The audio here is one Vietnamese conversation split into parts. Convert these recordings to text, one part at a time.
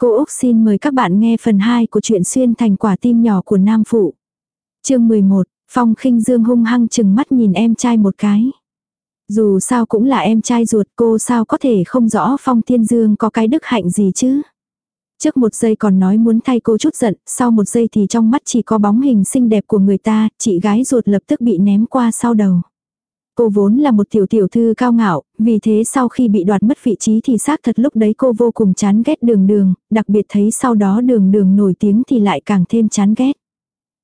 Cô Úc xin mời các bạn nghe phần 2 của truyện xuyên thành quả tim nhỏ của Nam Phụ. chương 11, Phong khinh Dương hung hăng chừng mắt nhìn em trai một cái. Dù sao cũng là em trai ruột cô sao có thể không rõ Phong Thiên Dương có cái đức hạnh gì chứ. Trước một giây còn nói muốn thay cô chút giận, sau một giây thì trong mắt chỉ có bóng hình xinh đẹp của người ta, chị gái ruột lập tức bị ném qua sau đầu. Cô vốn là một tiểu tiểu thư cao ngạo, vì thế sau khi bị đoạt mất vị trí thì xác thật lúc đấy cô vô cùng chán ghét đường đường, đặc biệt thấy sau đó đường đường nổi tiếng thì lại càng thêm chán ghét.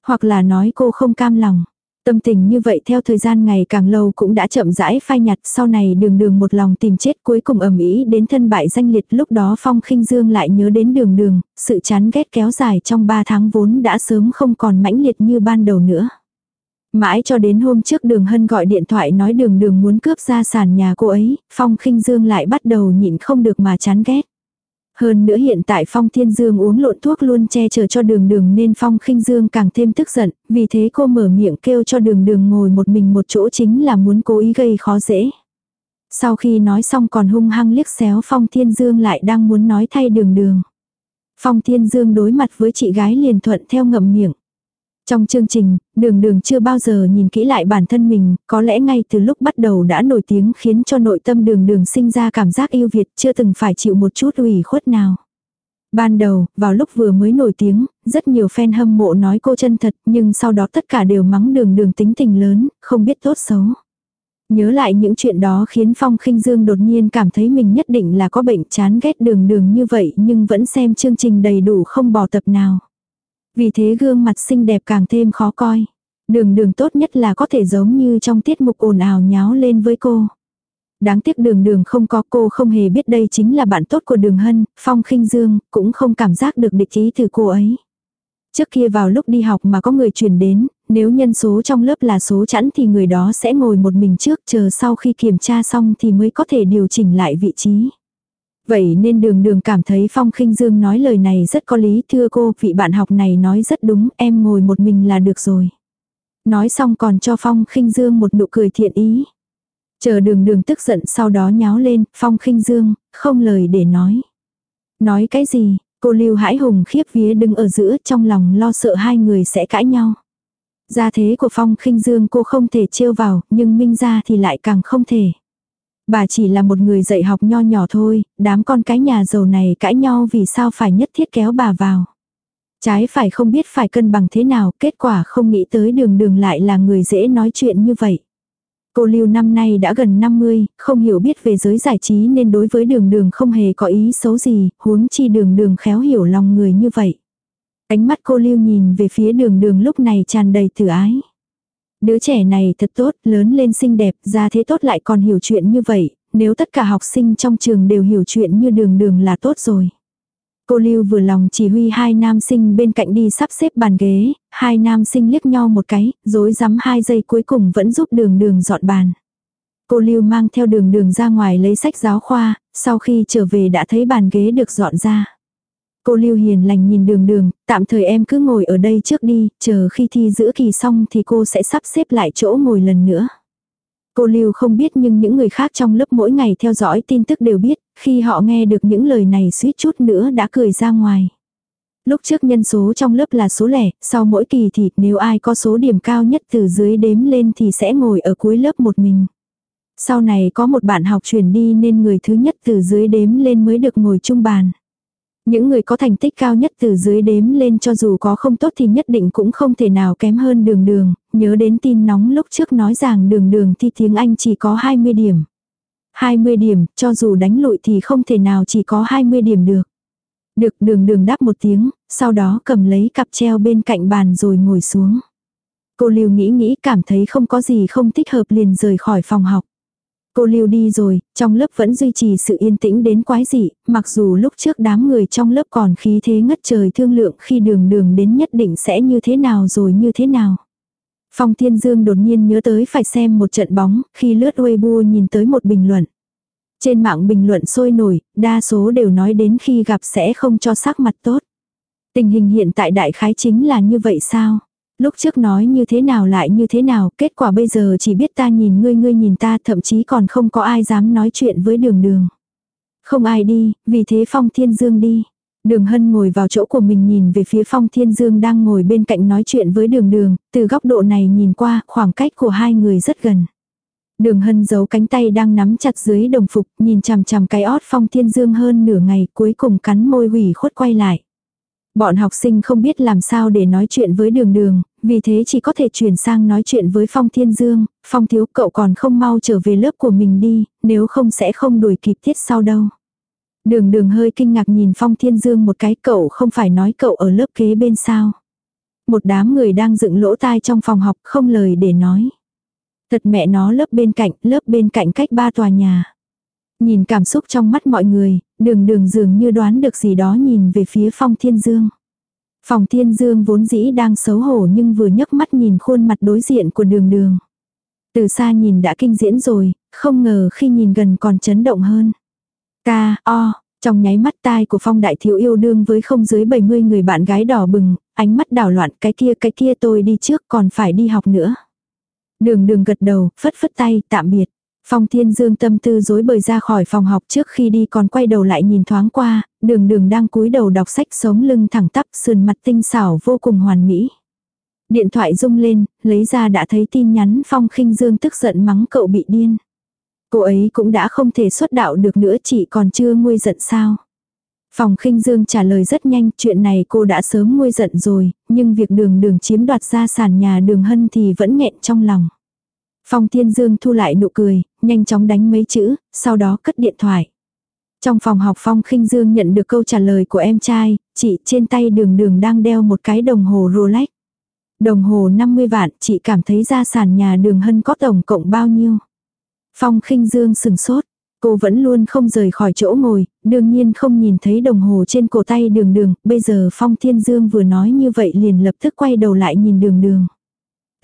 Hoặc là nói cô không cam lòng. Tâm tình như vậy theo thời gian ngày càng lâu cũng đã chậm rãi phai nhạt sau này đường đường một lòng tìm chết cuối cùng ầm ĩ đến thân bại danh liệt lúc đó phong khinh dương lại nhớ đến đường đường, sự chán ghét kéo dài trong 3 tháng vốn đã sớm không còn mãnh liệt như ban đầu nữa. Mãi cho đến hôm trước đường hân gọi điện thoại nói đường đường muốn cướp gia sản nhà cô ấy, Phong khinh Dương lại bắt đầu nhịn không được mà chán ghét. Hơn nữa hiện tại Phong Thiên Dương uống lộn thuốc luôn che chở cho đường đường nên Phong khinh Dương càng thêm tức giận, vì thế cô mở miệng kêu cho đường đường ngồi một mình một chỗ chính là muốn cố ý gây khó dễ. Sau khi nói xong còn hung hăng liếc xéo Phong Thiên Dương lại đang muốn nói thay đường đường. Phong Thiên Dương đối mặt với chị gái liền thuận theo ngậm miệng. Trong chương trình, đường đường chưa bao giờ nhìn kỹ lại bản thân mình, có lẽ ngay từ lúc bắt đầu đã nổi tiếng khiến cho nội tâm đường đường sinh ra cảm giác yêu Việt chưa từng phải chịu một chút ủy khuất nào. Ban đầu, vào lúc vừa mới nổi tiếng, rất nhiều fan hâm mộ nói cô chân thật nhưng sau đó tất cả đều mắng đường đường tính tình lớn, không biết tốt xấu. Nhớ lại những chuyện đó khiến Phong khinh Dương đột nhiên cảm thấy mình nhất định là có bệnh chán ghét đường đường như vậy nhưng vẫn xem chương trình đầy đủ không bỏ tập nào. Vì thế gương mặt xinh đẹp càng thêm khó coi. Đường đường tốt nhất là có thể giống như trong tiết mục ồn ào nháo lên với cô. Đáng tiếc đường đường không có cô không hề biết đây chính là bạn tốt của đường hân, phong khinh dương, cũng không cảm giác được địch ý từ cô ấy. Trước kia vào lúc đi học mà có người truyền đến, nếu nhân số trong lớp là số chẵn thì người đó sẽ ngồi một mình trước chờ sau khi kiểm tra xong thì mới có thể điều chỉnh lại vị trí. Vậy nên đường đường cảm thấy Phong khinh Dương nói lời này rất có lý thưa cô, vị bạn học này nói rất đúng, em ngồi một mình là được rồi. Nói xong còn cho Phong khinh Dương một nụ cười thiện ý. Chờ đường đường tức giận sau đó nháo lên, Phong khinh Dương, không lời để nói. Nói cái gì, cô lưu hãi hùng khiếp vía đứng ở giữa trong lòng lo sợ hai người sẽ cãi nhau. Gia thế của Phong khinh Dương cô không thể trêu vào, nhưng Minh ra thì lại càng không thể. Bà chỉ là một người dạy học nho nhỏ thôi, đám con cái nhà giàu này cãi nhau vì sao phải nhất thiết kéo bà vào. Trái phải không biết phải cân bằng thế nào, kết quả không nghĩ tới đường đường lại là người dễ nói chuyện như vậy. Cô Lưu năm nay đã gần 50, không hiểu biết về giới giải trí nên đối với đường đường không hề có ý xấu gì, huống chi đường đường khéo hiểu lòng người như vậy. Ánh mắt cô Lưu nhìn về phía đường đường lúc này tràn đầy tử ái. Đứa trẻ này thật tốt, lớn lên xinh đẹp, ra thế tốt lại còn hiểu chuyện như vậy, nếu tất cả học sinh trong trường đều hiểu chuyện như đường đường là tốt rồi. Cô Lưu vừa lòng chỉ huy hai nam sinh bên cạnh đi sắp xếp bàn ghế, hai nam sinh liếc nhau một cái, dối rắm hai giây cuối cùng vẫn giúp đường đường dọn bàn. Cô Lưu mang theo đường đường ra ngoài lấy sách giáo khoa, sau khi trở về đã thấy bàn ghế được dọn ra. Cô Lưu hiền lành nhìn đường đường, tạm thời em cứ ngồi ở đây trước đi, chờ khi thi giữa kỳ xong thì cô sẽ sắp xếp lại chỗ ngồi lần nữa. Cô Lưu không biết nhưng những người khác trong lớp mỗi ngày theo dõi tin tức đều biết, khi họ nghe được những lời này suýt chút nữa đã cười ra ngoài. Lúc trước nhân số trong lớp là số lẻ, sau mỗi kỳ thì nếu ai có số điểm cao nhất từ dưới đếm lên thì sẽ ngồi ở cuối lớp một mình. Sau này có một bạn học chuyển đi nên người thứ nhất từ dưới đếm lên mới được ngồi chung bàn. Những người có thành tích cao nhất từ dưới đếm lên cho dù có không tốt thì nhất định cũng không thể nào kém hơn đường đường, nhớ đến tin nóng lúc trước nói rằng đường đường thi tiếng Anh chỉ có 20 điểm. 20 điểm, cho dù đánh lụi thì không thể nào chỉ có 20 điểm được. Được đường đường đáp một tiếng, sau đó cầm lấy cặp treo bên cạnh bàn rồi ngồi xuống. Cô Lưu nghĩ nghĩ cảm thấy không có gì không thích hợp liền rời khỏi phòng học. Cô lưu đi rồi, trong lớp vẫn duy trì sự yên tĩnh đến quái dị, mặc dù lúc trước đám người trong lớp còn khí thế ngất trời thương lượng khi đường đường đến nhất định sẽ như thế nào rồi như thế nào. Phong Thiên Dương đột nhiên nhớ tới phải xem một trận bóng, khi lướt Weibo nhìn tới một bình luận. Trên mạng bình luận sôi nổi, đa số đều nói đến khi gặp sẽ không cho sắc mặt tốt. Tình hình hiện tại đại khái chính là như vậy sao? Lúc trước nói như thế nào lại như thế nào, kết quả bây giờ chỉ biết ta nhìn ngươi ngươi nhìn ta thậm chí còn không có ai dám nói chuyện với đường đường. Không ai đi, vì thế Phong Thiên Dương đi. Đường Hân ngồi vào chỗ của mình nhìn về phía Phong Thiên Dương đang ngồi bên cạnh nói chuyện với đường đường, từ góc độ này nhìn qua, khoảng cách của hai người rất gần. Đường Hân giấu cánh tay đang nắm chặt dưới đồng phục, nhìn chằm chằm cái ót Phong Thiên Dương hơn nửa ngày cuối cùng cắn môi hủy khuất quay lại. Bọn học sinh không biết làm sao để nói chuyện với đường đường, vì thế chỉ có thể chuyển sang nói chuyện với Phong Thiên Dương, Phong thiếu cậu còn không mau trở về lớp của mình đi, nếu không sẽ không đuổi kịp tiết sau đâu. Đường đường hơi kinh ngạc nhìn Phong Thiên Dương một cái cậu không phải nói cậu ở lớp kế bên sao. Một đám người đang dựng lỗ tai trong phòng học không lời để nói. Thật mẹ nó lớp bên cạnh, lớp bên cạnh cách ba tòa nhà. Nhìn cảm xúc trong mắt mọi người, đường đường dường như đoán được gì đó nhìn về phía Phong Thiên Dương. Phong Thiên Dương vốn dĩ đang xấu hổ nhưng vừa nhấc mắt nhìn khuôn mặt đối diện của đường đường. Từ xa nhìn đã kinh diễn rồi, không ngờ khi nhìn gần còn chấn động hơn. Ca, o, trong nháy mắt tai của phong đại thiếu yêu đương với không dưới 70 người bạn gái đỏ bừng, ánh mắt đảo loạn cái kia cái kia tôi đi trước còn phải đi học nữa. Đường đường gật đầu, phất phất tay, tạm biệt. Phong Thiên Dương tâm tư dối bời ra khỏi phòng học trước khi đi còn quay đầu lại nhìn thoáng qua, đường đường đang cúi đầu đọc sách sống lưng thẳng tắp sườn mặt tinh xảo vô cùng hoàn mỹ. Điện thoại rung lên, lấy ra đã thấy tin nhắn Phong khinh Dương tức giận mắng cậu bị điên. Cô ấy cũng đã không thể xuất đạo được nữa chỉ còn chưa nguôi giận sao. Phòng khinh dương trả lời rất nhanh, chuyện này cô đã sớm nguôi giận rồi, nhưng việc đường đường chiếm đoạt gia sản nhà đường hân thì vẫn nghẹn trong lòng. Phong thiên dương thu lại nụ cười, nhanh chóng đánh mấy chữ, sau đó cất điện thoại. Trong phòng học Phong khinh dương nhận được câu trả lời của em trai, chị trên tay đường đường đang đeo một cái đồng hồ Rolex. Đồng hồ 50 vạn, chị cảm thấy gia sản nhà đường hân có tổng cộng bao nhiêu. Phong khinh dương sừng sốt. Cô vẫn luôn không rời khỏi chỗ ngồi, đương nhiên không nhìn thấy đồng hồ trên cổ tay đường đường, bây giờ Phong Thiên Dương vừa nói như vậy liền lập tức quay đầu lại nhìn đường đường.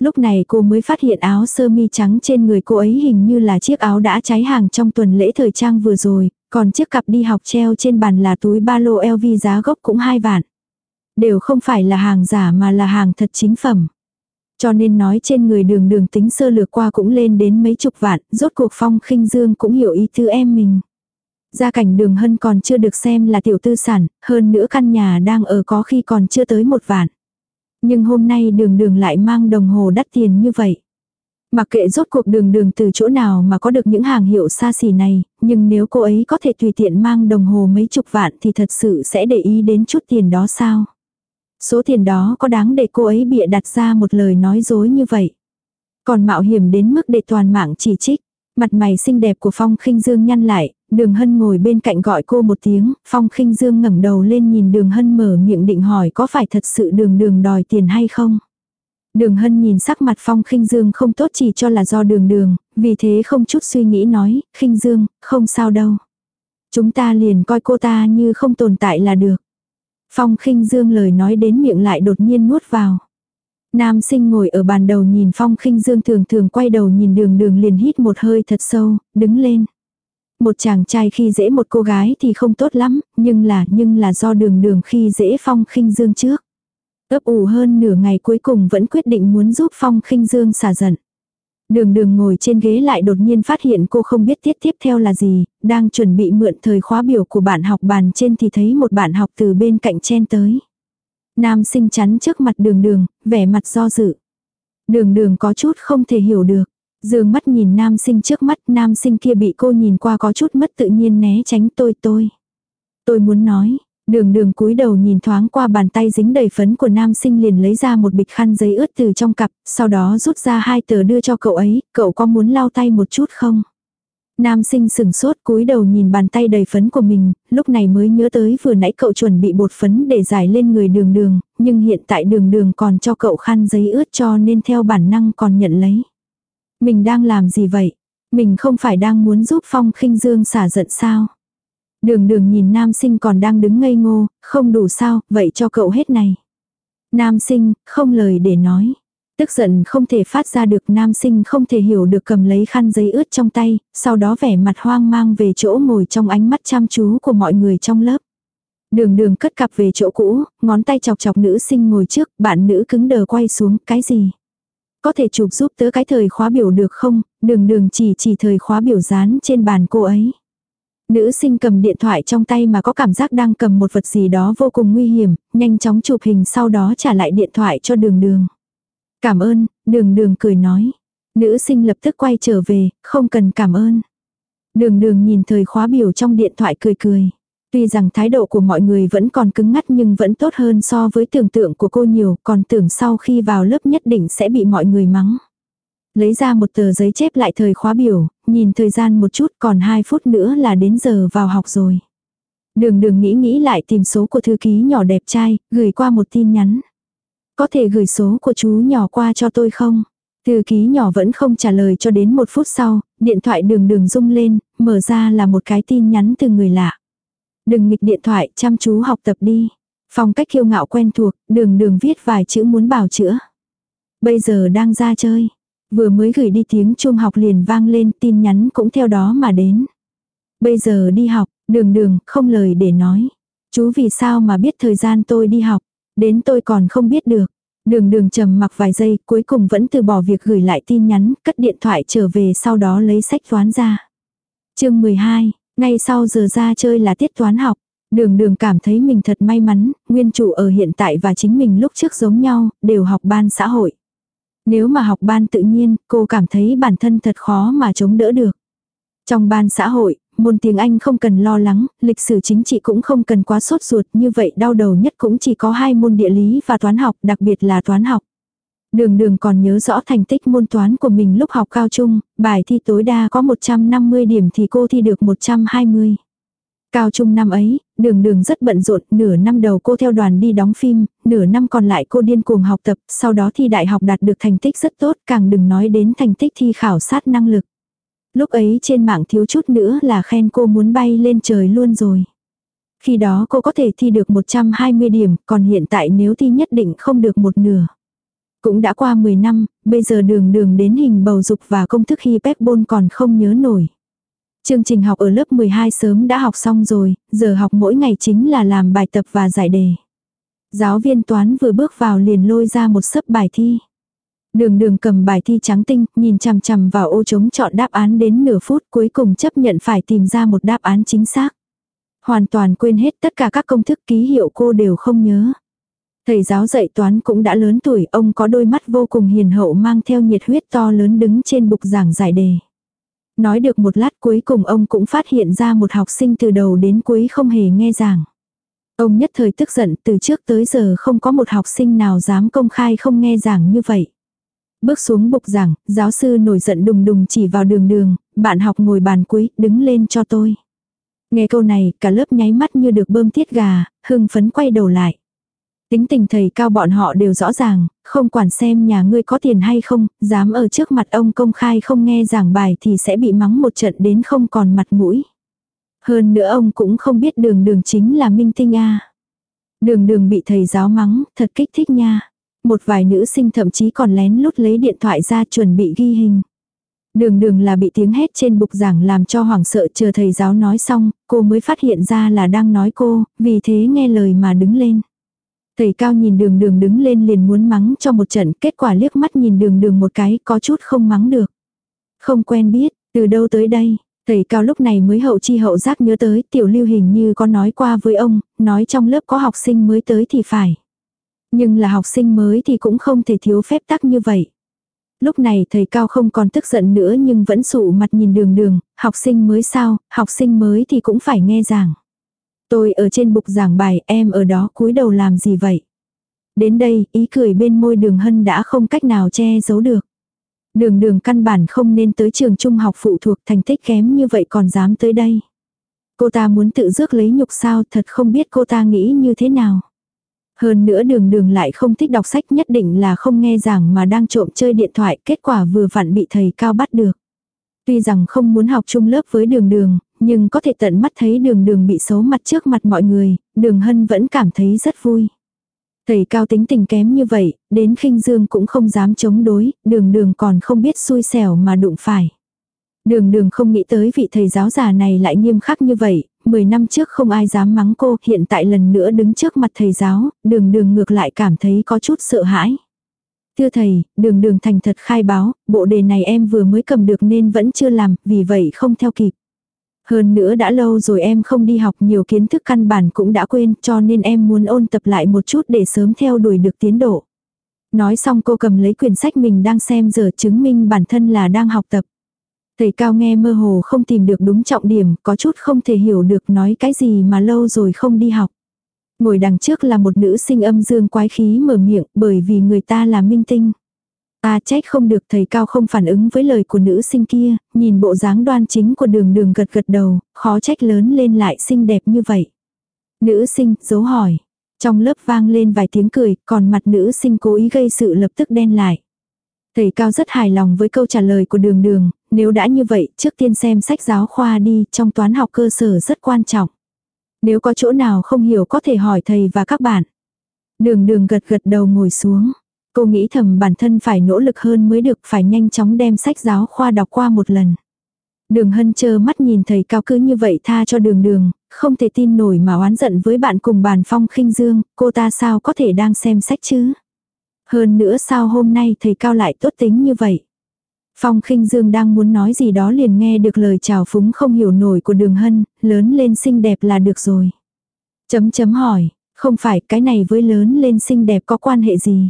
Lúc này cô mới phát hiện áo sơ mi trắng trên người cô ấy hình như là chiếc áo đã cháy hàng trong tuần lễ thời trang vừa rồi, còn chiếc cặp đi học treo trên bàn là túi ba lô LV giá gốc cũng hai vạn. Đều không phải là hàng giả mà là hàng thật chính phẩm. Cho nên nói trên người đường đường tính sơ lược qua cũng lên đến mấy chục vạn, rốt cuộc phong khinh dương cũng hiểu ý tư em mình. Gia cảnh đường hân còn chưa được xem là tiểu tư sản, hơn nữa căn nhà đang ở có khi còn chưa tới một vạn. Nhưng hôm nay đường đường lại mang đồng hồ đắt tiền như vậy. Mặc kệ rốt cuộc đường đường từ chỗ nào mà có được những hàng hiệu xa xỉ này, nhưng nếu cô ấy có thể tùy tiện mang đồng hồ mấy chục vạn thì thật sự sẽ để ý đến chút tiền đó sao? Số tiền đó có đáng để cô ấy bịa đặt ra một lời nói dối như vậy. Còn mạo hiểm đến mức để toàn mạng chỉ trích. Mặt mày xinh đẹp của Phong khinh Dương nhăn lại, đường hân ngồi bên cạnh gọi cô một tiếng, Phong khinh Dương ngẩng đầu lên nhìn đường hân mở miệng định hỏi có phải thật sự đường đường đòi tiền hay không. Đường hân nhìn sắc mặt Phong khinh Dương không tốt chỉ cho là do đường đường, vì thế không chút suy nghĩ nói, khinh Dương, không sao đâu. Chúng ta liền coi cô ta như không tồn tại là được. Phong khinh dương lời nói đến miệng lại đột nhiên nuốt vào. Nam sinh ngồi ở bàn đầu nhìn phong khinh dương thường thường quay đầu nhìn đường đường liền hít một hơi thật sâu, đứng lên. Một chàng trai khi dễ một cô gái thì không tốt lắm, nhưng là, nhưng là do đường đường khi dễ phong khinh dương trước. ấp ủ hơn nửa ngày cuối cùng vẫn quyết định muốn giúp phong khinh dương xả giận. Đường đường ngồi trên ghế lại đột nhiên phát hiện cô không biết tiết tiếp theo là gì, đang chuẩn bị mượn thời khóa biểu của bạn học bàn trên thì thấy một bạn học từ bên cạnh chen tới. Nam sinh chắn trước mặt đường đường, vẻ mặt do dự. Đường đường có chút không thể hiểu được. Dương mắt nhìn nam sinh trước mắt, nam sinh kia bị cô nhìn qua có chút mất tự nhiên né tránh tôi tôi. Tôi muốn nói, Đường đường cúi đầu nhìn thoáng qua bàn tay dính đầy phấn của nam sinh liền lấy ra một bịch khăn giấy ướt từ trong cặp, sau đó rút ra hai tờ đưa cho cậu ấy, cậu có muốn lau tay một chút không? Nam sinh sừng sốt cúi đầu nhìn bàn tay đầy phấn của mình, lúc này mới nhớ tới vừa nãy cậu chuẩn bị bột phấn để giải lên người đường đường, nhưng hiện tại đường đường còn cho cậu khăn giấy ướt cho nên theo bản năng còn nhận lấy. Mình đang làm gì vậy? Mình không phải đang muốn giúp Phong khinh Dương xả giận sao? Đường đường nhìn nam sinh còn đang đứng ngây ngô, không đủ sao, vậy cho cậu hết này. Nam sinh, không lời để nói. Tức giận không thể phát ra được nam sinh không thể hiểu được cầm lấy khăn giấy ướt trong tay, sau đó vẻ mặt hoang mang về chỗ ngồi trong ánh mắt chăm chú của mọi người trong lớp. Đường đường cất cặp về chỗ cũ, ngón tay chọc chọc nữ sinh ngồi trước, bạn nữ cứng đờ quay xuống, cái gì? Có thể chụp giúp tớ cái thời khóa biểu được không? Đường đường chỉ chỉ thời khóa biểu dán trên bàn cô ấy. Nữ sinh cầm điện thoại trong tay mà có cảm giác đang cầm một vật gì đó vô cùng nguy hiểm, nhanh chóng chụp hình sau đó trả lại điện thoại cho đường đường. Cảm ơn, đường đường cười nói. Nữ sinh lập tức quay trở về, không cần cảm ơn. Đường đường nhìn thời khóa biểu trong điện thoại cười cười. Tuy rằng thái độ của mọi người vẫn còn cứng ngắt nhưng vẫn tốt hơn so với tưởng tượng của cô nhiều, còn tưởng sau khi vào lớp nhất định sẽ bị mọi người mắng. Lấy ra một tờ giấy chép lại thời khóa biểu, nhìn thời gian một chút còn 2 phút nữa là đến giờ vào học rồi. Đường đường nghĩ nghĩ lại tìm số của thư ký nhỏ đẹp trai, gửi qua một tin nhắn. Có thể gửi số của chú nhỏ qua cho tôi không? Thư ký nhỏ vẫn không trả lời cho đến một phút sau, điện thoại đường đường rung lên, mở ra là một cái tin nhắn từ người lạ. Đừng nghịch điện thoại, chăm chú học tập đi. Phong cách kiêu ngạo quen thuộc, đường đường viết vài chữ muốn bảo chữa. Bây giờ đang ra chơi. Vừa mới gửi đi tiếng chuông học liền vang lên tin nhắn cũng theo đó mà đến. Bây giờ đi học, đường đường, không lời để nói. Chú vì sao mà biết thời gian tôi đi học, đến tôi còn không biết được. Đường đường trầm mặc vài giây, cuối cùng vẫn từ bỏ việc gửi lại tin nhắn, cất điện thoại trở về sau đó lấy sách toán ra. chương 12, ngay sau giờ ra chơi là tiết toán học. Đường đường cảm thấy mình thật may mắn, nguyên chủ ở hiện tại và chính mình lúc trước giống nhau, đều học ban xã hội. Nếu mà học ban tự nhiên, cô cảm thấy bản thân thật khó mà chống đỡ được. Trong ban xã hội, môn tiếng Anh không cần lo lắng, lịch sử chính trị cũng không cần quá sốt ruột, như vậy đau đầu nhất cũng chỉ có hai môn địa lý và toán học, đặc biệt là toán học. Đường đường còn nhớ rõ thành tích môn toán của mình lúc học cao trung, bài thi tối đa có 150 điểm thì cô thi được 120. Cao trung năm ấy, đường đường rất bận rộn, nửa năm đầu cô theo đoàn đi đóng phim, nửa năm còn lại cô điên cuồng học tập, sau đó thi đại học đạt được thành tích rất tốt, càng đừng nói đến thành tích thi khảo sát năng lực. Lúc ấy trên mạng thiếu chút nữa là khen cô muốn bay lên trời luôn rồi. Khi đó cô có thể thi được 120 điểm, còn hiện tại nếu thi nhất định không được một nửa. Cũng đã qua 10 năm, bây giờ đường đường đến hình bầu dục và công thức hyperbol bôn còn không nhớ nổi. Chương trình học ở lớp 12 sớm đã học xong rồi, giờ học mỗi ngày chính là làm bài tập và giải đề. Giáo viên toán vừa bước vào liền lôi ra một sấp bài thi. Đường đường cầm bài thi trắng tinh, nhìn chằm chằm vào ô trống chọn đáp án đến nửa phút cuối cùng chấp nhận phải tìm ra một đáp án chính xác. Hoàn toàn quên hết tất cả các công thức ký hiệu cô đều không nhớ. Thầy giáo dạy toán cũng đã lớn tuổi, ông có đôi mắt vô cùng hiền hậu mang theo nhiệt huyết to lớn đứng trên bục giảng giải đề. Nói được một lát cuối cùng ông cũng phát hiện ra một học sinh từ đầu đến cuối không hề nghe giảng. Ông nhất thời tức giận từ trước tới giờ không có một học sinh nào dám công khai không nghe giảng như vậy. Bước xuống bục giảng, giáo sư nổi giận đùng đùng chỉ vào đường đường, bạn học ngồi bàn cuối, đứng lên cho tôi. Nghe câu này, cả lớp nháy mắt như được bơm tiết gà, hưng phấn quay đầu lại. Tính tình thầy cao bọn họ đều rõ ràng, không quản xem nhà ngươi có tiền hay không, dám ở trước mặt ông công khai không nghe giảng bài thì sẽ bị mắng một trận đến không còn mặt mũi. Hơn nữa ông cũng không biết đường đường chính là minh tinh a Đường đường bị thầy giáo mắng, thật kích thích nha. Một vài nữ sinh thậm chí còn lén lút lấy điện thoại ra chuẩn bị ghi hình. Đường đường là bị tiếng hét trên bục giảng làm cho hoảng sợ chờ thầy giáo nói xong, cô mới phát hiện ra là đang nói cô, vì thế nghe lời mà đứng lên. Thầy cao nhìn đường đường đứng lên liền muốn mắng cho một trận, kết quả liếc mắt nhìn đường đường một cái có chút không mắng được. Không quen biết, từ đâu tới đây, thầy cao lúc này mới hậu chi hậu giác nhớ tới tiểu lưu hình như có nói qua với ông, nói trong lớp có học sinh mới tới thì phải. Nhưng là học sinh mới thì cũng không thể thiếu phép tắc như vậy. Lúc này thầy cao không còn tức giận nữa nhưng vẫn sụ mặt nhìn đường đường, học sinh mới sao, học sinh mới thì cũng phải nghe giảng. Tôi ở trên bục giảng bài, em ở đó cúi đầu làm gì vậy? Đến đây, ý cười bên môi đường hân đã không cách nào che giấu được. Đường đường căn bản không nên tới trường trung học phụ thuộc thành tích kém như vậy còn dám tới đây. Cô ta muốn tự rước lấy nhục sao thật không biết cô ta nghĩ như thế nào. Hơn nữa đường đường lại không thích đọc sách nhất định là không nghe giảng mà đang trộm chơi điện thoại kết quả vừa vặn bị thầy cao bắt được. Tuy rằng không muốn học chung lớp với đường đường, nhưng có thể tận mắt thấy đường đường bị xấu mặt trước mặt mọi người, đường hân vẫn cảm thấy rất vui. Thầy cao tính tình kém như vậy, đến khinh dương cũng không dám chống đối, đường đường còn không biết xui xẻo mà đụng phải. Đường đường không nghĩ tới vị thầy giáo già này lại nghiêm khắc như vậy, 10 năm trước không ai dám mắng cô, hiện tại lần nữa đứng trước mặt thầy giáo, đường đường ngược lại cảm thấy có chút sợ hãi. Thưa thầy, đường đường thành thật khai báo, bộ đề này em vừa mới cầm được nên vẫn chưa làm, vì vậy không theo kịp. Hơn nữa đã lâu rồi em không đi học nhiều kiến thức căn bản cũng đã quên cho nên em muốn ôn tập lại một chút để sớm theo đuổi được tiến độ. Nói xong cô cầm lấy quyển sách mình đang xem giờ chứng minh bản thân là đang học tập. Thầy cao nghe mơ hồ không tìm được đúng trọng điểm, có chút không thể hiểu được nói cái gì mà lâu rồi không đi học. Ngồi đằng trước là một nữ sinh âm dương quái khí mở miệng bởi vì người ta là minh tinh. Ta trách không được thầy cao không phản ứng với lời của nữ sinh kia, nhìn bộ dáng đoan chính của đường đường gật gật đầu, khó trách lớn lên lại xinh đẹp như vậy. Nữ sinh, dấu hỏi. Trong lớp vang lên vài tiếng cười, còn mặt nữ sinh cố ý gây sự lập tức đen lại. Thầy Cao rất hài lòng với câu trả lời của đường đường, nếu đã như vậy, trước tiên xem sách giáo khoa đi, trong toán học cơ sở rất quan trọng. Nếu có chỗ nào không hiểu có thể hỏi thầy và các bạn. Đường đường gật gật đầu ngồi xuống. Cô nghĩ thầm bản thân phải nỗ lực hơn mới được phải nhanh chóng đem sách giáo khoa đọc qua một lần. Đường hân chơ mắt nhìn thầy cao cứ như vậy tha cho đường đường, không thể tin nổi mà oán giận với bạn cùng bàn phong khinh dương, cô ta sao có thể đang xem sách chứ. Hơn nữa sao hôm nay thầy cao lại tốt tính như vậy. Phong khinh dương đang muốn nói gì đó liền nghe được lời chào phúng không hiểu nổi của đường hân, lớn lên xinh đẹp là được rồi. Chấm chấm hỏi, không phải cái này với lớn lên xinh đẹp có quan hệ gì.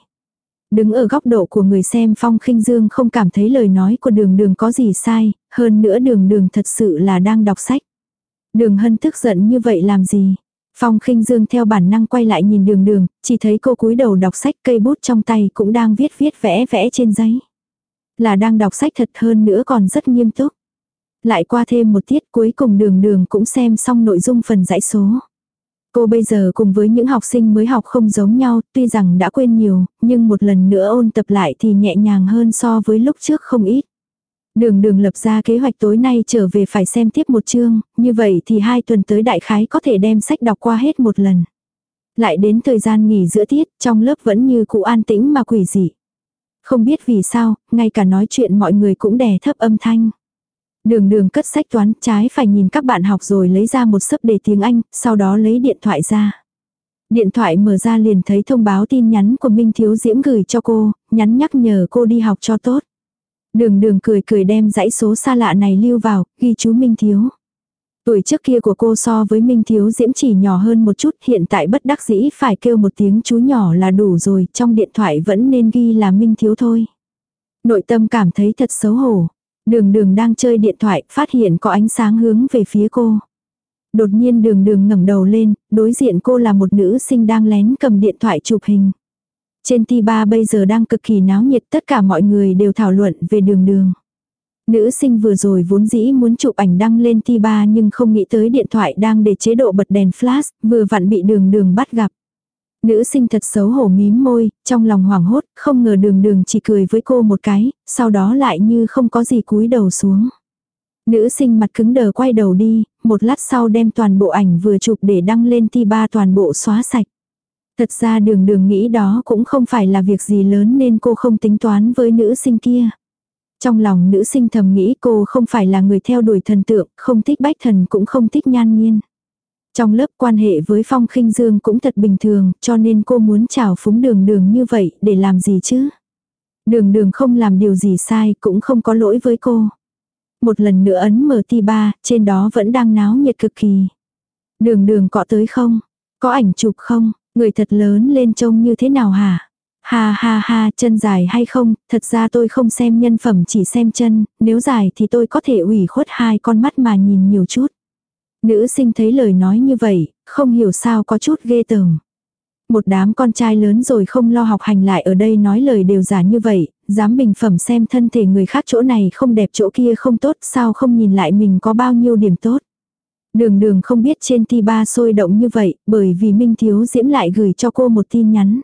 Đứng ở góc độ của người xem Phong khinh Dương không cảm thấy lời nói của đường đường có gì sai, hơn nữa đường đường thật sự là đang đọc sách. Đường hân tức giận như vậy làm gì? Phong khinh Dương theo bản năng quay lại nhìn đường đường, chỉ thấy cô cúi đầu đọc sách cây bút trong tay cũng đang viết viết vẽ vẽ trên giấy. Là đang đọc sách thật hơn nữa còn rất nghiêm túc. Lại qua thêm một tiết cuối cùng đường đường cũng xem xong nội dung phần giải số. Cô bây giờ cùng với những học sinh mới học không giống nhau, tuy rằng đã quên nhiều, nhưng một lần nữa ôn tập lại thì nhẹ nhàng hơn so với lúc trước không ít. Đường đường lập ra kế hoạch tối nay trở về phải xem tiếp một chương, như vậy thì hai tuần tới đại khái có thể đem sách đọc qua hết một lần. Lại đến thời gian nghỉ giữa tiết, trong lớp vẫn như cụ an tĩnh mà quỷ dị. Không biết vì sao, ngay cả nói chuyện mọi người cũng đè thấp âm thanh. Đường đường cất sách toán trái phải nhìn các bạn học rồi lấy ra một sấp đề tiếng Anh, sau đó lấy điện thoại ra. Điện thoại mở ra liền thấy thông báo tin nhắn của Minh Thiếu Diễm gửi cho cô, nhắn nhắc nhở cô đi học cho tốt. Đường đường cười cười đem dãy số xa lạ này lưu vào, ghi chú Minh Thiếu. Tuổi trước kia của cô so với Minh Thiếu Diễm chỉ nhỏ hơn một chút, hiện tại bất đắc dĩ phải kêu một tiếng chú nhỏ là đủ rồi, trong điện thoại vẫn nên ghi là Minh Thiếu thôi. Nội tâm cảm thấy thật xấu hổ. Đường đường đang chơi điện thoại, phát hiện có ánh sáng hướng về phía cô. Đột nhiên đường đường ngẩng đầu lên, đối diện cô là một nữ sinh đang lén cầm điện thoại chụp hình. Trên ti ba bây giờ đang cực kỳ náo nhiệt tất cả mọi người đều thảo luận về đường đường. Nữ sinh vừa rồi vốn dĩ muốn chụp ảnh đăng lên ti ba nhưng không nghĩ tới điện thoại đang để chế độ bật đèn flash, vừa vặn bị đường đường bắt gặp. Nữ sinh thật xấu hổ mím môi, trong lòng hoảng hốt, không ngờ đường đường chỉ cười với cô một cái, sau đó lại như không có gì cúi đầu xuống. Nữ sinh mặt cứng đờ quay đầu đi, một lát sau đem toàn bộ ảnh vừa chụp để đăng lên ti ba toàn bộ xóa sạch. Thật ra đường đường nghĩ đó cũng không phải là việc gì lớn nên cô không tính toán với nữ sinh kia. Trong lòng nữ sinh thầm nghĩ cô không phải là người theo đuổi thần tượng, không thích bách thần cũng không thích nhan nhiên. Trong lớp quan hệ với Phong khinh Dương cũng thật bình thường, cho nên cô muốn chào phúng đường đường như vậy để làm gì chứ? Đường đường không làm điều gì sai cũng không có lỗi với cô. Một lần nữa ấn mở ti ba, trên đó vẫn đang náo nhiệt cực kỳ. Đường đường có tới không? Có ảnh chụp không? Người thật lớn lên trông như thế nào hả? Ha ha ha, chân dài hay không, thật ra tôi không xem nhân phẩm chỉ xem chân, nếu dài thì tôi có thể ủy khuất hai con mắt mà nhìn nhiều chút. Nữ sinh thấy lời nói như vậy, không hiểu sao có chút ghê tởm. Một đám con trai lớn rồi không lo học hành lại ở đây nói lời đều giả như vậy, dám bình phẩm xem thân thể người khác chỗ này không đẹp chỗ kia không tốt sao không nhìn lại mình có bao nhiêu điểm tốt. Đường đường không biết trên ti ba sôi động như vậy, bởi vì Minh Thiếu Diễm lại gửi cho cô một tin nhắn.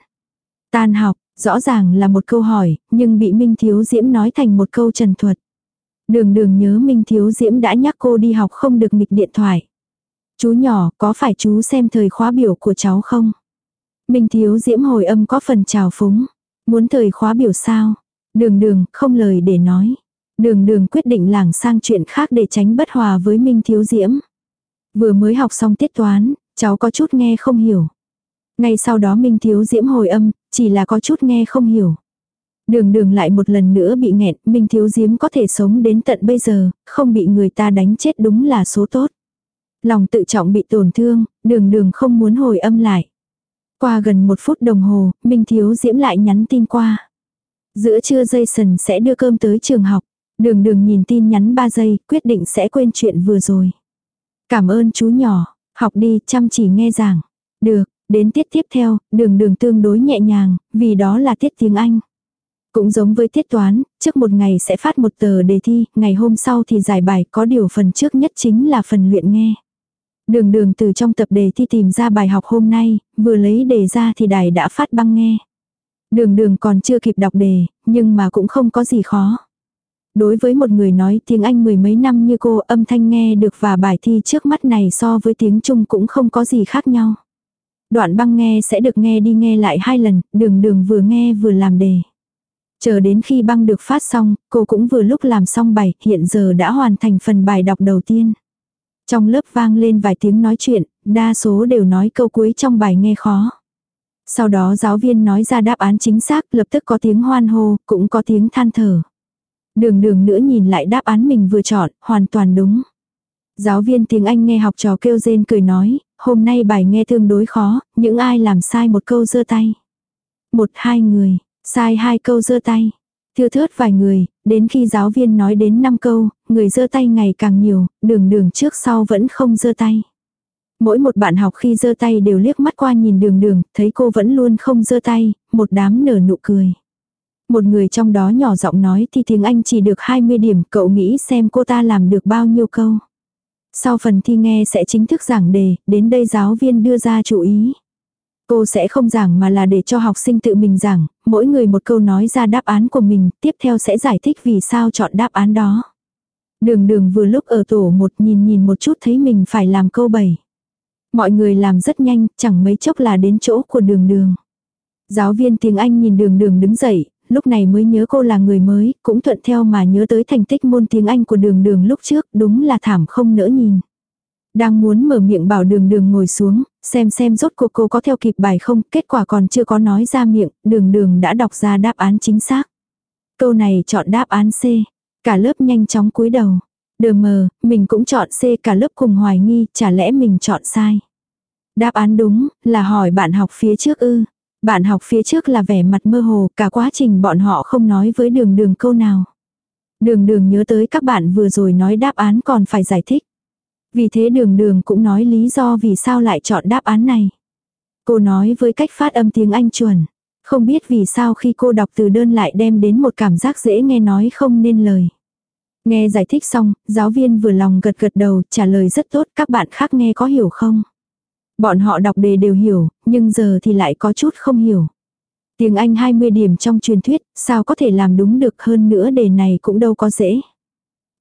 Tan học, rõ ràng là một câu hỏi, nhưng bị Minh Thiếu Diễm nói thành một câu trần thuật. Đường đường nhớ Minh Thiếu Diễm đã nhắc cô đi học không được nghịch điện thoại. Chú nhỏ, có phải chú xem thời khóa biểu của cháu không? Minh Thiếu Diễm hồi âm có phần trào phúng. Muốn thời khóa biểu sao? Đường đường, không lời để nói. Đường đường quyết định lảng sang chuyện khác để tránh bất hòa với Minh Thiếu Diễm. Vừa mới học xong tiết toán, cháu có chút nghe không hiểu. Ngay sau đó Minh Thiếu Diễm hồi âm, chỉ là có chút nghe không hiểu. Đường đường lại một lần nữa bị nghẹn, Minh Thiếu diễm có thể sống đến tận bây giờ, không bị người ta đánh chết đúng là số tốt. Lòng tự trọng bị tổn thương, đường đường không muốn hồi âm lại. Qua gần một phút đồng hồ, Minh Thiếu Diễm lại nhắn tin qua. Giữa trưa dây sần sẽ đưa cơm tới trường học. Đường đường nhìn tin nhắn 3 giây, quyết định sẽ quên chuyện vừa rồi. Cảm ơn chú nhỏ, học đi, chăm chỉ nghe giảng. Được, đến tiết tiếp theo, đường đường tương đối nhẹ nhàng, vì đó là tiết tiếng Anh. Cũng giống với tiết toán, trước một ngày sẽ phát một tờ đề thi, ngày hôm sau thì giải bài, có điều phần trước nhất chính là phần luyện nghe. Đường đường từ trong tập đề thi tìm ra bài học hôm nay, vừa lấy đề ra thì đài đã phát băng nghe. Đường đường còn chưa kịp đọc đề, nhưng mà cũng không có gì khó. Đối với một người nói tiếng Anh mười mấy năm như cô âm thanh nghe được và bài thi trước mắt này so với tiếng Trung cũng không có gì khác nhau. Đoạn băng nghe sẽ được nghe đi nghe lại hai lần, đường đường vừa nghe vừa làm đề. Chờ đến khi băng được phát xong, cô cũng vừa lúc làm xong bài, hiện giờ đã hoàn thành phần bài đọc đầu tiên. Trong lớp vang lên vài tiếng nói chuyện, đa số đều nói câu cuối trong bài nghe khó. Sau đó giáo viên nói ra đáp án chính xác, lập tức có tiếng hoan hô, cũng có tiếng than thở. Đường đường nữa nhìn lại đáp án mình vừa chọn, hoàn toàn đúng. Giáo viên tiếng Anh nghe học trò kêu rên cười nói, hôm nay bài nghe tương đối khó, những ai làm sai một câu giơ tay. Một hai người, sai hai câu giơ tay. Thưa thớt vài người, đến khi giáo viên nói đến 5 câu, người giơ tay ngày càng nhiều, đường đường trước sau vẫn không giơ tay. Mỗi một bạn học khi giơ tay đều liếc mắt qua nhìn đường đường, thấy cô vẫn luôn không giơ tay, một đám nở nụ cười. Một người trong đó nhỏ giọng nói thì tiếng Anh chỉ được 20 điểm, cậu nghĩ xem cô ta làm được bao nhiêu câu. Sau phần thi nghe sẽ chính thức giảng đề, đến đây giáo viên đưa ra chú ý. Cô sẽ không giảng mà là để cho học sinh tự mình giảng, mỗi người một câu nói ra đáp án của mình, tiếp theo sẽ giải thích vì sao chọn đáp án đó. Đường đường vừa lúc ở tổ một nhìn nhìn một chút thấy mình phải làm câu 7. Mọi người làm rất nhanh, chẳng mấy chốc là đến chỗ của đường đường. Giáo viên tiếng Anh nhìn đường đường đứng dậy, lúc này mới nhớ cô là người mới, cũng thuận theo mà nhớ tới thành tích môn tiếng Anh của đường đường lúc trước, đúng là thảm không nỡ nhìn. Đang muốn mở miệng bảo đường đường ngồi xuống, xem xem rốt cuộc cô có theo kịp bài không, kết quả còn chưa có nói ra miệng, đường đường đã đọc ra đáp án chính xác. Câu này chọn đáp án C, cả lớp nhanh chóng cúi đầu. Đờ mờ, mình cũng chọn C cả lớp cùng hoài nghi, chả lẽ mình chọn sai. Đáp án đúng, là hỏi bạn học phía trước ư. Bạn học phía trước là vẻ mặt mơ hồ, cả quá trình bọn họ không nói với đường đường câu nào. Đường đường nhớ tới các bạn vừa rồi nói đáp án còn phải giải thích. Vì thế đường đường cũng nói lý do vì sao lại chọn đáp án này. Cô nói với cách phát âm tiếng Anh chuẩn. Không biết vì sao khi cô đọc từ đơn lại đem đến một cảm giác dễ nghe nói không nên lời. Nghe giải thích xong, giáo viên vừa lòng gật gật đầu, trả lời rất tốt, các bạn khác nghe có hiểu không? Bọn họ đọc đề đều hiểu, nhưng giờ thì lại có chút không hiểu. Tiếng Anh 20 điểm trong truyền thuyết, sao có thể làm đúng được hơn nữa đề này cũng đâu có dễ.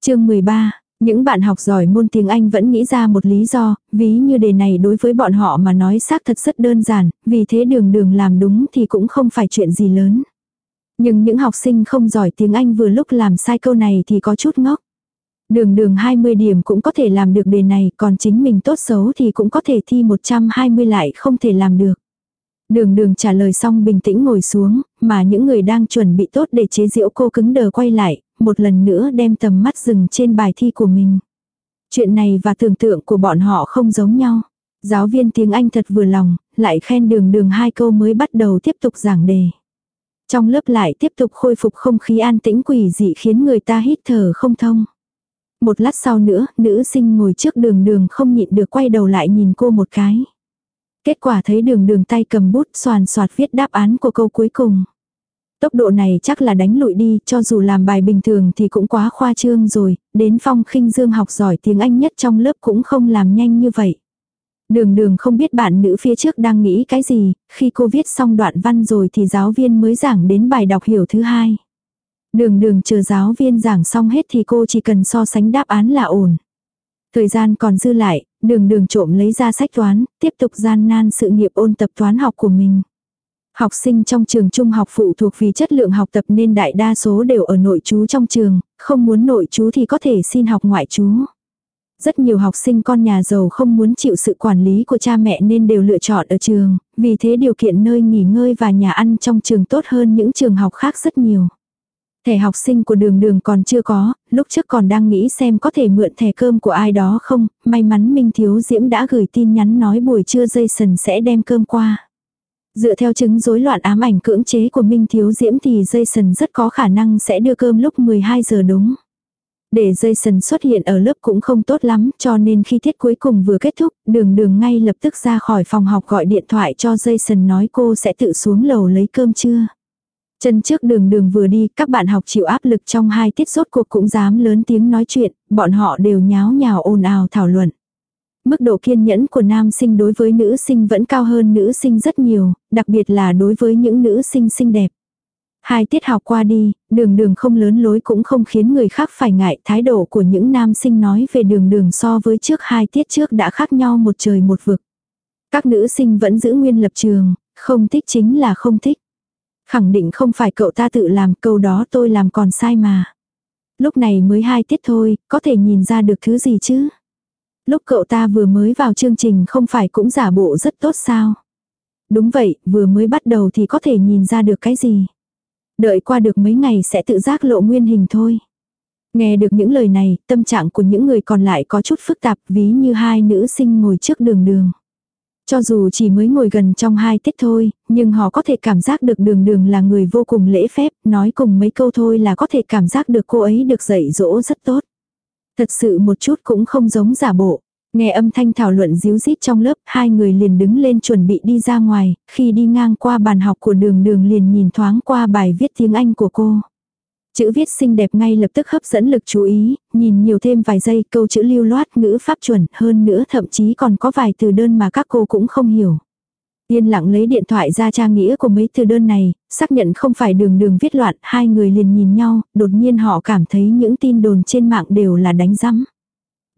chương 13, những bạn học giỏi môn tiếng Anh vẫn nghĩ ra một lý do, ví như đề này đối với bọn họ mà nói xác thật rất đơn giản, vì thế đường đường làm đúng thì cũng không phải chuyện gì lớn. Nhưng những học sinh không giỏi tiếng Anh vừa lúc làm sai câu này thì có chút ngốc. Đường đường 20 điểm cũng có thể làm được đề này, còn chính mình tốt xấu thì cũng có thể thi 120 lại không thể làm được. Đường đường trả lời xong bình tĩnh ngồi xuống, mà những người đang chuẩn bị tốt để chế giễu cô cứng đờ quay lại, một lần nữa đem tầm mắt dừng trên bài thi của mình. Chuyện này và tưởng tượng của bọn họ không giống nhau. Giáo viên tiếng Anh thật vừa lòng, lại khen đường đường hai câu mới bắt đầu tiếp tục giảng đề. Trong lớp lại tiếp tục khôi phục không khí an tĩnh quỷ dị khiến người ta hít thở không thông. Một lát sau nữa, nữ sinh ngồi trước đường đường không nhịn được quay đầu lại nhìn cô một cái. Kết quả thấy đường đường tay cầm bút soàn soạt viết đáp án của câu cuối cùng. Tốc độ này chắc là đánh lụi đi, cho dù làm bài bình thường thì cũng quá khoa trương rồi, đến phong khinh dương học giỏi tiếng Anh nhất trong lớp cũng không làm nhanh như vậy. Đường đường không biết bạn nữ phía trước đang nghĩ cái gì, khi cô viết xong đoạn văn rồi thì giáo viên mới giảng đến bài đọc hiểu thứ hai. Đường đường chờ giáo viên giảng xong hết thì cô chỉ cần so sánh đáp án là ổn. Thời gian còn dư lại, đường đường trộm lấy ra sách toán, tiếp tục gian nan sự nghiệp ôn tập toán học của mình. Học sinh trong trường trung học phụ thuộc vì chất lượng học tập nên đại đa số đều ở nội chú trong trường, không muốn nội chú thì có thể xin học ngoại chú. Rất nhiều học sinh con nhà giàu không muốn chịu sự quản lý của cha mẹ nên đều lựa chọn ở trường, vì thế điều kiện nơi nghỉ ngơi và nhà ăn trong trường tốt hơn những trường học khác rất nhiều. Thẻ học sinh của đường đường còn chưa có, lúc trước còn đang nghĩ xem có thể mượn thẻ cơm của ai đó không, may mắn Minh Thiếu Diễm đã gửi tin nhắn nói buổi trưa dây sần sẽ đem cơm qua. Dựa theo chứng rối loạn ám ảnh cưỡng chế của Minh Thiếu Diễm thì Jason rất có khả năng sẽ đưa cơm lúc 12 giờ đúng. Để Jason xuất hiện ở lớp cũng không tốt lắm cho nên khi tiết cuối cùng vừa kết thúc, đường đường ngay lập tức ra khỏi phòng học gọi điện thoại cho Jason nói cô sẽ tự xuống lầu lấy cơm trưa. Chân trước đường đường vừa đi, các bạn học chịu áp lực trong hai tiết rốt cuộc cũng dám lớn tiếng nói chuyện, bọn họ đều nháo nhào ồn ào thảo luận. Mức độ kiên nhẫn của nam sinh đối với nữ sinh vẫn cao hơn nữ sinh rất nhiều, đặc biệt là đối với những nữ sinh xinh đẹp. Hai tiết học qua đi, đường đường không lớn lối cũng không khiến người khác phải ngại thái độ của những nam sinh nói về đường đường so với trước hai tiết trước đã khác nhau một trời một vực. Các nữ sinh vẫn giữ nguyên lập trường, không thích chính là không thích. Khẳng định không phải cậu ta tự làm câu đó tôi làm còn sai mà. Lúc này mới hai tiết thôi, có thể nhìn ra được thứ gì chứ. Lúc cậu ta vừa mới vào chương trình không phải cũng giả bộ rất tốt sao. Đúng vậy, vừa mới bắt đầu thì có thể nhìn ra được cái gì. Đợi qua được mấy ngày sẽ tự giác lộ nguyên hình thôi. Nghe được những lời này, tâm trạng của những người còn lại có chút phức tạp ví như hai nữ sinh ngồi trước đường đường. Cho dù chỉ mới ngồi gần trong hai tiết thôi, nhưng họ có thể cảm giác được đường đường là người vô cùng lễ phép, nói cùng mấy câu thôi là có thể cảm giác được cô ấy được dạy dỗ rất tốt. Thật sự một chút cũng không giống giả bộ. Nghe âm thanh thảo luận díu dít trong lớp, hai người liền đứng lên chuẩn bị đi ra ngoài, khi đi ngang qua bàn học của đường đường liền nhìn thoáng qua bài viết tiếng Anh của cô. Chữ viết xinh đẹp ngay lập tức hấp dẫn lực chú ý, nhìn nhiều thêm vài giây câu chữ lưu loát ngữ pháp chuẩn hơn nữa thậm chí còn có vài từ đơn mà các cô cũng không hiểu. Yên lặng lấy điện thoại ra trang nghĩa của mấy từ đơn này, xác nhận không phải đường đường viết loạn, hai người liền nhìn nhau, đột nhiên họ cảm thấy những tin đồn trên mạng đều là đánh rắm.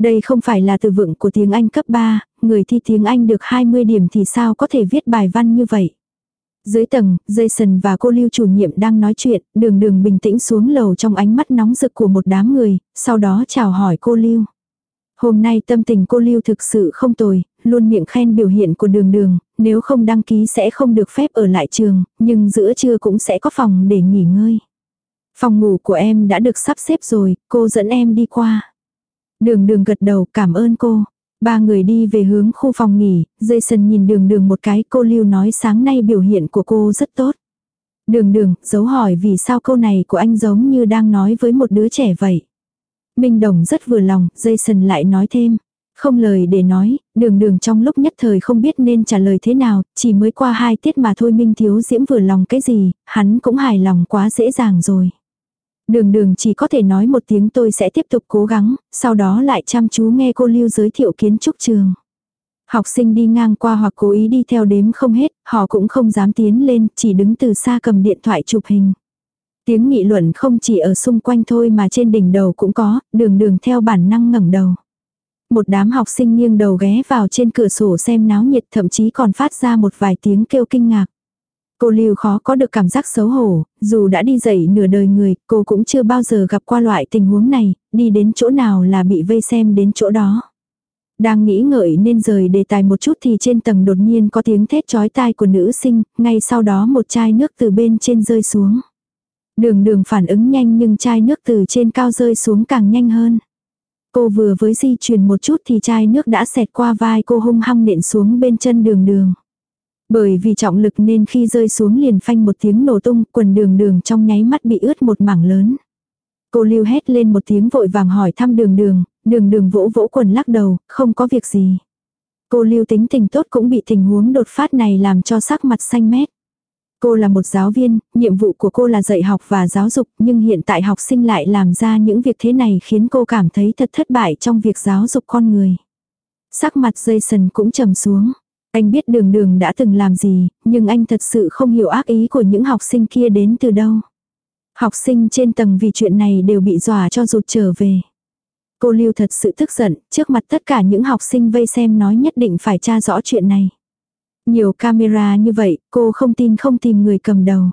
Đây không phải là từ vựng của tiếng Anh cấp 3, người thi tiếng Anh được 20 điểm thì sao có thể viết bài văn như vậy. Dưới tầng, Jason và cô lưu chủ nhiệm đang nói chuyện, đường đường bình tĩnh xuống lầu trong ánh mắt nóng rực của một đám người, sau đó chào hỏi cô lưu. Hôm nay tâm tình cô lưu thực sự không tồi, luôn miệng khen biểu hiện của đường đường, nếu không đăng ký sẽ không được phép ở lại trường, nhưng giữa trưa cũng sẽ có phòng để nghỉ ngơi. Phòng ngủ của em đã được sắp xếp rồi, cô dẫn em đi qua. Đường đường gật đầu cảm ơn cô. Ba người đi về hướng khu phòng nghỉ, Jason nhìn đường đường một cái cô lưu nói sáng nay biểu hiện của cô rất tốt. Đường đường, dấu hỏi vì sao câu này của anh giống như đang nói với một đứa trẻ vậy. Minh Đồng rất vừa lòng, Jason lại nói thêm. Không lời để nói, đường đường trong lúc nhất thời không biết nên trả lời thế nào, chỉ mới qua hai tiết mà thôi Minh Thiếu Diễm vừa lòng cái gì, hắn cũng hài lòng quá dễ dàng rồi. Đường đường chỉ có thể nói một tiếng tôi sẽ tiếp tục cố gắng, sau đó lại chăm chú nghe cô Lưu giới thiệu kiến trúc trường. Học sinh đi ngang qua hoặc cố ý đi theo đếm không hết, họ cũng không dám tiến lên, chỉ đứng từ xa cầm điện thoại chụp hình. Tiếng nghị luận không chỉ ở xung quanh thôi mà trên đỉnh đầu cũng có, đường đường theo bản năng ngẩng đầu. Một đám học sinh nghiêng đầu ghé vào trên cửa sổ xem náo nhiệt thậm chí còn phát ra một vài tiếng kêu kinh ngạc. Cô Lưu khó có được cảm giác xấu hổ, dù đã đi dậy nửa đời người, cô cũng chưa bao giờ gặp qua loại tình huống này, đi đến chỗ nào là bị vây xem đến chỗ đó. Đang nghĩ ngợi nên rời đề tài một chút thì trên tầng đột nhiên có tiếng thét chói tai của nữ sinh, ngay sau đó một chai nước từ bên trên rơi xuống. Đường đường phản ứng nhanh nhưng chai nước từ trên cao rơi xuống càng nhanh hơn. Cô vừa với di chuyển một chút thì chai nước đã xẹt qua vai cô hung hăng nện xuống bên chân đường đường. Bởi vì trọng lực nên khi rơi xuống liền phanh một tiếng nổ tung, quần đường đường trong nháy mắt bị ướt một mảng lớn. Cô lưu hét lên một tiếng vội vàng hỏi thăm đường đường, đường đường vỗ vỗ quần lắc đầu, không có việc gì. Cô lưu tính tình tốt cũng bị tình huống đột phát này làm cho sắc mặt xanh mét. Cô là một giáo viên, nhiệm vụ của cô là dạy học và giáo dục, nhưng hiện tại học sinh lại làm ra những việc thế này khiến cô cảm thấy thật thất bại trong việc giáo dục con người. Sắc mặt Jason cũng trầm xuống. Anh biết đường đường đã từng làm gì, nhưng anh thật sự không hiểu ác ý của những học sinh kia đến từ đâu. Học sinh trên tầng vì chuyện này đều bị dọa cho rụt trở về. Cô Lưu thật sự tức giận, trước mặt tất cả những học sinh vây xem nói nhất định phải tra rõ chuyện này. Nhiều camera như vậy, cô không tin không tìm người cầm đầu.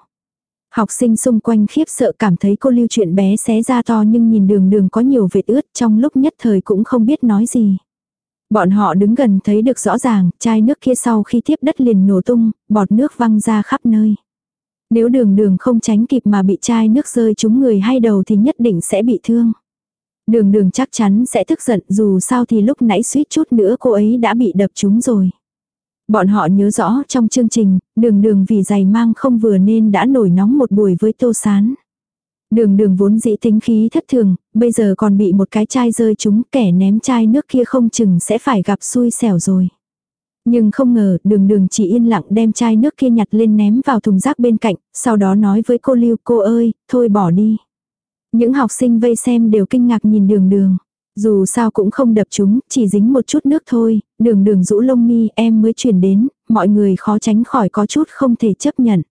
Học sinh xung quanh khiếp sợ cảm thấy cô lưu chuyện bé xé ra to nhưng nhìn đường đường có nhiều vệt ướt trong lúc nhất thời cũng không biết nói gì. Bọn họ đứng gần thấy được rõ ràng, chai nước kia sau khi tiếp đất liền nổ tung, bọt nước văng ra khắp nơi. Nếu đường đường không tránh kịp mà bị chai nước rơi trúng người hay đầu thì nhất định sẽ bị thương. Đường đường chắc chắn sẽ tức giận dù sao thì lúc nãy suýt chút nữa cô ấy đã bị đập trúng rồi. Bọn họ nhớ rõ trong chương trình, đường đường vì giày mang không vừa nên đã nổi nóng một buổi với tô sán. Đường đường vốn dĩ tính khí thất thường, bây giờ còn bị một cái chai rơi trúng kẻ ném chai nước kia không chừng sẽ phải gặp xui xẻo rồi. Nhưng không ngờ đường đường chỉ yên lặng đem chai nước kia nhặt lên ném vào thùng rác bên cạnh, sau đó nói với cô Lưu cô ơi, thôi bỏ đi. Những học sinh vây xem đều kinh ngạc nhìn đường đường. Dù sao cũng không đập chúng, chỉ dính một chút nước thôi, đường đường rũ lông mi em mới chuyển đến, mọi người khó tránh khỏi có chút không thể chấp nhận.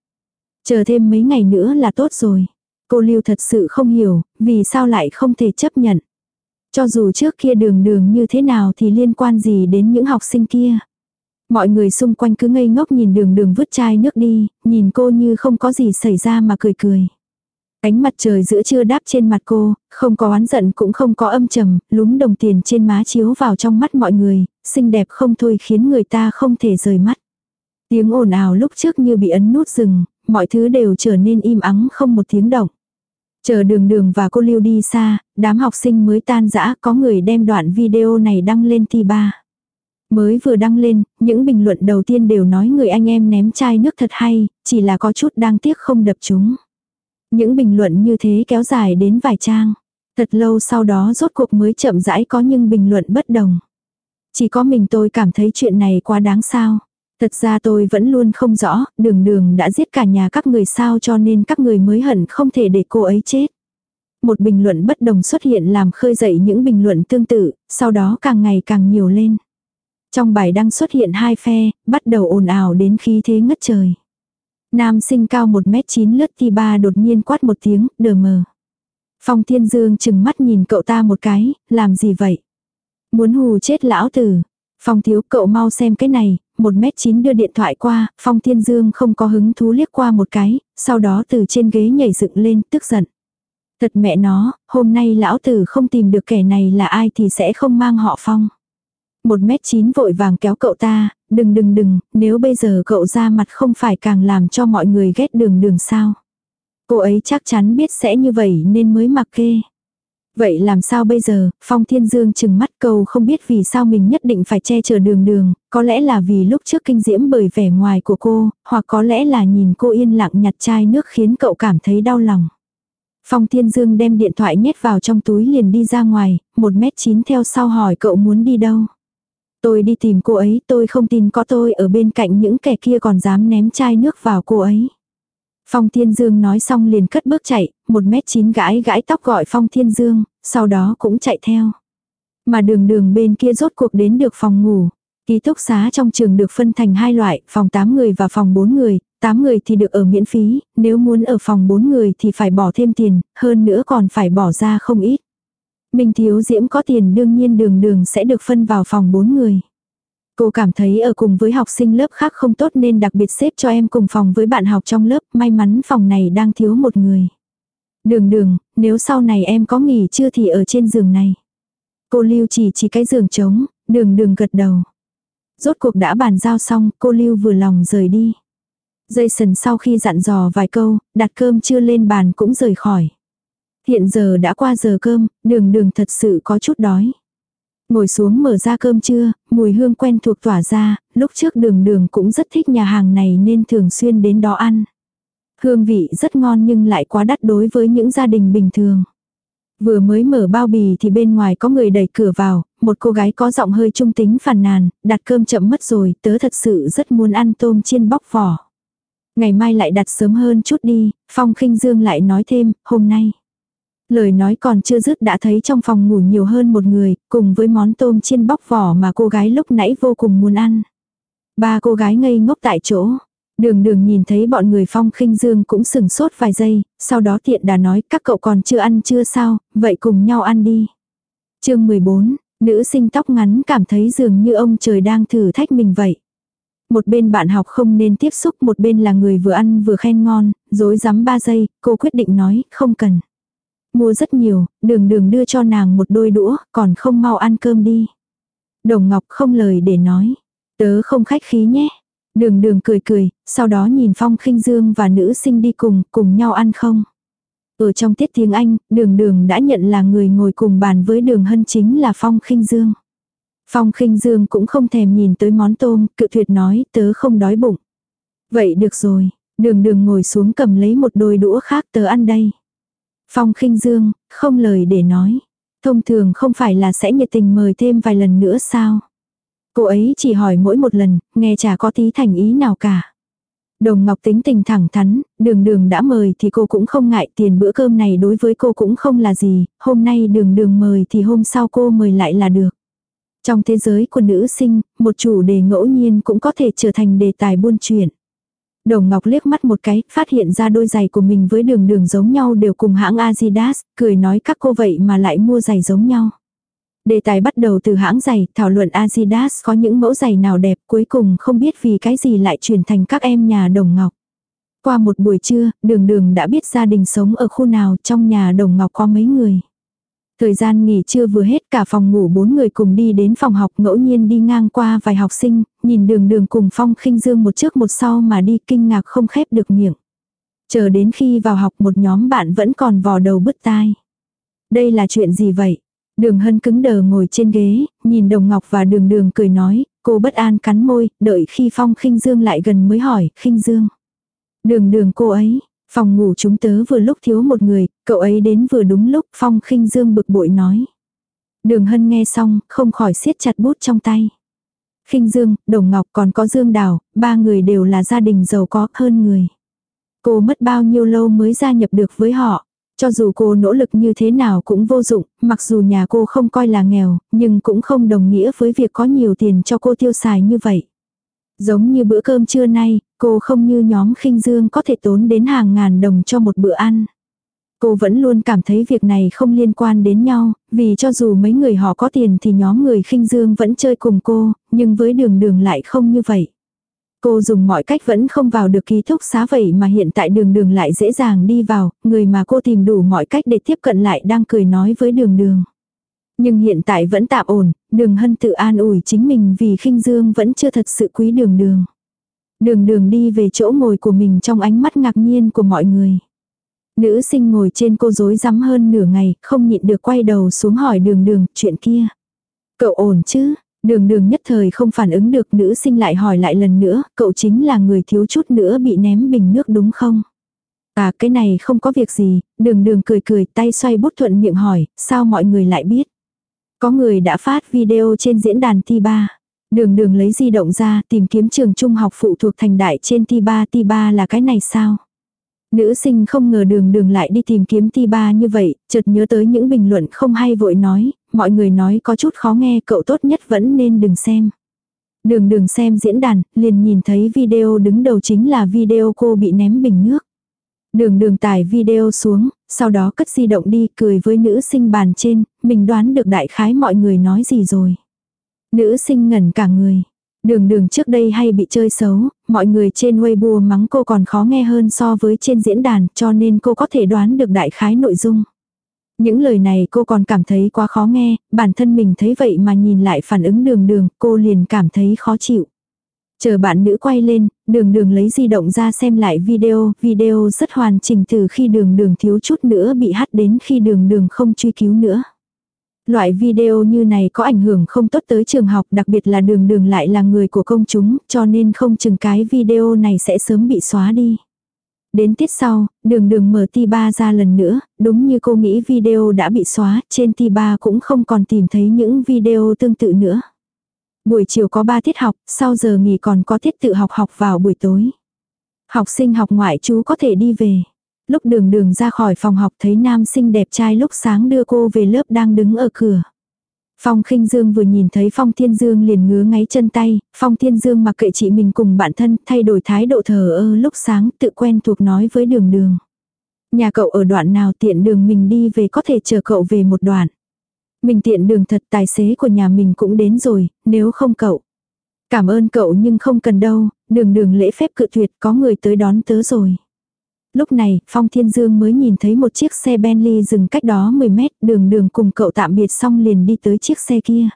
Chờ thêm mấy ngày nữa là tốt rồi. Cô Lưu thật sự không hiểu, vì sao lại không thể chấp nhận. Cho dù trước kia đường đường như thế nào thì liên quan gì đến những học sinh kia. Mọi người xung quanh cứ ngây ngốc nhìn đường đường vứt chai nước đi, nhìn cô như không có gì xảy ra mà cười cười. Ánh mặt trời giữa trưa đáp trên mặt cô, không có oán giận cũng không có âm trầm, lúm đồng tiền trên má chiếu vào trong mắt mọi người, xinh đẹp không thôi khiến người ta không thể rời mắt. Tiếng ồn ào lúc trước như bị ấn nút rừng, mọi thứ đều trở nên im ắng không một tiếng động. Chờ đường đường và cô lưu đi xa, đám học sinh mới tan rã có người đem đoạn video này đăng lên thi ba. Mới vừa đăng lên, những bình luận đầu tiên đều nói người anh em ném chai nước thật hay, chỉ là có chút đang tiếc không đập chúng. Những bình luận như thế kéo dài đến vài trang. Thật lâu sau đó rốt cuộc mới chậm rãi có những bình luận bất đồng. Chỉ có mình tôi cảm thấy chuyện này quá đáng sao. Thật ra tôi vẫn luôn không rõ, đường đường đã giết cả nhà các người sao cho nên các người mới hận không thể để cô ấy chết. Một bình luận bất đồng xuất hiện làm khơi dậy những bình luận tương tự, sau đó càng ngày càng nhiều lên. Trong bài đăng xuất hiện hai phe, bắt đầu ồn ào đến khí thế ngất trời. Nam sinh cao 1m9 lướt ti ba đột nhiên quát một tiếng, đờ mờ. Phong Thiên Dương chừng mắt nhìn cậu ta một cái, làm gì vậy? Muốn hù chết lão tử. Phong thiếu cậu mau xem cái này, 1m9 đưa điện thoại qua, Phong Thiên Dương không có hứng thú liếc qua một cái, sau đó từ trên ghế nhảy dựng lên, tức giận. Thật mẹ nó, hôm nay lão tử không tìm được kẻ này là ai thì sẽ không mang họ Phong. Một mét chín vội vàng kéo cậu ta, đừng đừng đừng, nếu bây giờ cậu ra mặt không phải càng làm cho mọi người ghét đường đường sao. Cô ấy chắc chắn biết sẽ như vậy nên mới mặc kê. Vậy làm sao bây giờ, Phong Thiên Dương chừng mắt cầu không biết vì sao mình nhất định phải che chở đường đường, có lẽ là vì lúc trước kinh diễm bởi vẻ ngoài của cô, hoặc có lẽ là nhìn cô yên lặng nhặt chai nước khiến cậu cảm thấy đau lòng. Phong Thiên Dương đem điện thoại nhét vào trong túi liền đi ra ngoài, một mét chín theo sau hỏi cậu muốn đi đâu. Tôi đi tìm cô ấy, tôi không tin có tôi ở bên cạnh những kẻ kia còn dám ném chai nước vào cô ấy. Phong Thiên Dương nói xong liền cất bước chạy, một mét chín gãi gãi tóc gọi Phong Thiên Dương, sau đó cũng chạy theo. Mà đường đường bên kia rốt cuộc đến được phòng ngủ. Ký túc xá trong trường được phân thành hai loại, phòng 8 người và phòng 4 người, 8 người thì được ở miễn phí, nếu muốn ở phòng 4 người thì phải bỏ thêm tiền, hơn nữa còn phải bỏ ra không ít. Minh Thiếu Diễm có tiền đương nhiên đường đường sẽ được phân vào phòng 4 người. Cô cảm thấy ở cùng với học sinh lớp khác không tốt nên đặc biệt xếp cho em cùng phòng với bạn học trong lớp, may mắn phòng này đang thiếu một người. Đường đường, nếu sau này em có nghỉ chưa thì ở trên giường này. Cô Lưu chỉ chỉ cái giường trống, đường đường gật đầu. Rốt cuộc đã bàn giao xong, cô Lưu vừa lòng rời đi. Jason sau khi dặn dò vài câu, đặt cơm chưa lên bàn cũng rời khỏi. Hiện giờ đã qua giờ cơm, đường đường thật sự có chút đói. Ngồi xuống mở ra cơm trưa, mùi hương quen thuộc tỏa ra, lúc trước đường đường cũng rất thích nhà hàng này nên thường xuyên đến đó ăn. Hương vị rất ngon nhưng lại quá đắt đối với những gia đình bình thường. Vừa mới mở bao bì thì bên ngoài có người đẩy cửa vào, một cô gái có giọng hơi trung tính phàn nàn, đặt cơm chậm mất rồi, tớ thật sự rất muốn ăn tôm chiên bóc vỏ. Ngày mai lại đặt sớm hơn chút đi, Phong khinh Dương lại nói thêm, hôm nay. Lời nói còn chưa dứt đã thấy trong phòng ngủ nhiều hơn một người, cùng với món tôm chiên bóc vỏ mà cô gái lúc nãy vô cùng muốn ăn. Ba cô gái ngây ngốc tại chỗ. Đường đường nhìn thấy bọn người phong khinh dương cũng sừng sốt vài giây, sau đó tiện đã nói các cậu còn chưa ăn chưa sao, vậy cùng nhau ăn đi. chương 14, nữ sinh tóc ngắn cảm thấy dường như ông trời đang thử thách mình vậy. Một bên bạn học không nên tiếp xúc, một bên là người vừa ăn vừa khen ngon, Dối rắm 3 giây, cô quyết định nói, không cần. Mua rất nhiều, đường đường đưa cho nàng một đôi đũa, còn không mau ăn cơm đi. Đồng Ngọc không lời để nói. Tớ không khách khí nhé. Đường đường cười cười, sau đó nhìn Phong khinh Dương và nữ sinh đi cùng, cùng nhau ăn không. Ở trong tiết tiếng Anh, đường đường đã nhận là người ngồi cùng bàn với đường hân chính là Phong khinh Dương. Phong khinh Dương cũng không thèm nhìn tới món tôm, cự tuyệt nói tớ không đói bụng. Vậy được rồi, đường đường ngồi xuống cầm lấy một đôi đũa khác tớ ăn đây. Phong khinh Dương, không lời để nói. Thông thường không phải là sẽ nhiệt tình mời thêm vài lần nữa sao? Cô ấy chỉ hỏi mỗi một lần, nghe chả có tí thành ý nào cả. Đồng Ngọc tính tình thẳng thắn, đường đường đã mời thì cô cũng không ngại tiền bữa cơm này đối với cô cũng không là gì, hôm nay đường đường mời thì hôm sau cô mời lại là được. Trong thế giới của nữ sinh, một chủ đề ngẫu nhiên cũng có thể trở thành đề tài buôn chuyện. Đồng Ngọc liếc mắt một cái, phát hiện ra đôi giày của mình với đường đường giống nhau đều cùng hãng Adidas, cười nói các cô vậy mà lại mua giày giống nhau. Đề tài bắt đầu từ hãng giày, thảo luận Adidas có những mẫu giày nào đẹp, cuối cùng không biết vì cái gì lại chuyển thành các em nhà Đồng Ngọc. Qua một buổi trưa, đường đường đã biết gia đình sống ở khu nào trong nhà Đồng Ngọc có mấy người. Thời gian nghỉ trưa vừa hết cả phòng ngủ bốn người cùng đi đến phòng học ngẫu nhiên đi ngang qua vài học sinh, nhìn đường đường cùng phong khinh dương một trước một sau mà đi kinh ngạc không khép được miệng. Chờ đến khi vào học một nhóm bạn vẫn còn vò đầu bứt tai. Đây là chuyện gì vậy? Đường hân cứng đờ ngồi trên ghế, nhìn đồng ngọc và đường đường cười nói, cô bất an cắn môi, đợi khi phong khinh dương lại gần mới hỏi, khinh dương. Đường đường cô ấy, Phòng ngủ chúng tớ vừa lúc thiếu một người, cậu ấy đến vừa đúng lúc Phong khinh Dương bực bội nói. Đường Hân nghe xong, không khỏi siết chặt bút trong tay. khinh Dương, Đồng Ngọc còn có Dương Đào, ba người đều là gia đình giàu có hơn người. Cô mất bao nhiêu lâu mới gia nhập được với họ. Cho dù cô nỗ lực như thế nào cũng vô dụng, mặc dù nhà cô không coi là nghèo, nhưng cũng không đồng nghĩa với việc có nhiều tiền cho cô tiêu xài như vậy. Giống như bữa cơm trưa nay, cô không như nhóm khinh dương có thể tốn đến hàng ngàn đồng cho một bữa ăn. Cô vẫn luôn cảm thấy việc này không liên quan đến nhau, vì cho dù mấy người họ có tiền thì nhóm người khinh dương vẫn chơi cùng cô, nhưng với đường đường lại không như vậy. Cô dùng mọi cách vẫn không vào được ký thúc xá vậy mà hiện tại đường đường lại dễ dàng đi vào, người mà cô tìm đủ mọi cách để tiếp cận lại đang cười nói với đường đường. Nhưng hiện tại vẫn tạm ổn, đường hân tự an ủi chính mình vì khinh dương vẫn chưa thật sự quý đường đường. Đường đường đi về chỗ ngồi của mình trong ánh mắt ngạc nhiên của mọi người. Nữ sinh ngồi trên cô rối rắm hơn nửa ngày, không nhịn được quay đầu xuống hỏi đường đường chuyện kia. Cậu ổn chứ? Đường đường nhất thời không phản ứng được nữ sinh lại hỏi lại lần nữa, cậu chính là người thiếu chút nữa bị ném bình nước đúng không? À cái này không có việc gì, đường đường cười cười tay xoay bút thuận miệng hỏi, sao mọi người lại biết? Có người đã phát video trên diễn đàn T3. Đường đường lấy di động ra tìm kiếm trường trung học phụ thuộc thành đại trên T3. T3 là cái này sao? Nữ sinh không ngờ đường đường lại đi tìm kiếm T3 như vậy, chợt nhớ tới những bình luận không hay vội nói, mọi người nói có chút khó nghe cậu tốt nhất vẫn nên đừng xem. Đường đường xem diễn đàn, liền nhìn thấy video đứng đầu chính là video cô bị ném bình nước. Đường đường tải video xuống, sau đó cất di động đi cười với nữ sinh bàn trên, mình đoán được đại khái mọi người nói gì rồi. Nữ sinh ngẩn cả người. Đường đường trước đây hay bị chơi xấu, mọi người trên Weibo mắng cô còn khó nghe hơn so với trên diễn đàn cho nên cô có thể đoán được đại khái nội dung. Những lời này cô còn cảm thấy quá khó nghe, bản thân mình thấy vậy mà nhìn lại phản ứng đường đường, cô liền cảm thấy khó chịu. Chờ bạn nữ quay lên, đường đường lấy di động ra xem lại video, video rất hoàn chỉnh từ khi đường đường thiếu chút nữa bị hắt đến khi đường đường không truy cứu nữa. Loại video như này có ảnh hưởng không tốt tới trường học đặc biệt là đường đường lại là người của công chúng cho nên không chừng cái video này sẽ sớm bị xóa đi. Đến tiết sau, đường đường mở T3 ra lần nữa, đúng như cô nghĩ video đã bị xóa, trên T3 cũng không còn tìm thấy những video tương tự nữa. Buổi chiều có 3 tiết học, sau giờ nghỉ còn có tiết tự học học vào buổi tối. Học sinh học ngoại chú có thể đi về. Lúc đường đường ra khỏi phòng học thấy nam sinh đẹp trai lúc sáng đưa cô về lớp đang đứng ở cửa. Phong khinh Dương vừa nhìn thấy Phong Thiên Dương liền ngứa ngáy chân tay, Phong Thiên Dương mặc kệ chị mình cùng bạn thân thay đổi thái độ thờ ơ lúc sáng tự quen thuộc nói với đường đường. Nhà cậu ở đoạn nào tiện đường mình đi về có thể chờ cậu về một đoạn. Mình tiện đường thật tài xế của nhà mình cũng đến rồi, nếu không cậu. Cảm ơn cậu nhưng không cần đâu, đường đường lễ phép cự tuyệt có người tới đón tớ rồi. Lúc này, Phong Thiên Dương mới nhìn thấy một chiếc xe Bentley dừng cách đó 10 mét, đường đường cùng cậu tạm biệt xong liền đi tới chiếc xe kia.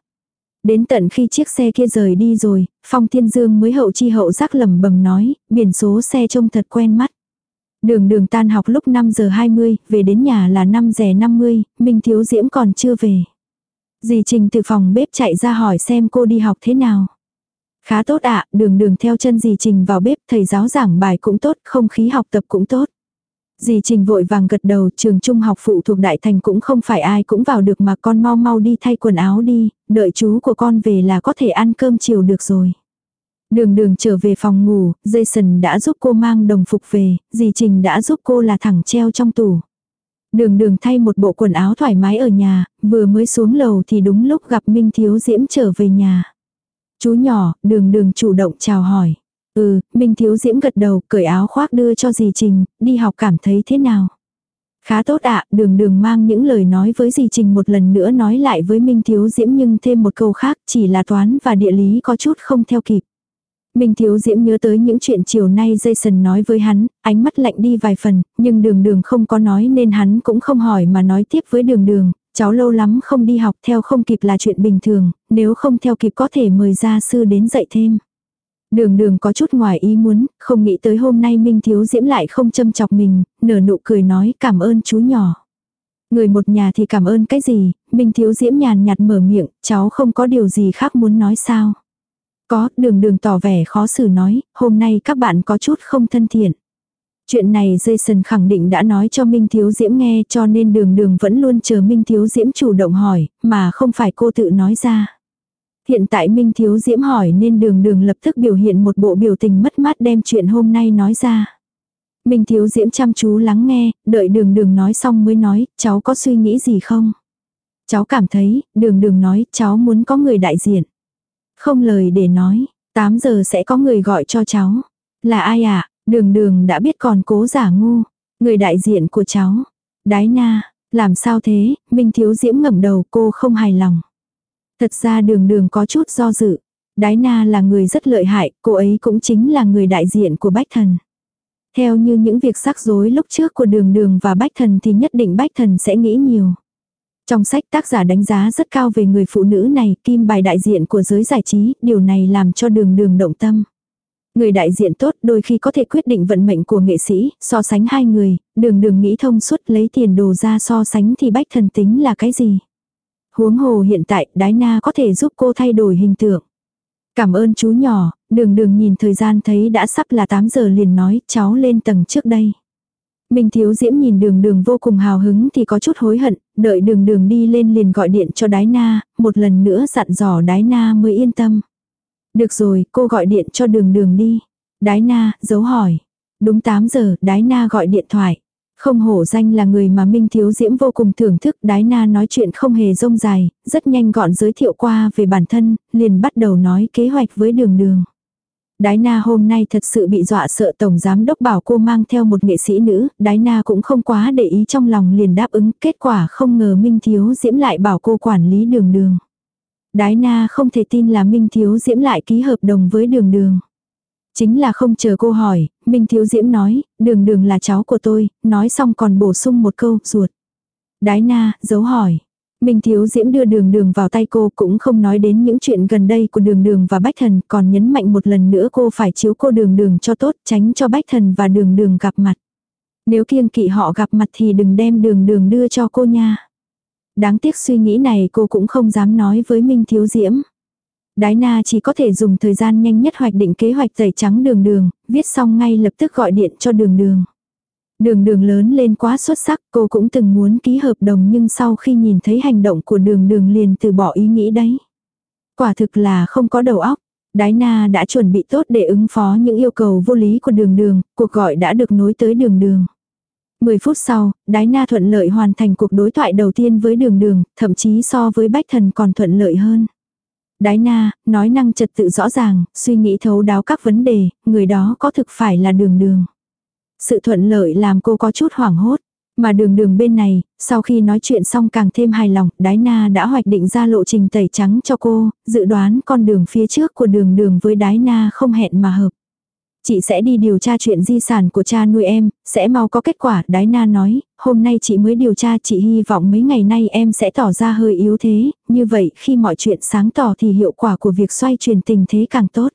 Đến tận khi chiếc xe kia rời đi rồi, Phong Thiên Dương mới hậu chi hậu giác lầm bầm nói, biển số xe trông thật quen mắt. Đường đường tan học lúc 5 giờ 20, về đến nhà là 5 giờ 50, Minh Thiếu Diễm còn chưa về. Dì Trình từ phòng bếp chạy ra hỏi xem cô đi học thế nào. Khá tốt ạ, đường đường theo chân dì Trình vào bếp, thầy giáo giảng bài cũng tốt, không khí học tập cũng tốt. Dì Trình vội vàng gật đầu, trường trung học phụ thuộc Đại Thành cũng không phải ai cũng vào được mà con mau mau đi thay quần áo đi, đợi chú của con về là có thể ăn cơm chiều được rồi. Đường đường trở về phòng ngủ, Jason đã giúp cô mang đồng phục về, dì Trình đã giúp cô là thẳng treo trong tủ. Đường đường thay một bộ quần áo thoải mái ở nhà, vừa mới xuống lầu thì đúng lúc gặp Minh Thiếu Diễm trở về nhà. Chú nhỏ, đường đường chủ động chào hỏi. Ừ, Minh Thiếu Diễm gật đầu, cởi áo khoác đưa cho dì Trình, đi học cảm thấy thế nào? Khá tốt ạ, đường đường mang những lời nói với dì Trình một lần nữa nói lại với Minh Thiếu Diễm nhưng thêm một câu khác chỉ là toán và địa lý có chút không theo kịp. Minh Thiếu Diễm nhớ tới những chuyện chiều nay Jason nói với hắn, ánh mắt lạnh đi vài phần, nhưng đường đường không có nói nên hắn cũng không hỏi mà nói tiếp với đường đường, cháu lâu lắm không đi học theo không kịp là chuyện bình thường, nếu không theo kịp có thể mời gia sư đến dạy thêm. Đường đường có chút ngoài ý muốn, không nghĩ tới hôm nay Minh Thiếu Diễm lại không châm chọc mình, nở nụ cười nói cảm ơn chú nhỏ. Người một nhà thì cảm ơn cái gì, Minh Thiếu Diễm nhàn nhạt mở miệng, cháu không có điều gì khác muốn nói sao. Có, đường đường tỏ vẻ khó xử nói, hôm nay các bạn có chút không thân thiện. Chuyện này Jason khẳng định đã nói cho Minh Thiếu Diễm nghe cho nên đường đường vẫn luôn chờ Minh Thiếu Diễm chủ động hỏi, mà không phải cô tự nói ra. Hiện tại Minh Thiếu Diễm hỏi nên đường đường lập tức biểu hiện một bộ biểu tình mất mát đem chuyện hôm nay nói ra. Minh Thiếu Diễm chăm chú lắng nghe, đợi đường đường nói xong mới nói, cháu có suy nghĩ gì không? Cháu cảm thấy, đường đường nói, cháu muốn có người đại diện. Không lời để nói, 8 giờ sẽ có người gọi cho cháu. Là ai ạ? À? Đường đường đã biết còn cố giả ngu. Người đại diện của cháu. Đái na, làm sao thế, Minh Thiếu Diễm ngẩng đầu cô không hài lòng. Thật ra đường đường có chút do dự. Đái na là người rất lợi hại, cô ấy cũng chính là người đại diện của Bách Thần. Theo như những việc rắc rối lúc trước của đường đường và Bách Thần thì nhất định Bách Thần sẽ nghĩ nhiều. Trong sách tác giả đánh giá rất cao về người phụ nữ này, kim bài đại diện của giới giải trí, điều này làm cho đường đường động tâm. Người đại diện tốt đôi khi có thể quyết định vận mệnh của nghệ sĩ, so sánh hai người, đường đường nghĩ thông suốt lấy tiền đồ ra so sánh thì bách thần tính là cái gì. Huống hồ hiện tại, đái na có thể giúp cô thay đổi hình tượng. Cảm ơn chú nhỏ, đường đường nhìn thời gian thấy đã sắp là 8 giờ liền nói cháu lên tầng trước đây. Minh Thiếu Diễm nhìn đường đường vô cùng hào hứng thì có chút hối hận, đợi đường đường đi lên liền gọi điện cho đái na, một lần nữa dặn dò đái na mới yên tâm. Được rồi, cô gọi điện cho đường đường đi. Đái na, dấu hỏi. Đúng 8 giờ, đái na gọi điện thoại. Không hổ danh là người mà Minh Thiếu Diễm vô cùng thưởng thức, Đái Na nói chuyện không hề rông dài, rất nhanh gọn giới thiệu qua về bản thân, liền bắt đầu nói kế hoạch với đường đường. Đái na hôm nay thật sự bị dọa sợ tổng giám đốc bảo cô mang theo một nghệ sĩ nữ, đái na cũng không quá để ý trong lòng liền đáp ứng, kết quả không ngờ Minh Thiếu Diễm lại bảo cô quản lý đường đường. Đái na không thể tin là Minh Thiếu Diễm lại ký hợp đồng với đường đường. Chính là không chờ cô hỏi, Minh Thiếu Diễm nói, đường đường là cháu của tôi, nói xong còn bổ sung một câu, ruột. Đái na, dấu hỏi. Minh Thiếu Diễm đưa đường đường vào tay cô cũng không nói đến những chuyện gần đây của đường đường và Bách Thần, còn nhấn mạnh một lần nữa cô phải chiếu cô đường đường cho tốt, tránh cho Bách Thần và đường đường gặp mặt. Nếu kiêng kỵ họ gặp mặt thì đừng đem đường đường đưa cho cô nha. Đáng tiếc suy nghĩ này cô cũng không dám nói với Minh Thiếu Diễm. Đái na chỉ có thể dùng thời gian nhanh nhất hoạch định kế hoạch tẩy trắng đường đường, viết xong ngay lập tức gọi điện cho đường đường. Đường đường lớn lên quá xuất sắc, cô cũng từng muốn ký hợp đồng nhưng sau khi nhìn thấy hành động của đường đường liền từ bỏ ý nghĩ đấy. Quả thực là không có đầu óc. Đái na đã chuẩn bị tốt để ứng phó những yêu cầu vô lý của đường đường, cuộc gọi đã được nối tới đường đường. 10 phút sau, Đái Na thuận lợi hoàn thành cuộc đối thoại đầu tiên với đường đường, thậm chí so với bách thần còn thuận lợi hơn. Đái Na, nói năng trật tự rõ ràng, suy nghĩ thấu đáo các vấn đề, người đó có thực phải là đường đường. Sự thuận lợi làm cô có chút hoảng hốt. Mà đường đường bên này, sau khi nói chuyện xong càng thêm hài lòng, Đái Na đã hoạch định ra lộ trình tẩy trắng cho cô, dự đoán con đường phía trước của đường đường với Đái Na không hẹn mà hợp. Chị sẽ đi điều tra chuyện di sản của cha nuôi em, sẽ mau có kết quả, Đái Na nói, hôm nay chị mới điều tra chị hy vọng mấy ngày nay em sẽ tỏ ra hơi yếu thế, như vậy khi mọi chuyện sáng tỏ thì hiệu quả của việc xoay chuyển tình thế càng tốt.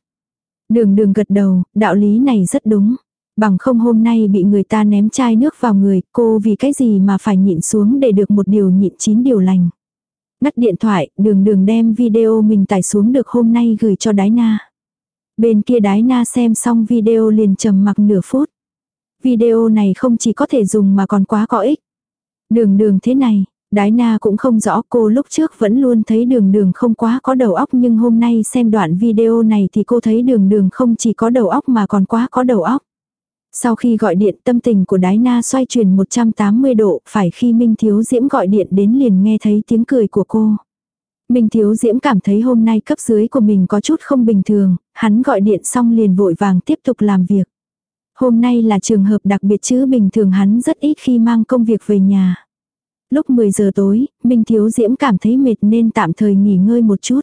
Đường đường gật đầu, đạo lý này rất đúng. Bằng không hôm nay bị người ta ném chai nước vào người, cô vì cái gì mà phải nhịn xuống để được một điều nhịn chín điều lành. Ngắt điện thoại, đường đường đem video mình tải xuống được hôm nay gửi cho Đái Na. Bên kia Đái Na xem xong video liền trầm mặc nửa phút. Video này không chỉ có thể dùng mà còn quá có ích. Đường đường thế này, Đái na cũng không rõ cô lúc trước vẫn luôn thấy đường đường không quá có đầu óc nhưng hôm nay xem đoạn video này thì cô thấy đường đường không chỉ có đầu óc mà còn quá có đầu óc. Sau khi gọi điện tâm tình của Đái na xoay chuyển 180 độ phải khi Minh Thiếu Diễm gọi điện đến liền nghe thấy tiếng cười của cô. Minh Thiếu Diễm cảm thấy hôm nay cấp dưới của mình có chút không bình thường, hắn gọi điện xong liền vội vàng tiếp tục làm việc. Hôm nay là trường hợp đặc biệt chứ bình thường hắn rất ít khi mang công việc về nhà. Lúc 10 giờ tối, Minh Thiếu Diễm cảm thấy mệt nên tạm thời nghỉ ngơi một chút.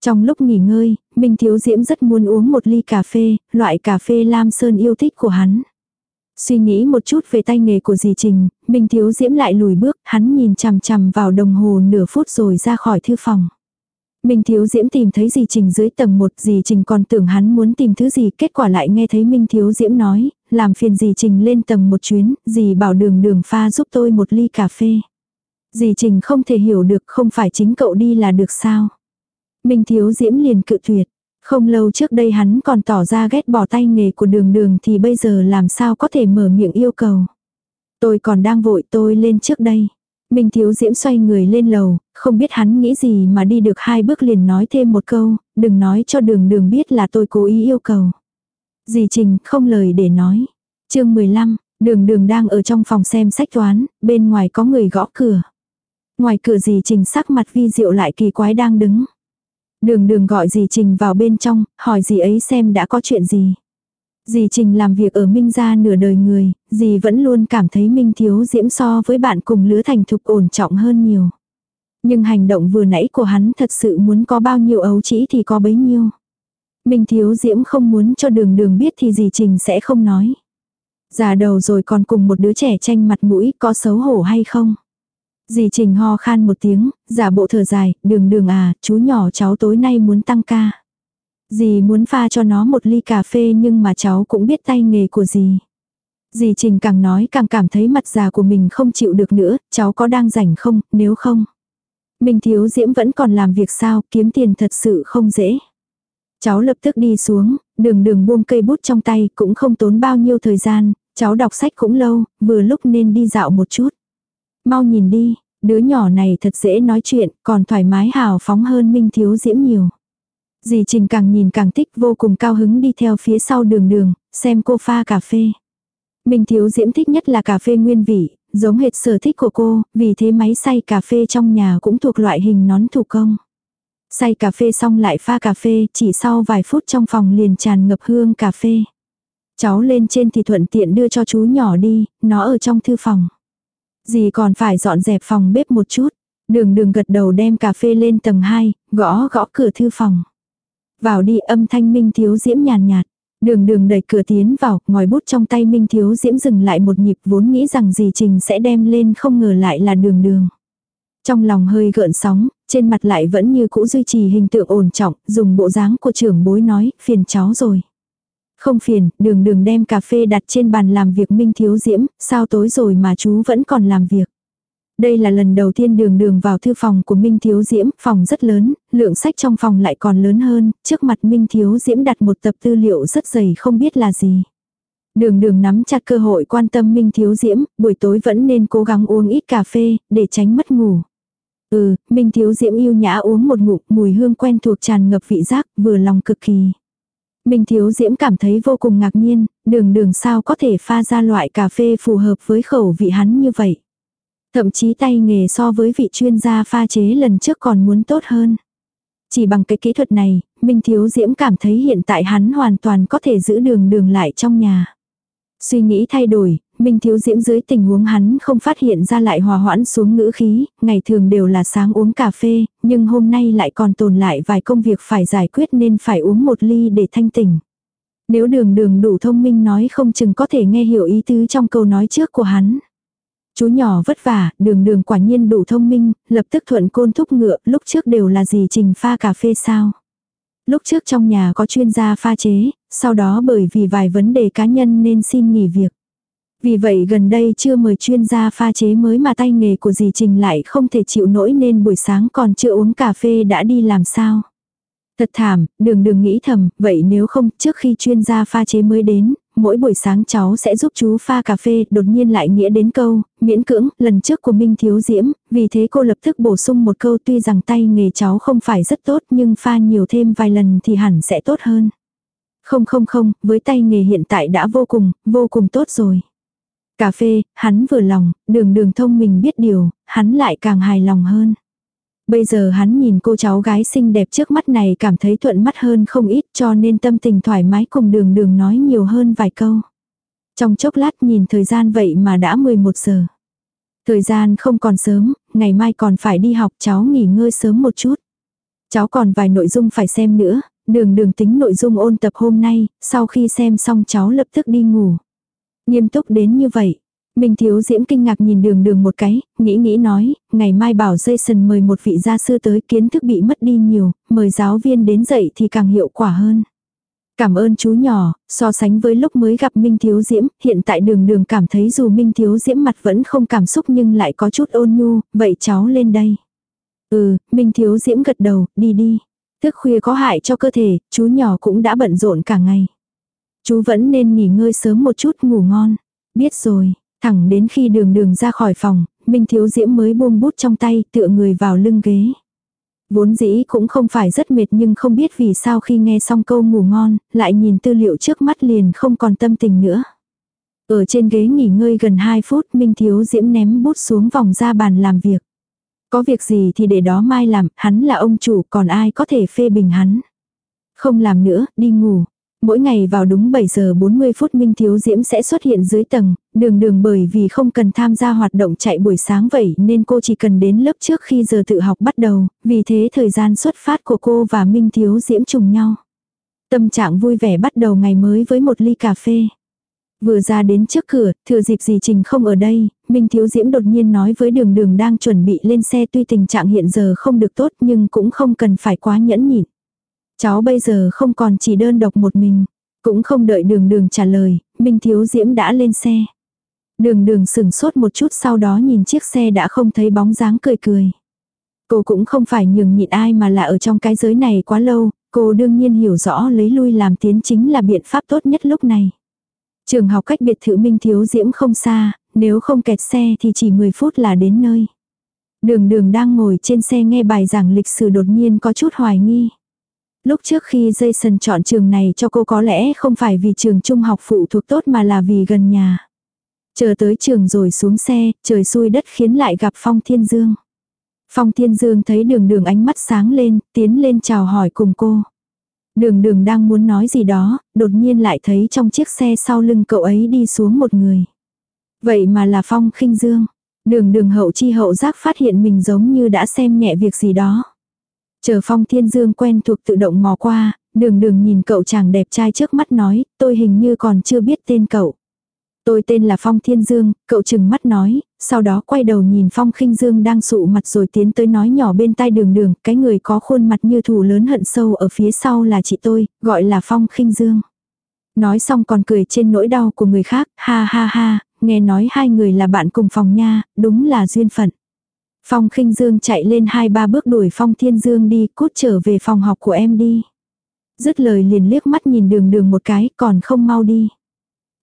Trong lúc nghỉ ngơi, Minh Thiếu Diễm rất muốn uống một ly cà phê, loại cà phê Lam Sơn yêu thích của hắn. Suy nghĩ một chút về tay nghề của dì Trình, Minh Thiếu Diễm lại lùi bước, hắn nhìn chằm chằm vào đồng hồ nửa phút rồi ra khỏi thư phòng. Minh Thiếu Diễm tìm thấy dì Trình dưới tầng một. dì Trình còn tưởng hắn muốn tìm thứ gì, kết quả lại nghe thấy Minh Thiếu Diễm nói, làm phiền dì Trình lên tầng một chuyến, dì bảo đường đường pha giúp tôi một ly cà phê. Dì Trình không thể hiểu được không phải chính cậu đi là được sao. Minh Thiếu Diễm liền cự tuyệt. Không lâu trước đây hắn còn tỏ ra ghét bỏ tay nghề của đường đường thì bây giờ làm sao có thể mở miệng yêu cầu. Tôi còn đang vội tôi lên trước đây. Minh Thiếu Diễm xoay người lên lầu, không biết hắn nghĩ gì mà đi được hai bước liền nói thêm một câu, đừng nói cho đường đường biết là tôi cố ý yêu cầu. Dì Trình không lời để nói. chương 15, đường đường đang ở trong phòng xem sách toán, bên ngoài có người gõ cửa. Ngoài cửa dì Trình sắc mặt vi diệu lại kỳ quái đang đứng. Đường đường gọi dì Trình vào bên trong, hỏi dì ấy xem đã có chuyện gì. Dì Trình làm việc ở Minh gia nửa đời người, dì vẫn luôn cảm thấy Minh thiếu diễm so với bạn cùng lứa thành thục ổn trọng hơn nhiều. Nhưng hành động vừa nãy của hắn thật sự muốn có bao nhiêu ấu chỉ thì có bấy nhiêu. Minh thiếu diễm không muốn cho đường đường biết thì dì Trình sẽ không nói. Già đầu rồi còn cùng một đứa trẻ tranh mặt mũi có xấu hổ hay không? Dì Trình ho khan một tiếng, giả bộ thở dài, đường đường à, chú nhỏ cháu tối nay muốn tăng ca. Dì muốn pha cho nó một ly cà phê nhưng mà cháu cũng biết tay nghề của dì. Dì Trình càng nói càng cảm thấy mặt già của mình không chịu được nữa, cháu có đang rảnh không, nếu không. Mình thiếu diễm vẫn còn làm việc sao, kiếm tiền thật sự không dễ. Cháu lập tức đi xuống, đường đường buông cây bút trong tay cũng không tốn bao nhiêu thời gian, cháu đọc sách cũng lâu, vừa lúc nên đi dạo một chút. Mau nhìn đi, đứa nhỏ này thật dễ nói chuyện, còn thoải mái hào phóng hơn Minh Thiếu Diễm nhiều. Dì Trình càng nhìn càng thích vô cùng cao hứng đi theo phía sau đường đường, xem cô pha cà phê. Minh Thiếu Diễm thích nhất là cà phê nguyên vị, giống hệt sở thích của cô, vì thế máy xay cà phê trong nhà cũng thuộc loại hình nón thủ công. Xay cà phê xong lại pha cà phê, chỉ sau vài phút trong phòng liền tràn ngập hương cà phê. Cháu lên trên thì thuận tiện đưa cho chú nhỏ đi, nó ở trong thư phòng. Dì còn phải dọn dẹp phòng bếp một chút. Đường đường gật đầu đem cà phê lên tầng 2, gõ gõ cửa thư phòng. Vào đi âm thanh Minh Thiếu Diễm nhàn nhạt. Đường đường đẩy cửa tiến vào, ngòi bút trong tay Minh Thiếu Diễm dừng lại một nhịp vốn nghĩ rằng dì Trình sẽ đem lên không ngờ lại là đường đường. Trong lòng hơi gợn sóng, trên mặt lại vẫn như cũ duy trì hình tượng ổn trọng, dùng bộ dáng của trưởng bối nói, phiền cháu rồi. Không phiền, đường đường đem cà phê đặt trên bàn làm việc Minh Thiếu Diễm, sao tối rồi mà chú vẫn còn làm việc. Đây là lần đầu tiên đường đường vào thư phòng của Minh Thiếu Diễm, phòng rất lớn, lượng sách trong phòng lại còn lớn hơn, trước mặt Minh Thiếu Diễm đặt một tập tư liệu rất dày không biết là gì. Đường đường nắm chặt cơ hội quan tâm Minh Thiếu Diễm, buổi tối vẫn nên cố gắng uống ít cà phê, để tránh mất ngủ. Ừ, Minh Thiếu Diễm yêu nhã uống một ngụm, mùi hương quen thuộc tràn ngập vị giác, vừa lòng cực kỳ. Minh Thiếu Diễm cảm thấy vô cùng ngạc nhiên, đường đường sao có thể pha ra loại cà phê phù hợp với khẩu vị hắn như vậy. Thậm chí tay nghề so với vị chuyên gia pha chế lần trước còn muốn tốt hơn. Chỉ bằng cái kỹ thuật này, Minh Thiếu Diễm cảm thấy hiện tại hắn hoàn toàn có thể giữ đường đường lại trong nhà. Suy nghĩ thay đổi, Minh Thiếu Diễm dưới tình huống hắn không phát hiện ra lại hòa hoãn xuống ngữ khí, ngày thường đều là sáng uống cà phê, nhưng hôm nay lại còn tồn lại vài công việc phải giải quyết nên phải uống một ly để thanh tỉnh. Nếu đường đường đủ thông minh nói không chừng có thể nghe hiểu ý tứ trong câu nói trước của hắn. Chú nhỏ vất vả, đường đường quả nhiên đủ thông minh, lập tức thuận côn thúc ngựa, lúc trước đều là gì trình pha cà phê sao. Lúc trước trong nhà có chuyên gia pha chế, sau đó bởi vì vài vấn đề cá nhân nên xin nghỉ việc. Vì vậy gần đây chưa mời chuyên gia pha chế mới mà tay nghề của dì Trình lại không thể chịu nổi nên buổi sáng còn chưa uống cà phê đã đi làm sao. Thật thảm, đường đường nghĩ thầm, vậy nếu không trước khi chuyên gia pha chế mới đến, mỗi buổi sáng cháu sẽ giúp chú pha cà phê, đột nhiên lại nghĩa đến câu, miễn cưỡng, lần trước của Minh Thiếu Diễm, vì thế cô lập tức bổ sung một câu tuy rằng tay nghề cháu không phải rất tốt nhưng pha nhiều thêm vài lần thì hẳn sẽ tốt hơn. Không không không, với tay nghề hiện tại đã vô cùng, vô cùng tốt rồi. Cà phê, hắn vừa lòng, đường đường thông mình biết điều, hắn lại càng hài lòng hơn. Bây giờ hắn nhìn cô cháu gái xinh đẹp trước mắt này cảm thấy thuận mắt hơn không ít cho nên tâm tình thoải mái cùng đường đường nói nhiều hơn vài câu. Trong chốc lát nhìn thời gian vậy mà đã 11 giờ. Thời gian không còn sớm, ngày mai còn phải đi học cháu nghỉ ngơi sớm một chút. Cháu còn vài nội dung phải xem nữa, đường đường tính nội dung ôn tập hôm nay, sau khi xem xong cháu lập tức đi ngủ. Nghiêm túc đến như vậy. Minh Thiếu Diễm kinh ngạc nhìn đường đường một cái, nghĩ nghĩ nói, ngày mai bảo Jason mời một vị gia sư tới kiến thức bị mất đi nhiều, mời giáo viên đến dạy thì càng hiệu quả hơn. Cảm ơn chú nhỏ, so sánh với lúc mới gặp Minh Thiếu Diễm, hiện tại đường đường cảm thấy dù Minh Thiếu Diễm mặt vẫn không cảm xúc nhưng lại có chút ôn nhu, vậy cháu lên đây. Ừ, Minh Thiếu Diễm gật đầu, đi đi. Thức khuya có hại cho cơ thể, chú nhỏ cũng đã bận rộn cả ngày. Chú vẫn nên nghỉ ngơi sớm một chút ngủ ngon. Biết rồi, thẳng đến khi đường đường ra khỏi phòng, Minh Thiếu Diễm mới buông bút trong tay tựa người vào lưng ghế. Vốn dĩ cũng không phải rất mệt nhưng không biết vì sao khi nghe xong câu ngủ ngon, lại nhìn tư liệu trước mắt liền không còn tâm tình nữa. Ở trên ghế nghỉ ngơi gần 2 phút Minh Thiếu Diễm ném bút xuống vòng ra bàn làm việc. Có việc gì thì để đó mai làm, hắn là ông chủ còn ai có thể phê bình hắn. Không làm nữa, đi ngủ. Mỗi ngày vào đúng 7 giờ 40 phút Minh Thiếu Diễm sẽ xuất hiện dưới tầng, đường đường bởi vì không cần tham gia hoạt động chạy buổi sáng vậy nên cô chỉ cần đến lớp trước khi giờ tự học bắt đầu, vì thế thời gian xuất phát của cô và Minh Thiếu Diễm trùng nhau. Tâm trạng vui vẻ bắt đầu ngày mới với một ly cà phê. Vừa ra đến trước cửa, thừa dịp gì Trình không ở đây, Minh Thiếu Diễm đột nhiên nói với đường đường đang chuẩn bị lên xe tuy tình trạng hiện giờ không được tốt nhưng cũng không cần phải quá nhẫn nhịn. Cháu bây giờ không còn chỉ đơn độc một mình. Cũng không đợi đường đường trả lời, Minh Thiếu Diễm đã lên xe. Đường đường sửng sốt một chút sau đó nhìn chiếc xe đã không thấy bóng dáng cười cười. Cô cũng không phải nhường nhịn ai mà là ở trong cái giới này quá lâu, cô đương nhiên hiểu rõ lấy lui làm tiến chính là biện pháp tốt nhất lúc này. Trường học cách biệt thự Minh Thiếu Diễm không xa, nếu không kẹt xe thì chỉ 10 phút là đến nơi. Đường đường đang ngồi trên xe nghe bài giảng lịch sử đột nhiên có chút hoài nghi. Lúc trước khi Jason chọn trường này cho cô có lẽ không phải vì trường trung học phụ thuộc tốt mà là vì gần nhà. Chờ tới trường rồi xuống xe, trời xui đất khiến lại gặp Phong Thiên Dương. Phong Thiên Dương thấy đường đường ánh mắt sáng lên, tiến lên chào hỏi cùng cô. Đường đường đang muốn nói gì đó, đột nhiên lại thấy trong chiếc xe sau lưng cậu ấy đi xuống một người. Vậy mà là Phong khinh Dương. Đường đường hậu chi hậu giác phát hiện mình giống như đã xem nhẹ việc gì đó. Chờ phong thiên dương quen thuộc tự động mò qua, đường đường nhìn cậu chàng đẹp trai trước mắt nói, tôi hình như còn chưa biết tên cậu. Tôi tên là Phong Thiên Dương, cậu chừng mắt nói, sau đó quay đầu nhìn Phong khinh Dương đang sụ mặt rồi tiến tới nói nhỏ bên tai đường đường, cái người có khuôn mặt như thù lớn hận sâu ở phía sau là chị tôi, gọi là Phong khinh Dương. Nói xong còn cười trên nỗi đau của người khác, ha ha ha, nghe nói hai người là bạn cùng phòng nha, đúng là duyên phận. Phong khinh dương chạy lên hai ba bước đuổi Phong Thiên Dương đi, cút trở về phòng học của em đi. Dứt lời liền liếc mắt nhìn đường đường một cái, còn không mau đi.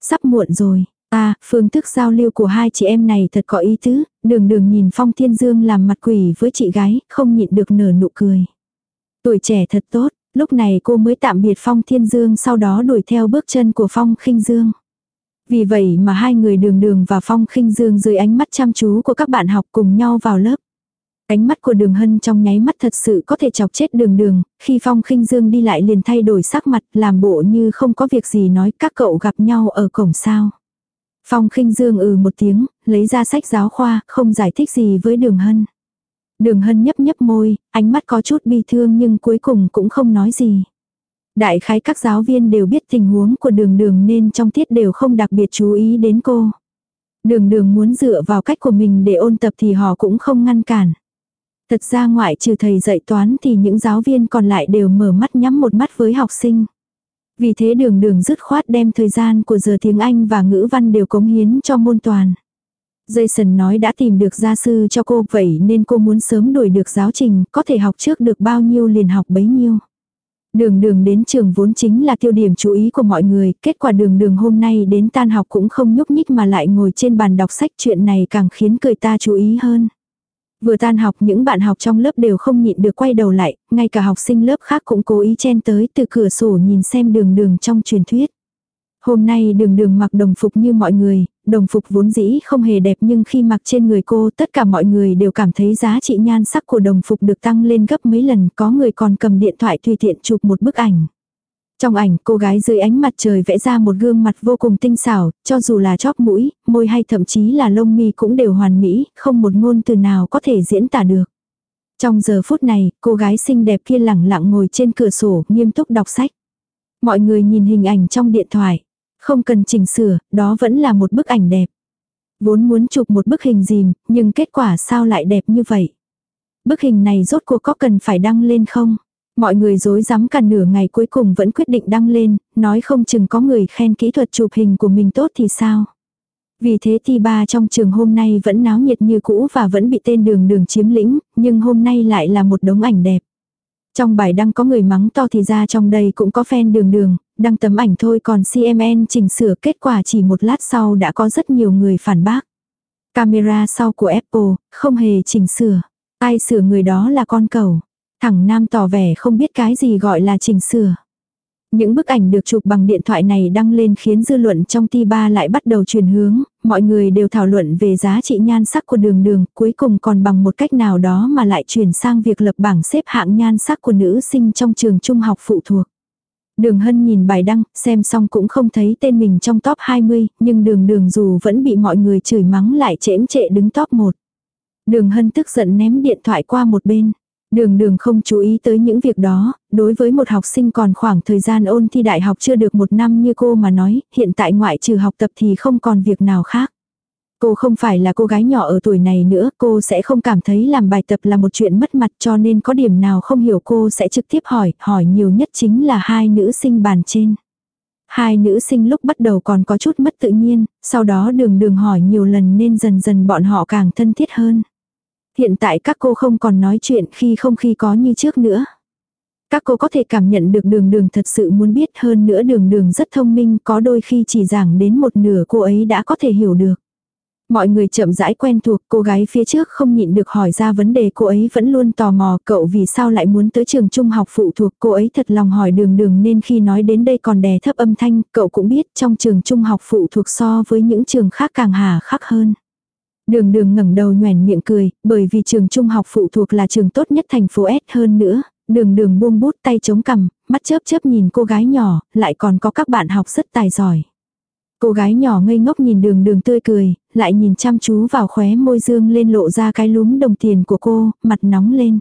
Sắp muộn rồi, à, phương thức giao lưu của hai chị em này thật có ý tứ, đường đường nhìn Phong Thiên Dương làm mặt quỷ với chị gái, không nhịn được nở nụ cười. Tuổi trẻ thật tốt, lúc này cô mới tạm biệt Phong Thiên Dương sau đó đuổi theo bước chân của Phong khinh Dương. Vì vậy mà hai người đường đường và phong khinh dương dưới ánh mắt chăm chú của các bạn học cùng nhau vào lớp. Ánh mắt của đường hân trong nháy mắt thật sự có thể chọc chết đường đường, khi phong khinh dương đi lại liền thay đổi sắc mặt làm bộ như không có việc gì nói các cậu gặp nhau ở cổng sao. Phong khinh dương ừ một tiếng, lấy ra sách giáo khoa, không giải thích gì với đường hân. Đường hân nhấp nhấp môi, ánh mắt có chút bi thương nhưng cuối cùng cũng không nói gì. Đại khái các giáo viên đều biết tình huống của đường đường nên trong tiết đều không đặc biệt chú ý đến cô. Đường đường muốn dựa vào cách của mình để ôn tập thì họ cũng không ngăn cản. Thật ra ngoại trừ thầy dạy toán thì những giáo viên còn lại đều mở mắt nhắm một mắt với học sinh. Vì thế đường đường dứt khoát đem thời gian của giờ tiếng Anh và ngữ văn đều cống hiến cho môn toàn. Jason nói đã tìm được gia sư cho cô vậy nên cô muốn sớm đổi được giáo trình, có thể học trước được bao nhiêu liền học bấy nhiêu. Đường đường đến trường vốn chính là tiêu điểm chú ý của mọi người, kết quả đường đường hôm nay đến tan học cũng không nhúc nhích mà lại ngồi trên bàn đọc sách chuyện này càng khiến người ta chú ý hơn. Vừa tan học những bạn học trong lớp đều không nhịn được quay đầu lại, ngay cả học sinh lớp khác cũng cố ý chen tới từ cửa sổ nhìn xem đường đường trong truyền thuyết. Hôm nay đường đường mặc đồng phục như mọi người, đồng phục vốn dĩ không hề đẹp nhưng khi mặc trên người cô tất cả mọi người đều cảm thấy giá trị nhan sắc của đồng phục được tăng lên gấp mấy lần có người còn cầm điện thoại tùy tiện chụp một bức ảnh. Trong ảnh cô gái dưới ánh mặt trời vẽ ra một gương mặt vô cùng tinh xảo, cho dù là chóp mũi, môi hay thậm chí là lông mi cũng đều hoàn mỹ, không một ngôn từ nào có thể diễn tả được. Trong giờ phút này, cô gái xinh đẹp kia lẳng lặng ngồi trên cửa sổ, nghiêm túc đọc sách. Mọi người nhìn hình ảnh trong điện thoại. Không cần chỉnh sửa, đó vẫn là một bức ảnh đẹp. Vốn muốn chụp một bức hình dìm, nhưng kết quả sao lại đẹp như vậy? Bức hình này rốt cuộc có cần phải đăng lên không? Mọi người dối rắm cả nửa ngày cuối cùng vẫn quyết định đăng lên, nói không chừng có người khen kỹ thuật chụp hình của mình tốt thì sao. Vì thế thì ba trong trường hôm nay vẫn náo nhiệt như cũ và vẫn bị tên đường đường chiếm lĩnh, nhưng hôm nay lại là một đống ảnh đẹp. Trong bài đăng có người mắng to thì ra trong đây cũng có fan đường đường, đăng tấm ảnh thôi còn CMN chỉnh sửa kết quả chỉ một lát sau đã có rất nhiều người phản bác. Camera sau của Apple, không hề chỉnh sửa. Ai sửa người đó là con cầu. Thằng Nam tỏ vẻ không biết cái gì gọi là chỉnh sửa. Những bức ảnh được chụp bằng điện thoại này đăng lên khiến dư luận trong ti ba lại bắt đầu chuyển hướng, mọi người đều thảo luận về giá trị nhan sắc của đường đường, cuối cùng còn bằng một cách nào đó mà lại chuyển sang việc lập bảng xếp hạng nhan sắc của nữ sinh trong trường trung học phụ thuộc. Đường Hân nhìn bài đăng, xem xong cũng không thấy tên mình trong top 20, nhưng đường đường dù vẫn bị mọi người chửi mắng lại chễm trệ đứng top 1. Đường Hân tức giận ném điện thoại qua một bên. Đường đường không chú ý tới những việc đó, đối với một học sinh còn khoảng thời gian ôn thi đại học chưa được một năm như cô mà nói, hiện tại ngoại trừ học tập thì không còn việc nào khác. Cô không phải là cô gái nhỏ ở tuổi này nữa, cô sẽ không cảm thấy làm bài tập là một chuyện mất mặt cho nên có điểm nào không hiểu cô sẽ trực tiếp hỏi, hỏi nhiều nhất chính là hai nữ sinh bàn trên. Hai nữ sinh lúc bắt đầu còn có chút mất tự nhiên, sau đó đường đường hỏi nhiều lần nên dần dần bọn họ càng thân thiết hơn. Hiện tại các cô không còn nói chuyện khi không khi có như trước nữa. Các cô có thể cảm nhận được đường đường thật sự muốn biết hơn nữa đường đường rất thông minh có đôi khi chỉ giảng đến một nửa cô ấy đã có thể hiểu được. Mọi người chậm rãi quen thuộc cô gái phía trước không nhịn được hỏi ra vấn đề cô ấy vẫn luôn tò mò cậu vì sao lại muốn tới trường trung học phụ thuộc cô ấy thật lòng hỏi đường đường nên khi nói đến đây còn đè thấp âm thanh cậu cũng biết trong trường trung học phụ thuộc so với những trường khác càng hà khắc hơn. Đường đường ngẩng đầu nhoèn miệng cười, bởi vì trường trung học phụ thuộc là trường tốt nhất thành phố S hơn nữa, đường đường buông bút tay chống cằm, mắt chớp chớp nhìn cô gái nhỏ, lại còn có các bạn học rất tài giỏi. Cô gái nhỏ ngây ngốc nhìn đường đường tươi cười, lại nhìn chăm chú vào khóe môi dương lên lộ ra cái lúm đồng tiền của cô, mặt nóng lên.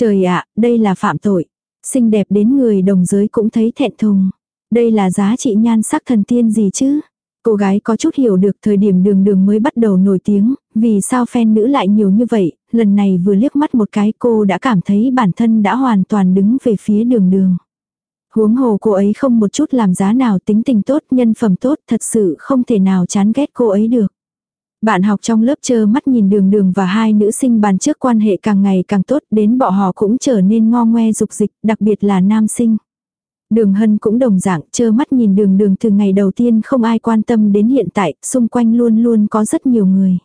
Trời ạ, đây là phạm tội. Xinh đẹp đến người đồng giới cũng thấy thẹn thùng. Đây là giá trị nhan sắc thần tiên gì chứ? Cô gái có chút hiểu được thời điểm đường đường mới bắt đầu nổi tiếng, vì sao fan nữ lại nhiều như vậy, lần này vừa liếc mắt một cái cô đã cảm thấy bản thân đã hoàn toàn đứng về phía đường đường. Huống hồ cô ấy không một chút làm giá nào tính tình tốt, nhân phẩm tốt, thật sự không thể nào chán ghét cô ấy được. Bạn học trong lớp chơ mắt nhìn đường đường và hai nữ sinh bàn trước quan hệ càng ngày càng tốt đến bọn họ cũng trở nên ngo ngoe dục dịch, đặc biệt là nam sinh. Đường hân cũng đồng dạng chơ mắt nhìn đường đường từ ngày đầu tiên không ai quan tâm đến hiện tại, xung quanh luôn luôn có rất nhiều người.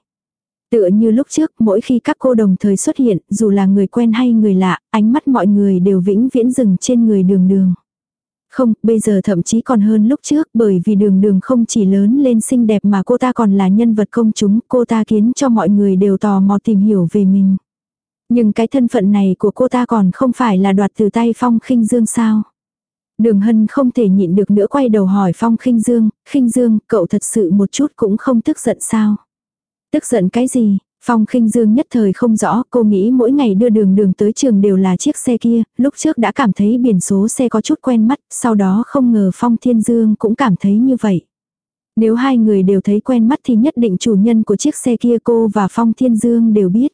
Tựa như lúc trước, mỗi khi các cô đồng thời xuất hiện, dù là người quen hay người lạ, ánh mắt mọi người đều vĩnh viễn dừng trên người đường đường. Không, bây giờ thậm chí còn hơn lúc trước bởi vì đường đường không chỉ lớn lên xinh đẹp mà cô ta còn là nhân vật công chúng, cô ta khiến cho mọi người đều tò mò tìm hiểu về mình. Nhưng cái thân phận này của cô ta còn không phải là đoạt từ tay Phong khinh Dương sao. Đường Hân không thể nhịn được nữa quay đầu hỏi Phong khinh Dương, khinh Dương, cậu thật sự một chút cũng không tức giận sao. Tức giận cái gì? Phong khinh dương nhất thời không rõ, cô nghĩ mỗi ngày đưa đường đường tới trường đều là chiếc xe kia, lúc trước đã cảm thấy biển số xe có chút quen mắt, sau đó không ngờ Phong Thiên Dương cũng cảm thấy như vậy. Nếu hai người đều thấy quen mắt thì nhất định chủ nhân của chiếc xe kia cô và Phong Thiên Dương đều biết.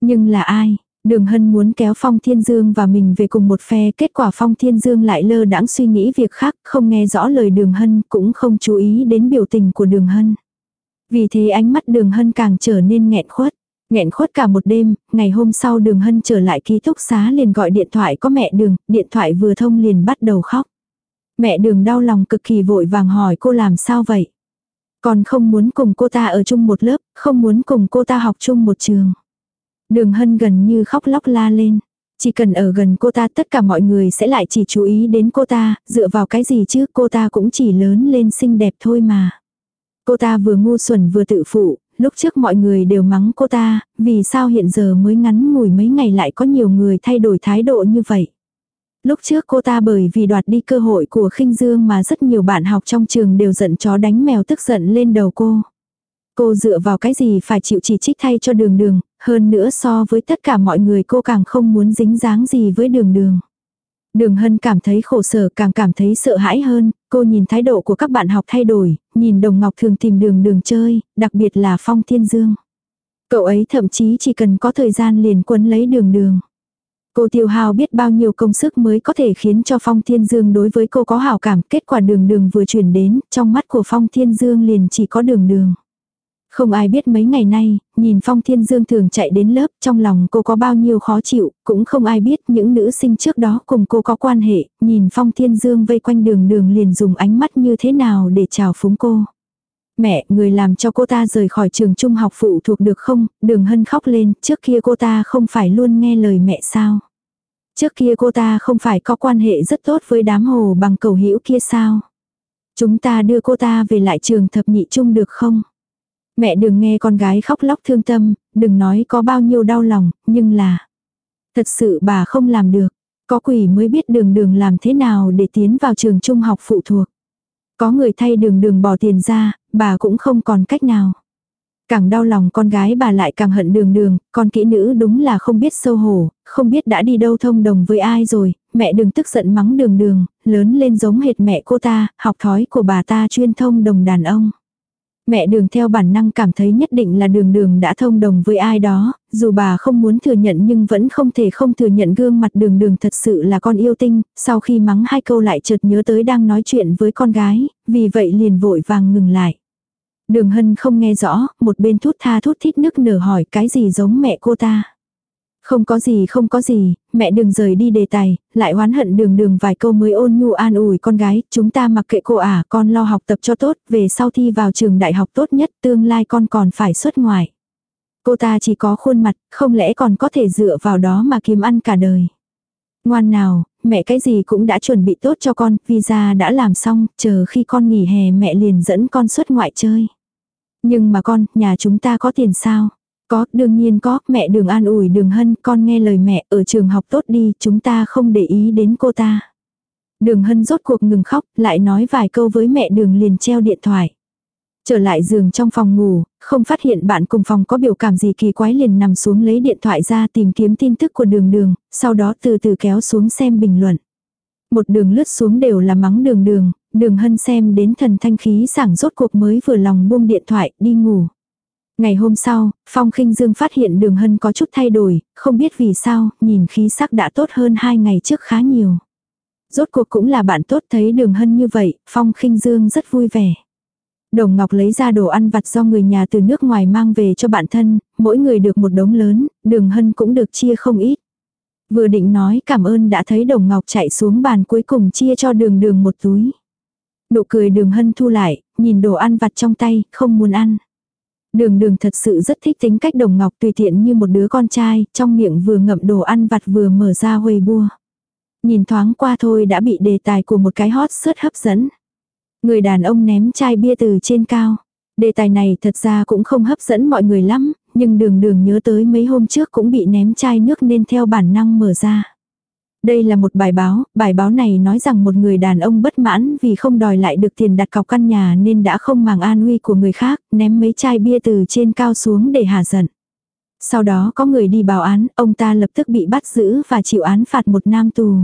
Nhưng là ai? Đường Hân muốn kéo Phong Thiên Dương và mình về cùng một phe, kết quả Phong Thiên Dương lại lơ đãng suy nghĩ việc khác, không nghe rõ lời Đường Hân, cũng không chú ý đến biểu tình của Đường Hân. Vì thế ánh mắt Đường Hân càng trở nên nghẹn khuất. Nghẹn khuất cả một đêm, ngày hôm sau Đường Hân trở lại ký túc xá liền gọi điện thoại có mẹ Đường, điện thoại vừa thông liền bắt đầu khóc. Mẹ Đường đau lòng cực kỳ vội vàng hỏi cô làm sao vậy. Còn không muốn cùng cô ta ở chung một lớp, không muốn cùng cô ta học chung một trường. Đường hân gần như khóc lóc la lên. Chỉ cần ở gần cô ta tất cả mọi người sẽ lại chỉ chú ý đến cô ta, dựa vào cái gì chứ cô ta cũng chỉ lớn lên xinh đẹp thôi mà. Cô ta vừa ngu xuẩn vừa tự phụ, lúc trước mọi người đều mắng cô ta, vì sao hiện giờ mới ngắn ngủi mấy ngày lại có nhiều người thay đổi thái độ như vậy. Lúc trước cô ta bởi vì đoạt đi cơ hội của khinh dương mà rất nhiều bạn học trong trường đều giận chó đánh mèo tức giận lên đầu cô. Cô dựa vào cái gì phải chịu chỉ trích thay cho đường đường, hơn nữa so với tất cả mọi người cô càng không muốn dính dáng gì với đường đường. Đường Hân cảm thấy khổ sở càng cảm thấy sợ hãi hơn, cô nhìn thái độ của các bạn học thay đổi, nhìn Đồng Ngọc thường tìm đường đường chơi, đặc biệt là Phong Thiên Dương. Cậu ấy thậm chí chỉ cần có thời gian liền quấn lấy đường đường. Cô tiêu hào biết bao nhiêu công sức mới có thể khiến cho Phong Thiên Dương đối với cô có hảo cảm, kết quả đường đường vừa chuyển đến, trong mắt của Phong Thiên Dương liền chỉ có đường đường. Không ai biết mấy ngày nay, nhìn Phong Thiên Dương thường chạy đến lớp, trong lòng cô có bao nhiêu khó chịu, cũng không ai biết những nữ sinh trước đó cùng cô có quan hệ, nhìn Phong Thiên Dương vây quanh đường đường liền dùng ánh mắt như thế nào để chào phúng cô. Mẹ, người làm cho cô ta rời khỏi trường trung học phụ thuộc được không? Đường hân khóc lên, trước kia cô ta không phải luôn nghe lời mẹ sao? Trước kia cô ta không phải có quan hệ rất tốt với đám hồ bằng cầu hữu kia sao? Chúng ta đưa cô ta về lại trường thập nhị trung được không? Mẹ đừng nghe con gái khóc lóc thương tâm, đừng nói có bao nhiêu đau lòng, nhưng là... Thật sự bà không làm được. Có quỷ mới biết đường đường làm thế nào để tiến vào trường trung học phụ thuộc. Có người thay đường đường bỏ tiền ra, bà cũng không còn cách nào. Càng đau lòng con gái bà lại càng hận đường đường, con kỹ nữ đúng là không biết sâu hổ, không biết đã đi đâu thông đồng với ai rồi, mẹ đừng tức giận mắng đường đường, lớn lên giống hệt mẹ cô ta, học thói của bà ta chuyên thông đồng đàn ông. Mẹ đường theo bản năng cảm thấy nhất định là đường đường đã thông đồng với ai đó, dù bà không muốn thừa nhận nhưng vẫn không thể không thừa nhận gương mặt đường đường thật sự là con yêu tinh, sau khi mắng hai câu lại chợt nhớ tới đang nói chuyện với con gái, vì vậy liền vội vàng ngừng lại. Đường hân không nghe rõ, một bên thút tha thút thít nức nở hỏi cái gì giống mẹ cô ta. Không có gì không có gì, mẹ đừng rời đi đề tài, lại oán hận đường đường vài câu mới ôn nhu an ủi con gái, chúng ta mặc kệ cô à, con lo học tập cho tốt, về sau thi vào trường đại học tốt nhất, tương lai con còn phải xuất ngoại. Cô ta chỉ có khuôn mặt, không lẽ còn có thể dựa vào đó mà kiếm ăn cả đời. Ngoan nào, mẹ cái gì cũng đã chuẩn bị tốt cho con, visa đã làm xong, chờ khi con nghỉ hè mẹ liền dẫn con xuất ngoại chơi. Nhưng mà con, nhà chúng ta có tiền sao? Có, đương nhiên có, mẹ đường an ủi đường hân, con nghe lời mẹ, ở trường học tốt đi, chúng ta không để ý đến cô ta. Đường hân rốt cuộc ngừng khóc, lại nói vài câu với mẹ đường liền treo điện thoại. Trở lại giường trong phòng ngủ, không phát hiện bạn cùng phòng có biểu cảm gì kỳ quái liền nằm xuống lấy điện thoại ra tìm kiếm tin tức của đường đường, sau đó từ từ kéo xuống xem bình luận. Một đường lướt xuống đều là mắng đường đường, đường hân xem đến thần thanh khí sảng rốt cuộc mới vừa lòng buông điện thoại đi ngủ. Ngày hôm sau, Phong khinh Dương phát hiện đường hân có chút thay đổi, không biết vì sao, nhìn khí sắc đã tốt hơn hai ngày trước khá nhiều. Rốt cuộc cũng là bạn tốt thấy đường hân như vậy, Phong khinh Dương rất vui vẻ. Đồng Ngọc lấy ra đồ ăn vặt do người nhà từ nước ngoài mang về cho bạn thân, mỗi người được một đống lớn, đường hân cũng được chia không ít. Vừa định nói cảm ơn đã thấy Đồng Ngọc chạy xuống bàn cuối cùng chia cho đường đường một túi. Nụ cười đường hân thu lại, nhìn đồ ăn vặt trong tay, không muốn ăn. Đường đường thật sự rất thích tính cách đồng ngọc tùy tiện như một đứa con trai, trong miệng vừa ngậm đồ ăn vặt vừa mở ra huê bua. Nhìn thoáng qua thôi đã bị đề tài của một cái hot sớt hấp dẫn. Người đàn ông ném chai bia từ trên cao. Đề tài này thật ra cũng không hấp dẫn mọi người lắm, nhưng đường đường nhớ tới mấy hôm trước cũng bị ném chai nước nên theo bản năng mở ra. Đây là một bài báo, bài báo này nói rằng một người đàn ông bất mãn vì không đòi lại được tiền đặt cọc căn nhà nên đã không màng an nguy của người khác, ném mấy chai bia từ trên cao xuống để hạ giận. Sau đó có người đi báo án, ông ta lập tức bị bắt giữ và chịu án phạt một năm tù.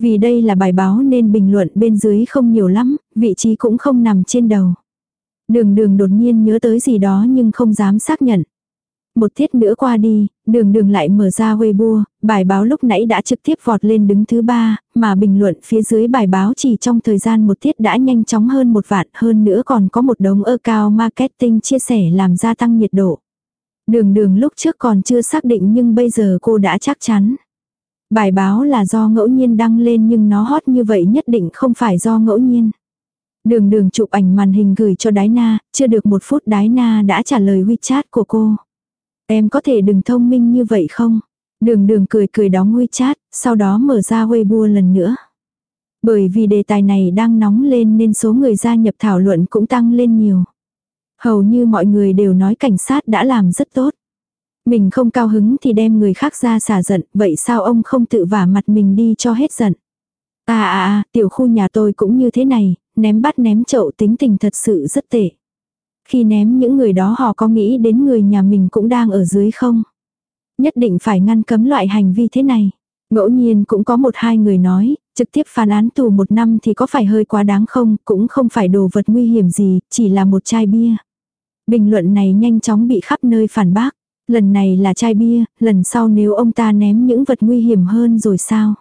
Vì đây là bài báo nên bình luận bên dưới không nhiều lắm, vị trí cũng không nằm trên đầu. Đường đường đột nhiên nhớ tới gì đó nhưng không dám xác nhận. Một tiết nữa qua đi, đường đường lại mở ra Weibo, bài báo lúc nãy đã trực tiếp vọt lên đứng thứ ba, mà bình luận phía dưới bài báo chỉ trong thời gian một tiết đã nhanh chóng hơn một vạn hơn nữa còn có một đống ơ cao marketing chia sẻ làm gia tăng nhiệt độ. Đường đường lúc trước còn chưa xác định nhưng bây giờ cô đã chắc chắn. Bài báo là do ngẫu nhiên đăng lên nhưng nó hot như vậy nhất định không phải do ngẫu nhiên. Đường đường chụp ảnh màn hình gửi cho Đái Na, chưa được một phút Đái Na đã trả lời WeChat của cô. Em có thể đừng thông minh như vậy không? Đường đường cười cười đóng WeChat, sau đó mở ra Weibo lần nữa. Bởi vì đề tài này đang nóng lên nên số người gia nhập thảo luận cũng tăng lên nhiều. Hầu như mọi người đều nói cảnh sát đã làm rất tốt. Mình không cao hứng thì đem người khác ra xả giận, vậy sao ông không tự vả mặt mình đi cho hết giận? À à à, tiểu khu nhà tôi cũng như thế này, ném bát ném chậu tính tình thật sự rất tệ. Khi ném những người đó họ có nghĩ đến người nhà mình cũng đang ở dưới không? Nhất định phải ngăn cấm loại hành vi thế này. Ngẫu nhiên cũng có một hai người nói, trực tiếp phán án tù một năm thì có phải hơi quá đáng không, cũng không phải đồ vật nguy hiểm gì, chỉ là một chai bia. Bình luận này nhanh chóng bị khắp nơi phản bác. Lần này là chai bia, lần sau nếu ông ta ném những vật nguy hiểm hơn rồi sao?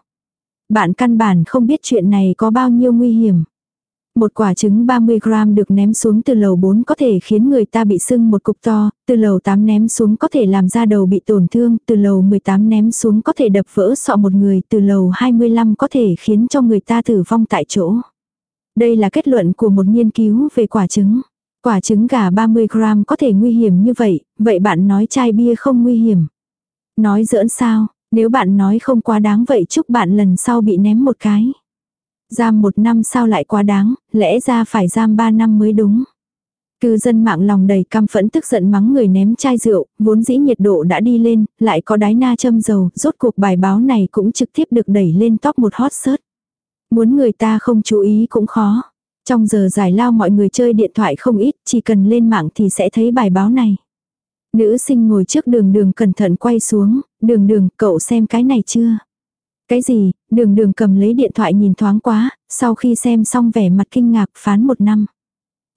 Bạn căn bản không biết chuyện này có bao nhiêu nguy hiểm. Một quả trứng 30 gram được ném xuống từ lầu 4 có thể khiến người ta bị sưng một cục to, từ lầu 8 ném xuống có thể làm da đầu bị tổn thương, từ lầu 18 ném xuống có thể đập vỡ sọ một người, từ lầu 25 có thể khiến cho người ta tử vong tại chỗ. Đây là kết luận của một nghiên cứu về quả trứng. Quả trứng gà 30 gram có thể nguy hiểm như vậy, vậy bạn nói chai bia không nguy hiểm. Nói giỡn sao, nếu bạn nói không quá đáng vậy chúc bạn lần sau bị ném một cái. Giam một năm sao lại quá đáng, lẽ ra phải giam ba năm mới đúng. Cư dân mạng lòng đầy căm phẫn tức giận mắng người ném chai rượu, vốn dĩ nhiệt độ đã đi lên, lại có đái na châm dầu, rốt cuộc bài báo này cũng trực tiếp được đẩy lên top một hot search. Muốn người ta không chú ý cũng khó. Trong giờ giải lao mọi người chơi điện thoại không ít, chỉ cần lên mạng thì sẽ thấy bài báo này. Nữ sinh ngồi trước đường đường cẩn thận quay xuống, đường đường cậu xem cái này chưa? Cái gì, đường đường cầm lấy điện thoại nhìn thoáng quá, sau khi xem xong vẻ mặt kinh ngạc phán một năm.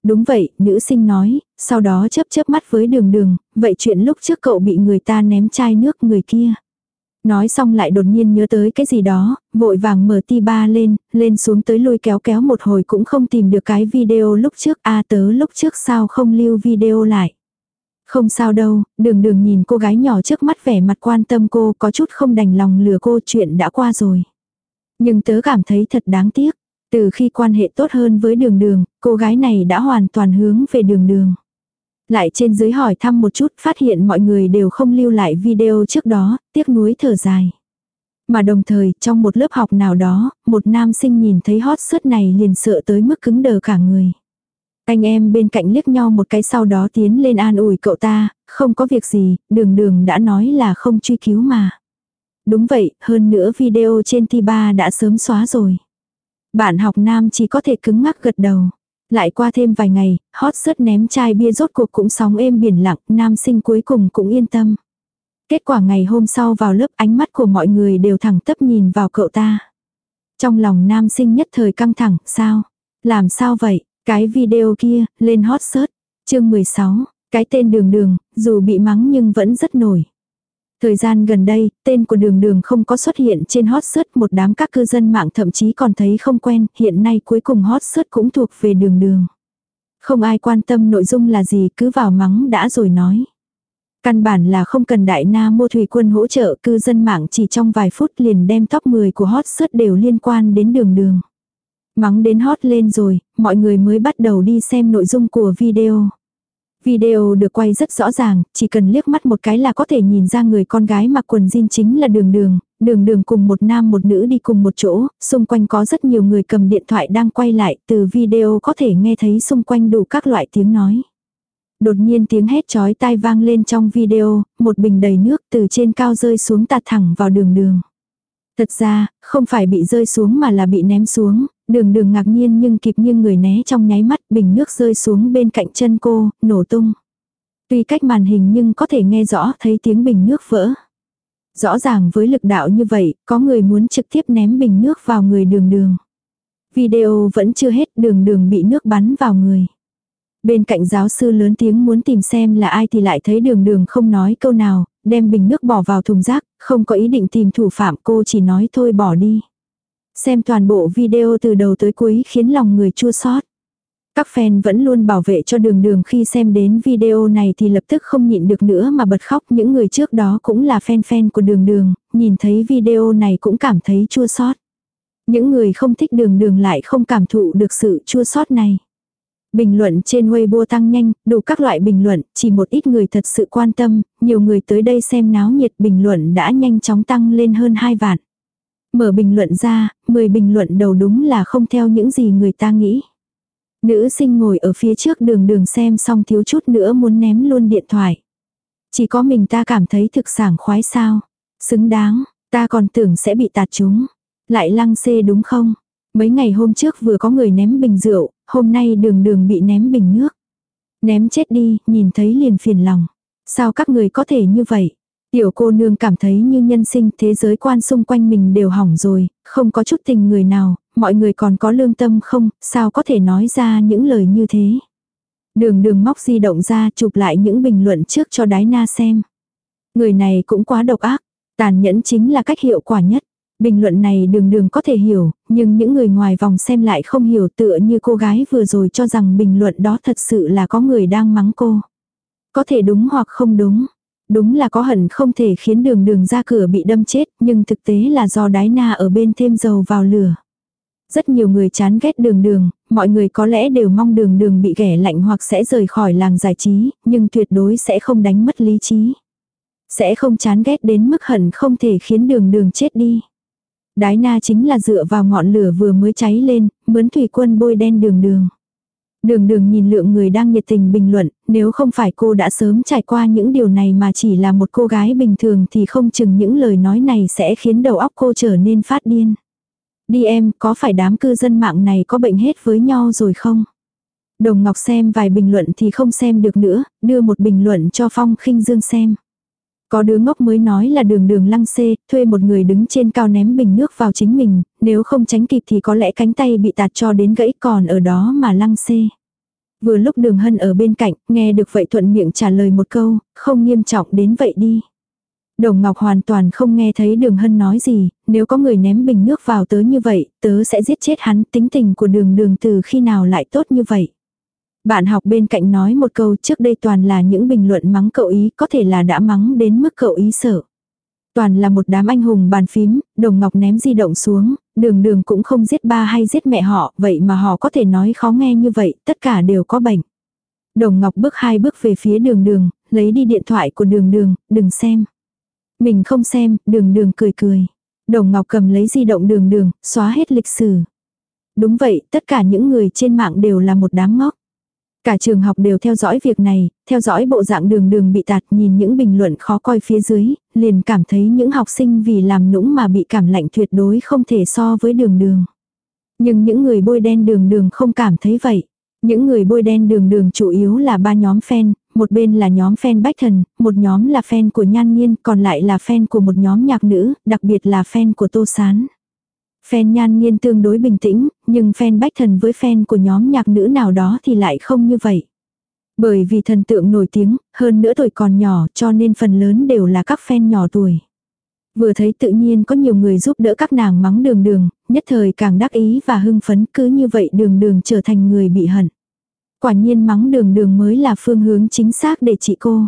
Đúng vậy, nữ sinh nói, sau đó chớp chớp mắt với đường đường, vậy chuyện lúc trước cậu bị người ta ném chai nước người kia. Nói xong lại đột nhiên nhớ tới cái gì đó, vội vàng mở ti ba lên, lên xuống tới lôi kéo kéo một hồi cũng không tìm được cái video lúc trước, a tớ lúc trước sao không lưu video lại. Không sao đâu, đường đường nhìn cô gái nhỏ trước mắt vẻ mặt quan tâm cô có chút không đành lòng lừa cô chuyện đã qua rồi. Nhưng tớ cảm thấy thật đáng tiếc. Từ khi quan hệ tốt hơn với đường đường, cô gái này đã hoàn toàn hướng về đường đường. Lại trên dưới hỏi thăm một chút phát hiện mọi người đều không lưu lại video trước đó, tiếc nuối thở dài. Mà đồng thời trong một lớp học nào đó, một nam sinh nhìn thấy hot search này liền sợ tới mức cứng đờ cả người. Anh em bên cạnh liếc nhau một cái sau đó tiến lên an ủi cậu ta, không có việc gì, đường đường đã nói là không truy cứu mà. Đúng vậy, hơn nữa video trên tiba đã sớm xóa rồi. Bạn học nam chỉ có thể cứng ngắc gật đầu. Lại qua thêm vài ngày, hot sớt ném chai bia rốt cuộc cũng sóng êm biển lặng, nam sinh cuối cùng cũng yên tâm. Kết quả ngày hôm sau vào lớp ánh mắt của mọi người đều thẳng tấp nhìn vào cậu ta. Trong lòng nam sinh nhất thời căng thẳng, sao? Làm sao vậy? Cái video kia, lên hot search. Chương 16, cái tên đường đường, dù bị mắng nhưng vẫn rất nổi. Thời gian gần đây, tên của đường đường không có xuất hiện trên hot search một đám các cư dân mạng thậm chí còn thấy không quen, hiện nay cuối cùng hot search cũng thuộc về đường đường. Không ai quan tâm nội dung là gì cứ vào mắng đã rồi nói. Căn bản là không cần đại na mua thủy quân hỗ trợ cư dân mạng chỉ trong vài phút liền đem top 10 của hot search đều liên quan đến đường đường. Mắng đến hot lên rồi, mọi người mới bắt đầu đi xem nội dung của video. Video được quay rất rõ ràng, chỉ cần liếc mắt một cái là có thể nhìn ra người con gái mặc quần jean chính là đường đường, đường đường cùng một nam một nữ đi cùng một chỗ, xung quanh có rất nhiều người cầm điện thoại đang quay lại, từ video có thể nghe thấy xung quanh đủ các loại tiếng nói. Đột nhiên tiếng hét chói tai vang lên trong video, một bình đầy nước từ trên cao rơi xuống tạt thẳng vào đường đường. Thật ra, không phải bị rơi xuống mà là bị ném xuống, đường đường ngạc nhiên nhưng kịp nghiêng người né trong nháy mắt bình nước rơi xuống bên cạnh chân cô, nổ tung. Tuy cách màn hình nhưng có thể nghe rõ thấy tiếng bình nước vỡ. Rõ ràng với lực đạo như vậy, có người muốn trực tiếp ném bình nước vào người đường đường. Video vẫn chưa hết đường đường bị nước bắn vào người. Bên cạnh giáo sư lớn tiếng muốn tìm xem là ai thì lại thấy đường đường không nói câu nào, đem bình nước bỏ vào thùng rác, không có ý định tìm thủ phạm cô chỉ nói thôi bỏ đi. Xem toàn bộ video từ đầu tới cuối khiến lòng người chua xót. Các fan vẫn luôn bảo vệ cho đường đường khi xem đến video này thì lập tức không nhịn được nữa mà bật khóc. Những người trước đó cũng là fan fan của đường đường, nhìn thấy video này cũng cảm thấy chua xót. Những người không thích đường đường lại không cảm thụ được sự chua xót này. Bình luận trên Weibo tăng nhanh, đủ các loại bình luận, chỉ một ít người thật sự quan tâm, nhiều người tới đây xem náo nhiệt bình luận đã nhanh chóng tăng lên hơn 2 vạn. Mở bình luận ra, 10 bình luận đầu đúng là không theo những gì người ta nghĩ. Nữ sinh ngồi ở phía trước đường đường xem xong thiếu chút nữa muốn ném luôn điện thoại. Chỉ có mình ta cảm thấy thực sảng khoái sao. Xứng đáng, ta còn tưởng sẽ bị tạt chúng. Lại lăng xê đúng không? Mấy ngày hôm trước vừa có người ném bình rượu, hôm nay đường đường bị ném bình nước. Ném chết đi, nhìn thấy liền phiền lòng. Sao các người có thể như vậy? Tiểu cô nương cảm thấy như nhân sinh thế giới quan xung quanh mình đều hỏng rồi, không có chút tình người nào, mọi người còn có lương tâm không, sao có thể nói ra những lời như thế. Đường đường móc di động ra chụp lại những bình luận trước cho đái na xem. Người này cũng quá độc ác, tàn nhẫn chính là cách hiệu quả nhất. Bình luận này đường đường có thể hiểu, nhưng những người ngoài vòng xem lại không hiểu tựa như cô gái vừa rồi cho rằng bình luận đó thật sự là có người đang mắng cô. Có thể đúng hoặc không đúng. Đúng là có hận không thể khiến đường đường ra cửa bị đâm chết, nhưng thực tế là do đái na ở bên thêm dầu vào lửa. Rất nhiều người chán ghét đường đường, mọi người có lẽ đều mong đường đường bị ghẻ lạnh hoặc sẽ rời khỏi làng giải trí, nhưng tuyệt đối sẽ không đánh mất lý trí. Sẽ không chán ghét đến mức hận không thể khiến đường đường chết đi. Đái na chính là dựa vào ngọn lửa vừa mới cháy lên, mướn thủy quân bôi đen đường đường. Đường đường nhìn lượng người đang nhiệt tình bình luận, nếu không phải cô đã sớm trải qua những điều này mà chỉ là một cô gái bình thường thì không chừng những lời nói này sẽ khiến đầu óc cô trở nên phát điên. Đi em, có phải đám cư dân mạng này có bệnh hết với nhau rồi không? Đồng Ngọc xem vài bình luận thì không xem được nữa, đưa một bình luận cho Phong khinh Dương xem. Có đứa ngốc mới nói là đường đường lăng xê, thuê một người đứng trên cao ném bình nước vào chính mình, nếu không tránh kịp thì có lẽ cánh tay bị tạt cho đến gãy còn ở đó mà lăng xê. Vừa lúc đường hân ở bên cạnh, nghe được vậy thuận miệng trả lời một câu, không nghiêm trọng đến vậy đi. Đồng Ngọc hoàn toàn không nghe thấy đường hân nói gì, nếu có người ném bình nước vào tớ như vậy, tớ sẽ giết chết hắn, tính tình của đường đường từ khi nào lại tốt như vậy. Bạn học bên cạnh nói một câu trước đây toàn là những bình luận mắng cậu ý, có thể là đã mắng đến mức cậu ý sợ. Toàn là một đám anh hùng bàn phím, đồng ngọc ném di động xuống, đường đường cũng không giết ba hay giết mẹ họ, vậy mà họ có thể nói khó nghe như vậy, tất cả đều có bệnh. Đồng ngọc bước hai bước về phía đường đường, lấy đi điện thoại của đường đường, đừng xem. Mình không xem, đường đường cười cười. Đồng ngọc cầm lấy di động đường đường, xóa hết lịch sử. Đúng vậy, tất cả những người trên mạng đều là một đám ngốc. Cả trường học đều theo dõi việc này, theo dõi bộ dạng đường đường bị tạt nhìn những bình luận khó coi phía dưới, liền cảm thấy những học sinh vì làm nũng mà bị cảm lạnh tuyệt đối không thể so với đường đường. Nhưng những người bôi đen đường đường không cảm thấy vậy. Những người bôi đen đường đường chủ yếu là ba nhóm fan, một bên là nhóm fan Bách Thần, một nhóm là fan của Nhan Nhiên, còn lại là fan của một nhóm nhạc nữ, đặc biệt là fan của Tô Sán. Fan nhan nghiên tương đối bình tĩnh, nhưng fan bách thần với fan của nhóm nhạc nữ nào đó thì lại không như vậy. Bởi vì thần tượng nổi tiếng, hơn nữa tuổi còn nhỏ cho nên phần lớn đều là các fan nhỏ tuổi. Vừa thấy tự nhiên có nhiều người giúp đỡ các nàng mắng đường đường, nhất thời càng đắc ý và hưng phấn cứ như vậy đường đường trở thành người bị hận. Quả nhiên mắng đường đường mới là phương hướng chính xác để trị cô.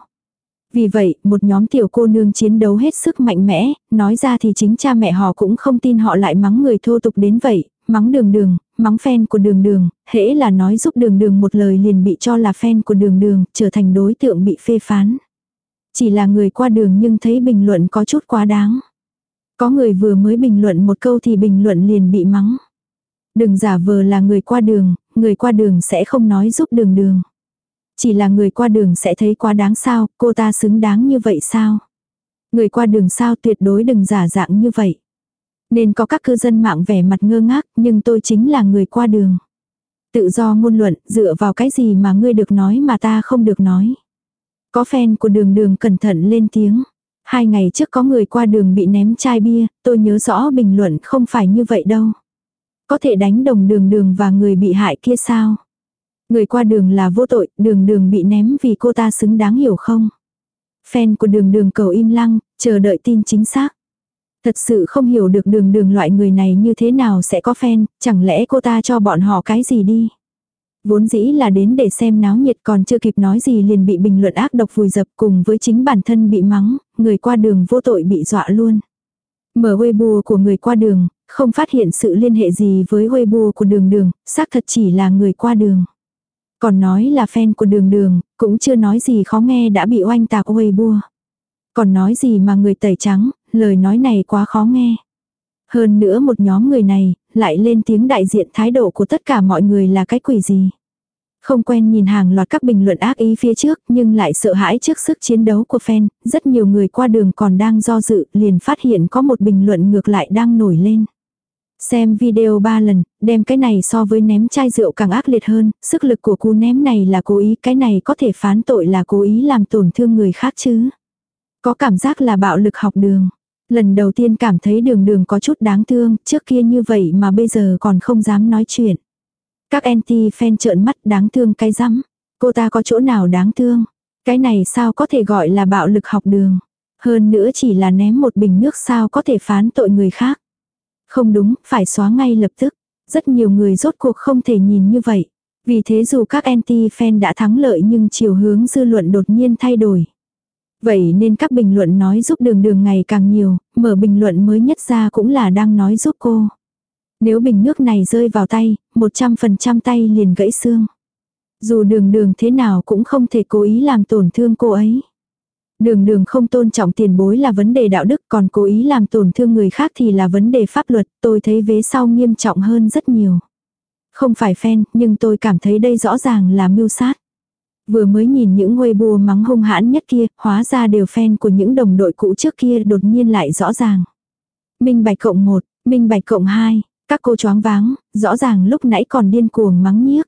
Vì vậy, một nhóm tiểu cô nương chiến đấu hết sức mạnh mẽ, nói ra thì chính cha mẹ họ cũng không tin họ lại mắng người thô tục đến vậy, mắng đường đường, mắng fan của đường đường, hễ là nói giúp đường đường một lời liền bị cho là fan của đường đường, trở thành đối tượng bị phê phán. Chỉ là người qua đường nhưng thấy bình luận có chút quá đáng. Có người vừa mới bình luận một câu thì bình luận liền bị mắng. Đừng giả vờ là người qua đường, người qua đường sẽ không nói giúp đường đường. Chỉ là người qua đường sẽ thấy quá đáng sao, cô ta xứng đáng như vậy sao? Người qua đường sao tuyệt đối đừng giả dạng như vậy. Nên có các cư dân mạng vẻ mặt ngơ ngác, nhưng tôi chính là người qua đường. Tự do ngôn luận, dựa vào cái gì mà ngươi được nói mà ta không được nói. Có fan của đường đường cẩn thận lên tiếng. Hai ngày trước có người qua đường bị ném chai bia, tôi nhớ rõ bình luận không phải như vậy đâu. Có thể đánh đồng đường đường và người bị hại kia sao? Người qua đường là vô tội, đường đường bị ném vì cô ta xứng đáng hiểu không? Fan của đường đường cầu im lặng, chờ đợi tin chính xác. Thật sự không hiểu được đường đường loại người này như thế nào sẽ có fan, chẳng lẽ cô ta cho bọn họ cái gì đi? Vốn dĩ là đến để xem náo nhiệt còn chưa kịp nói gì liền bị bình luận ác độc vùi dập cùng với chính bản thân bị mắng, người qua đường vô tội bị dọa luôn. Mở Weibo của người qua đường, không phát hiện sự liên hệ gì với Weibo của đường đường, xác thật chỉ là người qua đường. Còn nói là fan của đường đường, cũng chưa nói gì khó nghe đã bị oanh tạc Weibo. Còn nói gì mà người tẩy trắng, lời nói này quá khó nghe. Hơn nữa một nhóm người này, lại lên tiếng đại diện thái độ của tất cả mọi người là cái quỷ gì. Không quen nhìn hàng loạt các bình luận ác ý phía trước nhưng lại sợ hãi trước sức chiến đấu của fan, rất nhiều người qua đường còn đang do dự liền phát hiện có một bình luận ngược lại đang nổi lên. Xem video ba lần, đem cái này so với ném chai rượu càng ác liệt hơn, sức lực của cú ném này là cố ý, cái này có thể phán tội là cố ý làm tổn thương người khác chứ. Có cảm giác là bạo lực học đường. Lần đầu tiên cảm thấy đường đường có chút đáng thương, trước kia như vậy mà bây giờ còn không dám nói chuyện. Các anti-fan trợn mắt đáng thương cái rắm. Cô ta có chỗ nào đáng thương? Cái này sao có thể gọi là bạo lực học đường? Hơn nữa chỉ là ném một bình nước sao có thể phán tội người khác. Không đúng, phải xóa ngay lập tức. Rất nhiều người rốt cuộc không thể nhìn như vậy. Vì thế dù các anti-fan đã thắng lợi nhưng chiều hướng dư luận đột nhiên thay đổi. Vậy nên các bình luận nói giúp đường đường ngày càng nhiều, mở bình luận mới nhất ra cũng là đang nói giúp cô. Nếu bình nước này rơi vào tay, 100% tay liền gãy xương. Dù đường đường thế nào cũng không thể cố ý làm tổn thương cô ấy. Đường đường không tôn trọng tiền bối là vấn đề đạo đức còn cố ý làm tổn thương người khác thì là vấn đề pháp luật, tôi thấy vế sau nghiêm trọng hơn rất nhiều. Không phải fan, nhưng tôi cảm thấy đây rõ ràng là mưu sát. Vừa mới nhìn những Weibo mắng hung hãn nhất kia, hóa ra đều fan của những đồng đội cũ trước kia đột nhiên lại rõ ràng. Minh bạch cộng 1, minh bạch cộng 2, các cô choáng váng, rõ ràng lúc nãy còn điên cuồng mắng nhiếc.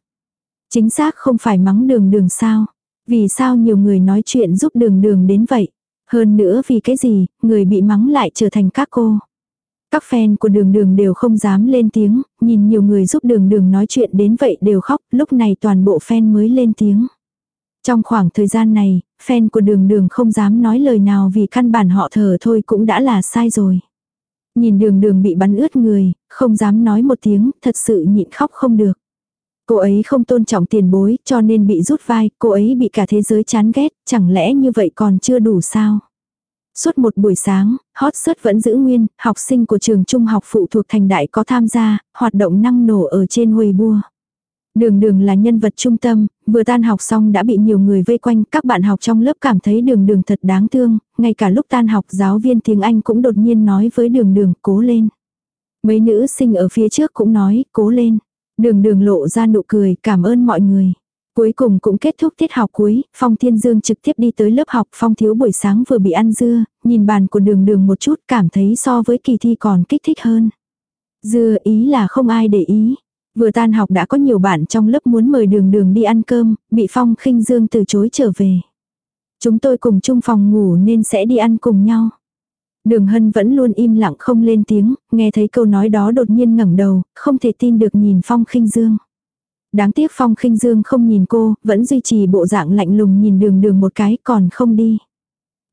Chính xác không phải mắng đường đường sao. Vì sao nhiều người nói chuyện giúp đường đường đến vậy. Hơn nữa vì cái gì, người bị mắng lại trở thành các cô. Các fan của đường đường đều không dám lên tiếng, nhìn nhiều người giúp đường đường nói chuyện đến vậy đều khóc, lúc này toàn bộ fan mới lên tiếng. Trong khoảng thời gian này, fan của đường đường không dám nói lời nào vì căn bản họ thở thôi cũng đã là sai rồi. Nhìn đường đường bị bắn ướt người, không dám nói một tiếng, thật sự nhịn khóc không được. Cô ấy không tôn trọng tiền bối cho nên bị rút vai, cô ấy bị cả thế giới chán ghét, chẳng lẽ như vậy còn chưa đủ sao? Suốt một buổi sáng, hot search vẫn giữ nguyên, học sinh của trường trung học phụ thuộc thành đại có tham gia, hoạt động năng nổ ở trên Weibo. Đường đường là nhân vật trung tâm, vừa tan học xong đã bị nhiều người vây quanh, các bạn học trong lớp cảm thấy đường đường thật đáng thương, ngay cả lúc tan học giáo viên tiếng Anh cũng đột nhiên nói với đường đường cố lên. Mấy nữ sinh ở phía trước cũng nói cố lên. Đường đường lộ ra nụ cười cảm ơn mọi người. Cuối cùng cũng kết thúc tiết học cuối, Phong Thiên Dương trực tiếp đi tới lớp học Phong thiếu buổi sáng vừa bị ăn dưa, nhìn bàn của đường đường một chút cảm thấy so với kỳ thi còn kích thích hơn. Dưa ý là không ai để ý. Vừa tan học đã có nhiều bạn trong lớp muốn mời đường đường đi ăn cơm, bị Phong khinh Dương từ chối trở về. Chúng tôi cùng chung phòng ngủ nên sẽ đi ăn cùng nhau. Đường Hân vẫn luôn im lặng không lên tiếng, nghe thấy câu nói đó đột nhiên ngẩng đầu, không thể tin được nhìn Phong khinh Dương. Đáng tiếc Phong khinh Dương không nhìn cô, vẫn duy trì bộ dạng lạnh lùng nhìn đường đường một cái còn không đi.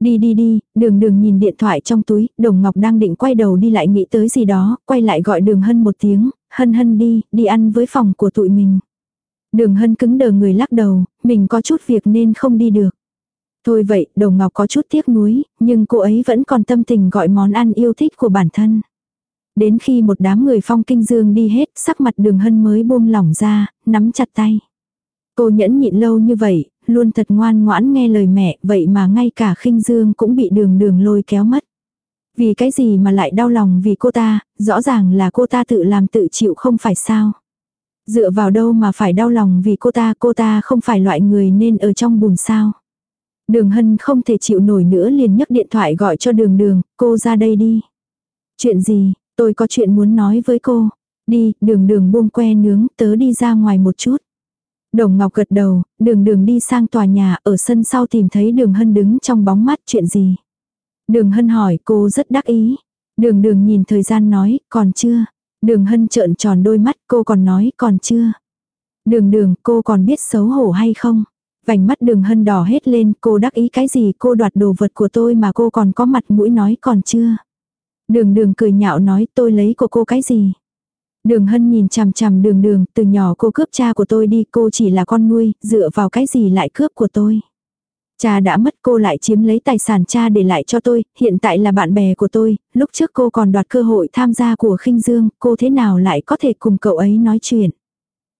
Đi đi đi, đường đường nhìn điện thoại trong túi, đồng ngọc đang định quay đầu đi lại nghĩ tới gì đó, quay lại gọi đường hân một tiếng, hân hân đi, đi ăn với phòng của tụi mình. Đường hân cứng đờ người lắc đầu, mình có chút việc nên không đi được. Thôi vậy, đầu ngọc có chút tiếc nuối, nhưng cô ấy vẫn còn tâm tình gọi món ăn yêu thích của bản thân. Đến khi một đám người phong kinh dương đi hết, sắc mặt đường hân mới buông lỏng ra, nắm chặt tay. Cô nhẫn nhịn lâu như vậy, luôn thật ngoan ngoãn nghe lời mẹ, vậy mà ngay cả khinh dương cũng bị đường đường lôi kéo mất. Vì cái gì mà lại đau lòng vì cô ta, rõ ràng là cô ta tự làm tự chịu không phải sao. Dựa vào đâu mà phải đau lòng vì cô ta, cô ta không phải loại người nên ở trong bùn sao. Đường hân không thể chịu nổi nữa liền nhấc điện thoại gọi cho đường đường, cô ra đây đi. Chuyện gì, tôi có chuyện muốn nói với cô. Đi, đường đường buông que nướng, tớ đi ra ngoài một chút. Đồng Ngọc gật đầu, đường đường đi sang tòa nhà, ở sân sau tìm thấy đường hân đứng trong bóng mắt chuyện gì. Đường hân hỏi cô rất đắc ý. Đường đường nhìn thời gian nói, còn chưa. Đường hân trợn tròn đôi mắt, cô còn nói, còn chưa. Đường đường, cô còn biết xấu hổ hay không? Vành mắt đường hân đỏ hết lên, cô đắc ý cái gì, cô đoạt đồ vật của tôi mà cô còn có mặt mũi nói còn chưa. Đường đường cười nhạo nói tôi lấy của cô cái gì. Đường hân nhìn chằm chằm đường đường, từ nhỏ cô cướp cha của tôi đi, cô chỉ là con nuôi, dựa vào cái gì lại cướp của tôi. Cha đã mất cô lại chiếm lấy tài sản cha để lại cho tôi, hiện tại là bạn bè của tôi, lúc trước cô còn đoạt cơ hội tham gia của khinh dương, cô thế nào lại có thể cùng cậu ấy nói chuyện.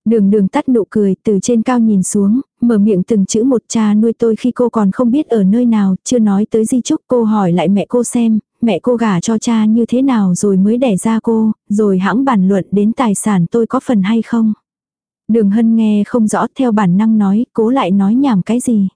Đường đường tắt nụ cười từ trên cao nhìn xuống, mở miệng từng chữ một cha nuôi tôi khi cô còn không biết ở nơi nào, chưa nói tới di chúc cô hỏi lại mẹ cô xem, mẹ cô gả cho cha như thế nào rồi mới đẻ ra cô, rồi hãng bàn luận đến tài sản tôi có phần hay không. Đường hân nghe không rõ theo bản năng nói, cố lại nói nhảm cái gì.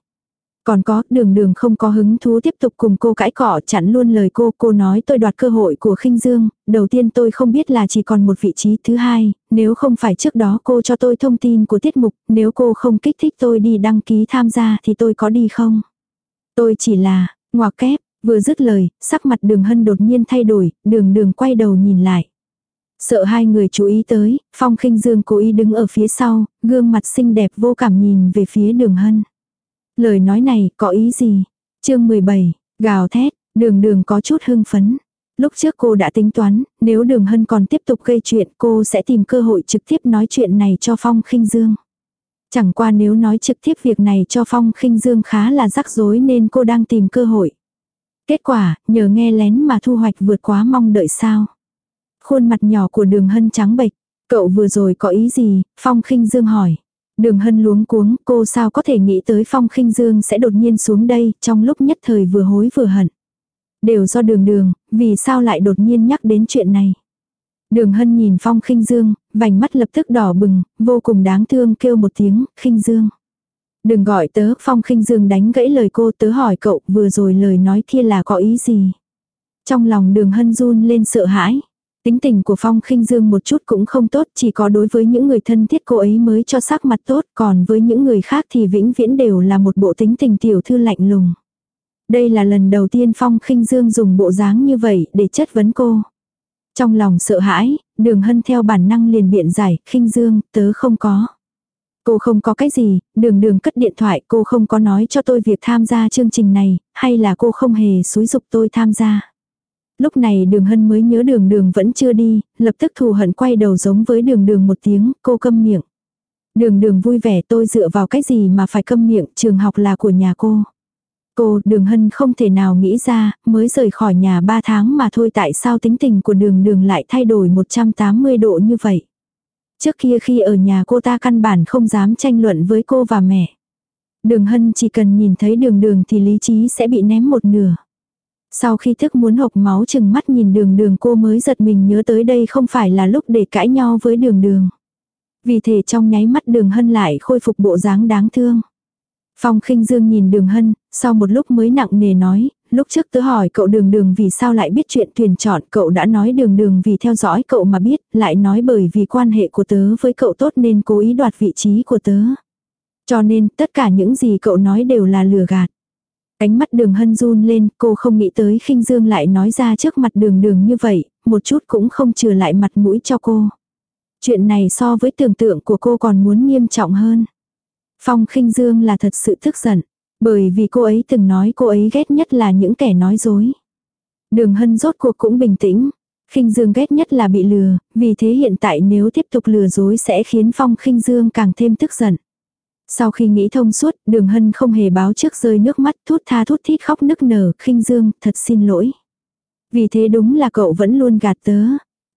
Còn có, đường đường không có hứng thú tiếp tục cùng cô cãi cọ chặn luôn lời cô, cô nói tôi đoạt cơ hội của khinh dương, đầu tiên tôi không biết là chỉ còn một vị trí, thứ hai, nếu không phải trước đó cô cho tôi thông tin của tiết mục, nếu cô không kích thích tôi đi đăng ký tham gia thì tôi có đi không? Tôi chỉ là, ngoặc kép, vừa dứt lời, sắc mặt đường hân đột nhiên thay đổi, đường đường quay đầu nhìn lại. Sợ hai người chú ý tới, phong khinh dương cố ý đứng ở phía sau, gương mặt xinh đẹp vô cảm nhìn về phía đường hân. Lời nói này có ý gì? chương 17, gào thét, đường đường có chút hưng phấn. Lúc trước cô đã tính toán, nếu đường hân còn tiếp tục gây chuyện cô sẽ tìm cơ hội trực tiếp nói chuyện này cho Phong khinh Dương. Chẳng qua nếu nói trực tiếp việc này cho Phong khinh Dương khá là rắc rối nên cô đang tìm cơ hội. Kết quả, nhờ nghe lén mà thu hoạch vượt quá mong đợi sao. Khuôn mặt nhỏ của đường hân trắng bệch. Cậu vừa rồi có ý gì? Phong khinh Dương hỏi. Đường hân luống cuống, cô sao có thể nghĩ tới phong khinh dương sẽ đột nhiên xuống đây, trong lúc nhất thời vừa hối vừa hận. Đều do đường đường, vì sao lại đột nhiên nhắc đến chuyện này. Đường hân nhìn phong khinh dương, vành mắt lập tức đỏ bừng, vô cùng đáng thương kêu một tiếng, khinh dương. Đừng gọi tớ, phong khinh dương đánh gãy lời cô tớ hỏi cậu vừa rồi lời nói kia là có ý gì. Trong lòng đường hân run lên sợ hãi. Tính tình của Phong khinh Dương một chút cũng không tốt, chỉ có đối với những người thân thiết cô ấy mới cho sắc mặt tốt, còn với những người khác thì vĩnh viễn đều là một bộ tính tình tiểu thư lạnh lùng. Đây là lần đầu tiên Phong khinh Dương dùng bộ dáng như vậy để chất vấn cô. Trong lòng sợ hãi, đường hân theo bản năng liền biện giải, khinh Dương, tớ không có. Cô không có cái gì, đường đường cất điện thoại, cô không có nói cho tôi việc tham gia chương trình này, hay là cô không hề xúi dục tôi tham gia. Lúc này đường hân mới nhớ đường đường vẫn chưa đi, lập tức thù hận quay đầu giống với đường đường một tiếng, cô câm miệng. Đường đường vui vẻ tôi dựa vào cái gì mà phải câm miệng, trường học là của nhà cô. Cô, đường hân không thể nào nghĩ ra, mới rời khỏi nhà 3 tháng mà thôi tại sao tính tình của đường đường lại thay đổi 180 độ như vậy. Trước kia khi ở nhà cô ta căn bản không dám tranh luận với cô và mẹ. Đường hân chỉ cần nhìn thấy đường đường thì lý trí sẽ bị ném một nửa. Sau khi thức muốn hộc máu chừng mắt nhìn đường đường cô mới giật mình nhớ tới đây không phải là lúc để cãi nhau với đường đường. Vì thế trong nháy mắt đường hân lại khôi phục bộ dáng đáng thương. Phong khinh dương nhìn đường hân, sau một lúc mới nặng nề nói, lúc trước tớ hỏi cậu đường đường vì sao lại biết chuyện thuyền chọn, cậu đã nói đường đường vì theo dõi cậu mà biết, lại nói bởi vì quan hệ của tớ với cậu tốt nên cố ý đoạt vị trí của tớ. Cho nên tất cả những gì cậu nói đều là lừa gạt. Ánh mắt đường hân run lên, cô không nghĩ tới khinh dương lại nói ra trước mặt đường đường như vậy, một chút cũng không trừ lại mặt mũi cho cô. Chuyện này so với tưởng tượng của cô còn muốn nghiêm trọng hơn. Phong khinh dương là thật sự tức giận, bởi vì cô ấy từng nói cô ấy ghét nhất là những kẻ nói dối. Đường hân rốt cuộc cũng bình tĩnh. khinh dương ghét nhất là bị lừa, vì thế hiện tại nếu tiếp tục lừa dối sẽ khiến phong khinh dương càng thêm tức giận. Sau khi nghĩ thông suốt, đường hân không hề báo trước rơi nước mắt thút tha thút thít khóc nức nở, khinh dương, thật xin lỗi. Vì thế đúng là cậu vẫn luôn gạt tớ.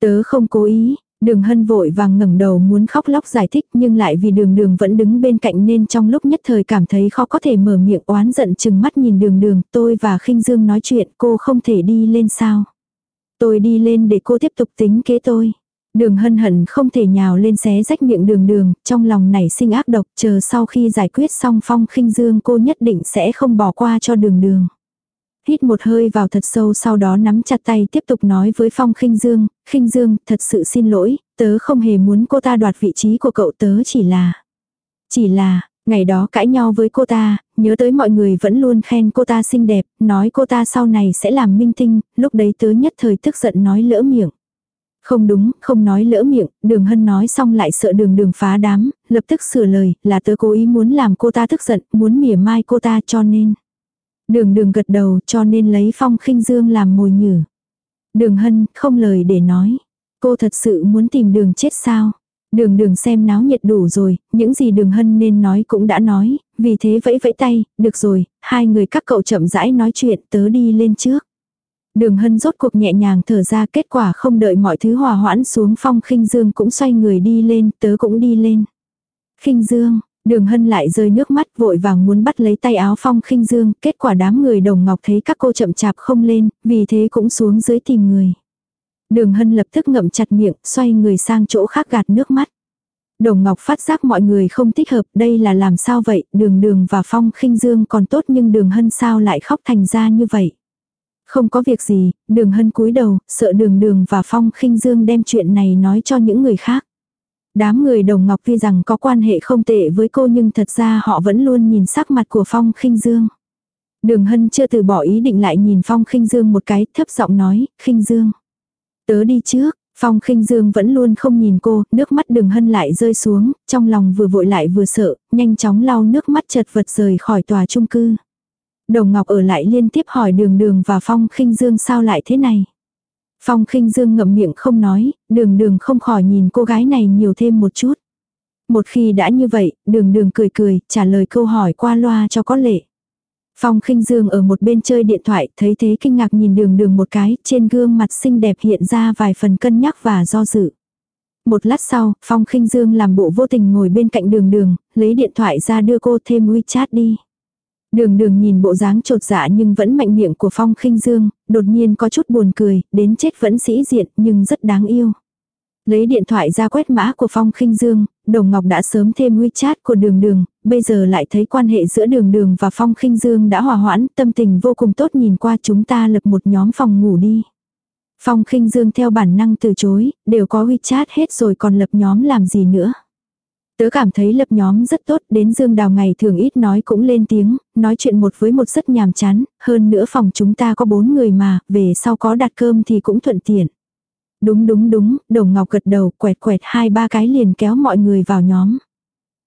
Tớ không cố ý, đường hân vội vàng ngẩng đầu muốn khóc lóc giải thích nhưng lại vì đường đường vẫn đứng bên cạnh nên trong lúc nhất thời cảm thấy khó có thể mở miệng oán giận chừng mắt nhìn đường đường tôi và khinh dương nói chuyện cô không thể đi lên sao. Tôi đi lên để cô tiếp tục tính kế tôi. Đường hân hận không thể nhào lên xé rách miệng đường đường, trong lòng nảy sinh ác độc, chờ sau khi giải quyết xong phong khinh dương cô nhất định sẽ không bỏ qua cho đường đường. Hít một hơi vào thật sâu sau đó nắm chặt tay tiếp tục nói với phong khinh dương, khinh dương, thật sự xin lỗi, tớ không hề muốn cô ta đoạt vị trí của cậu tớ chỉ là. Chỉ là, ngày đó cãi nhau với cô ta, nhớ tới mọi người vẫn luôn khen cô ta xinh đẹp, nói cô ta sau này sẽ làm minh tinh, lúc đấy tớ nhất thời tức giận nói lỡ miệng. Không đúng, không nói lỡ miệng, đường hân nói xong lại sợ đường đường phá đám, lập tức sửa lời, là tớ cố ý muốn làm cô ta tức giận, muốn mỉa mai cô ta cho nên. Đường đường gật đầu cho nên lấy phong khinh dương làm mồi nhử. Đường hân, không lời để nói. Cô thật sự muốn tìm đường chết sao? Đường đường xem náo nhiệt đủ rồi, những gì đường hân nên nói cũng đã nói, vì thế vẫy vẫy tay, được rồi, hai người các cậu chậm rãi nói chuyện tớ đi lên trước. Đường hân rốt cuộc nhẹ nhàng thở ra kết quả không đợi mọi thứ hòa hoãn xuống phong khinh dương cũng xoay người đi lên, tớ cũng đi lên. khinh dương, đường hân lại rơi nước mắt vội vàng muốn bắt lấy tay áo phong khinh dương, kết quả đám người đồng ngọc thấy các cô chậm chạp không lên, vì thế cũng xuống dưới tìm người. Đường hân lập tức ngậm chặt miệng, xoay người sang chỗ khác gạt nước mắt. Đồng Ngọc phát giác mọi người không thích hợp, đây là làm sao vậy, đường đường và phong khinh dương còn tốt nhưng đường hân sao lại khóc thành ra như vậy. Không có việc gì, đường hân cúi đầu, sợ đường đường và phong khinh dương đem chuyện này nói cho những người khác. Đám người đồng ngọc tuy rằng có quan hệ không tệ với cô nhưng thật ra họ vẫn luôn nhìn sắc mặt của phong khinh dương. Đường hân chưa từ bỏ ý định lại nhìn phong khinh dương một cái, thấp giọng nói, khinh dương. Tớ đi trước, Phong khinh dương vẫn luôn không nhìn cô, nước mắt đường hân lại rơi xuống, trong lòng vừa vội lại vừa sợ, nhanh chóng lau nước mắt chật vật rời khỏi tòa trung cư. Đồng Ngọc ở lại liên tiếp hỏi đường đường và Phong khinh dương sao lại thế này. Phong khinh dương ngậm miệng không nói, đường đường không khỏi nhìn cô gái này nhiều thêm một chút. Một khi đã như vậy, đường đường cười cười, trả lời câu hỏi qua loa cho có lệ. Phong khinh dương ở một bên chơi điện thoại, thấy thế kinh ngạc nhìn đường đường một cái, trên gương mặt xinh đẹp hiện ra vài phần cân nhắc và do dự. Một lát sau, Phong khinh dương làm bộ vô tình ngồi bên cạnh đường đường, lấy điện thoại ra đưa cô thêm WeChat đi. Đường đường nhìn bộ dáng trột dạ nhưng vẫn mạnh miệng của Phong khinh dương, đột nhiên có chút buồn cười, đến chết vẫn sĩ diện nhưng rất đáng yêu. Lấy điện thoại ra quét mã của Phong khinh dương, Đồng Ngọc đã sớm thêm WeChat của đường đường, bây giờ lại thấy quan hệ giữa đường đường và Phong khinh dương đã hòa hoãn, tâm tình vô cùng tốt nhìn qua chúng ta lập một nhóm phòng ngủ đi. Phong khinh dương theo bản năng từ chối, đều có WeChat hết rồi còn lập nhóm làm gì nữa. Tớ cảm thấy lập nhóm rất tốt, đến Dương Đào ngày thường ít nói cũng lên tiếng, nói chuyện một với một rất nhàm chán, hơn nữa phòng chúng ta có bốn người mà, về sau có đặt cơm thì cũng thuận tiện. Đúng đúng đúng, Đồng Ngọc gật đầu quẹt quẹt hai ba cái liền kéo mọi người vào nhóm.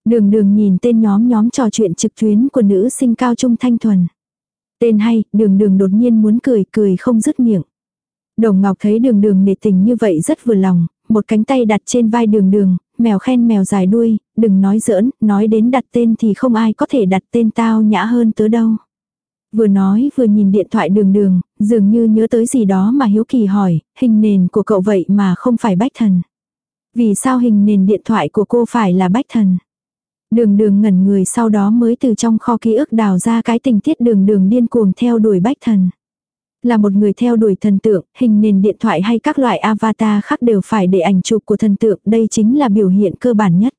Đường đường nhìn tên nhóm nhóm trò chuyện trực tuyến của nữ sinh cao trung thanh thuần. Tên hay, đường đường đột nhiên muốn cười, cười không dứt miệng. Đồng Ngọc thấy đường đường nể tình như vậy rất vừa lòng, một cánh tay đặt trên vai đường đường, mèo khen mèo dài đuôi, đừng nói giỡn, nói đến đặt tên thì không ai có thể đặt tên tao nhã hơn tớ đâu. Vừa nói vừa nhìn điện thoại đường đường, dường như nhớ tới gì đó mà hiếu kỳ hỏi, hình nền của cậu vậy mà không phải bách thần. Vì sao hình nền điện thoại của cô phải là bách thần? Đường đường ngẩn người sau đó mới từ trong kho ký ức đào ra cái tình tiết đường đường điên cuồng theo đuổi bách thần. Là một người theo đuổi thần tượng, hình nền điện thoại hay các loại avatar khác đều phải để ảnh chụp của thần tượng, đây chính là biểu hiện cơ bản nhất.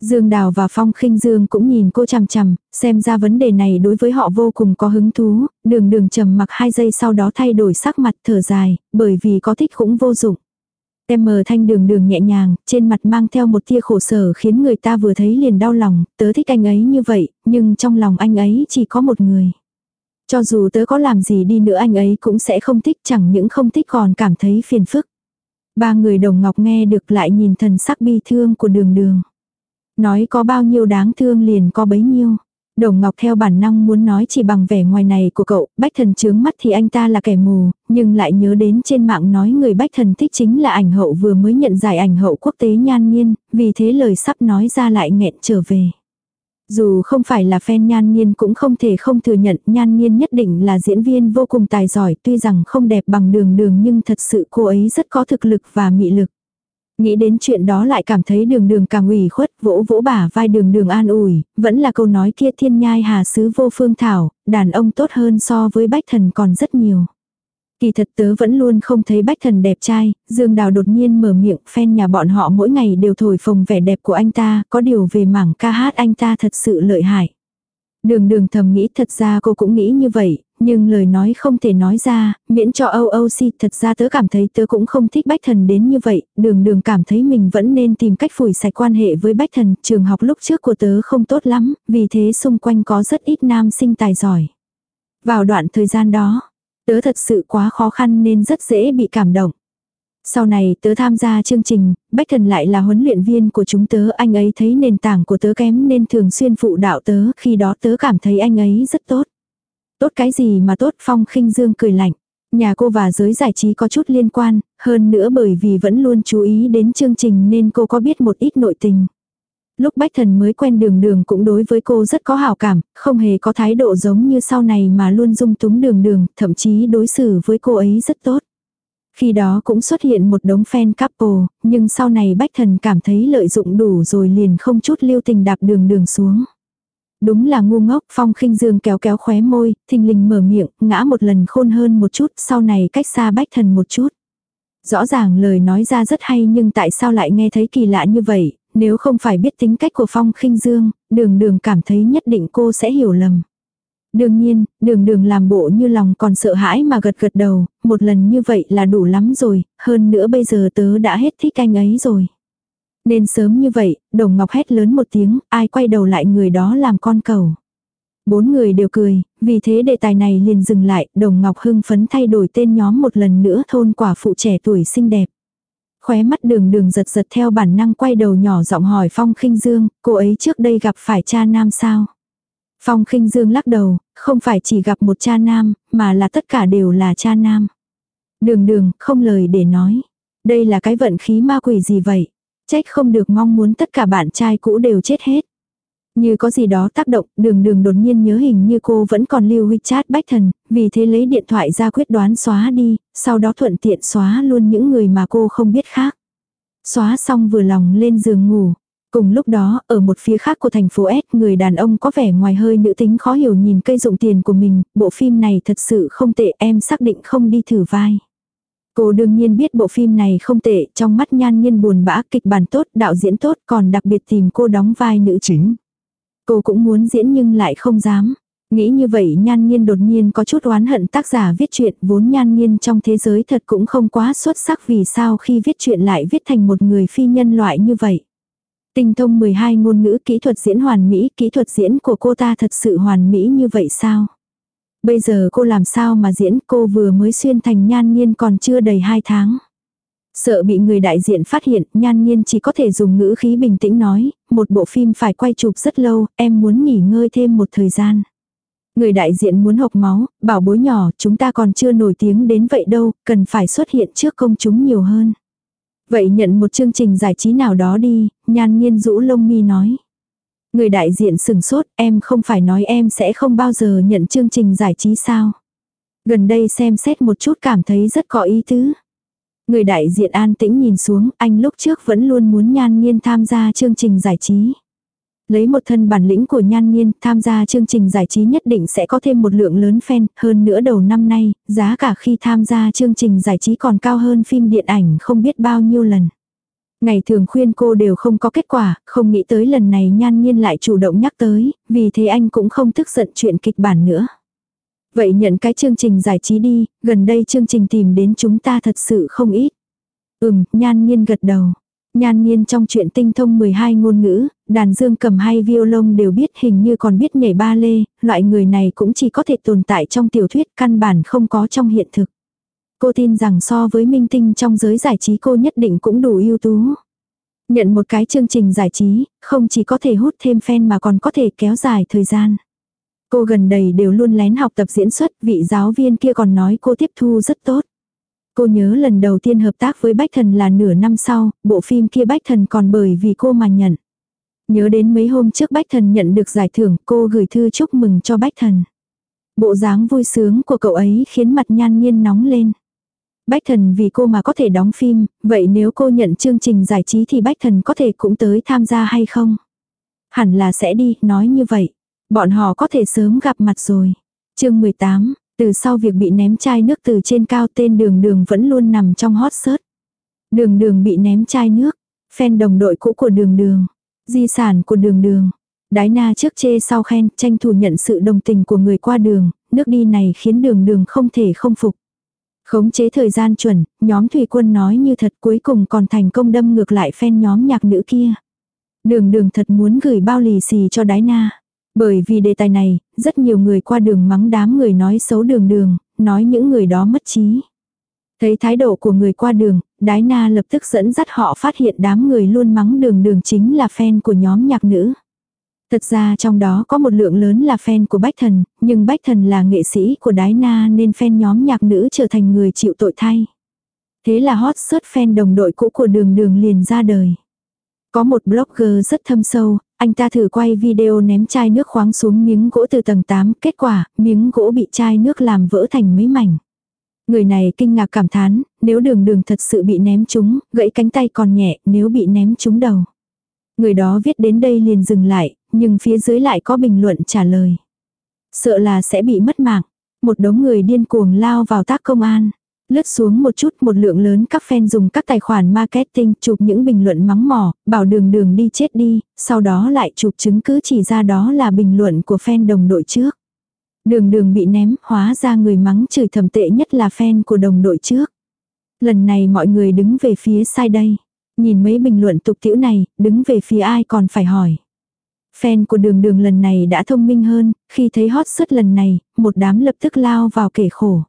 Dương Đào và Phong khinh Dương cũng nhìn cô chằm chằm, xem ra vấn đề này đối với họ vô cùng có hứng thú, đường đường trầm mặc hai giây sau đó thay đổi sắc mặt thở dài, bởi vì có thích cũng vô dụng. Em mờ thanh đường đường nhẹ nhàng, trên mặt mang theo một tia khổ sở khiến người ta vừa thấy liền đau lòng, tớ thích anh ấy như vậy, nhưng trong lòng anh ấy chỉ có một người. Cho dù tớ có làm gì đi nữa anh ấy cũng sẽ không thích chẳng những không thích còn cảm thấy phiền phức. Ba người đồng ngọc nghe được lại nhìn thần sắc bi thương của đường đường. Nói có bao nhiêu đáng thương liền có bấy nhiêu. Đồng Ngọc theo bản năng muốn nói chỉ bằng vẻ ngoài này của cậu, bách thần chướng mắt thì anh ta là kẻ mù, nhưng lại nhớ đến trên mạng nói người bách thần thích chính là ảnh hậu vừa mới nhận giải ảnh hậu quốc tế nhan nhiên, vì thế lời sắp nói ra lại nghẹn trở về. Dù không phải là fan nhan nhiên cũng không thể không thừa nhận nhan nhiên nhất định là diễn viên vô cùng tài giỏi tuy rằng không đẹp bằng đường đường nhưng thật sự cô ấy rất có thực lực và mị lực. Nghĩ đến chuyện đó lại cảm thấy đường đường càng ủy khuất, vỗ vỗ bả vai đường đường an ủi, vẫn là câu nói kia thiên nhai hà sứ vô phương thảo, đàn ông tốt hơn so với bách thần còn rất nhiều. Kỳ thật tớ vẫn luôn không thấy bách thần đẹp trai, Dương Đào đột nhiên mở miệng, fan nhà bọn họ mỗi ngày đều thổi phồng vẻ đẹp của anh ta, có điều về mảng ca hát anh ta thật sự lợi hại. Đường đường thầm nghĩ thật ra cô cũng nghĩ như vậy, Nhưng lời nói không thể nói ra, miễn cho âu âu si thật ra tớ cảm thấy tớ cũng không thích bách thần đến như vậy, đường đường cảm thấy mình vẫn nên tìm cách phủi sạch quan hệ với bách thần, trường học lúc trước của tớ không tốt lắm, vì thế xung quanh có rất ít nam sinh tài giỏi. Vào đoạn thời gian đó, tớ thật sự quá khó khăn nên rất dễ bị cảm động. Sau này tớ tham gia chương trình, Bách Thần lại là huấn luyện viên của chúng tớ, anh ấy thấy nền tảng của tớ kém nên thường xuyên phụ đạo tớ, khi đó tớ cảm thấy anh ấy rất tốt. Tốt cái gì mà tốt Phong khinh Dương cười lạnh. Nhà cô và giới giải trí có chút liên quan, hơn nữa bởi vì vẫn luôn chú ý đến chương trình nên cô có biết một ít nội tình. Lúc Bách Thần mới quen đường đường cũng đối với cô rất có hảo cảm, không hề có thái độ giống như sau này mà luôn dung túng đường đường, thậm chí đối xử với cô ấy rất tốt. Khi đó cũng xuất hiện một đống fan couple, nhưng sau này Bách Thần cảm thấy lợi dụng đủ rồi liền không chút lưu tình đạp đường đường xuống. Đúng là ngu ngốc, Phong khinh Dương kéo kéo khóe môi, thình lình mở miệng, ngã một lần khôn hơn một chút, sau này cách xa Bách Thần một chút. Rõ ràng lời nói ra rất hay nhưng tại sao lại nghe thấy kỳ lạ như vậy, nếu không phải biết tính cách của Phong khinh Dương, đường đường cảm thấy nhất định cô sẽ hiểu lầm. Đương nhiên, đường đường làm bộ như lòng còn sợ hãi mà gật gật đầu, một lần như vậy là đủ lắm rồi, hơn nữa bây giờ tớ đã hết thích anh ấy rồi. Nên sớm như vậy, đồng ngọc hét lớn một tiếng, ai quay đầu lại người đó làm con cầu. Bốn người đều cười, vì thế đề tài này liền dừng lại, đồng ngọc hưng phấn thay đổi tên nhóm một lần nữa thôn quả phụ trẻ tuổi xinh đẹp. Khóe mắt đường đường giật giật theo bản năng quay đầu nhỏ giọng hỏi Phong khinh Dương, cô ấy trước đây gặp phải cha nam sao? Phong khinh Dương lắc đầu, không phải chỉ gặp một cha nam, mà là tất cả đều là cha nam. Đường đường, không lời để nói. Đây là cái vận khí ma quỷ gì vậy? Trách không được mong muốn tất cả bạn trai cũ đều chết hết. Như có gì đó tác động, đường đường đột nhiên nhớ hình như cô vẫn còn lưu WeChat bách thần, vì thế lấy điện thoại ra quyết đoán xóa đi, sau đó thuận tiện xóa luôn những người mà cô không biết khác. Xóa xong vừa lòng lên giường ngủ. Cùng lúc đó, ở một phía khác của thành phố S, người đàn ông có vẻ ngoài hơi nữ tính khó hiểu nhìn cây dụng tiền của mình, bộ phim này thật sự không tệ, em xác định không đi thử vai. Cô đương nhiên biết bộ phim này không tệ, trong mắt nhan nhiên buồn bã, kịch bản tốt, đạo diễn tốt, còn đặc biệt tìm cô đóng vai nữ chính. Cô cũng muốn diễn nhưng lại không dám. Nghĩ như vậy nhan nhiên đột nhiên có chút oán hận tác giả viết chuyện vốn nhan nhiên trong thế giới thật cũng không quá xuất sắc vì sao khi viết chuyện lại viết thành một người phi nhân loại như vậy. Tinh thông 12 ngôn ngữ kỹ thuật diễn hoàn mỹ, kỹ thuật diễn của cô ta thật sự hoàn mỹ như vậy sao? Bây giờ cô làm sao mà diễn cô vừa mới xuyên thành nhan nhiên còn chưa đầy 2 tháng. Sợ bị người đại diện phát hiện, nhan nhiên chỉ có thể dùng ngữ khí bình tĩnh nói, một bộ phim phải quay chụp rất lâu, em muốn nghỉ ngơi thêm một thời gian. Người đại diện muốn hộc máu, bảo bối nhỏ, chúng ta còn chưa nổi tiếng đến vậy đâu, cần phải xuất hiện trước công chúng nhiều hơn. Vậy nhận một chương trình giải trí nào đó đi, nhan nhiên rũ lông mi nói. Người đại diện sừng sốt, em không phải nói em sẽ không bao giờ nhận chương trình giải trí sao. Gần đây xem xét một chút cảm thấy rất có ý tứ. Người đại diện an tĩnh nhìn xuống, anh lúc trước vẫn luôn muốn nhan nhiên tham gia chương trình giải trí. Lấy một thân bản lĩnh của nhan nhiên, tham gia chương trình giải trí nhất định sẽ có thêm một lượng lớn fan, hơn nữa đầu năm nay, giá cả khi tham gia chương trình giải trí còn cao hơn phim điện ảnh không biết bao nhiêu lần. Ngày thường khuyên cô đều không có kết quả, không nghĩ tới lần này nhan nhiên lại chủ động nhắc tới, vì thế anh cũng không tức giận chuyện kịch bản nữa. Vậy nhận cái chương trình giải trí đi, gần đây chương trình tìm đến chúng ta thật sự không ít. Ừm, nhan nhiên gật đầu. Nhan nhiên trong chuyện tinh thông 12 ngôn ngữ, đàn dương cầm hay violon đều biết hình như còn biết nhảy ba lê, loại người này cũng chỉ có thể tồn tại trong tiểu thuyết căn bản không có trong hiện thực. Cô tin rằng so với minh tinh trong giới giải trí cô nhất định cũng đủ ưu tú. Nhận một cái chương trình giải trí, không chỉ có thể hút thêm fan mà còn có thể kéo dài thời gian. Cô gần đây đều luôn lén học tập diễn xuất, vị giáo viên kia còn nói cô tiếp thu rất tốt. Cô nhớ lần đầu tiên hợp tác với Bách Thần là nửa năm sau, bộ phim kia Bách Thần còn bởi vì cô mà nhận. Nhớ đến mấy hôm trước Bách Thần nhận được giải thưởng, cô gửi thư chúc mừng cho Bách Thần. Bộ dáng vui sướng của cậu ấy khiến mặt nhan nhiên nóng lên. Bách Thần vì cô mà có thể đóng phim, vậy nếu cô nhận chương trình giải trí thì Bách Thần có thể cũng tới tham gia hay không? Hẳn là sẽ đi, nói như vậy. Bọn họ có thể sớm gặp mặt rồi. chương 18, từ sau việc bị ném chai nước từ trên cao tên đường đường vẫn luôn nằm trong hot search. Đường đường bị ném chai nước. Fan đồng đội cũ của đường đường. Di sản của đường đường. Đái na trước chê sau khen, tranh thủ nhận sự đồng tình của người qua đường, nước đi này khiến đường đường không thể không phục. Khống chế thời gian chuẩn, nhóm thủy quân nói như thật cuối cùng còn thành công đâm ngược lại phen nhóm nhạc nữ kia. Đường đường thật muốn gửi bao lì xì cho đái na. Bởi vì đề tài này, rất nhiều người qua đường mắng đám người nói xấu đường đường, nói những người đó mất trí. Thấy thái độ của người qua đường, đái na lập tức dẫn dắt họ phát hiện đám người luôn mắng đường đường chính là fan của nhóm nhạc nữ. Thật ra trong đó có một lượng lớn là fan của Bách Thần, nhưng Bách Thần là nghệ sĩ của Đái Na nên fan nhóm nhạc nữ trở thành người chịu tội thay. Thế là hot search fan đồng đội cũ của đường đường liền ra đời. Có một blogger rất thâm sâu, anh ta thử quay video ném chai nước khoáng xuống miếng gỗ từ tầng 8, kết quả, miếng gỗ bị chai nước làm vỡ thành mấy mảnh. Người này kinh ngạc cảm thán, nếu đường đường thật sự bị ném trúng, gãy cánh tay còn nhẹ, nếu bị ném trúng đầu. Người đó viết đến đây liền dừng lại, nhưng phía dưới lại có bình luận trả lời. Sợ là sẽ bị mất mạng. Một đống người điên cuồng lao vào tác công an. Lướt xuống một chút một lượng lớn các fan dùng các tài khoản marketing chụp những bình luận mắng mỏ, bảo đường đường đi chết đi, sau đó lại chụp chứng cứ chỉ ra đó là bình luận của fan đồng đội trước. Đường đường bị ném, hóa ra người mắng chửi thầm tệ nhất là fan của đồng đội trước. Lần này mọi người đứng về phía sai đây. Nhìn mấy bình luận tục tiểu này, đứng về phía ai còn phải hỏi. Fan của đường đường lần này đã thông minh hơn, khi thấy hot suất lần này, một đám lập tức lao vào kể khổ.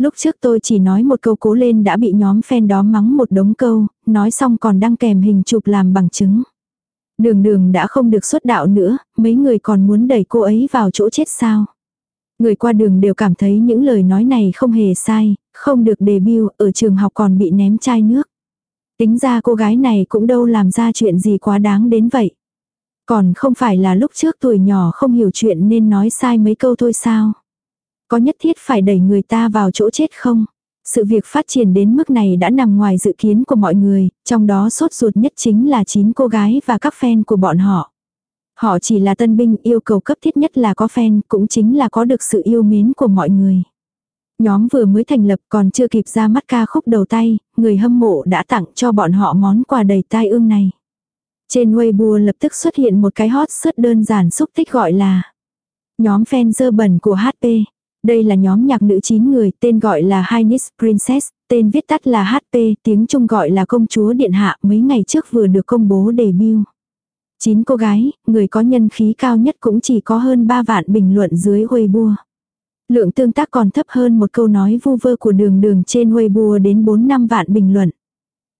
Lúc trước tôi chỉ nói một câu cố lên đã bị nhóm fan đó mắng một đống câu, nói xong còn đăng kèm hình chụp làm bằng chứng. Đường đường đã không được xuất đạo nữa, mấy người còn muốn đẩy cô ấy vào chỗ chết sao. Người qua đường đều cảm thấy những lời nói này không hề sai, không được debut, ở trường học còn bị ném chai nước. Tính ra cô gái này cũng đâu làm ra chuyện gì quá đáng đến vậy. Còn không phải là lúc trước tuổi nhỏ không hiểu chuyện nên nói sai mấy câu thôi sao. Có nhất thiết phải đẩy người ta vào chỗ chết không? Sự việc phát triển đến mức này đã nằm ngoài dự kiến của mọi người, trong đó sốt ruột nhất chính là 9 cô gái và các fan của bọn họ. Họ chỉ là tân binh yêu cầu cấp thiết nhất là có fan, cũng chính là có được sự yêu mến của mọi người. Nhóm vừa mới thành lập còn chưa kịp ra mắt ca khúc đầu tay, người hâm mộ đã tặng cho bọn họ món quà đầy tai ương này. Trên Weibo lập tức xuất hiện một cái hot search đơn giản xúc tích gọi là Nhóm fan dơ bẩn của HP. Đây là nhóm nhạc nữ 9 người, tên gọi là Highness Princess, tên viết tắt là HP, tiếng Trung gọi là công chúa điện hạ, mấy ngày trước vừa được công bố debut. 9 cô gái, người có nhân khí cao nhất cũng chỉ có hơn 3 vạn bình luận dưới Weibo. Lượng tương tác còn thấp hơn một câu nói vu vơ của đường đường trên Weibo đến 4 năm vạn bình luận.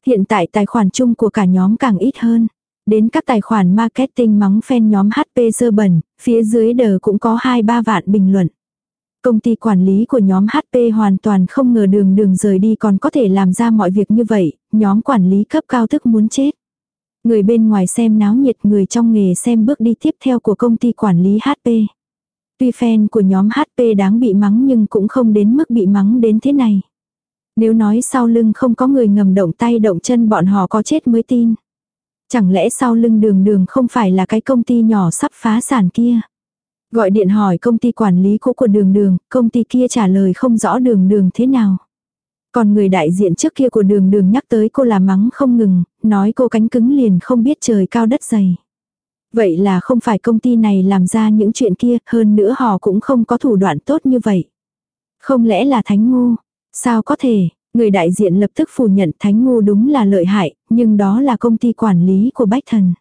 Hiện tại tài khoản chung của cả nhóm càng ít hơn. Đến các tài khoản marketing mắng fan nhóm HP dơ bẩn, phía dưới đờ cũng có 2-3 vạn bình luận. Công ty quản lý của nhóm HP hoàn toàn không ngờ đường đường rời đi còn có thể làm ra mọi việc như vậy, nhóm quản lý cấp cao thức muốn chết. Người bên ngoài xem náo nhiệt người trong nghề xem bước đi tiếp theo của công ty quản lý HP. Tuy fan của nhóm HP đáng bị mắng nhưng cũng không đến mức bị mắng đến thế này. Nếu nói sau lưng không có người ngầm động tay động chân bọn họ có chết mới tin. Chẳng lẽ sau lưng đường đường không phải là cái công ty nhỏ sắp phá sản kia? Gọi điện hỏi công ty quản lý cũ của đường đường, công ty kia trả lời không rõ đường đường thế nào. Còn người đại diện trước kia của đường đường nhắc tới cô là mắng không ngừng, nói cô cánh cứng liền không biết trời cao đất dày. Vậy là không phải công ty này làm ra những chuyện kia, hơn nữa họ cũng không có thủ đoạn tốt như vậy. Không lẽ là thánh ngu? Sao có thể? Người đại diện lập tức phủ nhận thánh ngu đúng là lợi hại, nhưng đó là công ty quản lý của Bách Thần.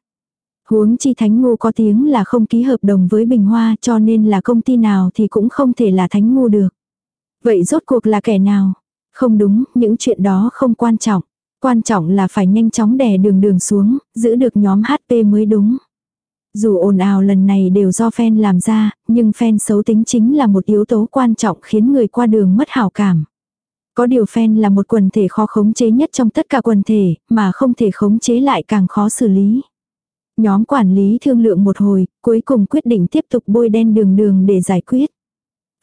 Huống chi thánh ngu có tiếng là không ký hợp đồng với Bình Hoa cho nên là công ty nào thì cũng không thể là thánh ngu được. Vậy rốt cuộc là kẻ nào? Không đúng, những chuyện đó không quan trọng. Quan trọng là phải nhanh chóng đè đường đường xuống, giữ được nhóm HP mới đúng. Dù ồn ào lần này đều do fan làm ra, nhưng fan xấu tính chính là một yếu tố quan trọng khiến người qua đường mất hảo cảm. Có điều fan là một quần thể khó khống chế nhất trong tất cả quần thể, mà không thể khống chế lại càng khó xử lý. Nhóm quản lý thương lượng một hồi, cuối cùng quyết định tiếp tục bôi đen đường đường để giải quyết.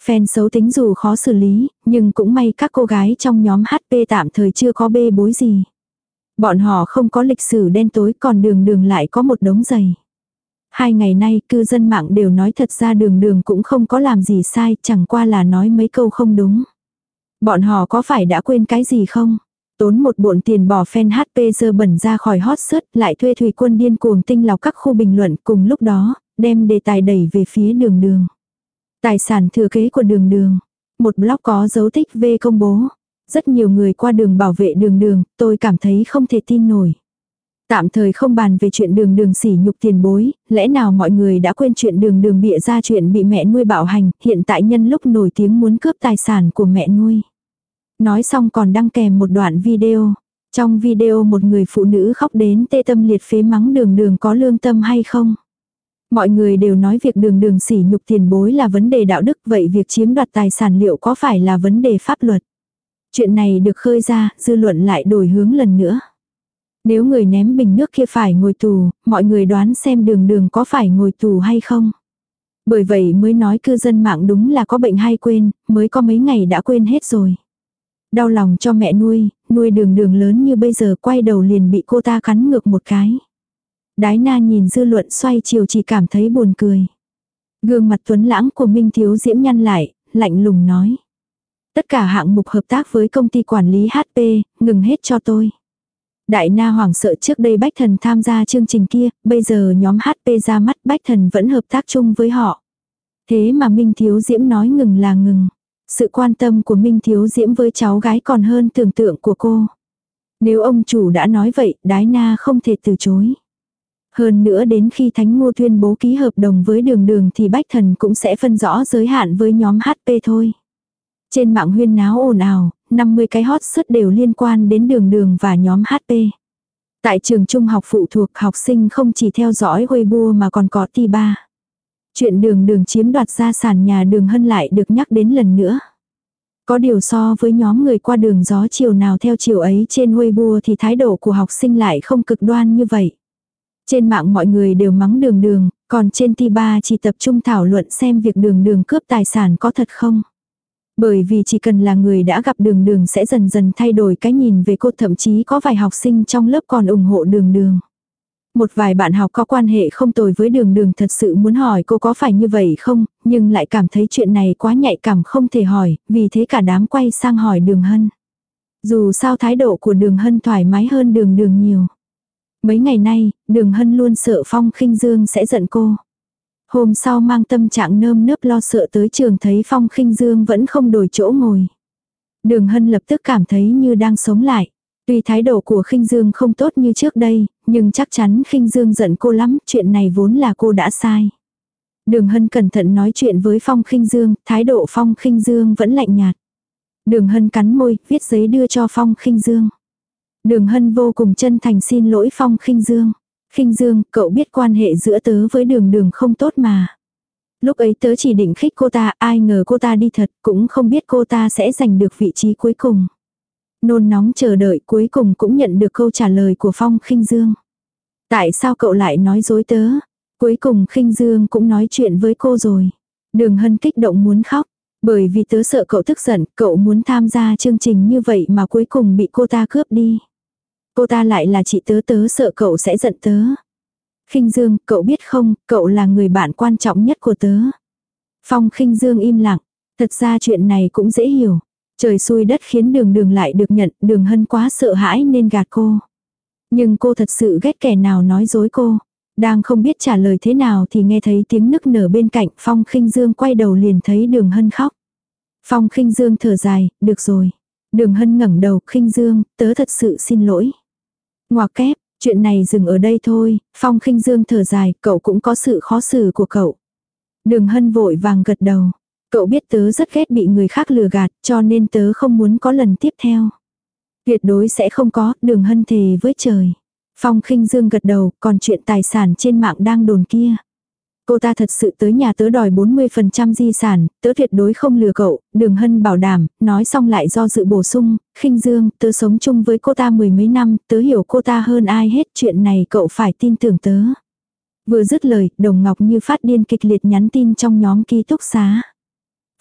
phen xấu tính dù khó xử lý, nhưng cũng may các cô gái trong nhóm HP tạm thời chưa có bê bối gì. Bọn họ không có lịch sử đen tối còn đường đường lại có một đống giày. Hai ngày nay cư dân mạng đều nói thật ra đường đường cũng không có làm gì sai, chẳng qua là nói mấy câu không đúng. Bọn họ có phải đã quên cái gì không? Tốn một bộn tiền bỏ fan HP dơ bẩn ra khỏi hot search, lại thuê thủy quân điên cuồng tinh lọc các khu bình luận cùng lúc đó, đem đề tài đẩy về phía đường đường. Tài sản thừa kế của đường đường. Một blog có dấu tích V công bố. Rất nhiều người qua đường bảo vệ đường đường, tôi cảm thấy không thể tin nổi. Tạm thời không bàn về chuyện đường đường sỉ nhục tiền bối, lẽ nào mọi người đã quên chuyện đường đường bịa ra chuyện bị mẹ nuôi bạo hành, hiện tại nhân lúc nổi tiếng muốn cướp tài sản của mẹ nuôi. Nói xong còn đăng kèm một đoạn video. Trong video một người phụ nữ khóc đến tê tâm liệt phế mắng đường đường có lương tâm hay không. Mọi người đều nói việc đường đường sỉ nhục tiền bối là vấn đề đạo đức vậy việc chiếm đoạt tài sản liệu có phải là vấn đề pháp luật. Chuyện này được khơi ra, dư luận lại đổi hướng lần nữa. Nếu người ném bình nước kia phải ngồi tù, mọi người đoán xem đường đường có phải ngồi tù hay không. Bởi vậy mới nói cư dân mạng đúng là có bệnh hay quên, mới có mấy ngày đã quên hết rồi. Đau lòng cho mẹ nuôi, nuôi đường đường lớn như bây giờ quay đầu liền bị cô ta cắn ngược một cái. Đái na nhìn dư luận xoay chiều chỉ cảm thấy buồn cười. Gương mặt tuấn lãng của Minh Thiếu Diễm nhăn lại, lạnh lùng nói. Tất cả hạng mục hợp tác với công ty quản lý HP, ngừng hết cho tôi. Đại Na hoảng sợ trước đây Bách Thần tham gia chương trình kia, bây giờ nhóm HP ra mắt Bách Thần vẫn hợp tác chung với họ. Thế mà Minh Thiếu Diễm nói ngừng là ngừng. Sự quan tâm của Minh Thiếu Diễm với cháu gái còn hơn tưởng tượng của cô. Nếu ông chủ đã nói vậy, Đái Na không thể từ chối. Hơn nữa đến khi Thánh Ngô tuyên bố ký hợp đồng với đường đường thì Bách Thần cũng sẽ phân rõ giới hạn với nhóm HP thôi. Trên mạng huyên náo ồn ào, 50 cái hot suất đều liên quan đến đường đường và nhóm HP. Tại trường trung học phụ thuộc học sinh không chỉ theo dõi Weibo mà còn có ti ba. Chuyện đường đường chiếm đoạt gia sản nhà đường hân lại được nhắc đến lần nữa. Có điều so với nhóm người qua đường gió chiều nào theo chiều ấy trên Weibo thì thái độ của học sinh lại không cực đoan như vậy. Trên mạng mọi người đều mắng đường đường, còn trên ti ba chỉ tập trung thảo luận xem việc đường đường cướp tài sản có thật không. Bởi vì chỉ cần là người đã gặp đường đường sẽ dần dần thay đổi cái nhìn về cô thậm chí có vài học sinh trong lớp còn ủng hộ đường đường. Một vài bạn học có quan hệ không tồi với đường đường thật sự muốn hỏi cô có phải như vậy không, nhưng lại cảm thấy chuyện này quá nhạy cảm không thể hỏi, vì thế cả đám quay sang hỏi đường hân. Dù sao thái độ của đường hân thoải mái hơn đường đường nhiều. Mấy ngày nay, đường hân luôn sợ Phong khinh Dương sẽ giận cô. Hôm sau mang tâm trạng nơm nớp lo sợ tới trường thấy Phong khinh Dương vẫn không đổi chỗ ngồi. Đường hân lập tức cảm thấy như đang sống lại. Tuy thái độ của khinh Dương không tốt như trước đây, nhưng chắc chắn khinh Dương giận cô lắm, chuyện này vốn là cô đã sai. Đường Hân cẩn thận nói chuyện với Phong khinh Dương, thái độ Phong khinh Dương vẫn lạnh nhạt. Đường Hân cắn môi, viết giấy đưa cho Phong khinh Dương. Đường Hân vô cùng chân thành xin lỗi Phong khinh Dương. khinh Dương, cậu biết quan hệ giữa tớ với đường đường không tốt mà. Lúc ấy tớ chỉ định khích cô ta, ai ngờ cô ta đi thật, cũng không biết cô ta sẽ giành được vị trí cuối cùng. Nôn nóng chờ đợi cuối cùng cũng nhận được câu trả lời của Phong khinh Dương. Tại sao cậu lại nói dối tớ? Cuối cùng khinh Dương cũng nói chuyện với cô rồi. Đường Hân kích động muốn khóc. Bởi vì tớ sợ cậu tức giận, cậu muốn tham gia chương trình như vậy mà cuối cùng bị cô ta cướp đi. Cô ta lại là chị tớ tớ sợ cậu sẽ giận tớ. khinh Dương, cậu biết không, cậu là người bạn quan trọng nhất của tớ. Phong khinh Dương im lặng. Thật ra chuyện này cũng dễ hiểu. Trời xui đất khiến đường đường lại được nhận, đường hân quá sợ hãi nên gạt cô. Nhưng cô thật sự ghét kẻ nào nói dối cô. Đang không biết trả lời thế nào thì nghe thấy tiếng nức nở bên cạnh Phong khinh Dương quay đầu liền thấy đường hân khóc. Phong khinh Dương thở dài, được rồi. Đường hân ngẩng đầu, khinh Dương, tớ thật sự xin lỗi. Ngoà kép, chuyện này dừng ở đây thôi, Phong khinh Dương thở dài, cậu cũng có sự khó xử của cậu. Đường hân vội vàng gật đầu. Cậu biết tớ rất ghét bị người khác lừa gạt, cho nên tớ không muốn có lần tiếp theo. Tuyệt đối sẽ không có, đường hân thề với trời. Phong khinh dương gật đầu, còn chuyện tài sản trên mạng đang đồn kia. Cô ta thật sự tới nhà tớ đòi 40% di sản, tớ tuyệt đối không lừa cậu, đường hân bảo đảm, nói xong lại do dự bổ sung, khinh dương, tớ sống chung với cô ta mười mấy năm, tớ hiểu cô ta hơn ai hết, chuyện này cậu phải tin tưởng tớ. Vừa dứt lời, đồng ngọc như phát điên kịch liệt nhắn tin trong nhóm ký túc xá.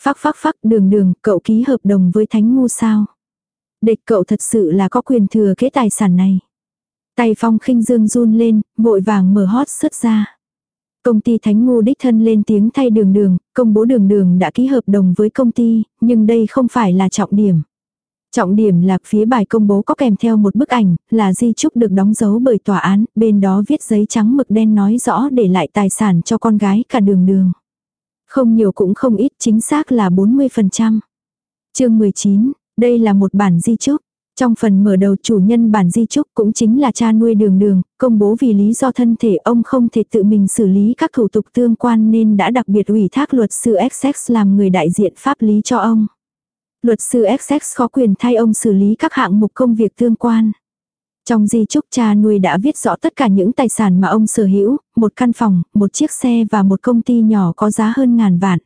Phắc phắc phắc đường đường, cậu ký hợp đồng với thánh ngu sao. Địch cậu thật sự là có quyền thừa kế tài sản này. Tay phong khinh dương run lên, vội vàng mở hót xuất ra. Công ty Thánh Ngu đích thân lên tiếng thay đường đường, công bố đường đường đã ký hợp đồng với công ty, nhưng đây không phải là trọng điểm. Trọng điểm là phía bài công bố có kèm theo một bức ảnh, là di trúc được đóng dấu bởi tòa án, bên đó viết giấy trắng mực đen nói rõ để lại tài sản cho con gái cả đường đường. Không nhiều cũng không ít, chính xác là 40%. chương 19, đây là một bản di chúc. Trong phần mở đầu chủ nhân bản di chúc cũng chính là cha nuôi đường đường, công bố vì lý do thân thể ông không thể tự mình xử lý các thủ tục tương quan nên đã đặc biệt ủy thác luật sư XX làm người đại diện pháp lý cho ông. Luật sư XX có quyền thay ông xử lý các hạng mục công việc tương quan. Trong di chúc cha nuôi đã viết rõ tất cả những tài sản mà ông sở hữu, một căn phòng, một chiếc xe và một công ty nhỏ có giá hơn ngàn vạn.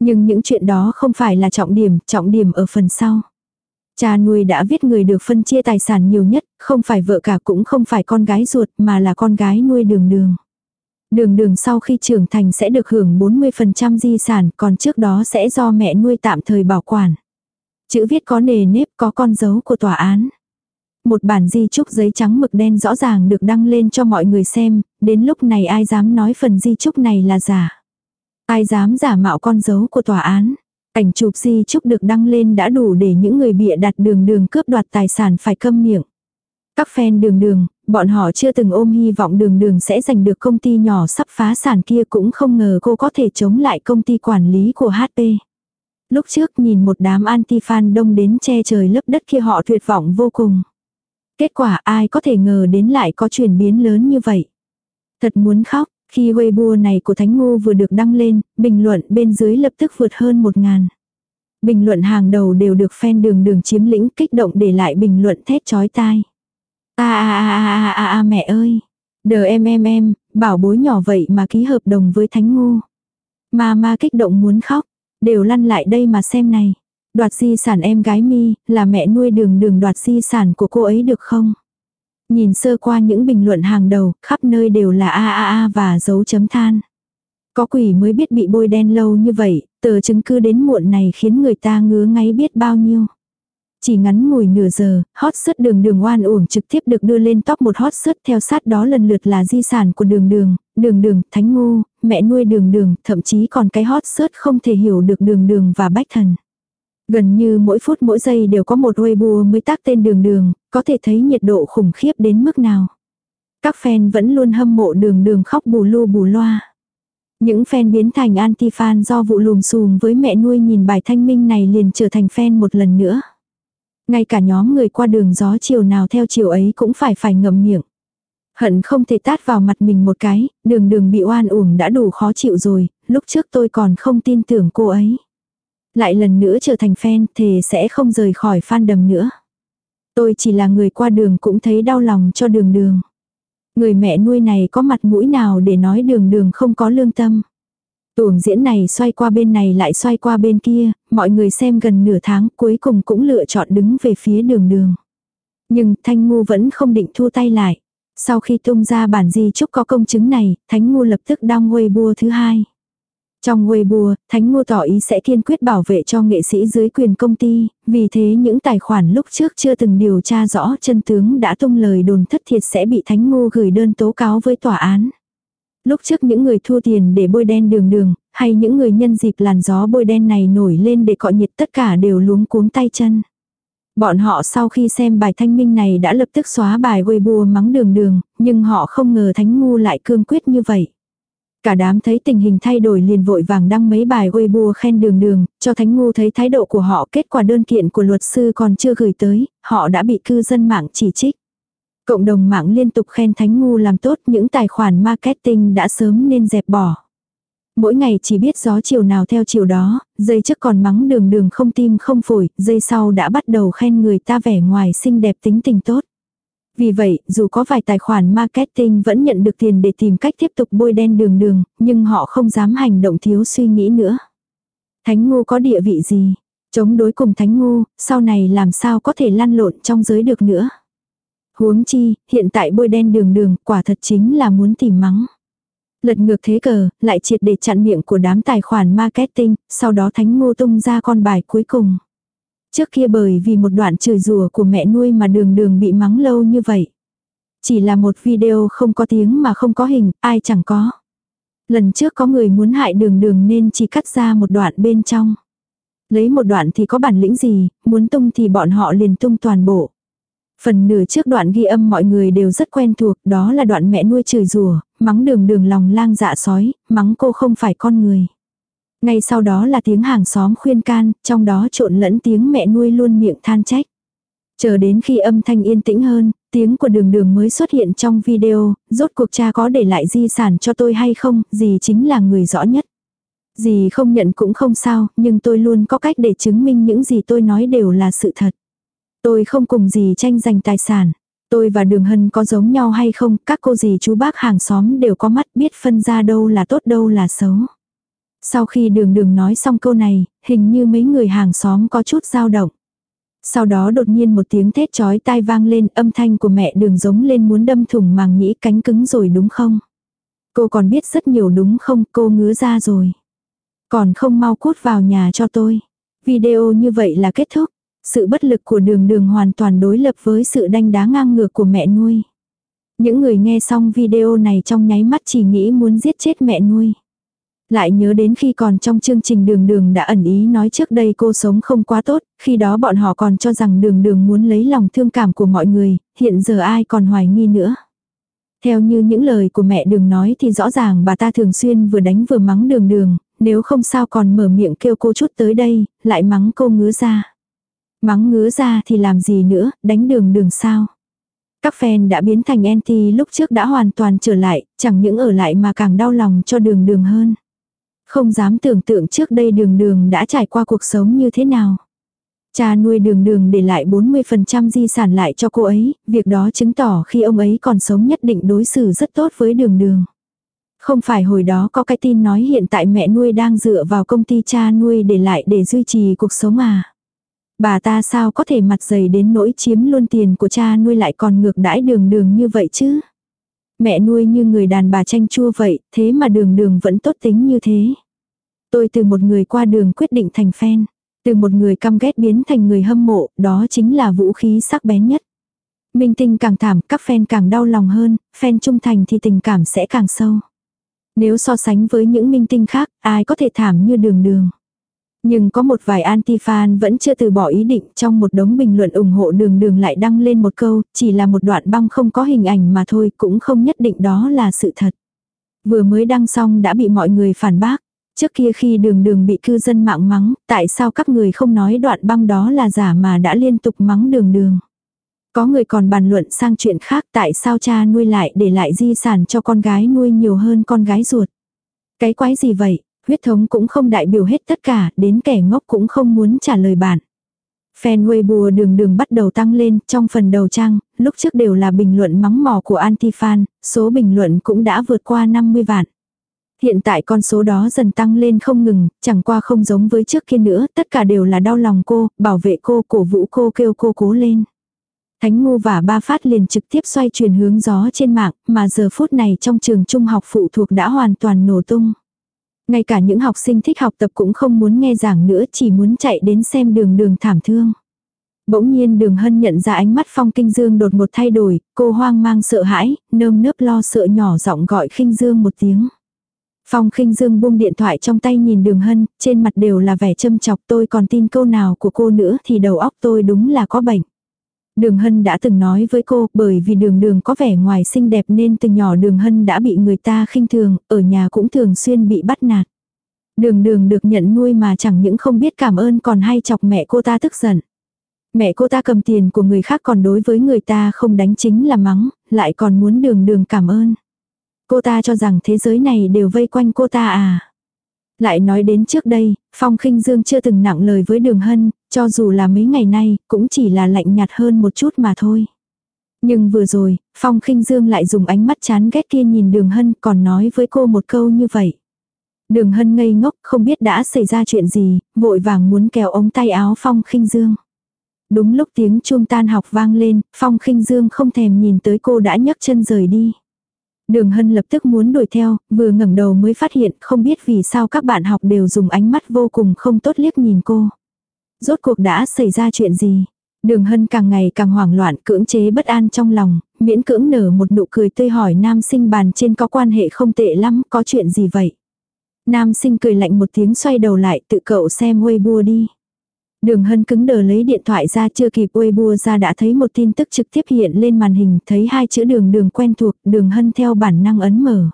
Nhưng những chuyện đó không phải là trọng điểm, trọng điểm ở phần sau. Cha nuôi đã viết người được phân chia tài sản nhiều nhất, không phải vợ cả cũng không phải con gái ruột mà là con gái nuôi đường đường. Đường đường sau khi trưởng thành sẽ được hưởng 40% di sản còn trước đó sẽ do mẹ nuôi tạm thời bảo quản. Chữ viết có nề nếp có con dấu của tòa án. Một bản di chúc giấy trắng mực đen rõ ràng được đăng lên cho mọi người xem, đến lúc này ai dám nói phần di chúc này là giả. Ai dám giả mạo con dấu của tòa án. Ảnh chụp di chúc được đăng lên đã đủ để những người bịa đặt đường đường cướp đoạt tài sản phải câm miệng. Các fan đường đường, bọn họ chưa từng ôm hy vọng đường đường sẽ giành được công ty nhỏ sắp phá sản kia cũng không ngờ cô có thể chống lại công ty quản lý của HP. Lúc trước nhìn một đám anti-fan đông đến che trời lấp đất kia họ tuyệt vọng vô cùng. Kết quả ai có thể ngờ đến lại có chuyển biến lớn như vậy. Thật muốn khóc, khi Weibo này của Thánh Ngô vừa được đăng lên, bình luận bên dưới lập tức vượt hơn một ngàn. Bình luận hàng đầu đều được fan đường đường chiếm lĩnh kích động để lại bình luận thét chói tai. A a a a a a mẹ ơi. Đờ em em em, bảo bối nhỏ vậy mà ký hợp đồng với Thánh Ngô. Ma ma kích động muốn khóc, đều lăn lại đây mà xem này. Đoạt di sản em gái mi, là mẹ nuôi đường đường đoạt di sản của cô ấy được không? Nhìn sơ qua những bình luận hàng đầu, khắp nơi đều là a a a và dấu chấm than. Có quỷ mới biết bị bôi đen lâu như vậy, tờ chứng cứ đến muộn này khiến người ta ngứa ngáy biết bao nhiêu. Chỉ ngắn ngủi nửa giờ, hot search đường đường oan uổng trực tiếp được đưa lên top một hot search theo sát đó lần lượt là di sản của đường đường, đường đường, thánh ngu, mẹ nuôi đường đường, thậm chí còn cái hot search không thể hiểu được đường đường và bách thần. Gần như mỗi phút mỗi giây đều có một Weibo mới tác tên đường đường, có thể thấy nhiệt độ khủng khiếp đến mức nào. Các fan vẫn luôn hâm mộ đường đường khóc bù lu bù loa. Những fan biến thành anti-fan do vụ lùm xùm với mẹ nuôi nhìn bài thanh minh này liền trở thành fan một lần nữa. Ngay cả nhóm người qua đường gió chiều nào theo chiều ấy cũng phải phải ngậm miệng. Hận không thể tát vào mặt mình một cái, đường đường bị oan uổng đã đủ khó chịu rồi, lúc trước tôi còn không tin tưởng cô ấy. Lại lần nữa trở thành fan thề sẽ không rời khỏi fan đầm nữa. Tôi chỉ là người qua đường cũng thấy đau lòng cho đường đường. Người mẹ nuôi này có mặt mũi nào để nói đường đường không có lương tâm. Tuồng diễn này xoay qua bên này lại xoay qua bên kia, mọi người xem gần nửa tháng cuối cùng cũng lựa chọn đứng về phía đường đường. Nhưng Thanh Ngu vẫn không định thu tay lại. Sau khi tung ra bản di chúc có công chứng này, Thánh Ngu lập tức đăng Weibo thứ hai. Trong Weibo, Thánh Ngô tỏ ý sẽ kiên quyết bảo vệ cho nghệ sĩ dưới quyền công ty, vì thế những tài khoản lúc trước chưa từng điều tra rõ chân tướng đã tung lời đồn thất thiệt sẽ bị Thánh Ngô gửi đơn tố cáo với tòa án. Lúc trước những người thua tiền để bôi đen đường đường, hay những người nhân dịp làn gió bôi đen này nổi lên để cọ nhiệt tất cả đều luống cuống tay chân. Bọn họ sau khi xem bài thanh minh này đã lập tức xóa bài Weibo mắng đường đường, nhưng họ không ngờ Thánh Ngu lại cương quyết như vậy. Cả đám thấy tình hình thay đổi liền vội vàng đăng mấy bài Weibo khen đường đường, cho Thánh Ngu thấy thái độ của họ kết quả đơn kiện của luật sư còn chưa gửi tới, họ đã bị cư dân mạng chỉ trích. Cộng đồng mạng liên tục khen Thánh Ngu làm tốt những tài khoản marketing đã sớm nên dẹp bỏ. Mỗi ngày chỉ biết gió chiều nào theo chiều đó, dây trước còn mắng đường đường không tim không phổi, dây sau đã bắt đầu khen người ta vẻ ngoài xinh đẹp tính tình tốt. Vì vậy, dù có vài tài khoản marketing vẫn nhận được tiền để tìm cách tiếp tục bôi đen đường đường, nhưng họ không dám hành động thiếu suy nghĩ nữa. Thánh ngu có địa vị gì? Chống đối cùng thánh ngu, sau này làm sao có thể lăn lộn trong giới được nữa? Huống chi, hiện tại bôi đen đường đường, quả thật chính là muốn tìm mắng. Lật ngược thế cờ, lại triệt để chặn miệng của đám tài khoản marketing, sau đó thánh ngô tung ra con bài cuối cùng. Trước kia bởi vì một đoạn chửi rủa của mẹ nuôi mà đường đường bị mắng lâu như vậy. Chỉ là một video không có tiếng mà không có hình, ai chẳng có. Lần trước có người muốn hại đường đường nên chỉ cắt ra một đoạn bên trong. Lấy một đoạn thì có bản lĩnh gì, muốn tung thì bọn họ liền tung toàn bộ. Phần nửa trước đoạn ghi âm mọi người đều rất quen thuộc, đó là đoạn mẹ nuôi chửi rủa, mắng đường đường lòng lang dạ sói, mắng cô không phải con người. Ngay sau đó là tiếng hàng xóm khuyên can, trong đó trộn lẫn tiếng mẹ nuôi luôn miệng than trách. Chờ đến khi âm thanh yên tĩnh hơn, tiếng của đường đường mới xuất hiện trong video, rốt cuộc cha có để lại di sản cho tôi hay không, gì chính là người rõ nhất. Dì không nhận cũng không sao, nhưng tôi luôn có cách để chứng minh những gì tôi nói đều là sự thật. Tôi không cùng dì tranh giành tài sản. Tôi và Đường Hân có giống nhau hay không, các cô dì chú bác hàng xóm đều có mắt biết phân ra đâu là tốt đâu là xấu. Sau khi đường đường nói xong câu này, hình như mấy người hàng xóm có chút dao động. Sau đó đột nhiên một tiếng thét chói tai vang lên âm thanh của mẹ đường giống lên muốn đâm thủng màng nhĩ cánh cứng rồi đúng không? Cô còn biết rất nhiều đúng không, cô ngứa ra rồi. Còn không mau cút vào nhà cho tôi. Video như vậy là kết thúc. Sự bất lực của đường đường hoàn toàn đối lập với sự đanh đá ngang ngược của mẹ nuôi. Những người nghe xong video này trong nháy mắt chỉ nghĩ muốn giết chết mẹ nuôi. Lại nhớ đến khi còn trong chương trình đường đường đã ẩn ý nói trước đây cô sống không quá tốt, khi đó bọn họ còn cho rằng đường đường muốn lấy lòng thương cảm của mọi người, hiện giờ ai còn hoài nghi nữa. Theo như những lời của mẹ đường nói thì rõ ràng bà ta thường xuyên vừa đánh vừa mắng đường đường, nếu không sao còn mở miệng kêu cô chút tới đây, lại mắng cô ngứa ra. Mắng ngứa ra thì làm gì nữa, đánh đường đường sao. Các fan đã biến thành anti lúc trước đã hoàn toàn trở lại, chẳng những ở lại mà càng đau lòng cho đường đường hơn. Không dám tưởng tượng trước đây đường đường đã trải qua cuộc sống như thế nào. Cha nuôi đường đường để lại 40% di sản lại cho cô ấy, việc đó chứng tỏ khi ông ấy còn sống nhất định đối xử rất tốt với đường đường. Không phải hồi đó có cái tin nói hiện tại mẹ nuôi đang dựa vào công ty cha nuôi để lại để duy trì cuộc sống à. Bà ta sao có thể mặt dày đến nỗi chiếm luôn tiền của cha nuôi lại còn ngược đãi đường đường như vậy chứ. Mẹ nuôi như người đàn bà tranh chua vậy, thế mà đường đường vẫn tốt tính như thế. Tôi từ một người qua đường quyết định thành fan. Từ một người căm ghét biến thành người hâm mộ, đó chính là vũ khí sắc bén nhất. Minh tinh càng thảm, các fan càng đau lòng hơn, fan trung thành thì tình cảm sẽ càng sâu. Nếu so sánh với những minh tinh khác, ai có thể thảm như đường đường. Nhưng có một vài anti-fan vẫn chưa từ bỏ ý định trong một đống bình luận ủng hộ đường đường lại đăng lên một câu, chỉ là một đoạn băng không có hình ảnh mà thôi cũng không nhất định đó là sự thật. Vừa mới đăng xong đã bị mọi người phản bác. Trước kia khi đường đường bị cư dân mạng mắng, tại sao các người không nói đoạn băng đó là giả mà đã liên tục mắng đường đường. Có người còn bàn luận sang chuyện khác tại sao cha nuôi lại để lại di sản cho con gái nuôi nhiều hơn con gái ruột. Cái quái gì vậy, huyết thống cũng không đại biểu hết tất cả, đến kẻ ngốc cũng không muốn trả lời bạn. Fan Weibo đường đường bắt đầu tăng lên trong phần đầu trang, lúc trước đều là bình luận mắng mỏ của anti-fan, số bình luận cũng đã vượt qua 50 vạn. Hiện tại con số đó dần tăng lên không ngừng, chẳng qua không giống với trước kia nữa, tất cả đều là đau lòng cô, bảo vệ cô, cổ vũ cô kêu cô cố lên. Thánh ngu và ba phát liền trực tiếp xoay chuyển hướng gió trên mạng, mà giờ phút này trong trường trung học phụ thuộc đã hoàn toàn nổ tung. Ngay cả những học sinh thích học tập cũng không muốn nghe giảng nữa chỉ muốn chạy đến xem đường đường thảm thương. Bỗng nhiên đường hân nhận ra ánh mắt phong kinh dương đột ngột thay đổi, cô hoang mang sợ hãi, nơm nớp lo sợ nhỏ giọng gọi khinh dương một tiếng. Phong khinh dương buông điện thoại trong tay nhìn đường hân, trên mặt đều là vẻ châm chọc tôi còn tin câu nào của cô nữa thì đầu óc tôi đúng là có bệnh. Đường Hân đã từng nói với cô, bởi vì đường đường có vẻ ngoài xinh đẹp nên từ nhỏ đường Hân đã bị người ta khinh thường, ở nhà cũng thường xuyên bị bắt nạt. Đường đường được nhận nuôi mà chẳng những không biết cảm ơn còn hay chọc mẹ cô ta tức giận. Mẹ cô ta cầm tiền của người khác còn đối với người ta không đánh chính là mắng, lại còn muốn đường đường cảm ơn. Cô ta cho rằng thế giới này đều vây quanh cô ta à. Lại nói đến trước đây, Phong khinh Dương chưa từng nặng lời với Đường Hân, cho dù là mấy ngày nay, cũng chỉ là lạnh nhạt hơn một chút mà thôi. Nhưng vừa rồi, Phong khinh Dương lại dùng ánh mắt chán ghét kia nhìn Đường Hân còn nói với cô một câu như vậy. Đường Hân ngây ngốc không biết đã xảy ra chuyện gì, vội vàng muốn kéo ống tay áo Phong khinh Dương. Đúng lúc tiếng chuông tan học vang lên, Phong khinh Dương không thèm nhìn tới cô đã nhấc chân rời đi. Đường Hân lập tức muốn đuổi theo, vừa ngẩng đầu mới phát hiện không biết vì sao các bạn học đều dùng ánh mắt vô cùng không tốt liếc nhìn cô. Rốt cuộc đã xảy ra chuyện gì? Đường Hân càng ngày càng hoảng loạn cưỡng chế bất an trong lòng, miễn cưỡng nở một nụ cười tươi hỏi nam sinh bàn trên có quan hệ không tệ lắm, có chuyện gì vậy? Nam sinh cười lạnh một tiếng xoay đầu lại tự cậu xem Weibo đi. Đường hân cứng đờ lấy điện thoại ra chưa kịp Weibo ra đã thấy một tin tức trực tiếp hiện lên màn hình thấy hai chữ đường đường quen thuộc đường hân theo bản năng ấn mở.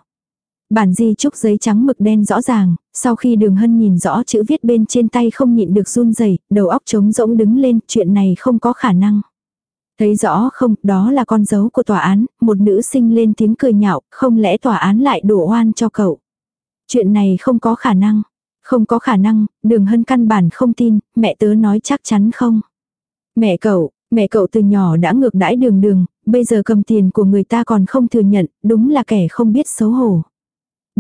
Bản di trúc giấy trắng mực đen rõ ràng, Sau khi đường hân nhìn rõ chữ viết bên trên tay không nhịn được run rẩy đầu óc trống rỗng đứng lên, chuyện này không có khả năng. Thấy rõ không, đó là con dấu của tòa án, một nữ sinh lên tiếng cười nhạo, không lẽ tòa án lại đổ oan cho cậu. Chuyện này không có khả năng. Không có khả năng, đường hân căn bản không tin, mẹ tớ nói chắc chắn không. Mẹ cậu, mẹ cậu từ nhỏ đã ngược đãi đường đường, bây giờ cầm tiền của người ta còn không thừa nhận, đúng là kẻ không biết xấu hổ.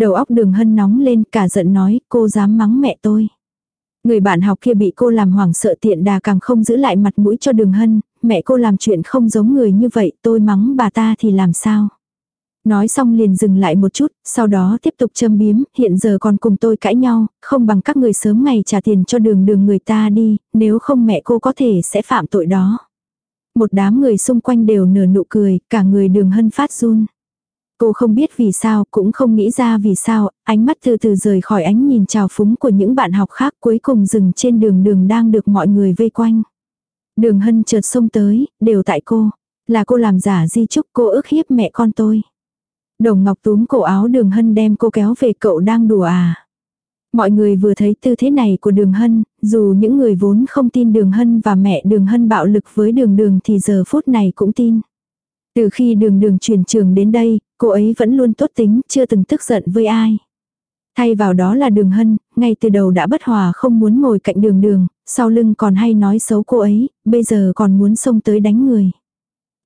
Đầu óc đường hân nóng lên cả giận nói cô dám mắng mẹ tôi. Người bạn học kia bị cô làm hoảng sợ tiện đà càng không giữ lại mặt mũi cho đường hân, mẹ cô làm chuyện không giống người như vậy tôi mắng bà ta thì làm sao. Nói xong liền dừng lại một chút, sau đó tiếp tục châm biếm, hiện giờ còn cùng tôi cãi nhau, không bằng các người sớm ngày trả tiền cho đường đường người ta đi, nếu không mẹ cô có thể sẽ phạm tội đó. Một đám người xung quanh đều nở nụ cười, cả người đường hân phát run. Cô không biết vì sao, cũng không nghĩ ra vì sao, ánh mắt từ từ rời khỏi ánh nhìn trào phúng của những bạn học khác cuối cùng dừng trên đường đường đang được mọi người vây quanh. Đường hân chợt xông tới, đều tại cô. Là cô làm giả di chúc cô ức hiếp mẹ con tôi. Đồng Ngọc túm cổ áo đường hân đem cô kéo về cậu đang đùa à. Mọi người vừa thấy tư thế này của đường hân, dù những người vốn không tin đường hân và mẹ đường hân bạo lực với đường đường thì giờ phút này cũng tin. Từ khi đường đường chuyển trường đến đây, cô ấy vẫn luôn tốt tính, chưa từng tức giận với ai. Thay vào đó là đường hân, ngay từ đầu đã bất hòa không muốn ngồi cạnh đường đường, sau lưng còn hay nói xấu cô ấy, bây giờ còn muốn xông tới đánh người.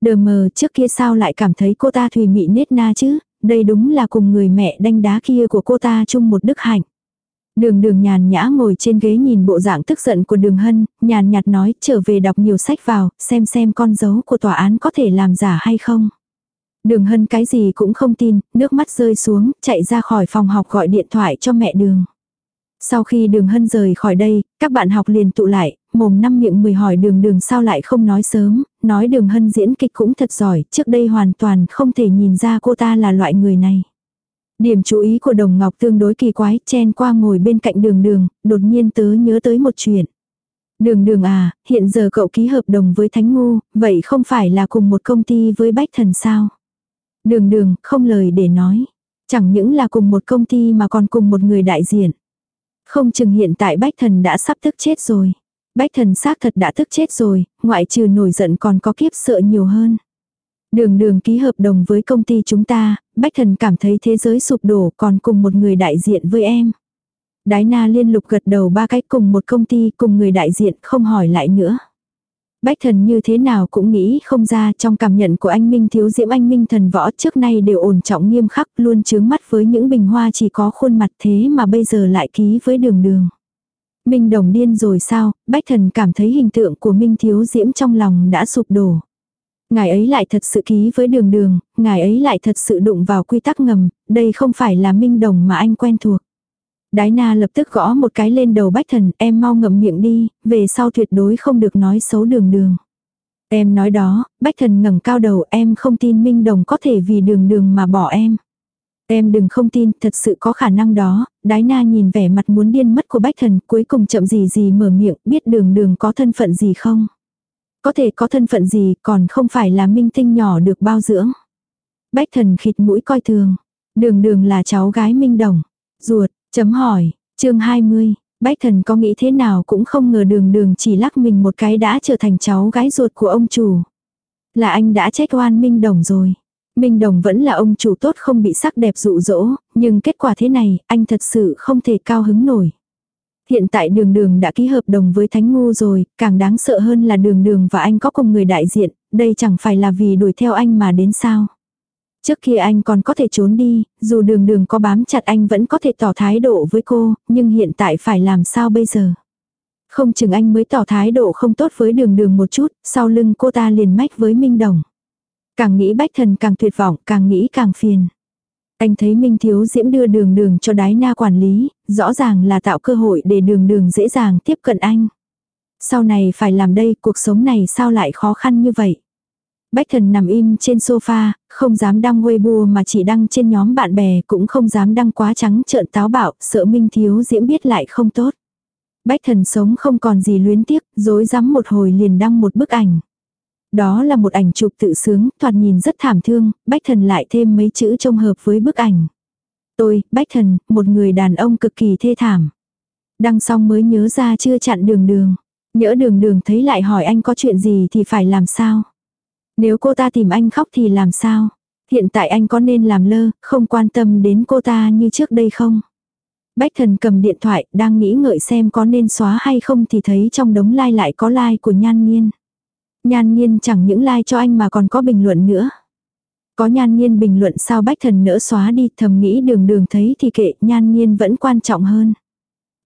Đờ mờ trước kia sao lại cảm thấy cô ta thùy mị nết na chứ, đây đúng là cùng người mẹ đanh đá kia của cô ta chung một đức hạnh. Đường đường nhàn nhã ngồi trên ghế nhìn bộ dạng tức giận của đường hân, nhàn nhạt nói trở về đọc nhiều sách vào, xem xem con dấu của tòa án có thể làm giả hay không. Đường hân cái gì cũng không tin, nước mắt rơi xuống, chạy ra khỏi phòng học gọi điện thoại cho mẹ đường. Sau khi đường hân rời khỏi đây, các bạn học liền tụ lại, mồm năm miệng mười hỏi đường đường sao lại không nói sớm, nói đường hân diễn kịch cũng thật giỏi, trước đây hoàn toàn không thể nhìn ra cô ta là loại người này. Điểm chú ý của đồng ngọc tương đối kỳ quái, chen qua ngồi bên cạnh đường đường, đột nhiên tớ nhớ tới một chuyện. Đường đường à, hiện giờ cậu ký hợp đồng với Thánh Ngu, vậy không phải là cùng một công ty với Bách Thần sao? Đường đường, không lời để nói. Chẳng những là cùng một công ty mà còn cùng một người đại diện. Không chừng hiện tại Bách Thần đã sắp tức chết rồi. Bách Thần xác thật đã tức chết rồi, ngoại trừ nổi giận còn có kiếp sợ nhiều hơn. Đường đường ký hợp đồng với công ty chúng ta, Bách Thần cảm thấy thế giới sụp đổ còn cùng một người đại diện với em. Đái na liên lục gật đầu ba cách cùng một công ty cùng người đại diện không hỏi lại nữa. Bách thần như thế nào cũng nghĩ không ra trong cảm nhận của anh Minh thiếu diễm anh Minh thần võ trước nay đều ổn trọng nghiêm khắc luôn chướng mắt với những bình hoa chỉ có khuôn mặt thế mà bây giờ lại ký với đường đường. Minh đồng điên rồi sao, bách thần cảm thấy hình tượng của Minh thiếu diễm trong lòng đã sụp đổ. Ngài ấy lại thật sự ký với đường đường, ngài ấy lại thật sự đụng vào quy tắc ngầm, đây không phải là Minh đồng mà anh quen thuộc. Đái na lập tức gõ một cái lên đầu bách thần, em mau ngậm miệng đi, về sau tuyệt đối không được nói xấu đường đường. Em nói đó, bách thần ngẩng cao đầu em không tin Minh Đồng có thể vì đường đường mà bỏ em. Em đừng không tin, thật sự có khả năng đó, đái na nhìn vẻ mặt muốn điên mất của bách thần cuối cùng chậm gì gì mở miệng, biết đường đường có thân phận gì không. Có thể có thân phận gì còn không phải là minh tinh nhỏ được bao dưỡng. Bách thần khịt mũi coi thường. Đường đường là cháu gái minh đồng. Ruột, Chấm hỏi, chương 20, Bách Thần có nghĩ thế nào cũng không ngờ đường đường chỉ lắc mình một cái đã trở thành cháu gái ruột của ông chủ. Là anh đã trách oan Minh Đồng rồi. Minh Đồng vẫn là ông chủ tốt không bị sắc đẹp dụ dỗ, nhưng kết quả thế này, anh thật sự không thể cao hứng nổi. Hiện tại đường đường đã ký hợp đồng với Thánh Ngu rồi, càng đáng sợ hơn là đường đường và anh có cùng người đại diện, đây chẳng phải là vì đuổi theo anh mà đến sao. Trước kia anh còn có thể trốn đi, dù đường đường có bám chặt anh vẫn có thể tỏ thái độ với cô, nhưng hiện tại phải làm sao bây giờ? Không chừng anh mới tỏ thái độ không tốt với đường đường một chút, sau lưng cô ta liền mách với Minh Đồng. Càng nghĩ bách thần càng tuyệt vọng, càng nghĩ càng phiền. Anh thấy Minh Thiếu Diễm đưa đường đường cho đái na quản lý, rõ ràng là tạo cơ hội để đường đường dễ dàng tiếp cận anh. Sau này phải làm đây, cuộc sống này sao lại khó khăn như vậy? Bách thần nằm im trên sofa, không dám đăng Weibo mà chỉ đăng trên nhóm bạn bè cũng không dám đăng quá trắng trợn táo bạo, sợ Minh Thiếu Diễm biết lại không tốt. Bách thần sống không còn gì luyến tiếc, dối rắm một hồi liền đăng một bức ảnh. Đó là một ảnh chụp tự sướng, thoạt nhìn rất thảm thương, bách thần lại thêm mấy chữ trông hợp với bức ảnh. Tôi, Bách Thần, một người đàn ông cực kỳ thê thảm. Đăng xong mới nhớ ra chưa chặn đường đường. Nhỡ đường đường thấy lại hỏi anh có chuyện gì thì phải làm sao. Nếu cô ta tìm anh khóc thì làm sao. Hiện tại anh có nên làm lơ, không quan tâm đến cô ta như trước đây không? Bách thần cầm điện thoại, đang nghĩ ngợi xem có nên xóa hay không thì thấy trong đống like lại có like của Nhan Nhiên. Nhan Nhiên chẳng những like cho anh mà còn có bình luận nữa. Có Nhan Nhiên bình luận sao Bách thần nỡ xóa đi, thầm nghĩ đường đường thấy thì kệ, Nhan Nhiên vẫn quan trọng hơn.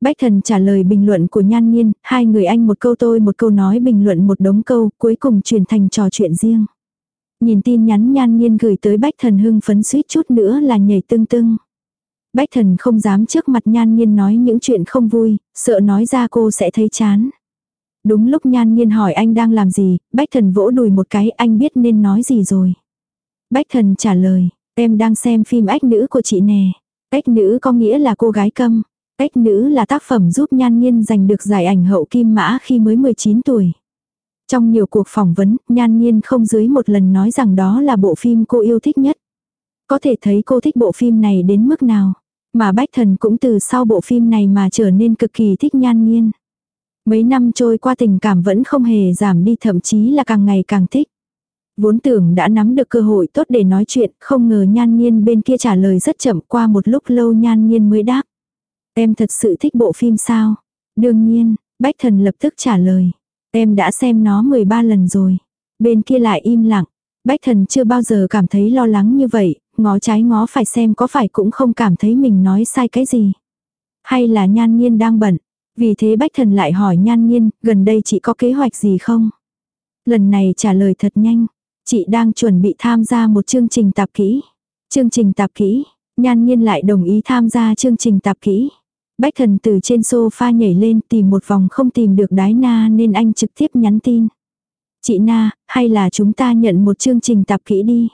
Bách thần trả lời bình luận của Nhan Nhiên, hai người anh một câu tôi một câu nói bình luận một đống câu, cuối cùng chuyển thành trò chuyện riêng. Nhìn tin nhắn Nhan Nhiên gửi tới Bách thần hưng phấn suýt chút nữa là nhảy tưng tưng. Bách thần không dám trước mặt nhan nhiên nói những chuyện không vui, sợ nói ra cô sẽ thấy chán. Đúng lúc nhan nhiên hỏi anh đang làm gì, bách thần vỗ đùi một cái anh biết nên nói gì rồi. Bách thần trả lời, em đang xem phim ách nữ của chị nè. Ách nữ có nghĩa là cô gái câm. Cách nữ là tác phẩm giúp nhan nhiên giành được giải ảnh hậu kim mã khi mới 19 tuổi. Trong nhiều cuộc phỏng vấn, nhan nhiên không dưới một lần nói rằng đó là bộ phim cô yêu thích nhất. Có thể thấy cô thích bộ phim này đến mức nào. Mà Bách Thần cũng từ sau bộ phim này mà trở nên cực kỳ thích nhan nhiên. Mấy năm trôi qua tình cảm vẫn không hề giảm đi thậm chí là càng ngày càng thích. Vốn tưởng đã nắm được cơ hội tốt để nói chuyện, không ngờ nhan nhiên bên kia trả lời rất chậm qua một lúc lâu nhan nhiên mới đáp. Em thật sự thích bộ phim sao? Đương nhiên, Bách Thần lập tức trả lời. Em đã xem nó 13 lần rồi. Bên kia lại im lặng. Bách Thần chưa bao giờ cảm thấy lo lắng như vậy, ngó trái ngó phải xem có phải cũng không cảm thấy mình nói sai cái gì. Hay là nhan nhiên đang bận. Vì thế bách thần lại hỏi nhan nhiên, gần đây chị có kế hoạch gì không? Lần này trả lời thật nhanh. Chị đang chuẩn bị tham gia một chương trình tạp kỹ. Chương trình tạp kỹ, nhan nhiên lại đồng ý tham gia chương trình tạp kỹ. Bách thần từ trên sofa nhảy lên tìm một vòng không tìm được đái na nên anh trực tiếp nhắn tin. Chị Na, hay là chúng ta nhận một chương trình tạp kỹ đi.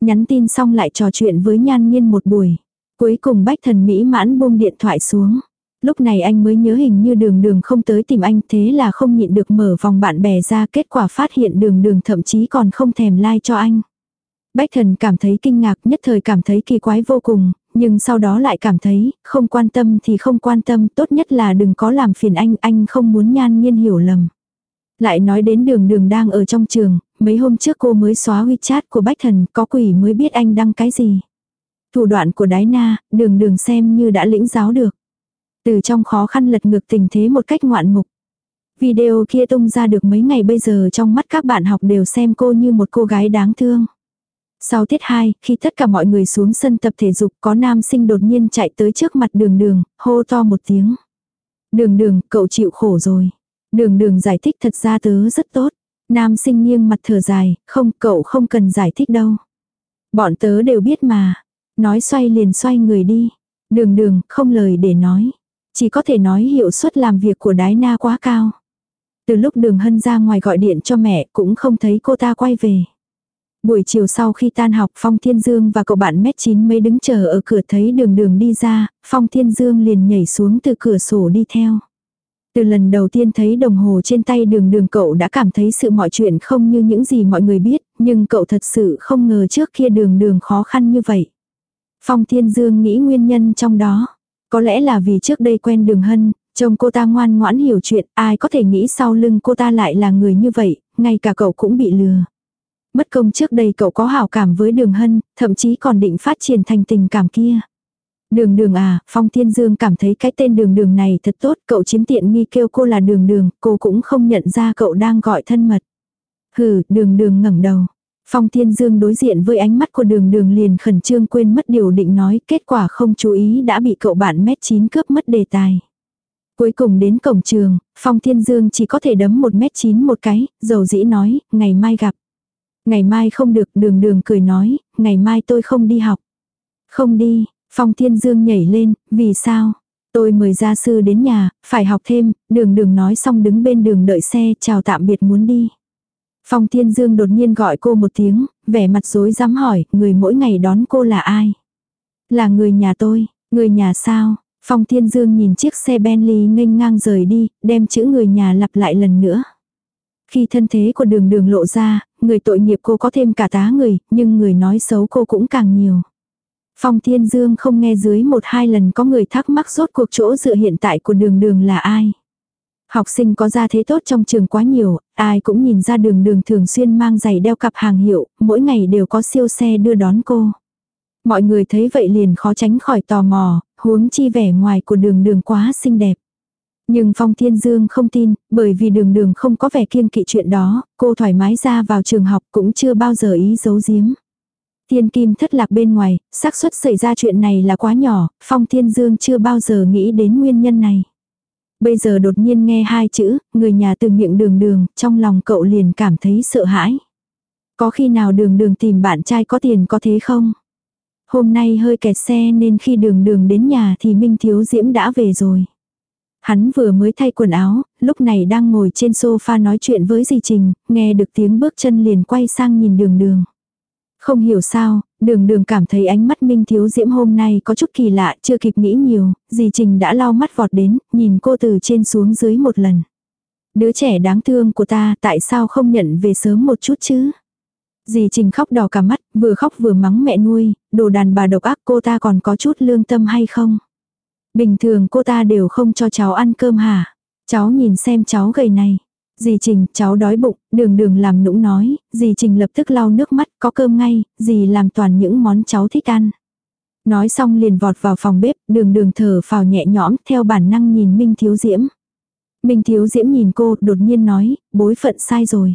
Nhắn tin xong lại trò chuyện với nhan nhiên một buổi. Cuối cùng bách thần mỹ mãn buông điện thoại xuống. Lúc này anh mới nhớ hình như đường đường không tới tìm anh thế là không nhịn được mở vòng bạn bè ra kết quả phát hiện đường đường thậm chí còn không thèm like cho anh. Bách thần cảm thấy kinh ngạc nhất thời cảm thấy kỳ quái vô cùng, nhưng sau đó lại cảm thấy không quan tâm thì không quan tâm tốt nhất là đừng có làm phiền anh, anh không muốn nhan nhiên hiểu lầm. Lại nói đến đường đường đang ở trong trường, mấy hôm trước cô mới xóa WeChat của Bách Thần, có quỷ mới biết anh đăng cái gì. Thủ đoạn của đái na, đường đường xem như đã lĩnh giáo được. Từ trong khó khăn lật ngược tình thế một cách ngoạn mục. Video kia tung ra được mấy ngày bây giờ trong mắt các bạn học đều xem cô như một cô gái đáng thương. Sau tiết 2, khi tất cả mọi người xuống sân tập thể dục có nam sinh đột nhiên chạy tới trước mặt đường đường, hô to một tiếng. Đường đường, cậu chịu khổ rồi. Đường đường giải thích thật ra tớ rất tốt. Nam sinh nghiêng mặt thở dài, không cậu không cần giải thích đâu. Bọn tớ đều biết mà. Nói xoay liền xoay người đi. Đường đường, không lời để nói. Chỉ có thể nói hiệu suất làm việc của đái na quá cao. Từ lúc đường hân ra ngoài gọi điện cho mẹ cũng không thấy cô ta quay về. Buổi chiều sau khi tan học Phong Thiên Dương và cậu bạn mét chín mới đứng chờ ở cửa thấy đường đường đi ra, Phong Thiên Dương liền nhảy xuống từ cửa sổ đi theo. Từ lần đầu tiên thấy đồng hồ trên tay đường đường cậu đã cảm thấy sự mọi chuyện không như những gì mọi người biết, nhưng cậu thật sự không ngờ trước kia đường đường khó khăn như vậy. Phong Thiên Dương nghĩ nguyên nhân trong đó. Có lẽ là vì trước đây quen đường hân, chồng cô ta ngoan ngoãn hiểu chuyện, ai có thể nghĩ sau lưng cô ta lại là người như vậy, ngay cả cậu cũng bị lừa. Mất công trước đây cậu có hảo cảm với đường hân, thậm chí còn định phát triển thành tình cảm kia. Đường đường à, Phong Thiên Dương cảm thấy cái tên đường đường này thật tốt, cậu chiếm tiện nghi kêu cô là đường đường, cô cũng không nhận ra cậu đang gọi thân mật. Hừ, đường đường ngẩng đầu. Phong Thiên Dương đối diện với ánh mắt của đường đường liền khẩn trương quên mất điều định nói, kết quả không chú ý đã bị cậu bạn mét chín cướp mất đề tài. Cuối cùng đến cổng trường, Phong Thiên Dương chỉ có thể đấm một mét chín một cái, dầu dĩ nói, ngày mai gặp. Ngày mai không được, đường đường cười nói, ngày mai tôi không đi học. Không đi, Phong Thiên Dương nhảy lên, vì sao? Tôi mời gia sư đến nhà, phải học thêm, đường đường nói xong đứng bên đường đợi xe, chào tạm biệt muốn đi. Phong Thiên Dương đột nhiên gọi cô một tiếng, vẻ mặt rối rắm hỏi, người mỗi ngày đón cô là ai? Là người nhà tôi, người nhà sao? Phong Thiên Dương nhìn chiếc xe Bentley nghênh ngang rời đi, đem chữ người nhà lặp lại lần nữa. Khi thân thế của đường đường lộ ra, người tội nghiệp cô có thêm cả tá người, nhưng người nói xấu cô cũng càng nhiều. Phong Thiên Dương không nghe dưới một hai lần có người thắc mắc rốt cuộc chỗ dựa hiện tại của đường đường là ai. Học sinh có gia thế tốt trong trường quá nhiều, ai cũng nhìn ra đường đường thường xuyên mang giày đeo cặp hàng hiệu, mỗi ngày đều có siêu xe đưa đón cô. Mọi người thấy vậy liền khó tránh khỏi tò mò, huống chi vẻ ngoài của đường đường quá xinh đẹp. Nhưng Phong Thiên Dương không tin, bởi vì đường đường không có vẻ kiêng kỵ chuyện đó, cô thoải mái ra vào trường học cũng chưa bao giờ ý giấu giếm. Thiên Kim thất lạc bên ngoài, xác suất xảy ra chuyện này là quá nhỏ, Phong Thiên Dương chưa bao giờ nghĩ đến nguyên nhân này. Bây giờ đột nhiên nghe hai chữ, người nhà từ miệng đường đường, trong lòng cậu liền cảm thấy sợ hãi. Có khi nào đường đường tìm bạn trai có tiền có thế không? Hôm nay hơi kẹt xe nên khi đường đường đến nhà thì Minh Thiếu Diễm đã về rồi. Hắn vừa mới thay quần áo, lúc này đang ngồi trên sofa nói chuyện với dì Trình, nghe được tiếng bước chân liền quay sang nhìn đường đường. Không hiểu sao, đường đường cảm thấy ánh mắt Minh Thiếu Diễm hôm nay có chút kỳ lạ, chưa kịp nghĩ nhiều, dì Trình đã lau mắt vọt đến, nhìn cô từ trên xuống dưới một lần. Đứa trẻ đáng thương của ta tại sao không nhận về sớm một chút chứ? Dì Trình khóc đỏ cả mắt, vừa khóc vừa mắng mẹ nuôi, đồ đàn bà độc ác cô ta còn có chút lương tâm hay không? Bình thường cô ta đều không cho cháu ăn cơm hả? Cháu nhìn xem cháu gầy này. Dì Trình, cháu đói bụng, đường đường làm nũng nói, dì Trình lập tức lau nước mắt, có cơm ngay, dì làm toàn những món cháu thích ăn. Nói xong liền vọt vào phòng bếp, đường đường thở phào nhẹ nhõm, theo bản năng nhìn Minh Thiếu Diễm. Minh Thiếu Diễm nhìn cô, đột nhiên nói, bối phận sai rồi.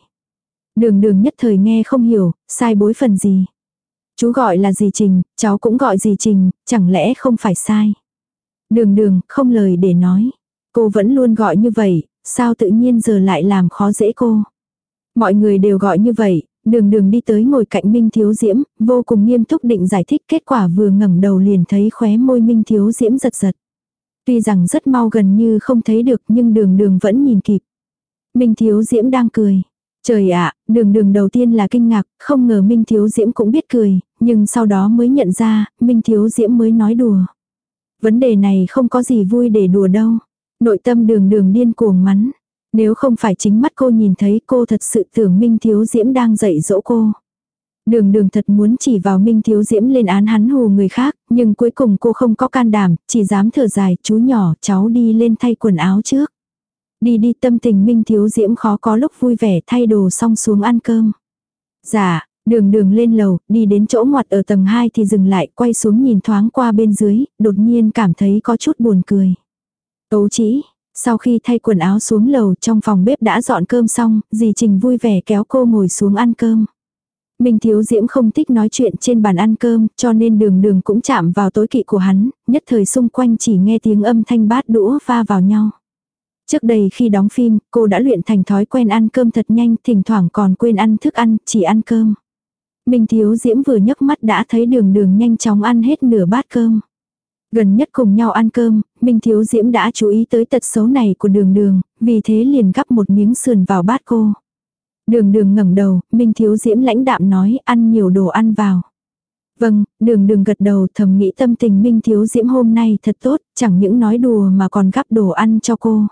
Đường đường nhất thời nghe không hiểu, sai bối phận gì. Chú gọi là dì Trình, cháu cũng gọi dì Trình, chẳng lẽ không phải sai. Đường đường, không lời để nói. Cô vẫn luôn gọi như vậy, sao tự nhiên giờ lại làm khó dễ cô. Mọi người đều gọi như vậy, đường đường đi tới ngồi cạnh Minh Thiếu Diễm, vô cùng nghiêm túc định giải thích kết quả vừa ngẩng đầu liền thấy khóe môi Minh Thiếu Diễm giật giật. Tuy rằng rất mau gần như không thấy được nhưng đường đường vẫn nhìn kịp. Minh Thiếu Diễm đang cười. Trời ạ, đường đường đầu tiên là kinh ngạc, không ngờ Minh Thiếu Diễm cũng biết cười, nhưng sau đó mới nhận ra, Minh Thiếu Diễm mới nói đùa. Vấn đề này không có gì vui để đùa đâu. Nội tâm đường đường điên cuồng mắn. Nếu không phải chính mắt cô nhìn thấy cô thật sự tưởng Minh Thiếu Diễm đang dạy dỗ cô. Đường đường thật muốn chỉ vào Minh Thiếu Diễm lên án hắn hù người khác, nhưng cuối cùng cô không có can đảm, chỉ dám thở dài, chú nhỏ, cháu đi lên thay quần áo trước. Đi đi tâm tình Minh Thiếu Diễm khó có lúc vui vẻ thay đồ xong xuống ăn cơm. Dạ, Đường đường lên lầu, đi đến chỗ ngoặt ở tầng 2 thì dừng lại, quay xuống nhìn thoáng qua bên dưới, đột nhiên cảm thấy có chút buồn cười. Tấu chỉ, sau khi thay quần áo xuống lầu trong phòng bếp đã dọn cơm xong, dì Trình vui vẻ kéo cô ngồi xuống ăn cơm. Minh Thiếu Diễm không thích nói chuyện trên bàn ăn cơm, cho nên đường đường cũng chạm vào tối kỵ của hắn, nhất thời xung quanh chỉ nghe tiếng âm thanh bát đũa va vào nhau. Trước đây khi đóng phim, cô đã luyện thành thói quen ăn cơm thật nhanh, thỉnh thoảng còn quên ăn thức ăn, chỉ ăn cơm. Minh Thiếu Diễm vừa nhấc mắt đã thấy đường đường nhanh chóng ăn hết nửa bát cơm. Gần nhất cùng nhau ăn cơm, Minh Thiếu Diễm đã chú ý tới tật xấu này của đường đường, vì thế liền gắp một miếng sườn vào bát cô. Đường đường ngẩng đầu, Minh Thiếu Diễm lãnh đạm nói ăn nhiều đồ ăn vào. Vâng, đường đường gật đầu thầm nghĩ tâm tình Minh Thiếu Diễm hôm nay thật tốt, chẳng những nói đùa mà còn gắp đồ ăn cho cô.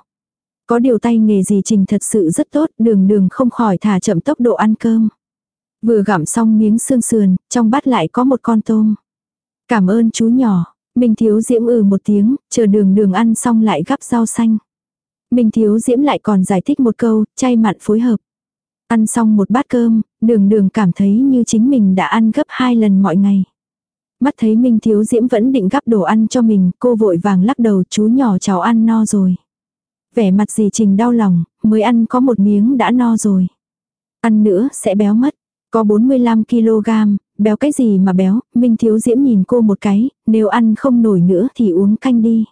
Có điều tay nghề gì trình thật sự rất tốt, đường đường không khỏi thả chậm tốc độ ăn cơm. Vừa gặm xong miếng xương sườn, trong bát lại có một con tôm. Cảm ơn chú nhỏ. Minh Thiếu Diễm ừ một tiếng, chờ đường đường ăn xong lại gắp rau xanh. Minh Thiếu Diễm lại còn giải thích một câu, chay mặn phối hợp. Ăn xong một bát cơm, đường đường cảm thấy như chính mình đã ăn gấp hai lần mọi ngày. Mắt thấy Minh Thiếu Diễm vẫn định gắp đồ ăn cho mình, cô vội vàng lắc đầu chú nhỏ cháu ăn no rồi. Vẻ mặt gì trình đau lòng, mới ăn có một miếng đã no rồi. Ăn nữa sẽ béo mất. Có 45kg, béo cái gì mà béo, Minh Thiếu Diễm nhìn cô một cái, nếu ăn không nổi nữa thì uống canh đi.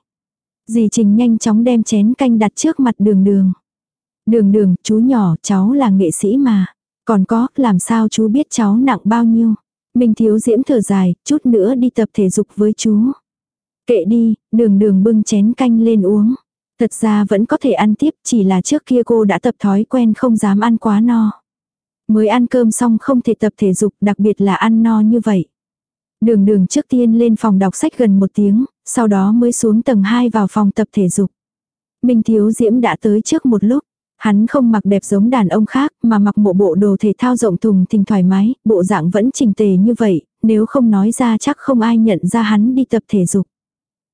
Dì Trình nhanh chóng đem chén canh đặt trước mặt đường đường. Đường đường, chú nhỏ, cháu là nghệ sĩ mà. Còn có, làm sao chú biết cháu nặng bao nhiêu. Minh Thiếu Diễm thở dài, chút nữa đi tập thể dục với chú. Kệ đi, đường đường bưng chén canh lên uống. Thật ra vẫn có thể ăn tiếp, chỉ là trước kia cô đã tập thói quen không dám ăn quá no. Mới ăn cơm xong không thể tập thể dục, đặc biệt là ăn no như vậy. Đường đường trước tiên lên phòng đọc sách gần một tiếng, sau đó mới xuống tầng 2 vào phòng tập thể dục. Minh Thiếu Diễm đã tới trước một lúc. Hắn không mặc đẹp giống đàn ông khác mà mặc một bộ đồ thể thao rộng thùng thình thoải mái, bộ dạng vẫn chỉnh tề như vậy, nếu không nói ra chắc không ai nhận ra hắn đi tập thể dục.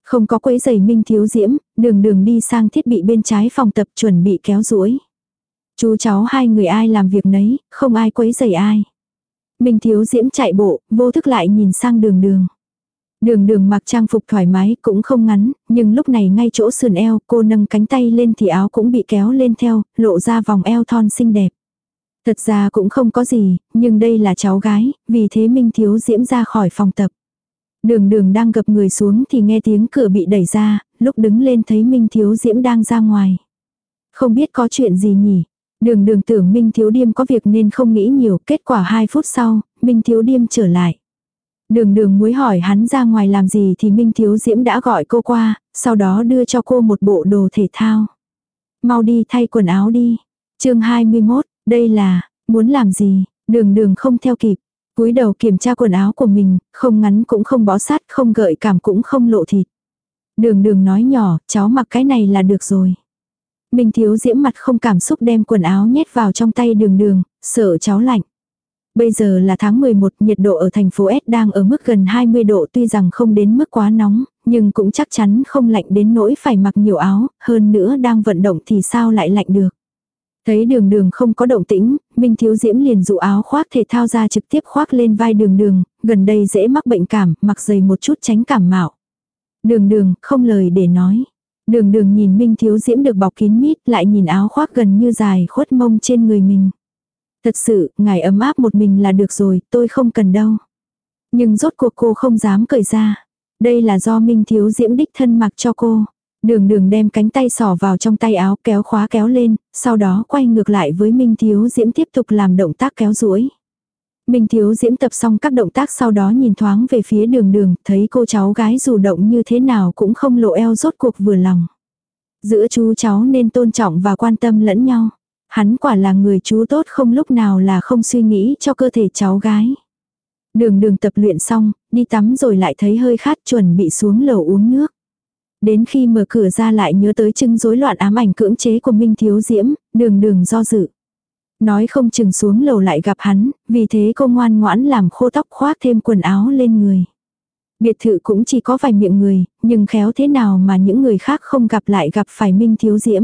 Không có quấy giày minh thiếu diễm, đường đường đi sang thiết bị bên trái phòng tập chuẩn bị kéo duỗi Chú cháu hai người ai làm việc nấy, không ai quấy giày ai. Minh thiếu diễm chạy bộ, vô thức lại nhìn sang đường đường. Đường đường mặc trang phục thoải mái cũng không ngắn, nhưng lúc này ngay chỗ sườn eo cô nâng cánh tay lên thì áo cũng bị kéo lên theo, lộ ra vòng eo thon xinh đẹp. Thật ra cũng không có gì, nhưng đây là cháu gái, vì thế Minh Thiếu Diễm ra khỏi phòng tập. Đường đường đang gập người xuống thì nghe tiếng cửa bị đẩy ra, lúc đứng lên thấy Minh Thiếu Diễm đang ra ngoài. Không biết có chuyện gì nhỉ? Đường đường tưởng Minh Thiếu Điêm có việc nên không nghĩ nhiều, kết quả 2 phút sau, Minh Thiếu Điêm trở lại. Đường đường muối hỏi hắn ra ngoài làm gì thì Minh Thiếu Diễm đã gọi cô qua, sau đó đưa cho cô một bộ đồ thể thao. Mau đi thay quần áo đi. chương 21, đây là, muốn làm gì, đường đường không theo kịp. cúi đầu kiểm tra quần áo của mình, không ngắn cũng không bó sát, không gợi cảm cũng không lộ thịt. Đường đường nói nhỏ, cháu mặc cái này là được rồi. Minh thiếu diễm mặt không cảm xúc đem quần áo nhét vào trong tay đường đường, sợ cháu lạnh. Bây giờ là tháng 11, nhiệt độ ở thành phố S đang ở mức gần 20 độ tuy rằng không đến mức quá nóng, nhưng cũng chắc chắn không lạnh đến nỗi phải mặc nhiều áo, hơn nữa đang vận động thì sao lại lạnh được. Thấy đường đường không có động tĩnh, Minh Thiếu Diễm liền dụ áo khoác thể thao ra trực tiếp khoác lên vai đường đường, gần đây dễ mắc bệnh cảm, mặc dày một chút tránh cảm mạo. Đường đường, không lời để nói. Đường đường nhìn Minh Thiếu Diễm được bọc kín mít, lại nhìn áo khoác gần như dài khuất mông trên người mình. Thật sự, ngài ấm áp một mình là được rồi, tôi không cần đâu. Nhưng rốt cuộc cô không dám cởi ra. Đây là do Minh Thiếu Diễm đích thân mặc cho cô. Đường đường đem cánh tay sỏ vào trong tay áo kéo khóa kéo lên, sau đó quay ngược lại với Minh Thiếu Diễm tiếp tục làm động tác kéo duỗi. Minh Thiếu Diễm tập xong các động tác sau đó nhìn thoáng về phía đường đường, thấy cô cháu gái dù động như thế nào cũng không lộ eo rốt cuộc vừa lòng. Giữa chú cháu nên tôn trọng và quan tâm lẫn nhau. Hắn quả là người chú tốt không lúc nào là không suy nghĩ cho cơ thể cháu gái. Đường đường tập luyện xong, đi tắm rồi lại thấy hơi khát chuẩn bị xuống lầu uống nước. Đến khi mở cửa ra lại nhớ tới chưng rối loạn ám ảnh cưỡng chế của Minh Thiếu Diễm, đường đường do dự. Nói không chừng xuống lầu lại gặp hắn, vì thế cô ngoan ngoãn làm khô tóc khoác thêm quần áo lên người. Biệt thự cũng chỉ có vài miệng người, nhưng khéo thế nào mà những người khác không gặp lại gặp phải Minh Thiếu Diễm.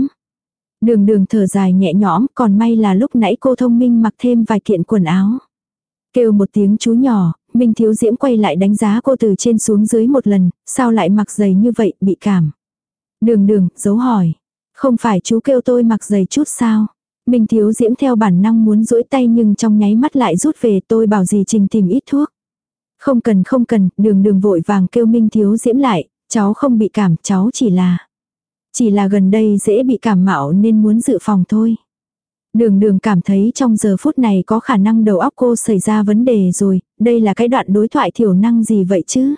Đường đường thở dài nhẹ nhõm, còn may là lúc nãy cô thông minh mặc thêm vài kiện quần áo. Kêu một tiếng chú nhỏ, Minh Thiếu Diễm quay lại đánh giá cô từ trên xuống dưới một lần, sao lại mặc giày như vậy, bị cảm. Đường đường, dấu hỏi. Không phải chú kêu tôi mặc giày chút sao? Minh Thiếu Diễm theo bản năng muốn duỗi tay nhưng trong nháy mắt lại rút về tôi bảo gì trình tìm ít thuốc. Không cần không cần, đường đường vội vàng kêu Minh Thiếu Diễm lại, cháu không bị cảm, cháu chỉ là... Chỉ là gần đây dễ bị cảm mạo nên muốn dự phòng thôi. Đường đường cảm thấy trong giờ phút này có khả năng đầu óc cô xảy ra vấn đề rồi, đây là cái đoạn đối thoại thiểu năng gì vậy chứ?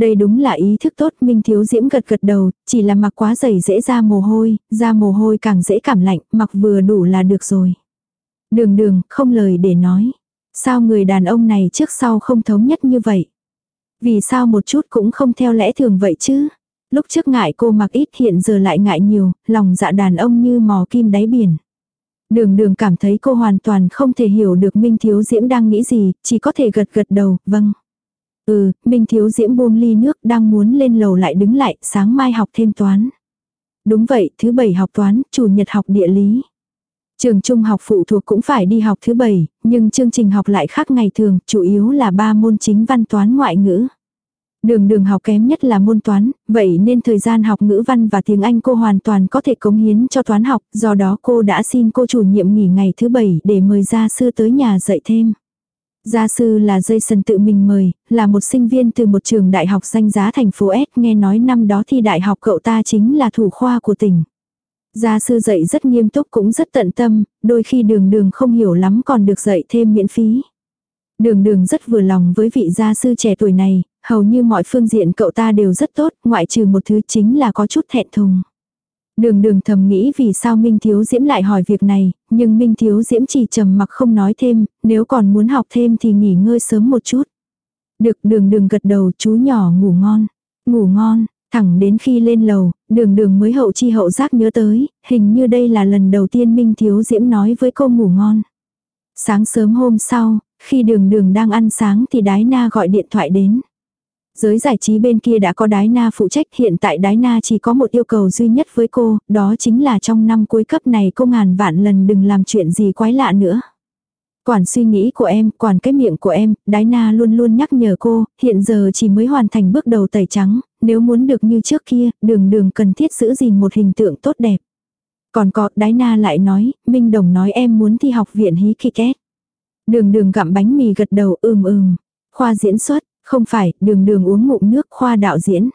Đây đúng là ý thức tốt, Minh Thiếu Diễm gật gật đầu, chỉ là mặc quá dày dễ ra mồ hôi, ra mồ hôi càng dễ cảm lạnh, mặc vừa đủ là được rồi. Đường đường, không lời để nói. Sao người đàn ông này trước sau không thống nhất như vậy? Vì sao một chút cũng không theo lẽ thường vậy chứ? Lúc trước ngại cô mặc ít hiện giờ lại ngại nhiều, lòng dạ đàn ông như mò kim đáy biển. Đường đường cảm thấy cô hoàn toàn không thể hiểu được Minh Thiếu Diễm đang nghĩ gì, chỉ có thể gật gật đầu, vâng. Ừ, Minh Thiếu Diễm buông ly nước đang muốn lên lầu lại đứng lại, sáng mai học thêm toán. Đúng vậy, thứ bảy học toán, chủ nhật học địa lý. Trường trung học phụ thuộc cũng phải đi học thứ bảy, nhưng chương trình học lại khác ngày thường, chủ yếu là ba môn chính văn toán ngoại ngữ. Đường đường học kém nhất là môn toán, vậy nên thời gian học ngữ văn và tiếng Anh cô hoàn toàn có thể cống hiến cho toán học, do đó cô đã xin cô chủ nhiệm nghỉ ngày thứ bảy để mời gia sư tới nhà dạy thêm. Gia sư là Jason tự mình mời, là một sinh viên từ một trường đại học danh giá thành phố S, nghe nói năm đó thi đại học cậu ta chính là thủ khoa của tỉnh. Gia sư dạy rất nghiêm túc cũng rất tận tâm, đôi khi đường đường không hiểu lắm còn được dạy thêm miễn phí. Đường đường rất vừa lòng với vị gia sư trẻ tuổi này, hầu như mọi phương diện cậu ta đều rất tốt, ngoại trừ một thứ chính là có chút thẹn thùng. Đường đường thầm nghĩ vì sao Minh Thiếu Diễm lại hỏi việc này, nhưng Minh Thiếu Diễm chỉ trầm mặc không nói thêm, nếu còn muốn học thêm thì nghỉ ngơi sớm một chút. Được đường đường gật đầu chú nhỏ ngủ ngon, ngủ ngon, Thẳng đến khi lên lầu, đường đường mới hậu chi hậu giác nhớ tới, hình như đây là lần đầu tiên Minh Thiếu Diễm nói với cô ngủ ngon. Sáng sớm hôm sau, khi đường đường đang ăn sáng thì Đái Na gọi điện thoại đến. Giới giải trí bên kia đã có Đái Na phụ trách hiện tại Đái Na chỉ có một yêu cầu duy nhất với cô, đó chính là trong năm cuối cấp này cô ngàn vạn lần đừng làm chuyện gì quái lạ nữa. Quản suy nghĩ của em, quản cái miệng của em, Đái Na luôn luôn nhắc nhở cô, hiện giờ chỉ mới hoàn thành bước đầu tẩy trắng, nếu muốn được như trước kia, đường đường cần thiết giữ gìn một hình tượng tốt đẹp. Còn có, Đái Na lại nói, Minh Đồng nói em muốn thi học viện hí kỳ kết. Đường đường gặm bánh mì gật đầu ừm ừm. Khoa diễn xuất, không phải, đường đường uống ngụm nước khoa đạo diễn.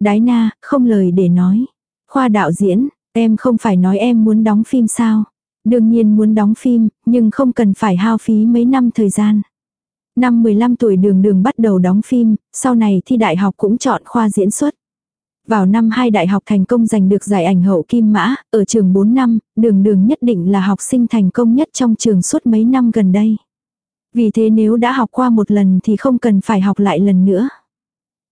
Đái na, không lời để nói. Khoa đạo diễn, em không phải nói em muốn đóng phim sao. Đương nhiên muốn đóng phim, nhưng không cần phải hao phí mấy năm thời gian. Năm 15 tuổi đường đường bắt đầu đóng phim, sau này thi đại học cũng chọn khoa diễn xuất. Vào năm hai đại học thành công giành được giải ảnh hậu kim mã, ở trường 4 năm, đường đường nhất định là học sinh thành công nhất trong trường suốt mấy năm gần đây. Vì thế nếu đã học qua một lần thì không cần phải học lại lần nữa.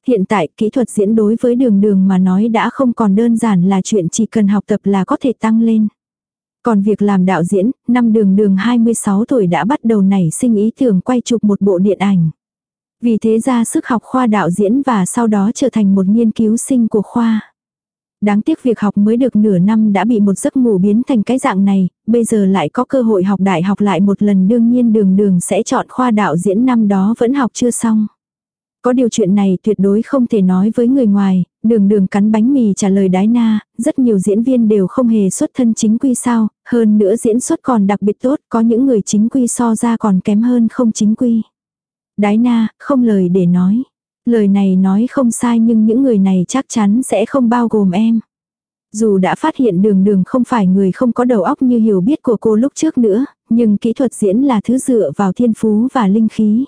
Hiện tại kỹ thuật diễn đối với đường đường mà nói đã không còn đơn giản là chuyện chỉ cần học tập là có thể tăng lên. Còn việc làm đạo diễn, năm đường đường 26 tuổi đã bắt đầu nảy sinh ý tưởng quay chụp một bộ điện ảnh. Vì thế ra sức học khoa đạo diễn và sau đó trở thành một nghiên cứu sinh của khoa. Đáng tiếc việc học mới được nửa năm đã bị một giấc ngủ biến thành cái dạng này, bây giờ lại có cơ hội học đại học lại một lần đương nhiên đường đường sẽ chọn khoa đạo diễn năm đó vẫn học chưa xong. Có điều chuyện này tuyệt đối không thể nói với người ngoài, đường đường cắn bánh mì trả lời đái na, rất nhiều diễn viên đều không hề xuất thân chính quy sao, hơn nữa diễn xuất còn đặc biệt tốt, có những người chính quy so ra còn kém hơn không chính quy. Đái na, không lời để nói. Lời này nói không sai nhưng những người này chắc chắn sẽ không bao gồm em. Dù đã phát hiện đường đường không phải người không có đầu óc như hiểu biết của cô lúc trước nữa, nhưng kỹ thuật diễn là thứ dựa vào thiên phú và linh khí.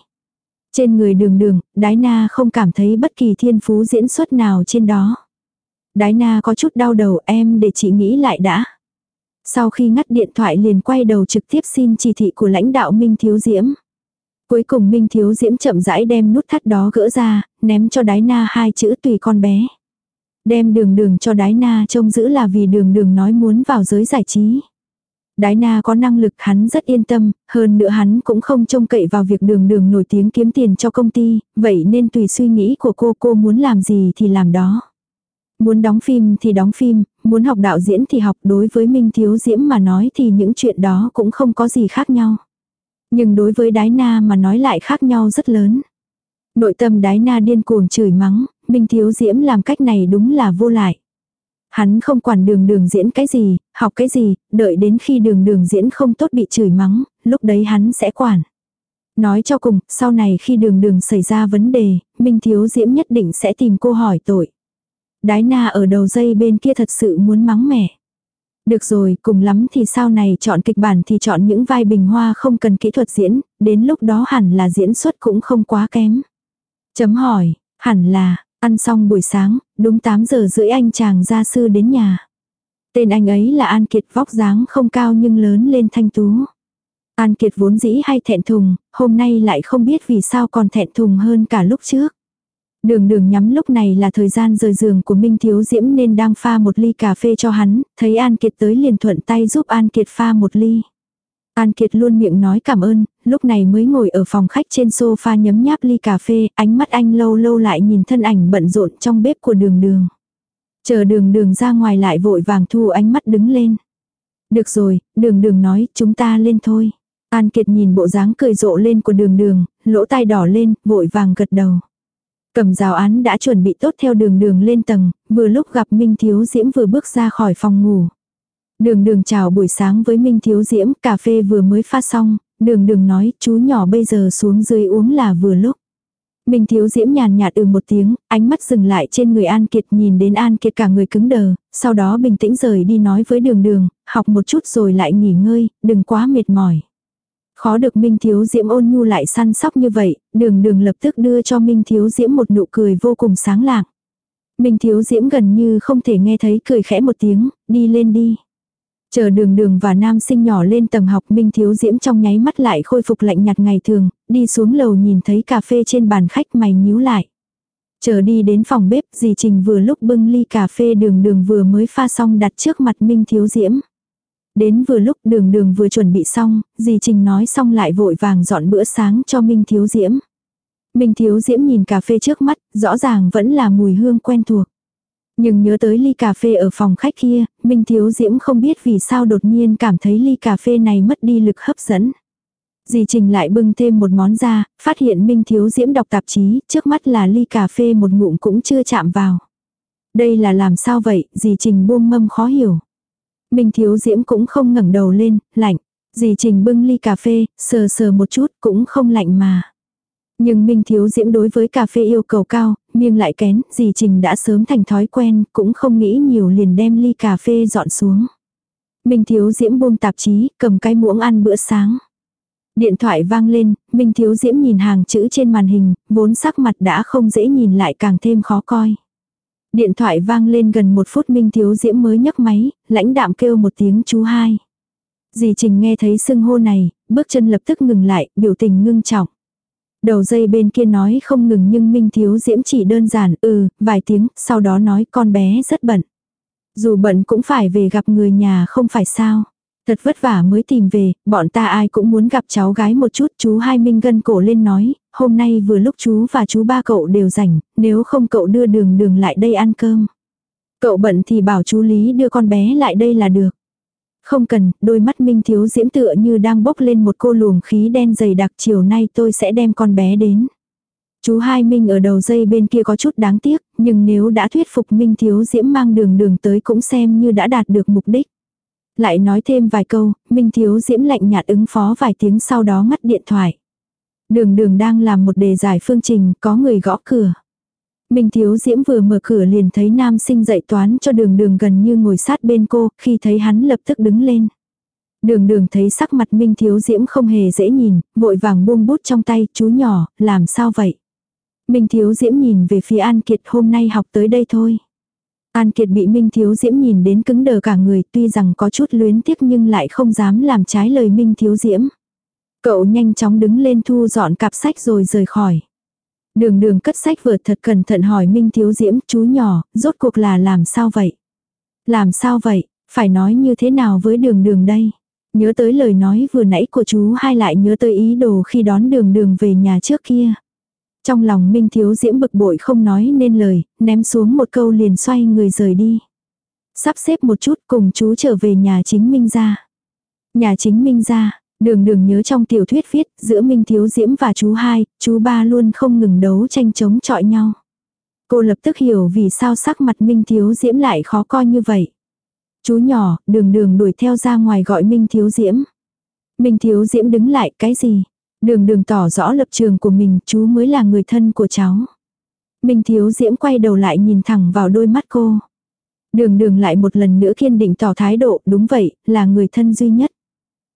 Trên người đường đường, Đái Na không cảm thấy bất kỳ thiên phú diễn xuất nào trên đó. Đái Na có chút đau đầu em để chị nghĩ lại đã. Sau khi ngắt điện thoại liền quay đầu trực tiếp xin chỉ thị của lãnh đạo Minh Thiếu Diễm. Cuối cùng Minh Thiếu Diễm chậm rãi đem nút thắt đó gỡ ra, ném cho đái na hai chữ tùy con bé. Đem đường đường cho đái na trông giữ là vì đường đường nói muốn vào giới giải trí. Đái na có năng lực hắn rất yên tâm, hơn nữa hắn cũng không trông cậy vào việc đường đường nổi tiếng kiếm tiền cho công ty, vậy nên tùy suy nghĩ của cô cô muốn làm gì thì làm đó. Muốn đóng phim thì đóng phim, muốn học đạo diễn thì học đối với Minh Thiếu Diễm mà nói thì những chuyện đó cũng không có gì khác nhau. Nhưng đối với đái na mà nói lại khác nhau rất lớn. Nội tâm đái na điên cuồng chửi mắng, Minh Thiếu Diễm làm cách này đúng là vô lại. Hắn không quản đường đường diễn cái gì, học cái gì, đợi đến khi đường đường diễn không tốt bị chửi mắng, lúc đấy hắn sẽ quản. Nói cho cùng, sau này khi đường đường xảy ra vấn đề, Minh Thiếu Diễm nhất định sẽ tìm cô hỏi tội. Đái na ở đầu dây bên kia thật sự muốn mắng mẹ. Được rồi, cùng lắm thì sau này chọn kịch bản thì chọn những vai bình hoa không cần kỹ thuật diễn, đến lúc đó hẳn là diễn xuất cũng không quá kém. Chấm hỏi, hẳn là, ăn xong buổi sáng, đúng 8 giờ rưỡi anh chàng gia sư đến nhà. Tên anh ấy là An Kiệt vóc dáng không cao nhưng lớn lên thanh tú. An Kiệt vốn dĩ hay thẹn thùng, hôm nay lại không biết vì sao còn thẹn thùng hơn cả lúc trước. Đường đường nhắm lúc này là thời gian rời giường của Minh Thiếu Diễm nên đang pha một ly cà phê cho hắn, thấy An Kiệt tới liền thuận tay giúp An Kiệt pha một ly. An Kiệt luôn miệng nói cảm ơn, lúc này mới ngồi ở phòng khách trên sofa nhấm nháp ly cà phê, ánh mắt anh lâu lâu lại nhìn thân ảnh bận rộn trong bếp của đường đường. Chờ đường đường ra ngoài lại vội vàng thu ánh mắt đứng lên. Được rồi, đường đường nói, chúng ta lên thôi. An Kiệt nhìn bộ dáng cười rộ lên của đường đường, lỗ tai đỏ lên, vội vàng gật đầu. Cầm rào án đã chuẩn bị tốt theo đường đường lên tầng, vừa lúc gặp Minh Thiếu Diễm vừa bước ra khỏi phòng ngủ. Đường đường chào buổi sáng với Minh Thiếu Diễm, cà phê vừa mới pha xong, đường đường nói chú nhỏ bây giờ xuống dưới uống là vừa lúc. Minh Thiếu Diễm nhàn nhạt ừ một tiếng, ánh mắt dừng lại trên người An Kiệt nhìn đến An Kiệt cả người cứng đờ, sau đó bình tĩnh rời đi nói với đường đường, học một chút rồi lại nghỉ ngơi, đừng quá mệt mỏi. Khó được Minh Thiếu Diễm ôn nhu lại săn sóc như vậy, đường đường lập tức đưa cho Minh Thiếu Diễm một nụ cười vô cùng sáng lạng. Minh Thiếu Diễm gần như không thể nghe thấy cười khẽ một tiếng, đi lên đi. Chờ đường đường và nam sinh nhỏ lên tầng học Minh Thiếu Diễm trong nháy mắt lại khôi phục lạnh nhạt ngày thường, đi xuống lầu nhìn thấy cà phê trên bàn khách mày nhíu lại. Chờ đi đến phòng bếp, dì Trình vừa lúc bưng ly cà phê đường đường vừa mới pha xong đặt trước mặt Minh Thiếu Diễm. Đến vừa lúc đường đường vừa chuẩn bị xong, dì Trình nói xong lại vội vàng dọn bữa sáng cho Minh Thiếu Diễm. Minh Thiếu Diễm nhìn cà phê trước mắt, rõ ràng vẫn là mùi hương quen thuộc. Nhưng nhớ tới ly cà phê ở phòng khách kia, Minh Thiếu Diễm không biết vì sao đột nhiên cảm thấy ly cà phê này mất đi lực hấp dẫn. Dì Trình lại bưng thêm một món ra, phát hiện Minh Thiếu Diễm đọc tạp chí, trước mắt là ly cà phê một ngụm cũng chưa chạm vào. Đây là làm sao vậy, dì Trình buông mâm khó hiểu. Minh Thiếu Diễm cũng không ngẩng đầu lên, lạnh. Dì Trình bưng ly cà phê, sờ sờ một chút cũng không lạnh mà. Nhưng Minh Thiếu Diễm đối với cà phê yêu cầu cao, miêng lại kén, dì Trình đã sớm thành thói quen, cũng không nghĩ nhiều liền đem ly cà phê dọn xuống. Minh Thiếu Diễm buông tạp chí, cầm cái muỗng ăn bữa sáng. Điện thoại vang lên, Minh Thiếu Diễm nhìn hàng chữ trên màn hình, vốn sắc mặt đã không dễ nhìn lại càng thêm khó coi. Điện thoại vang lên gần một phút Minh Thiếu Diễm mới nhấc máy, lãnh đạm kêu một tiếng chú hai. Dì Trình nghe thấy sưng hô này, bước chân lập tức ngừng lại, biểu tình ngưng trọng. Đầu dây bên kia nói không ngừng nhưng Minh Thiếu Diễm chỉ đơn giản ừ, vài tiếng, sau đó nói con bé rất bận. Dù bận cũng phải về gặp người nhà không phải sao. Thật vất vả mới tìm về, bọn ta ai cũng muốn gặp cháu gái một chút. Chú Hai Minh gân cổ lên nói, hôm nay vừa lúc chú và chú ba cậu đều rảnh, nếu không cậu đưa đường đường lại đây ăn cơm. Cậu bận thì bảo chú Lý đưa con bé lại đây là được. Không cần, đôi mắt Minh Thiếu Diễm tựa như đang bốc lên một cô luồng khí đen dày đặc chiều nay tôi sẽ đem con bé đến. Chú Hai Minh ở đầu dây bên kia có chút đáng tiếc, nhưng nếu đã thuyết phục Minh Thiếu Diễm mang đường đường tới cũng xem như đã đạt được mục đích. Lại nói thêm vài câu, Minh Thiếu Diễm lạnh nhạt ứng phó vài tiếng sau đó ngắt điện thoại. Đường đường đang làm một đề giải phương trình, có người gõ cửa. Minh Thiếu Diễm vừa mở cửa liền thấy nam sinh dạy toán cho đường đường gần như ngồi sát bên cô, khi thấy hắn lập tức đứng lên. Đường đường thấy sắc mặt Minh Thiếu Diễm không hề dễ nhìn, vội vàng buông bút trong tay, chú nhỏ, làm sao vậy? Minh Thiếu Diễm nhìn về phía An Kiệt hôm nay học tới đây thôi. An Kiệt bị Minh Thiếu Diễm nhìn đến cứng đờ cả người tuy rằng có chút luyến tiếc nhưng lại không dám làm trái lời Minh Thiếu Diễm. Cậu nhanh chóng đứng lên thu dọn cặp sách rồi rời khỏi. Đường đường cất sách vừa thật cẩn thận hỏi Minh Thiếu Diễm chú nhỏ, rốt cuộc là làm sao vậy? Làm sao vậy? Phải nói như thế nào với đường đường đây? Nhớ tới lời nói vừa nãy của chú hai lại nhớ tới ý đồ khi đón đường đường về nhà trước kia. Trong lòng Minh Thiếu Diễm bực bội không nói nên lời, ném xuống một câu liền xoay người rời đi. Sắp xếp một chút cùng chú trở về nhà chính Minh ra. Nhà chính Minh ra, đường đường nhớ trong tiểu thuyết viết giữa Minh Thiếu Diễm và chú hai, chú ba luôn không ngừng đấu tranh chống chọi nhau. Cô lập tức hiểu vì sao sắc mặt Minh Thiếu Diễm lại khó coi như vậy. Chú nhỏ, đường đường đuổi theo ra ngoài gọi Minh Thiếu Diễm. Minh Thiếu Diễm đứng lại, cái gì? Đường đường tỏ rõ lập trường của mình, chú mới là người thân của cháu. Minh Thiếu Diễm quay đầu lại nhìn thẳng vào đôi mắt cô. Đường đường lại một lần nữa kiên định tỏ thái độ, đúng vậy, là người thân duy nhất.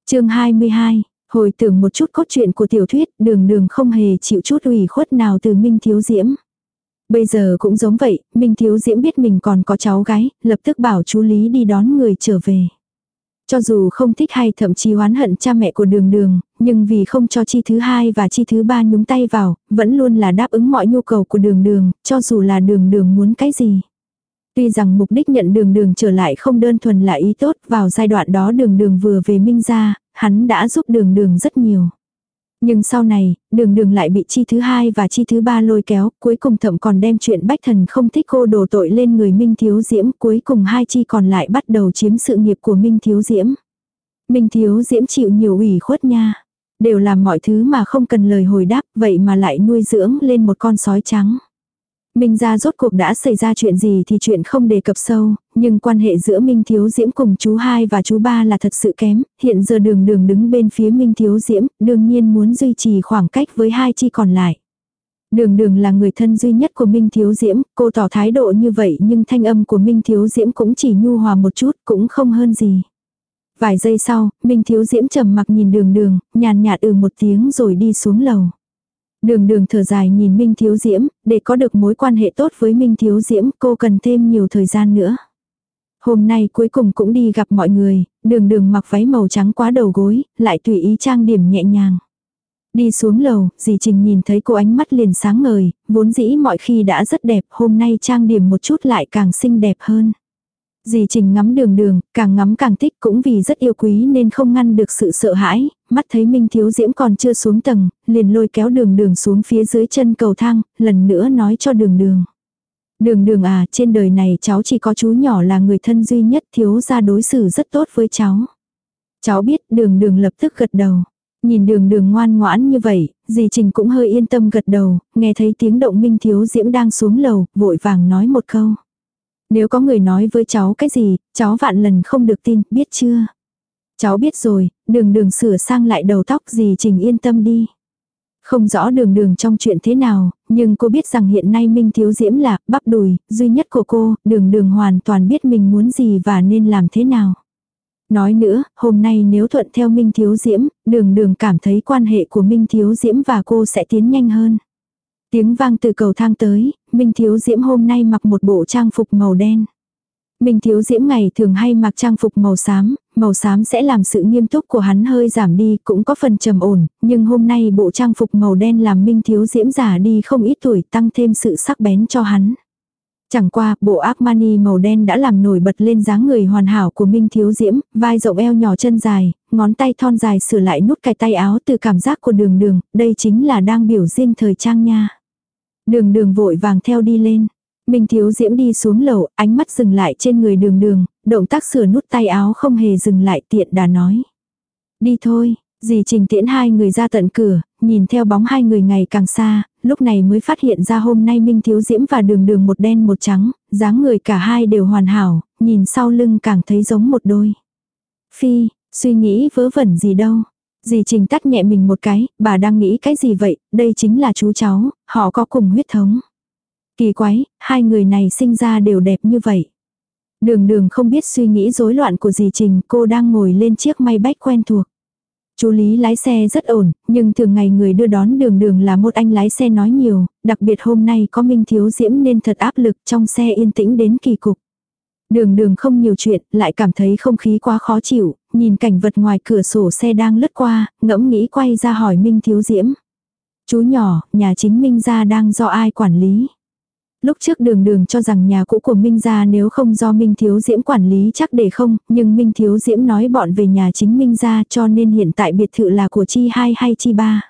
chương 22, hồi tưởng một chút cốt truyện của tiểu thuyết, đường đường không hề chịu chút ủy khuất nào từ Minh Thiếu Diễm. Bây giờ cũng giống vậy, Minh Thiếu Diễm biết mình còn có cháu gái, lập tức bảo chú Lý đi đón người trở về. Cho dù không thích hay thậm chí oán hận cha mẹ của đường đường, nhưng vì không cho chi thứ hai và chi thứ ba nhúng tay vào, vẫn luôn là đáp ứng mọi nhu cầu của đường đường, cho dù là đường đường muốn cái gì. Tuy rằng mục đích nhận đường đường trở lại không đơn thuần là ý tốt, vào giai đoạn đó đường đường vừa về Minh ra, hắn đã giúp đường đường rất nhiều. Nhưng sau này, đường đường lại bị chi thứ hai và chi thứ ba lôi kéo, cuối cùng thậm còn đem chuyện bách thần không thích cô đổ tội lên người Minh Thiếu Diễm, cuối cùng hai chi còn lại bắt đầu chiếm sự nghiệp của Minh Thiếu Diễm. Minh Thiếu Diễm chịu nhiều ủy khuất nha. Đều làm mọi thứ mà không cần lời hồi đáp, vậy mà lại nuôi dưỡng lên một con sói trắng. Minh ra rốt cuộc đã xảy ra chuyện gì thì chuyện không đề cập sâu, nhưng quan hệ giữa Minh Thiếu Diễm cùng chú hai và chú ba là thật sự kém, hiện giờ đường đường đứng bên phía Minh Thiếu Diễm, đương nhiên muốn duy trì khoảng cách với hai chi còn lại. Đường đường là người thân duy nhất của Minh Thiếu Diễm, cô tỏ thái độ như vậy nhưng thanh âm của Minh Thiếu Diễm cũng chỉ nhu hòa một chút, cũng không hơn gì. Vài giây sau, Minh Thiếu Diễm trầm mặc nhìn đường đường, nhàn nhạt ừ một tiếng rồi đi xuống lầu. Đường đường thở dài nhìn Minh Thiếu Diễm, để có được mối quan hệ tốt với Minh Thiếu Diễm cô cần thêm nhiều thời gian nữa. Hôm nay cuối cùng cũng đi gặp mọi người, đường đường mặc váy màu trắng quá đầu gối, lại tùy ý trang điểm nhẹ nhàng. Đi xuống lầu, dì Trình nhìn thấy cô ánh mắt liền sáng ngời, vốn dĩ mọi khi đã rất đẹp, hôm nay trang điểm một chút lại càng xinh đẹp hơn. Dì Trình ngắm đường đường, càng ngắm càng thích cũng vì rất yêu quý nên không ngăn được sự sợ hãi, mắt thấy Minh Thiếu Diễm còn chưa xuống tầng, liền lôi kéo đường đường xuống phía dưới chân cầu thang, lần nữa nói cho đường đường. Đường đường à, trên đời này cháu chỉ có chú nhỏ là người thân duy nhất thiếu ra đối xử rất tốt với cháu. Cháu biết đường đường lập tức gật đầu. Nhìn đường đường ngoan ngoãn như vậy, dì Trình cũng hơi yên tâm gật đầu, nghe thấy tiếng động Minh Thiếu Diễm đang xuống lầu, vội vàng nói một câu. Nếu có người nói với cháu cái gì, cháu vạn lần không được tin, biết chưa? Cháu biết rồi, đường đường sửa sang lại đầu tóc gì Trình yên tâm đi. Không rõ đường đường trong chuyện thế nào, nhưng cô biết rằng hiện nay Minh Thiếu Diễm là bắp đùi, duy nhất của cô, đường đường hoàn toàn biết mình muốn gì và nên làm thế nào. Nói nữa, hôm nay nếu thuận theo Minh Thiếu Diễm, đường đường cảm thấy quan hệ của Minh Thiếu Diễm và cô sẽ tiến nhanh hơn. Tiếng vang từ cầu thang tới, Minh Thiếu Diễm hôm nay mặc một bộ trang phục màu đen. Minh Thiếu Diễm ngày thường hay mặc trang phục màu xám, màu xám sẽ làm sự nghiêm túc của hắn hơi giảm đi, cũng có phần trầm ổn, nhưng hôm nay bộ trang phục màu đen làm Minh Thiếu Diễm già đi không ít tuổi tăng thêm sự sắc bén cho hắn. Chẳng qua, bộ Armani màu đen đã làm nổi bật lên dáng người hoàn hảo của Minh Thiếu Diễm, vai rộng eo nhỏ chân dài, ngón tay thon dài sửa lại nút cài tay áo từ cảm giác của đường đường, đây chính là đang biểu riêng thời trang nha. Đường đường vội vàng theo đi lên. Minh Thiếu Diễm đi xuống lầu, ánh mắt dừng lại trên người đường đường, động tác sửa nút tay áo không hề dừng lại tiện đã nói. Đi thôi, dì trình tiễn hai người ra tận cửa, nhìn theo bóng hai người ngày càng xa, lúc này mới phát hiện ra hôm nay Minh Thiếu Diễm và đường đường một đen một trắng, dáng người cả hai đều hoàn hảo, nhìn sau lưng càng thấy giống một đôi. Phi, suy nghĩ vớ vẩn gì đâu. Dì Trình tắt nhẹ mình một cái, bà đang nghĩ cái gì vậy, đây chính là chú cháu, họ có cùng huyết thống. Kỳ quái, hai người này sinh ra đều đẹp như vậy. Đường đường không biết suy nghĩ rối loạn của dì Trình, cô đang ngồi lên chiếc may bách quen thuộc. Chú Lý lái xe rất ổn, nhưng thường ngày người đưa đón đường đường là một anh lái xe nói nhiều, đặc biệt hôm nay có Minh Thiếu Diễm nên thật áp lực trong xe yên tĩnh đến kỳ cục. Đường đường không nhiều chuyện, lại cảm thấy không khí quá khó chịu, nhìn cảnh vật ngoài cửa sổ xe đang lướt qua, ngẫm nghĩ quay ra hỏi Minh Thiếu Diễm. Chú nhỏ, nhà chính Minh gia đang do ai quản lý? Lúc trước đường đường cho rằng nhà cũ của Minh gia nếu không do Minh Thiếu Diễm quản lý chắc để không, nhưng Minh Thiếu Diễm nói bọn về nhà chính Minh gia cho nên hiện tại biệt thự là của chi hai hay chi ba.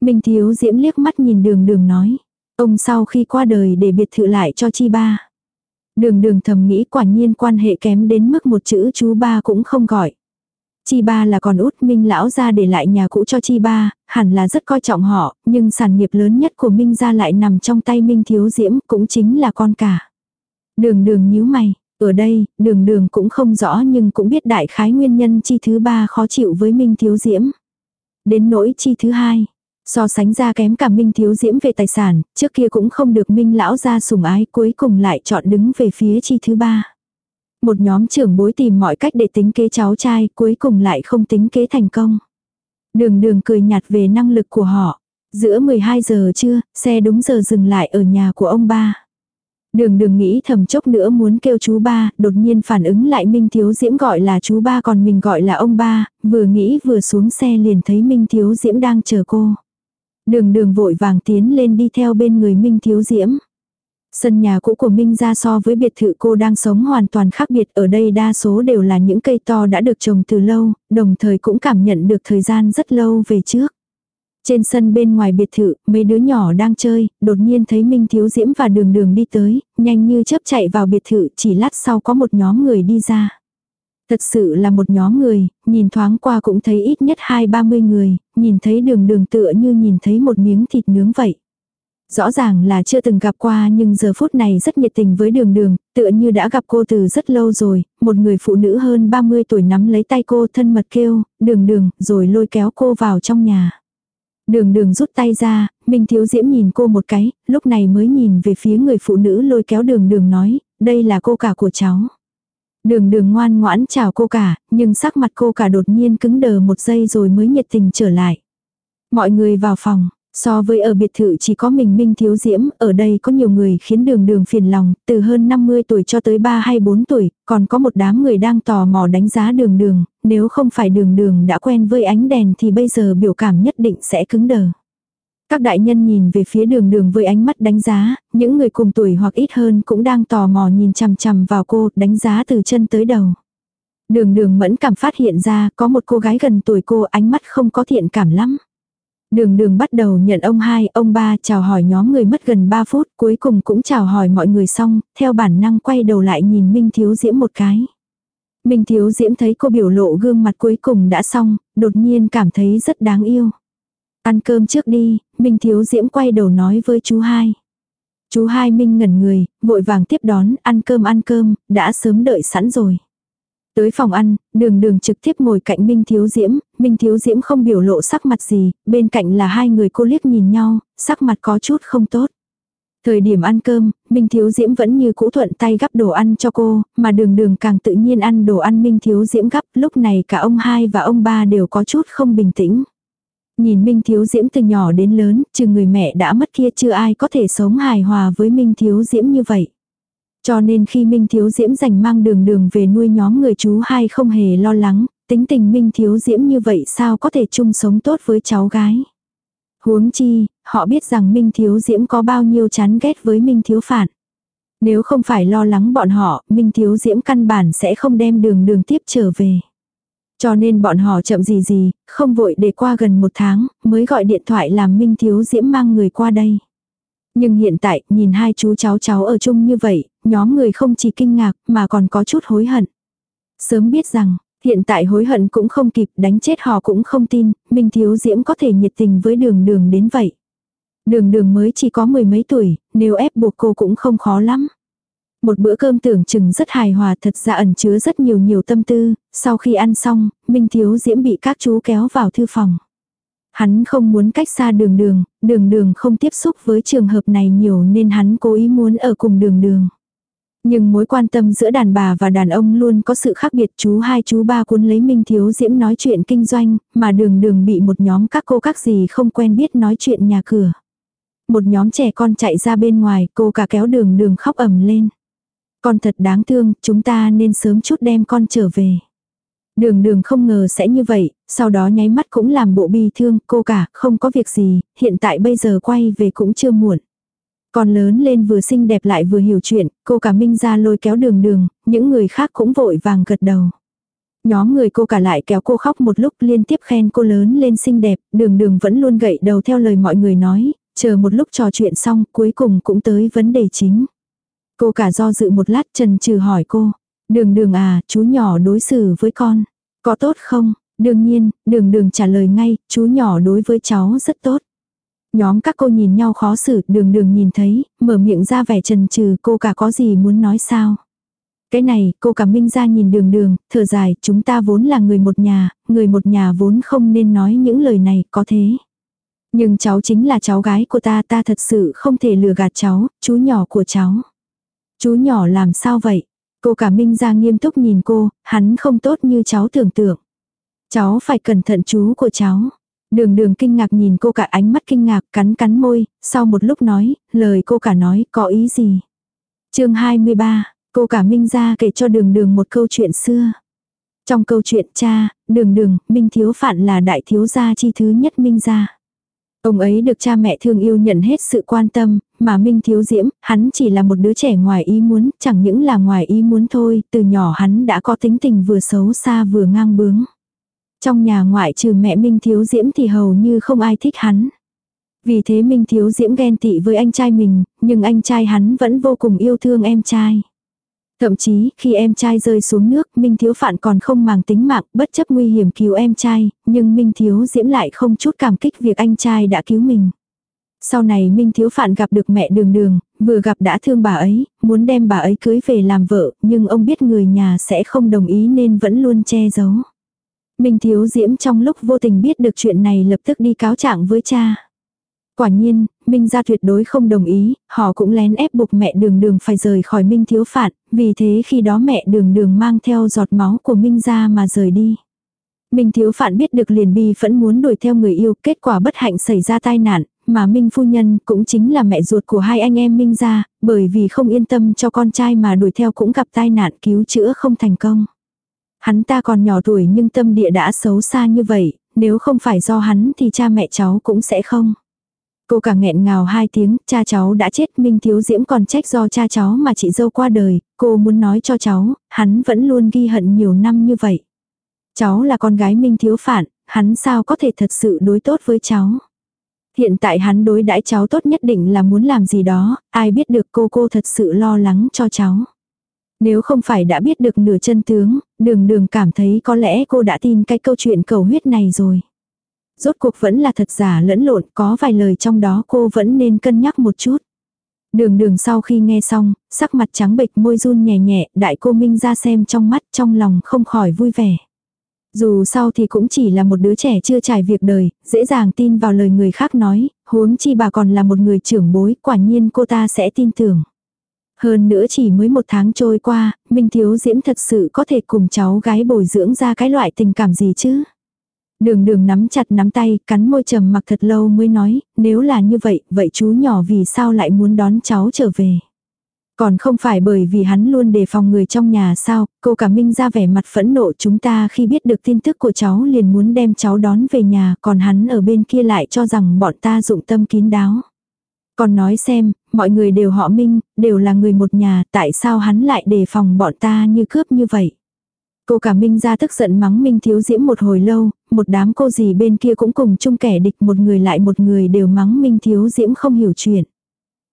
Minh Thiếu Diễm liếc mắt nhìn đường đường nói. Ông sau khi qua đời để biệt thự lại cho chi ba. Đường đường thầm nghĩ quả nhiên quan hệ kém đến mức một chữ chú ba cũng không gọi. Chi ba là con út Minh lão ra để lại nhà cũ cho Chi ba, hẳn là rất coi trọng họ, nhưng sản nghiệp lớn nhất của Minh gia lại nằm trong tay Minh thiếu diễm cũng chính là con cả. Đường đường nhíu mày, ở đây, đường đường cũng không rõ nhưng cũng biết đại khái nguyên nhân chi thứ ba khó chịu với Minh thiếu diễm. Đến nỗi chi thứ hai, so sánh ra kém cả Minh thiếu diễm về tài sản, trước kia cũng không được Minh lão ra sủng ái cuối cùng lại chọn đứng về phía chi thứ ba. Một nhóm trưởng bối tìm mọi cách để tính kế cháu trai, cuối cùng lại không tính kế thành công. Đường đường cười nhạt về năng lực của họ. Giữa 12 giờ trưa, xe đúng giờ dừng lại ở nhà của ông ba. Đường đường nghĩ thầm chốc nữa muốn kêu chú ba, đột nhiên phản ứng lại Minh Thiếu Diễm gọi là chú ba còn mình gọi là ông ba, vừa nghĩ vừa xuống xe liền thấy Minh Thiếu Diễm đang chờ cô. Đường đường vội vàng tiến lên đi theo bên người Minh Thiếu Diễm. Sân nhà cũ của Minh ra so với biệt thự cô đang sống hoàn toàn khác biệt ở đây đa số đều là những cây to đã được trồng từ lâu, đồng thời cũng cảm nhận được thời gian rất lâu về trước. Trên sân bên ngoài biệt thự, mấy đứa nhỏ đang chơi, đột nhiên thấy Minh Thiếu Diễm và đường đường đi tới, nhanh như chớp chạy vào biệt thự, chỉ lát sau có một nhóm người đi ra. Thật sự là một nhóm người, nhìn thoáng qua cũng thấy ít nhất hai ba mươi người, nhìn thấy đường đường tựa như nhìn thấy một miếng thịt nướng vậy. Rõ ràng là chưa từng gặp qua nhưng giờ phút này rất nhiệt tình với đường đường, tựa như đã gặp cô từ rất lâu rồi, một người phụ nữ hơn 30 tuổi nắm lấy tay cô thân mật kêu, đường đường, rồi lôi kéo cô vào trong nhà. Đường đường rút tay ra, Minh Thiếu Diễm nhìn cô một cái, lúc này mới nhìn về phía người phụ nữ lôi kéo đường đường nói, đây là cô cả của cháu. Đường đường ngoan ngoãn chào cô cả, nhưng sắc mặt cô cả đột nhiên cứng đờ một giây rồi mới nhiệt tình trở lại. Mọi người vào phòng, So với ở biệt thự chỉ có mình Minh Thiếu Diễm, ở đây có nhiều người khiến đường đường phiền lòng, từ hơn 50 tuổi cho tới 3 hay 4 tuổi, còn có một đám người đang tò mò đánh giá đường đường, nếu không phải đường đường đã quen với ánh đèn thì bây giờ biểu cảm nhất định sẽ cứng đờ. Các đại nhân nhìn về phía đường đường với ánh mắt đánh giá, những người cùng tuổi hoặc ít hơn cũng đang tò mò nhìn chằm chằm vào cô, đánh giá từ chân tới đầu. Đường đường mẫn cảm phát hiện ra có một cô gái gần tuổi cô ánh mắt không có thiện cảm lắm. Đường đường bắt đầu nhận ông hai, ông ba chào hỏi nhóm người mất gần 3 phút, cuối cùng cũng chào hỏi mọi người xong, theo bản năng quay đầu lại nhìn Minh Thiếu Diễm một cái. Minh Thiếu Diễm thấy cô biểu lộ gương mặt cuối cùng đã xong, đột nhiên cảm thấy rất đáng yêu. Ăn cơm trước đi, Minh Thiếu Diễm quay đầu nói với chú hai. Chú hai Minh ngẩn người, vội vàng tiếp đón, ăn cơm ăn cơm, đã sớm đợi sẵn rồi. Tới phòng ăn, đường đường trực tiếp ngồi cạnh Minh Thiếu Diễm, Minh Thiếu Diễm không biểu lộ sắc mặt gì, bên cạnh là hai người cô liếc nhìn nhau, sắc mặt có chút không tốt. Thời điểm ăn cơm, Minh Thiếu Diễm vẫn như cũ thuận tay gắp đồ ăn cho cô, mà đường đường càng tự nhiên ăn đồ ăn Minh Thiếu Diễm gắp, lúc này cả ông hai và ông ba đều có chút không bình tĩnh. Nhìn Minh Thiếu Diễm từ nhỏ đến lớn, trừ người mẹ đã mất kia chưa ai có thể sống hài hòa với Minh Thiếu Diễm như vậy. Cho nên khi Minh Thiếu Diễm dành mang đường đường về nuôi nhóm người chú hai không hề lo lắng, tính tình Minh Thiếu Diễm như vậy sao có thể chung sống tốt với cháu gái. Huống chi, họ biết rằng Minh Thiếu Diễm có bao nhiêu chán ghét với Minh Thiếu Phản. Nếu không phải lo lắng bọn họ, Minh Thiếu Diễm căn bản sẽ không đem đường đường tiếp trở về. Cho nên bọn họ chậm gì gì, không vội để qua gần một tháng, mới gọi điện thoại làm Minh Thiếu Diễm mang người qua đây. Nhưng hiện tại, nhìn hai chú cháu cháu ở chung như vậy, nhóm người không chỉ kinh ngạc mà còn có chút hối hận. Sớm biết rằng, hiện tại hối hận cũng không kịp đánh chết họ cũng không tin, Minh Thiếu Diễm có thể nhiệt tình với đường đường đến vậy. Đường đường mới chỉ có mười mấy tuổi, nếu ép buộc cô cũng không khó lắm. Một bữa cơm tưởng chừng rất hài hòa thật ra ẩn chứa rất nhiều nhiều tâm tư, sau khi ăn xong, Minh Thiếu Diễm bị các chú kéo vào thư phòng. Hắn không muốn cách xa đường đường, đường đường không tiếp xúc với trường hợp này nhiều nên hắn cố ý muốn ở cùng đường đường. Nhưng mối quan tâm giữa đàn bà và đàn ông luôn có sự khác biệt chú hai chú ba cuốn lấy Minh Thiếu Diễm nói chuyện kinh doanh, mà đường đường bị một nhóm các cô các gì không quen biết nói chuyện nhà cửa. Một nhóm trẻ con chạy ra bên ngoài, cô cả kéo đường đường khóc ẩm lên. Con thật đáng thương, chúng ta nên sớm chút đem con trở về. Đường đường không ngờ sẽ như vậy, sau đó nháy mắt cũng làm bộ bi thương, cô cả, không có việc gì, hiện tại bây giờ quay về cũng chưa muộn. Con lớn lên vừa xinh đẹp lại vừa hiểu chuyện, cô cả Minh ra lôi kéo đường đường, những người khác cũng vội vàng gật đầu. Nhóm người cô cả lại kéo cô khóc một lúc liên tiếp khen cô lớn lên xinh đẹp, đường đường vẫn luôn gậy đầu theo lời mọi người nói, chờ một lúc trò chuyện xong cuối cùng cũng tới vấn đề chính. Cô cả do dự một lát trần trừ hỏi cô, đường đường à, chú nhỏ đối xử với con, có tốt không? Đương nhiên, đường đường trả lời ngay, chú nhỏ đối với cháu rất tốt. Nhóm các cô nhìn nhau khó xử, đường đường nhìn thấy, mở miệng ra vẻ trần trừ cô cả có gì muốn nói sao. Cái này, cô cả minh ra nhìn đường đường, thở dài, chúng ta vốn là người một nhà, người một nhà vốn không nên nói những lời này, có thế. Nhưng cháu chính là cháu gái của ta, ta thật sự không thể lừa gạt cháu, chú nhỏ của cháu. Chú nhỏ làm sao vậy? Cô cả Minh ra nghiêm túc nhìn cô, hắn không tốt như cháu tưởng tượng. Cháu phải cẩn thận chú của cháu. Đường đường kinh ngạc nhìn cô cả ánh mắt kinh ngạc cắn cắn môi, sau một lúc nói, lời cô cả nói có ý gì. chương 23, cô cả Minh ra kể cho đường đường một câu chuyện xưa. Trong câu chuyện cha, đường đường, Minh Thiếu Phạn là đại thiếu gia chi thứ nhất Minh gia. Ông ấy được cha mẹ thương yêu nhận hết sự quan tâm, mà Minh Thiếu Diễm, hắn chỉ là một đứa trẻ ngoài ý muốn, chẳng những là ngoài ý muốn thôi, từ nhỏ hắn đã có tính tình vừa xấu xa vừa ngang bướng. Trong nhà ngoại trừ mẹ Minh Thiếu Diễm thì hầu như không ai thích hắn. Vì thế Minh Thiếu Diễm ghen tị với anh trai mình, nhưng anh trai hắn vẫn vô cùng yêu thương em trai. Thậm chí, khi em trai rơi xuống nước, Minh Thiếu Phạn còn không màng tính mạng, bất chấp nguy hiểm cứu em trai, nhưng Minh Thiếu Diễm lại không chút cảm kích việc anh trai đã cứu mình. Sau này Minh Thiếu Phạn gặp được mẹ đường đường, vừa gặp đã thương bà ấy, muốn đem bà ấy cưới về làm vợ, nhưng ông biết người nhà sẽ không đồng ý nên vẫn luôn che giấu. Minh Thiếu Diễm trong lúc vô tình biết được chuyện này lập tức đi cáo trạng với cha. Quả nhiên, Minh gia tuyệt đối không đồng ý, họ cũng lén ép buộc mẹ đường đường phải rời khỏi Minh Thiếu Phạn, vì thế khi đó mẹ đường đường mang theo giọt máu của Minh gia mà rời đi. Minh Thiếu Phạn biết được liền bi vẫn muốn đuổi theo người yêu, kết quả bất hạnh xảy ra tai nạn, mà Minh phu nhân cũng chính là mẹ ruột của hai anh em Minh gia, bởi vì không yên tâm cho con trai mà đuổi theo cũng gặp tai nạn cứu chữa không thành công. Hắn ta còn nhỏ tuổi nhưng tâm địa đã xấu xa như vậy, nếu không phải do hắn thì cha mẹ cháu cũng sẽ không. Cô cả nghẹn ngào hai tiếng, cha cháu đã chết, Minh Thiếu Diễm còn trách do cha cháu mà chị dâu qua đời, cô muốn nói cho cháu, hắn vẫn luôn ghi hận nhiều năm như vậy. Cháu là con gái Minh Thiếu Phản, hắn sao có thể thật sự đối tốt với cháu. Hiện tại hắn đối đãi cháu tốt nhất định là muốn làm gì đó, ai biết được cô cô thật sự lo lắng cho cháu. Nếu không phải đã biết được nửa chân tướng, đường đường cảm thấy có lẽ cô đã tin cái câu chuyện cầu huyết này rồi. Rốt cuộc vẫn là thật giả lẫn lộn, có vài lời trong đó cô vẫn nên cân nhắc một chút. Đường đường sau khi nghe xong, sắc mặt trắng bệch môi run nhẹ nhẹ, đại cô Minh ra xem trong mắt trong lòng không khỏi vui vẻ. Dù sau thì cũng chỉ là một đứa trẻ chưa trải việc đời, dễ dàng tin vào lời người khác nói, huống chi bà còn là một người trưởng bối, quả nhiên cô ta sẽ tin tưởng. Hơn nữa chỉ mới một tháng trôi qua, Minh Thiếu Diễm thật sự có thể cùng cháu gái bồi dưỡng ra cái loại tình cảm gì chứ? Đường đường nắm chặt nắm tay, cắn môi trầm mặc thật lâu mới nói, nếu là như vậy, vậy chú nhỏ vì sao lại muốn đón cháu trở về? Còn không phải bởi vì hắn luôn đề phòng người trong nhà sao, cô cả Minh ra vẻ mặt phẫn nộ chúng ta khi biết được tin tức của cháu liền muốn đem cháu đón về nhà, còn hắn ở bên kia lại cho rằng bọn ta dụng tâm kín đáo. Còn nói xem, mọi người đều họ Minh, đều là người một nhà, tại sao hắn lại đề phòng bọn ta như cướp như vậy? Cô cả Minh ra tức giận mắng Minh thiếu diễm một hồi lâu, một đám cô gì bên kia cũng cùng chung kẻ địch một người lại một người đều mắng Minh thiếu diễm không hiểu chuyện.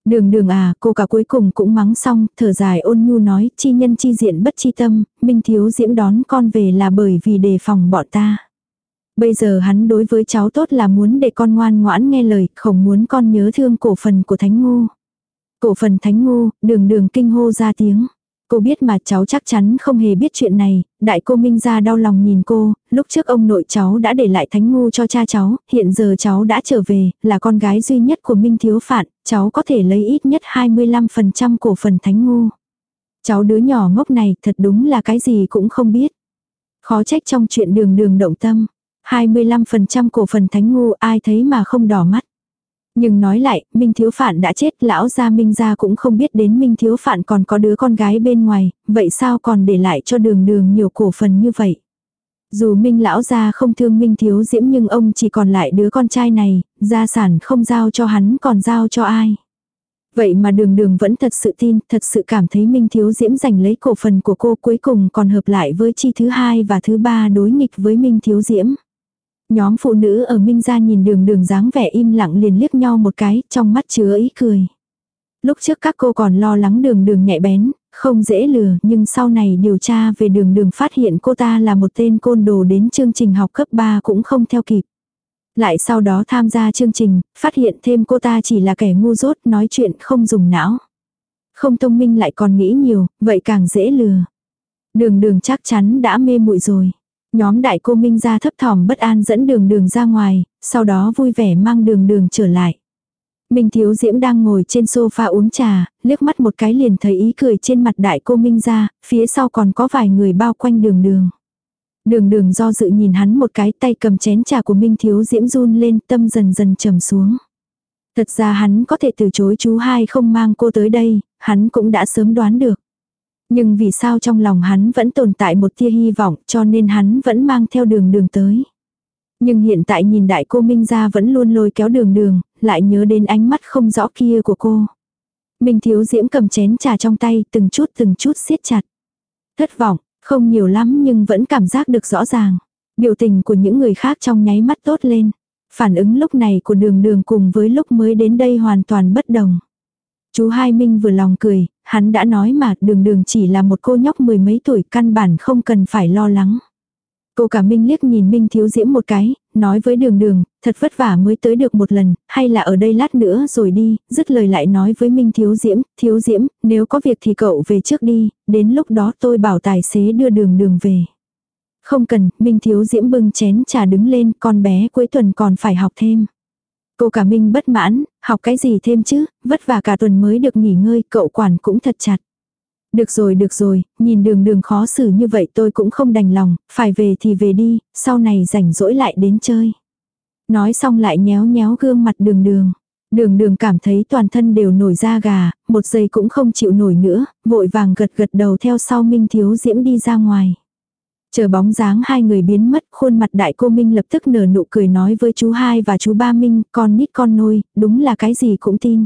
Đường đường à, cô cả cuối cùng cũng mắng xong, thở dài ôn nhu nói, chi nhân chi diện bất chi tâm, Minh thiếu diễm đón con về là bởi vì đề phòng bọn ta. Bây giờ hắn đối với cháu tốt là muốn để con ngoan ngoãn nghe lời, không muốn con nhớ thương cổ phần của thánh ngu. Cổ phần thánh ngu, đường đường kinh hô ra tiếng. Cô biết mà cháu chắc chắn không hề biết chuyện này, đại cô Minh ra đau lòng nhìn cô, lúc trước ông nội cháu đã để lại thánh ngu cho cha cháu, hiện giờ cháu đã trở về, là con gái duy nhất của Minh Thiếu Phạn, cháu có thể lấy ít nhất 25% cổ phần thánh ngu. Cháu đứa nhỏ ngốc này thật đúng là cái gì cũng không biết. Khó trách trong chuyện đường đường động tâm. 25% cổ phần thánh ngu ai thấy mà không đỏ mắt. Nhưng nói lại, Minh Thiếu phản đã chết, lão gia Minh gia cũng không biết đến Minh Thiếu phản còn có đứa con gái bên ngoài, vậy sao còn để lại cho đường đường nhiều cổ phần như vậy? Dù Minh lão gia không thương Minh Thiếu Diễm nhưng ông chỉ còn lại đứa con trai này, gia sản không giao cho hắn còn giao cho ai? Vậy mà đường đường vẫn thật sự tin, thật sự cảm thấy Minh Thiếu Diễm giành lấy cổ phần của cô cuối cùng còn hợp lại với chi thứ hai và thứ ba đối nghịch với Minh Thiếu Diễm. Nhóm phụ nữ ở Minh gia nhìn đường đường dáng vẻ im lặng liền liếc nhau một cái, trong mắt chứa ý cười. Lúc trước các cô còn lo lắng đường đường nhạy bén, không dễ lừa, nhưng sau này điều tra về đường đường phát hiện cô ta là một tên côn đồ đến chương trình học cấp 3 cũng không theo kịp. Lại sau đó tham gia chương trình, phát hiện thêm cô ta chỉ là kẻ ngu dốt nói chuyện không dùng não. Không thông minh lại còn nghĩ nhiều, vậy càng dễ lừa. Đường đường chắc chắn đã mê muội rồi. Nhóm đại cô Minh ra thấp thỏm bất an dẫn đường đường ra ngoài, sau đó vui vẻ mang đường đường trở lại. Minh Thiếu Diễm đang ngồi trên sofa uống trà, liếc mắt một cái liền thấy ý cười trên mặt đại cô Minh ra, phía sau còn có vài người bao quanh đường đường. Đường đường do dự nhìn hắn một cái tay cầm chén trà của Minh Thiếu Diễm run lên tâm dần dần trầm xuống. Thật ra hắn có thể từ chối chú hai không mang cô tới đây, hắn cũng đã sớm đoán được. Nhưng vì sao trong lòng hắn vẫn tồn tại một tia hy vọng cho nên hắn vẫn mang theo đường đường tới. Nhưng hiện tại nhìn đại cô Minh ra vẫn luôn lôi kéo đường đường, lại nhớ đến ánh mắt không rõ kia của cô. Minh thiếu diễm cầm chén trà trong tay từng chút từng chút siết chặt. Thất vọng, không nhiều lắm nhưng vẫn cảm giác được rõ ràng. Biểu tình của những người khác trong nháy mắt tốt lên. Phản ứng lúc này của đường đường cùng với lúc mới đến đây hoàn toàn bất đồng. Chú Hai Minh vừa lòng cười, hắn đã nói mà đường đường chỉ là một cô nhóc mười mấy tuổi căn bản không cần phải lo lắng. Cô cả Minh liếc nhìn Minh Thiếu Diễm một cái, nói với đường đường, thật vất vả mới tới được một lần, hay là ở đây lát nữa rồi đi, dứt lời lại nói với Minh Thiếu Diễm, Thiếu Diễm, nếu có việc thì cậu về trước đi, đến lúc đó tôi bảo tài xế đưa đường đường về. Không cần, Minh Thiếu Diễm bưng chén trà đứng lên, con bé cuối tuần còn phải học thêm. Cô cả Minh bất mãn, học cái gì thêm chứ, vất vả cả tuần mới được nghỉ ngơi, cậu quản cũng thật chặt. Được rồi được rồi, nhìn đường đường khó xử như vậy tôi cũng không đành lòng, phải về thì về đi, sau này rảnh rỗi lại đến chơi. Nói xong lại nhéo nhéo gương mặt đường đường. Đường đường cảm thấy toàn thân đều nổi da gà, một giây cũng không chịu nổi nữa, vội vàng gật gật đầu theo sau Minh Thiếu Diễm đi ra ngoài. Chờ bóng dáng hai người biến mất, khuôn mặt đại cô Minh lập tức nở nụ cười nói với chú hai và chú ba Minh, con nít con nôi, đúng là cái gì cũng tin.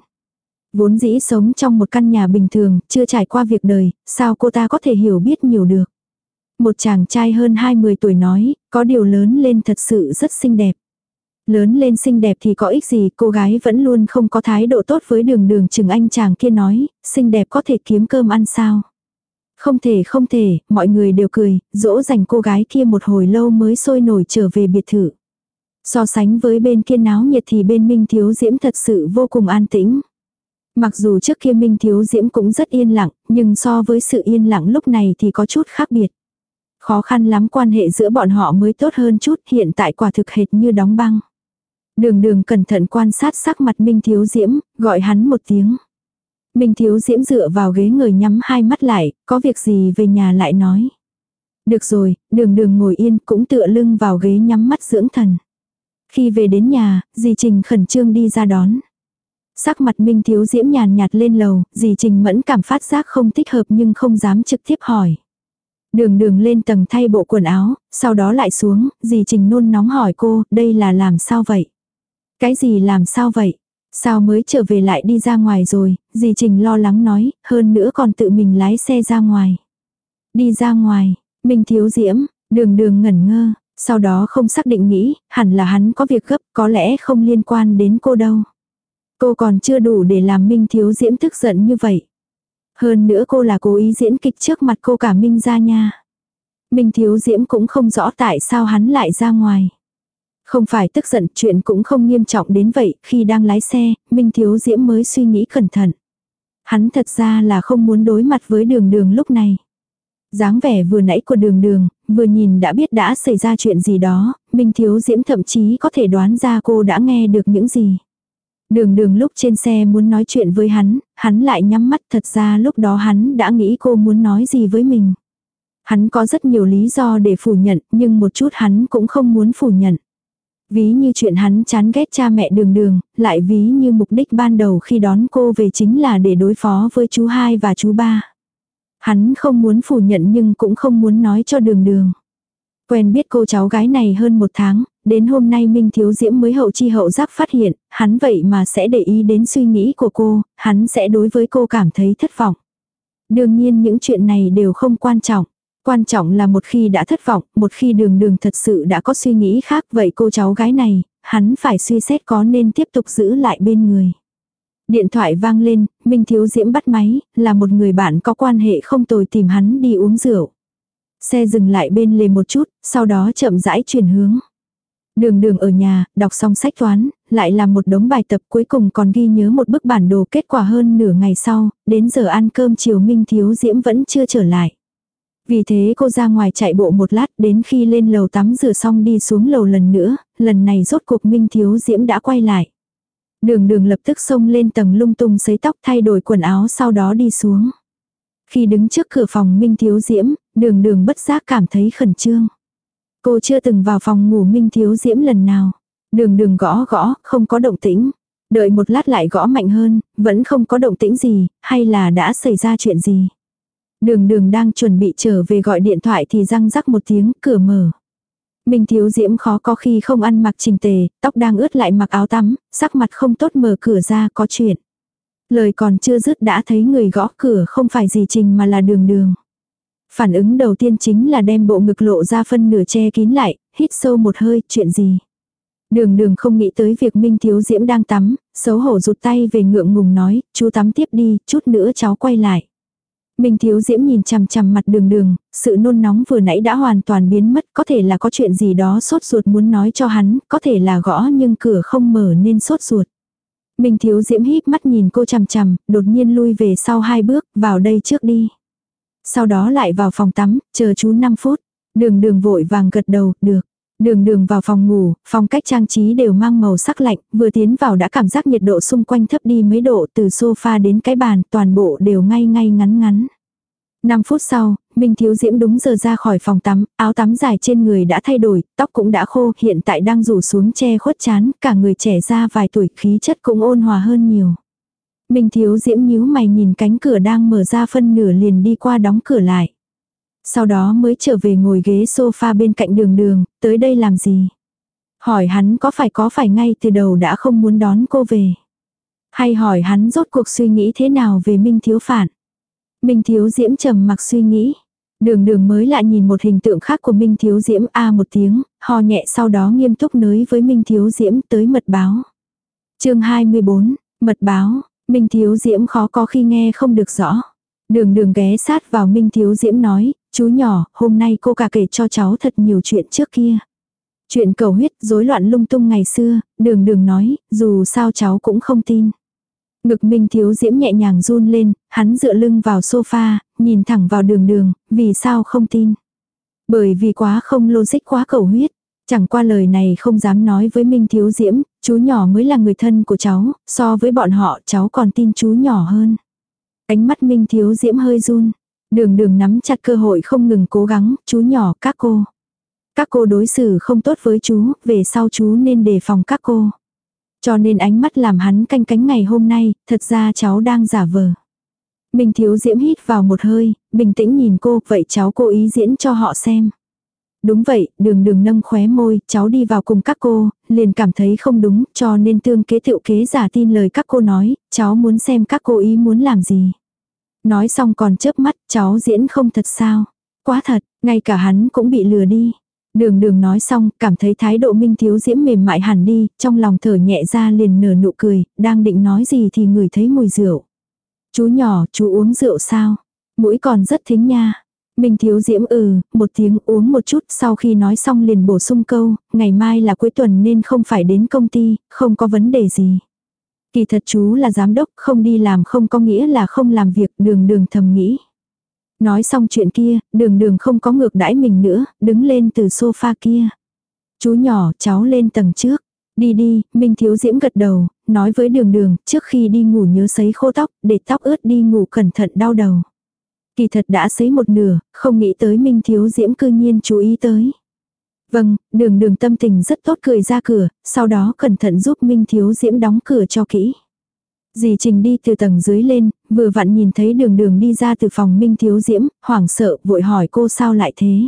Vốn dĩ sống trong một căn nhà bình thường, chưa trải qua việc đời, sao cô ta có thể hiểu biết nhiều được. Một chàng trai hơn 20 tuổi nói, có điều lớn lên thật sự rất xinh đẹp. Lớn lên xinh đẹp thì có ích gì, cô gái vẫn luôn không có thái độ tốt với đường đường chừng anh chàng kia nói, xinh đẹp có thể kiếm cơm ăn sao. Không thể không thể, mọi người đều cười, dỗ dành cô gái kia một hồi lâu mới sôi nổi trở về biệt thự. So sánh với bên kia náo nhiệt thì bên Minh Thiếu Diễm thật sự vô cùng an tĩnh. Mặc dù trước kia Minh Thiếu Diễm cũng rất yên lặng, nhưng so với sự yên lặng lúc này thì có chút khác biệt. Khó khăn lắm quan hệ giữa bọn họ mới tốt hơn chút, hiện tại quả thực hệt như đóng băng. Đường đường cẩn thận quan sát sắc mặt Minh Thiếu Diễm, gọi hắn một tiếng. Minh Thiếu Diễm dựa vào ghế người nhắm hai mắt lại, có việc gì về nhà lại nói. Được rồi, đường đường ngồi yên cũng tựa lưng vào ghế nhắm mắt dưỡng thần. Khi về đến nhà, dì Trình khẩn trương đi ra đón. Sắc mặt Minh Thiếu Diễm nhàn nhạt lên lầu, dì Trình mẫn cảm phát giác không thích hợp nhưng không dám trực tiếp hỏi. Đường đường lên tầng thay bộ quần áo, sau đó lại xuống, dì Trình nôn nóng hỏi cô, đây là làm sao vậy? Cái gì làm sao vậy? Sao mới trở về lại đi ra ngoài rồi, dì Trình lo lắng nói, hơn nữa còn tự mình lái xe ra ngoài. Đi ra ngoài, Minh Thiếu Diễm, đường đường ngẩn ngơ, sau đó không xác định nghĩ, hẳn là hắn có việc gấp, có lẽ không liên quan đến cô đâu. Cô còn chưa đủ để làm Minh Thiếu Diễm tức giận như vậy. Hơn nữa cô là cố ý diễn kịch trước mặt cô cả Minh ra nha. Minh Thiếu Diễm cũng không rõ tại sao hắn lại ra ngoài. Không phải tức giận chuyện cũng không nghiêm trọng đến vậy, khi đang lái xe, Minh Thiếu Diễm mới suy nghĩ cẩn thận. Hắn thật ra là không muốn đối mặt với đường đường lúc này. dáng vẻ vừa nãy của đường đường, vừa nhìn đã biết đã xảy ra chuyện gì đó, Minh Thiếu Diễm thậm chí có thể đoán ra cô đã nghe được những gì. Đường đường lúc trên xe muốn nói chuyện với hắn, hắn lại nhắm mắt thật ra lúc đó hắn đã nghĩ cô muốn nói gì với mình. Hắn có rất nhiều lý do để phủ nhận, nhưng một chút hắn cũng không muốn phủ nhận. Ví như chuyện hắn chán ghét cha mẹ đường đường, lại ví như mục đích ban đầu khi đón cô về chính là để đối phó với chú hai và chú ba. Hắn không muốn phủ nhận nhưng cũng không muốn nói cho đường đường. Quen biết cô cháu gái này hơn một tháng, đến hôm nay Minh Thiếu Diễm mới hậu chi hậu giác phát hiện, hắn vậy mà sẽ để ý đến suy nghĩ của cô, hắn sẽ đối với cô cảm thấy thất vọng. Đương nhiên những chuyện này đều không quan trọng. Quan trọng là một khi đã thất vọng, một khi đường đường thật sự đã có suy nghĩ khác vậy cô cháu gái này, hắn phải suy xét có nên tiếp tục giữ lại bên người. Điện thoại vang lên, Minh Thiếu Diễm bắt máy, là một người bạn có quan hệ không tồi tìm hắn đi uống rượu. Xe dừng lại bên lề một chút, sau đó chậm rãi chuyển hướng. Đường đường ở nhà, đọc xong sách toán, lại làm một đống bài tập cuối cùng còn ghi nhớ một bức bản đồ kết quả hơn nửa ngày sau, đến giờ ăn cơm chiều Minh Thiếu Diễm vẫn chưa trở lại. Vì thế cô ra ngoài chạy bộ một lát đến khi lên lầu tắm rửa xong đi xuống lầu lần nữa, lần này rốt cuộc Minh Thiếu Diễm đã quay lại. Đường đường lập tức xông lên tầng lung tung sấy tóc thay đổi quần áo sau đó đi xuống. Khi đứng trước cửa phòng Minh Thiếu Diễm, đường đường bất giác cảm thấy khẩn trương. Cô chưa từng vào phòng ngủ Minh Thiếu Diễm lần nào. Đường đường gõ gõ, không có động tĩnh. Đợi một lát lại gõ mạnh hơn, vẫn không có động tĩnh gì, hay là đã xảy ra chuyện gì. Đường đường đang chuẩn bị trở về gọi điện thoại thì răng rắc một tiếng, cửa mở. Minh thiếu diễm khó có khi không ăn mặc trình tề, tóc đang ướt lại mặc áo tắm, sắc mặt không tốt mở cửa ra có chuyện. Lời còn chưa dứt đã thấy người gõ cửa không phải gì trình mà là đường đường. Phản ứng đầu tiên chính là đem bộ ngực lộ ra phân nửa che kín lại, hít sâu một hơi, chuyện gì. Đường đường không nghĩ tới việc Minh Thiếu Diễm đang tắm, xấu hổ rụt tay về ngượng ngùng nói, chú tắm tiếp đi, chút nữa cháu quay lại. Minh Thiếu Diễm nhìn chằm chằm mặt đường đường, sự nôn nóng vừa nãy đã hoàn toàn biến mất, có thể là có chuyện gì đó sốt ruột muốn nói cho hắn, có thể là gõ nhưng cửa không mở nên sốt ruột. Minh Thiếu Diễm híp mắt nhìn cô chằm chằm, đột nhiên lui về sau hai bước, vào đây trước đi. Sau đó lại vào phòng tắm, chờ chú 5 phút. Đường đường vội vàng gật đầu, được. Đường đường vào phòng ngủ, phong cách trang trí đều mang màu sắc lạnh, vừa tiến vào đã cảm giác nhiệt độ xung quanh thấp đi mấy độ từ sofa đến cái bàn, toàn bộ đều ngay ngay ngắn ngắn. 5 phút sau, Minh Thiếu Diễm đúng giờ ra khỏi phòng tắm, áo tắm dài trên người đã thay đổi, tóc cũng đã khô, hiện tại đang rủ xuống che khuất chán, cả người trẻ ra vài tuổi, khí chất cũng ôn hòa hơn nhiều. Minh Thiếu Diễm nhíu mày nhìn cánh cửa đang mở ra phân nửa liền đi qua đóng cửa lại. Sau đó mới trở về ngồi ghế sofa bên cạnh đường đường, tới đây làm gì? Hỏi hắn có phải có phải ngay từ đầu đã không muốn đón cô về? Hay hỏi hắn rốt cuộc suy nghĩ thế nào về Minh Thiếu Phản? Minh Thiếu Diễm trầm mặc suy nghĩ. Đường đường mới lại nhìn một hình tượng khác của Minh Thiếu Diễm a một tiếng, hò nhẹ sau đó nghiêm túc nới với Minh Thiếu Diễm tới mật báo. chương 24, mật báo, Minh Thiếu Diễm khó có khi nghe không được rõ. Đường đường ghé sát vào Minh Thiếu Diễm nói, chú nhỏ, hôm nay cô cả kể cho cháu thật nhiều chuyện trước kia. Chuyện cầu huyết, rối loạn lung tung ngày xưa, đường đường nói, dù sao cháu cũng không tin. Ngực Minh Thiếu Diễm nhẹ nhàng run lên, hắn dựa lưng vào sofa, nhìn thẳng vào đường đường, vì sao không tin. Bởi vì quá không logic quá cầu huyết. Chẳng qua lời này không dám nói với Minh Thiếu Diễm, chú nhỏ mới là người thân của cháu, so với bọn họ cháu còn tin chú nhỏ hơn. Ánh mắt Minh Thiếu Diễm hơi run. Đường đường nắm chặt cơ hội không ngừng cố gắng, chú nhỏ các cô. Các cô đối xử không tốt với chú, về sau chú nên đề phòng các cô. Cho nên ánh mắt làm hắn canh cánh ngày hôm nay, thật ra cháu đang giả vờ. bình Thiếu Diễm hít vào một hơi, bình tĩnh nhìn cô, vậy cháu cố ý diễn cho họ xem. Đúng vậy, đường đường nâng khóe môi, cháu đi vào cùng các cô, liền cảm thấy không đúng, cho nên tương kế tiệu kế giả tin lời các cô nói, cháu muốn xem các cô ý muốn làm gì. Nói xong còn chớp mắt, cháu diễn không thật sao. Quá thật, ngay cả hắn cũng bị lừa đi. Đường đường nói xong, cảm thấy thái độ minh thiếu diễm mềm mại hẳn đi, trong lòng thở nhẹ ra liền nở nụ cười, đang định nói gì thì người thấy mùi rượu. Chú nhỏ, chú uống rượu sao? Mũi còn rất thính nha. Minh thiếu diễm ừ, một tiếng uống một chút sau khi nói xong liền bổ sung câu, ngày mai là cuối tuần nên không phải đến công ty, không có vấn đề gì. Kỳ thật chú là giám đốc, không đi làm không có nghĩa là không làm việc, đường đường thầm nghĩ. Nói xong chuyện kia, đường đường không có ngược đãi mình nữa, đứng lên từ sofa kia. Chú nhỏ, cháu lên tầng trước. Đi đi, Minh Thiếu Diễm gật đầu, nói với đường đường, trước khi đi ngủ nhớ sấy khô tóc, để tóc ướt đi ngủ cẩn thận đau đầu. Kỳ thật đã sấy một nửa, không nghĩ tới Minh Thiếu Diễm cư nhiên chú ý tới. Vâng, đường đường tâm tình rất tốt cười ra cửa, sau đó cẩn thận giúp Minh Thiếu Diễm đóng cửa cho kỹ. Dì Trình đi từ tầng dưới lên, vừa vặn nhìn thấy đường đường đi ra từ phòng Minh Thiếu Diễm, hoảng sợ, vội hỏi cô sao lại thế.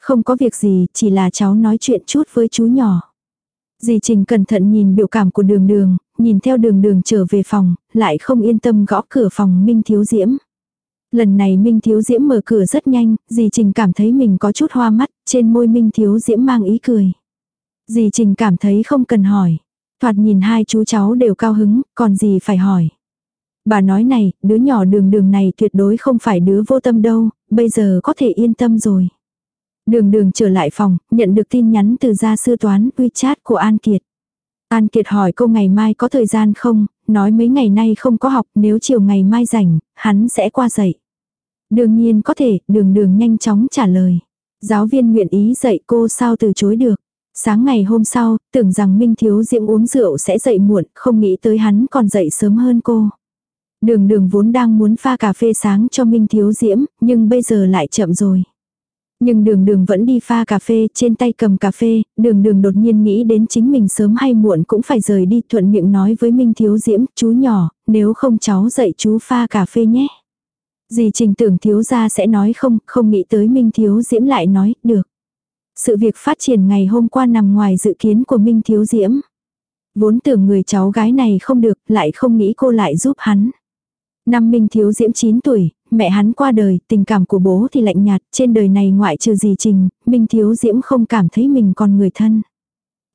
Không có việc gì, chỉ là cháu nói chuyện chút với chú nhỏ. Dì Trình cẩn thận nhìn biểu cảm của đường đường, nhìn theo đường đường trở về phòng, lại không yên tâm gõ cửa phòng Minh Thiếu Diễm. Lần này Minh Thiếu Diễm mở cửa rất nhanh, dì Trình cảm thấy mình có chút hoa mắt, trên môi Minh Thiếu Diễm mang ý cười. Dì Trình cảm thấy không cần hỏi. Thoạt nhìn hai chú cháu đều cao hứng, còn gì phải hỏi. Bà nói này, đứa nhỏ đường đường này tuyệt đối không phải đứa vô tâm đâu, bây giờ có thể yên tâm rồi. Đường đường trở lại phòng, nhận được tin nhắn từ gia sư toán WeChat của An Kiệt. An Kiệt hỏi cô ngày mai có thời gian không, nói mấy ngày nay không có học, nếu chiều ngày mai rảnh, hắn sẽ qua dạy. Đương nhiên có thể, đường đường nhanh chóng trả lời. Giáo viên nguyện ý dạy cô sao từ chối được. Sáng ngày hôm sau, tưởng rằng Minh Thiếu Diễm uống rượu sẽ dậy muộn, không nghĩ tới hắn còn dậy sớm hơn cô. Đường đường vốn đang muốn pha cà phê sáng cho Minh Thiếu Diễm, nhưng bây giờ lại chậm rồi. Nhưng đường đường vẫn đi pha cà phê, trên tay cầm cà phê, đường đường đột nhiên nghĩ đến chính mình sớm hay muộn cũng phải rời đi thuận miệng nói với Minh Thiếu Diễm, chú nhỏ, nếu không cháu dạy chú pha cà phê nhé. Dì trình tưởng thiếu gia sẽ nói không, không nghĩ tới Minh Thiếu Diễm lại nói, được. Sự việc phát triển ngày hôm qua nằm ngoài dự kiến của Minh Thiếu Diễm. Vốn tưởng người cháu gái này không được, lại không nghĩ cô lại giúp hắn. Năm Minh Thiếu Diễm 9 tuổi, mẹ hắn qua đời, tình cảm của bố thì lạnh nhạt, trên đời này ngoại trừ gì trình, Minh Thiếu Diễm không cảm thấy mình còn người thân.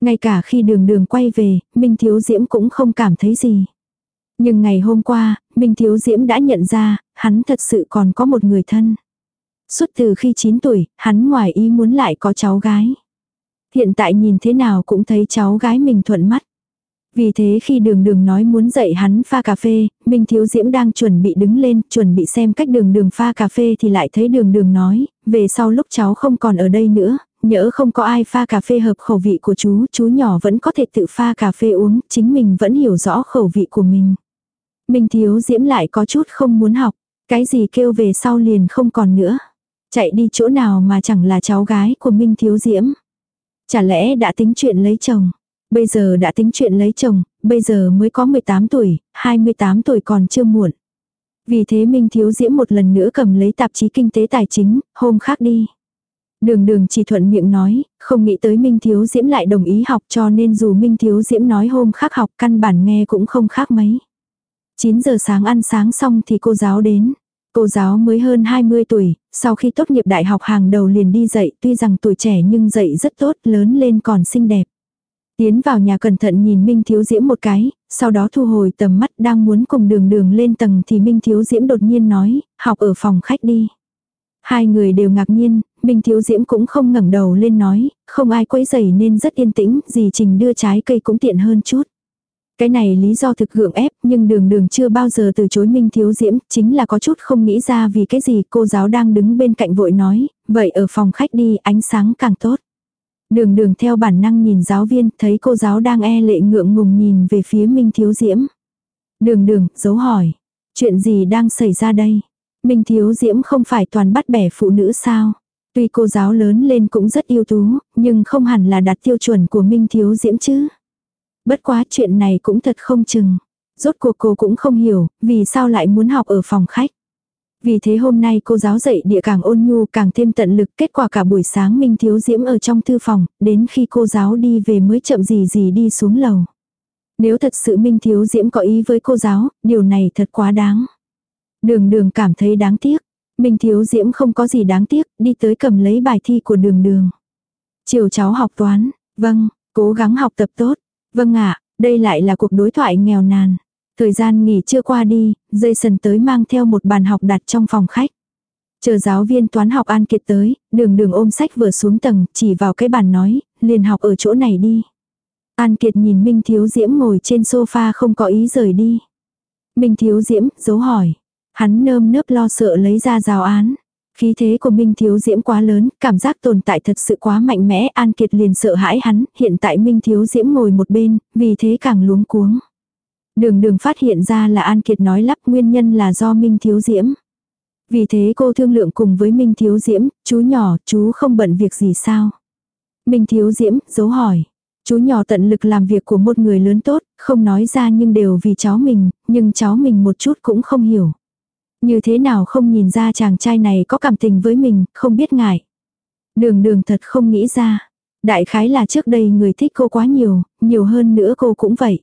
Ngay cả khi đường đường quay về, Minh Thiếu Diễm cũng không cảm thấy gì. Nhưng ngày hôm qua, Minh Thiếu Diễm đã nhận ra, hắn thật sự còn có một người thân. Suốt từ khi 9 tuổi, hắn ngoài ý muốn lại có cháu gái. Hiện tại nhìn thế nào cũng thấy cháu gái mình thuận mắt. Vì thế khi đường đường nói muốn dạy hắn pha cà phê, Minh Thiếu Diễm đang chuẩn bị đứng lên, chuẩn bị xem cách đường đường pha cà phê thì lại thấy đường đường nói, về sau lúc cháu không còn ở đây nữa, nhỡ không có ai pha cà phê hợp khẩu vị của chú, chú nhỏ vẫn có thể tự pha cà phê uống, chính mình vẫn hiểu rõ khẩu vị của mình. Minh Thiếu Diễm lại có chút không muốn học, cái gì kêu về sau liền không còn nữa. Chạy đi chỗ nào mà chẳng là cháu gái của Minh Thiếu Diễm. Chả lẽ đã tính chuyện lấy chồng. Bây giờ đã tính chuyện lấy chồng, bây giờ mới có 18 tuổi, 28 tuổi còn chưa muộn. Vì thế Minh Thiếu Diễm một lần nữa cầm lấy tạp chí kinh tế tài chính, hôm khác đi. Đường đường chỉ thuận miệng nói, không nghĩ tới Minh Thiếu Diễm lại đồng ý học cho nên dù Minh Thiếu Diễm nói hôm khác học căn bản nghe cũng không khác mấy. 9 giờ sáng ăn sáng xong thì cô giáo đến. Cô giáo mới hơn 20 tuổi, sau khi tốt nghiệp đại học hàng đầu liền đi dạy, tuy rằng tuổi trẻ nhưng dạy rất tốt, lớn lên còn xinh đẹp. Tiến vào nhà cẩn thận nhìn Minh Thiếu Diễm một cái, sau đó thu hồi tầm mắt đang muốn cùng đường đường lên tầng thì Minh Thiếu Diễm đột nhiên nói, học ở phòng khách đi. Hai người đều ngạc nhiên, Minh Thiếu Diễm cũng không ngẩng đầu lên nói, không ai quấy rầy nên rất yên tĩnh, dì Trình đưa trái cây cũng tiện hơn chút. Cái này lý do thực gượng ép nhưng đường đường chưa bao giờ từ chối Minh Thiếu Diễm, chính là có chút không nghĩ ra vì cái gì cô giáo đang đứng bên cạnh vội nói, vậy ở phòng khách đi ánh sáng càng tốt. Đường đường theo bản năng nhìn giáo viên, thấy cô giáo đang e lệ ngượng ngùng nhìn về phía Minh Thiếu Diễm. Đường đường, dấu hỏi. Chuyện gì đang xảy ra đây? Minh Thiếu Diễm không phải toàn bắt bẻ phụ nữ sao? Tuy cô giáo lớn lên cũng rất yêu tú, nhưng không hẳn là đạt tiêu chuẩn của Minh Thiếu Diễm chứ. Bất quá chuyện này cũng thật không chừng. Rốt cuộc cô cũng không hiểu, vì sao lại muốn học ở phòng khách. Vì thế hôm nay cô giáo dạy địa càng ôn nhu càng thêm tận lực kết quả cả buổi sáng Minh Thiếu Diễm ở trong thư phòng, đến khi cô giáo đi về mới chậm gì gì đi xuống lầu. Nếu thật sự Minh Thiếu Diễm có ý với cô giáo, điều này thật quá đáng. Đường đường cảm thấy đáng tiếc. Minh Thiếu Diễm không có gì đáng tiếc, đi tới cầm lấy bài thi của đường đường. Chiều cháu học toán, vâng, cố gắng học tập tốt. Vâng ạ, đây lại là cuộc đối thoại nghèo nàn. Thời gian nghỉ chưa qua đi, Jason tới mang theo một bàn học đặt trong phòng khách. Chờ giáo viên toán học An Kiệt tới, đường đường ôm sách vừa xuống tầng, chỉ vào cái bàn nói, liền học ở chỗ này đi. An Kiệt nhìn Minh Thiếu Diễm ngồi trên sofa không có ý rời đi. Minh Thiếu Diễm, dấu hỏi. Hắn nơm nớp lo sợ lấy ra giáo án. Khí thế của Minh Thiếu Diễm quá lớn, cảm giác tồn tại thật sự quá mạnh mẽ, An Kiệt liền sợ hãi hắn, hiện tại Minh Thiếu Diễm ngồi một bên, vì thế càng luống cuống. Đường đường phát hiện ra là An Kiệt nói lắp nguyên nhân là do Minh Thiếu Diễm. Vì thế cô thương lượng cùng với Minh Thiếu Diễm, chú nhỏ, chú không bận việc gì sao? Minh Thiếu Diễm, dấu hỏi. Chú nhỏ tận lực làm việc của một người lớn tốt, không nói ra nhưng đều vì cháu mình, nhưng cháu mình một chút cũng không hiểu. Như thế nào không nhìn ra chàng trai này có cảm tình với mình, không biết ngại. Đường đường thật không nghĩ ra. Đại khái là trước đây người thích cô quá nhiều, nhiều hơn nữa cô cũng vậy.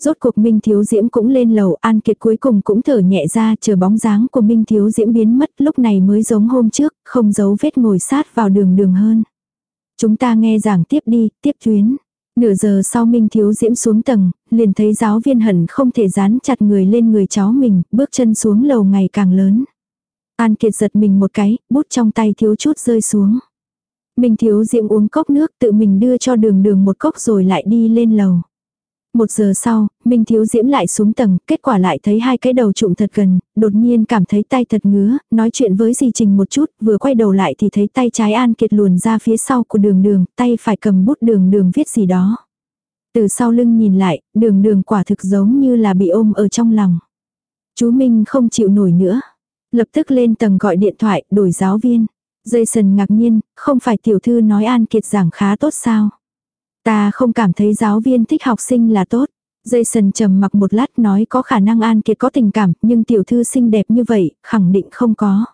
Rốt cuộc Minh Thiếu Diễm cũng lên lầu, An Kiệt cuối cùng cũng thở nhẹ ra chờ bóng dáng của Minh Thiếu Diễm biến mất lúc này mới giống hôm trước, không giấu vết ngồi sát vào đường đường hơn. Chúng ta nghe giảng tiếp đi, tiếp tuyến. Nửa giờ sau Minh Thiếu Diễm xuống tầng, liền thấy giáo viên hận không thể dán chặt người lên người cháu mình, bước chân xuống lầu ngày càng lớn. An Kiệt giật mình một cái, bút trong tay thiếu chút rơi xuống. Minh Thiếu Diễm uống cốc nước tự mình đưa cho đường đường một cốc rồi lại đi lên lầu. Một giờ sau, Minh Thiếu Diễm lại xuống tầng, kết quả lại thấy hai cái đầu trụng thật gần, đột nhiên cảm thấy tay thật ngứa, nói chuyện với dì Trình một chút, vừa quay đầu lại thì thấy tay trái An Kiệt luồn ra phía sau của đường đường, tay phải cầm bút đường đường viết gì đó. Từ sau lưng nhìn lại, đường đường quả thực giống như là bị ôm ở trong lòng. Chú Minh không chịu nổi nữa. Lập tức lên tầng gọi điện thoại, đổi giáo viên. Jason ngạc nhiên, không phải tiểu thư nói An Kiệt giảng khá tốt sao? Ta không cảm thấy giáo viên thích học sinh là tốt. Jason trầm mặc một lát nói có khả năng An Kiệt có tình cảm, nhưng tiểu thư xinh đẹp như vậy, khẳng định không có.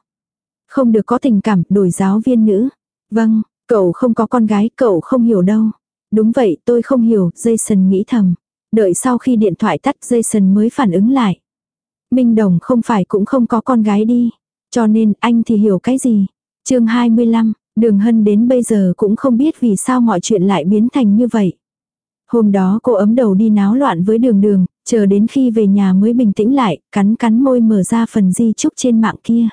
Không được có tình cảm, đổi giáo viên nữ. Vâng, cậu không có con gái, cậu không hiểu đâu. Đúng vậy, tôi không hiểu, Jason nghĩ thầm. Đợi sau khi điện thoại tắt Jason mới phản ứng lại. Minh Đồng không phải cũng không có con gái đi. Cho nên anh thì hiểu cái gì. chương 25, Đường Hân đến bây giờ cũng không biết vì sao mọi chuyện lại biến thành như vậy. Hôm đó cô ấm đầu đi náo loạn với đường đường, chờ đến khi về nhà mới bình tĩnh lại, cắn cắn môi mở ra phần di trúc trên mạng kia.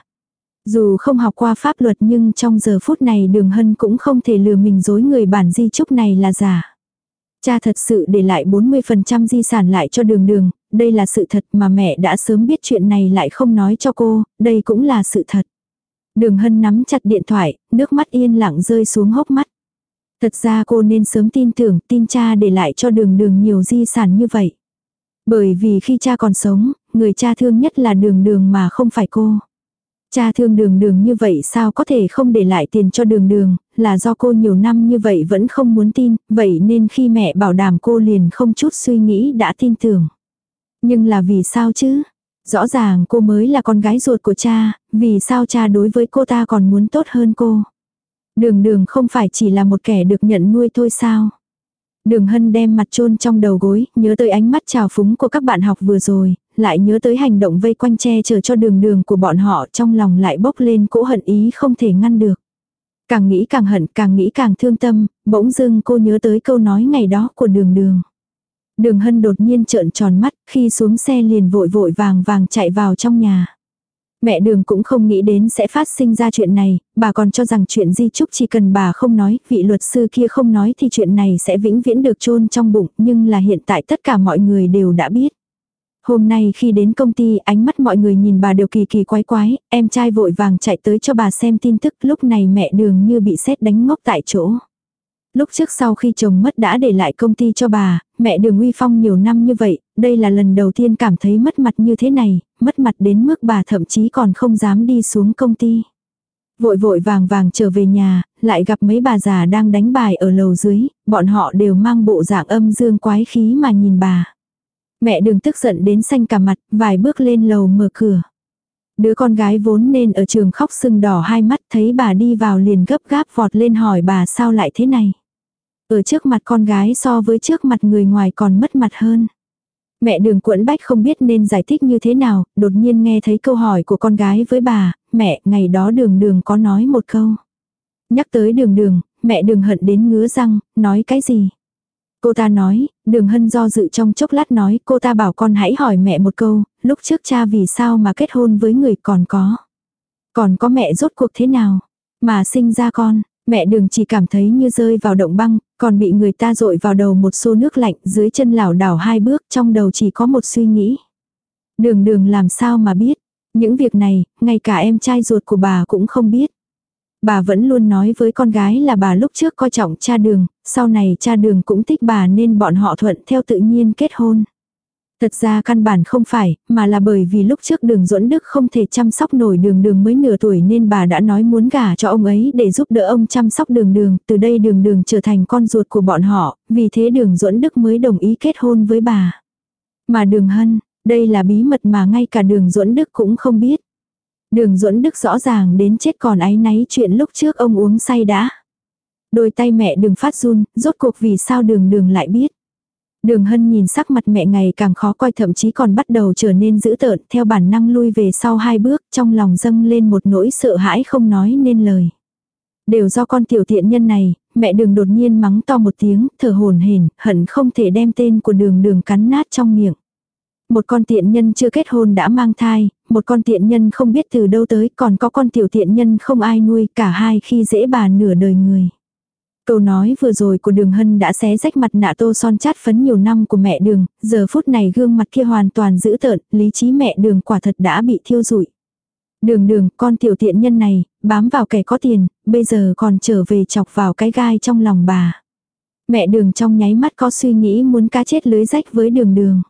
Dù không học qua pháp luật nhưng trong giờ phút này đường hân cũng không thể lừa mình dối người bản di trúc này là giả. Cha thật sự để lại 40% di sản lại cho đường đường, đây là sự thật mà mẹ đã sớm biết chuyện này lại không nói cho cô, đây cũng là sự thật. Đường hân nắm chặt điện thoại, nước mắt yên lặng rơi xuống hốc mắt. Thật ra cô nên sớm tin tưởng, tin cha để lại cho đường đường nhiều di sản như vậy. Bởi vì khi cha còn sống, người cha thương nhất là đường đường mà không phải cô. Cha thương đường đường như vậy sao có thể không để lại tiền cho đường đường, là do cô nhiều năm như vậy vẫn không muốn tin, vậy nên khi mẹ bảo đảm cô liền không chút suy nghĩ đã tin tưởng. Nhưng là vì sao chứ? Rõ ràng cô mới là con gái ruột của cha, vì sao cha đối với cô ta còn muốn tốt hơn cô? Đường đường không phải chỉ là một kẻ được nhận nuôi thôi sao? Đường hân đem mặt chôn trong đầu gối, nhớ tới ánh mắt trào phúng của các bạn học vừa rồi, lại nhớ tới hành động vây quanh che chở cho đường đường của bọn họ trong lòng lại bốc lên cỗ hận ý không thể ngăn được. Càng nghĩ càng hận, càng nghĩ càng thương tâm, bỗng dưng cô nhớ tới câu nói ngày đó của đường đường. Đường hân đột nhiên trợn tròn mắt, khi xuống xe liền vội vội vàng vàng chạy vào trong nhà. Mẹ đường cũng không nghĩ đến sẽ phát sinh ra chuyện này, bà còn cho rằng chuyện di trúc chỉ cần bà không nói, vị luật sư kia không nói thì chuyện này sẽ vĩnh viễn được chôn trong bụng, nhưng là hiện tại tất cả mọi người đều đã biết. Hôm nay khi đến công ty ánh mắt mọi người nhìn bà đều kỳ kỳ quái quái, em trai vội vàng chạy tới cho bà xem tin tức lúc này mẹ đường như bị sét đánh ngốc tại chỗ. Lúc trước sau khi chồng mất đã để lại công ty cho bà, mẹ đường uy phong nhiều năm như vậy, đây là lần đầu tiên cảm thấy mất mặt như thế này, mất mặt đến mức bà thậm chí còn không dám đi xuống công ty. Vội vội vàng vàng trở về nhà, lại gặp mấy bà già đang đánh bài ở lầu dưới, bọn họ đều mang bộ dạng âm dương quái khí mà nhìn bà. Mẹ đừng tức giận đến xanh cả mặt, vài bước lên lầu mở cửa. Đứa con gái vốn nên ở trường khóc sưng đỏ hai mắt thấy bà đi vào liền gấp gáp vọt lên hỏi bà sao lại thế này. Ở trước mặt con gái so với trước mặt người ngoài còn mất mặt hơn. Mẹ đường quẫn bách không biết nên giải thích như thế nào, đột nhiên nghe thấy câu hỏi của con gái với bà, mẹ, ngày đó đường đường có nói một câu. Nhắc tới đường đường, mẹ đường hận đến ngứa răng, nói cái gì? Cô ta nói, đường hân do dự trong chốc lát nói, cô ta bảo con hãy hỏi mẹ một câu, lúc trước cha vì sao mà kết hôn với người còn có. Còn có mẹ rốt cuộc thế nào, mà sinh ra con, Mẹ đường chỉ cảm thấy như rơi vào động băng, còn bị người ta rội vào đầu một xô nước lạnh dưới chân lảo đảo hai bước trong đầu chỉ có một suy nghĩ. Đường đường làm sao mà biết. Những việc này, ngay cả em trai ruột của bà cũng không biết. Bà vẫn luôn nói với con gái là bà lúc trước coi trọng cha đường, sau này cha đường cũng thích bà nên bọn họ thuận theo tự nhiên kết hôn. Thật ra căn bản không phải, mà là bởi vì lúc trước đường duẫn đức không thể chăm sóc nổi đường đường mới nửa tuổi nên bà đã nói muốn gả cho ông ấy để giúp đỡ ông chăm sóc đường đường, từ đây đường đường trở thành con ruột của bọn họ, vì thế đường duẫn đức mới đồng ý kết hôn với bà. Mà đường hân, đây là bí mật mà ngay cả đường duẫn đức cũng không biết. Đường duẫn đức rõ ràng đến chết còn áy náy chuyện lúc trước ông uống say đã. Đôi tay mẹ đường phát run, rốt cuộc vì sao đường đường lại biết. Đường hân nhìn sắc mặt mẹ ngày càng khó coi thậm chí còn bắt đầu trở nên dữ tợn theo bản năng lui về sau hai bước trong lòng dâng lên một nỗi sợ hãi không nói nên lời. Đều do con tiểu tiện nhân này, mẹ đường đột nhiên mắng to một tiếng, thở hồn hển, hận không thể đem tên của đường đường cắn nát trong miệng. Một con tiện nhân chưa kết hôn đã mang thai, một con tiện nhân không biết từ đâu tới, còn có con tiểu tiện nhân không ai nuôi, cả hai khi dễ bà nửa đời người. Câu nói vừa rồi của đường hân đã xé rách mặt nạ tô son chát phấn nhiều năm của mẹ đường, giờ phút này gương mặt kia hoàn toàn dữ tợn, lý trí mẹ đường quả thật đã bị thiêu rụi. Đường đường, con tiểu tiện nhân này, bám vào kẻ có tiền, bây giờ còn trở về chọc vào cái gai trong lòng bà. Mẹ đường trong nháy mắt có suy nghĩ muốn cá chết lưới rách với đường đường.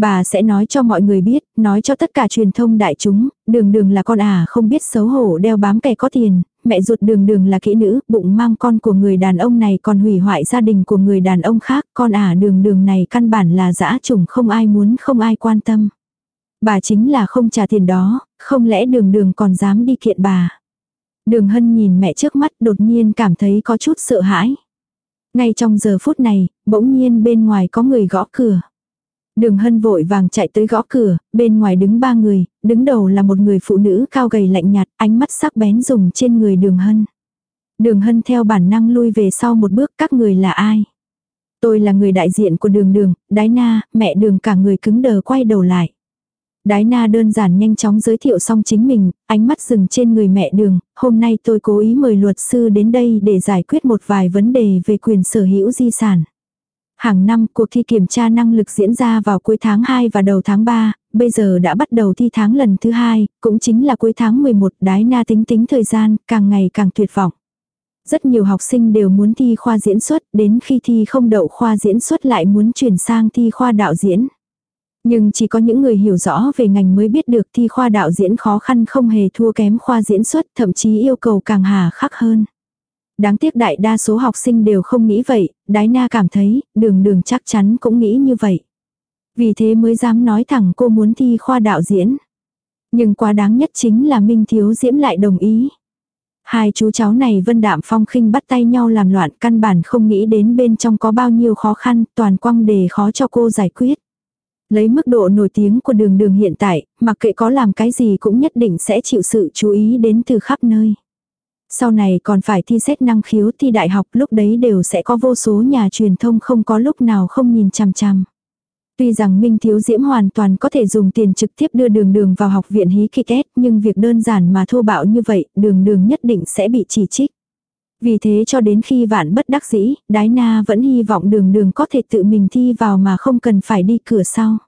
Bà sẽ nói cho mọi người biết, nói cho tất cả truyền thông đại chúng, đường đường là con à không biết xấu hổ đeo bám kẻ có tiền, mẹ ruột đường đường là kỹ nữ, bụng mang con của người đàn ông này còn hủy hoại gia đình của người đàn ông khác, con à đường đường này căn bản là dã chủng không ai muốn không ai quan tâm. Bà chính là không trả tiền đó, không lẽ đường đường còn dám đi kiện bà. Đường hân nhìn mẹ trước mắt đột nhiên cảm thấy có chút sợ hãi. Ngay trong giờ phút này, bỗng nhiên bên ngoài có người gõ cửa. Đường hân vội vàng chạy tới gõ cửa, bên ngoài đứng ba người, đứng đầu là một người phụ nữ cao gầy lạnh nhạt, ánh mắt sắc bén dùng trên người đường hân. Đường hân theo bản năng lui về sau một bước các người là ai? Tôi là người đại diện của đường đường, đái na, mẹ đường cả người cứng đờ quay đầu lại. Đái na đơn giản nhanh chóng giới thiệu xong chính mình, ánh mắt dừng trên người mẹ đường, hôm nay tôi cố ý mời luật sư đến đây để giải quyết một vài vấn đề về quyền sở hữu di sản. Hàng năm cuộc thi kiểm tra năng lực diễn ra vào cuối tháng 2 và đầu tháng 3, bây giờ đã bắt đầu thi tháng lần thứ hai, cũng chính là cuối tháng 11 đái na tính tính thời gian, càng ngày càng tuyệt vọng. Rất nhiều học sinh đều muốn thi khoa diễn xuất, đến khi thi không đậu khoa diễn xuất lại muốn chuyển sang thi khoa đạo diễn. Nhưng chỉ có những người hiểu rõ về ngành mới biết được thi khoa đạo diễn khó khăn không hề thua kém khoa diễn xuất, thậm chí yêu cầu càng hà khắc hơn. Đáng tiếc đại đa số học sinh đều không nghĩ vậy, đái na cảm thấy, đường đường chắc chắn cũng nghĩ như vậy. Vì thế mới dám nói thẳng cô muốn thi khoa đạo diễn. Nhưng quá đáng nhất chính là Minh Thiếu Diễm lại đồng ý. Hai chú cháu này vân đạm phong khinh bắt tay nhau làm loạn căn bản không nghĩ đến bên trong có bao nhiêu khó khăn, toàn quăng đề khó cho cô giải quyết. Lấy mức độ nổi tiếng của đường đường hiện tại, mặc kệ có làm cái gì cũng nhất định sẽ chịu sự chú ý đến từ khắp nơi. Sau này còn phải thi xét năng khiếu thi đại học lúc đấy đều sẽ có vô số nhà truyền thông không có lúc nào không nhìn chằm chằm. Tuy rằng Minh Thiếu Diễm hoàn toàn có thể dùng tiền trực tiếp đưa đường đường vào học viện hí kịch ép, nhưng việc đơn giản mà thô bạo như vậy, đường đường nhất định sẽ bị chỉ trích. Vì thế cho đến khi vạn bất đắc dĩ, đái na vẫn hy vọng đường đường có thể tự mình thi vào mà không cần phải đi cửa sau.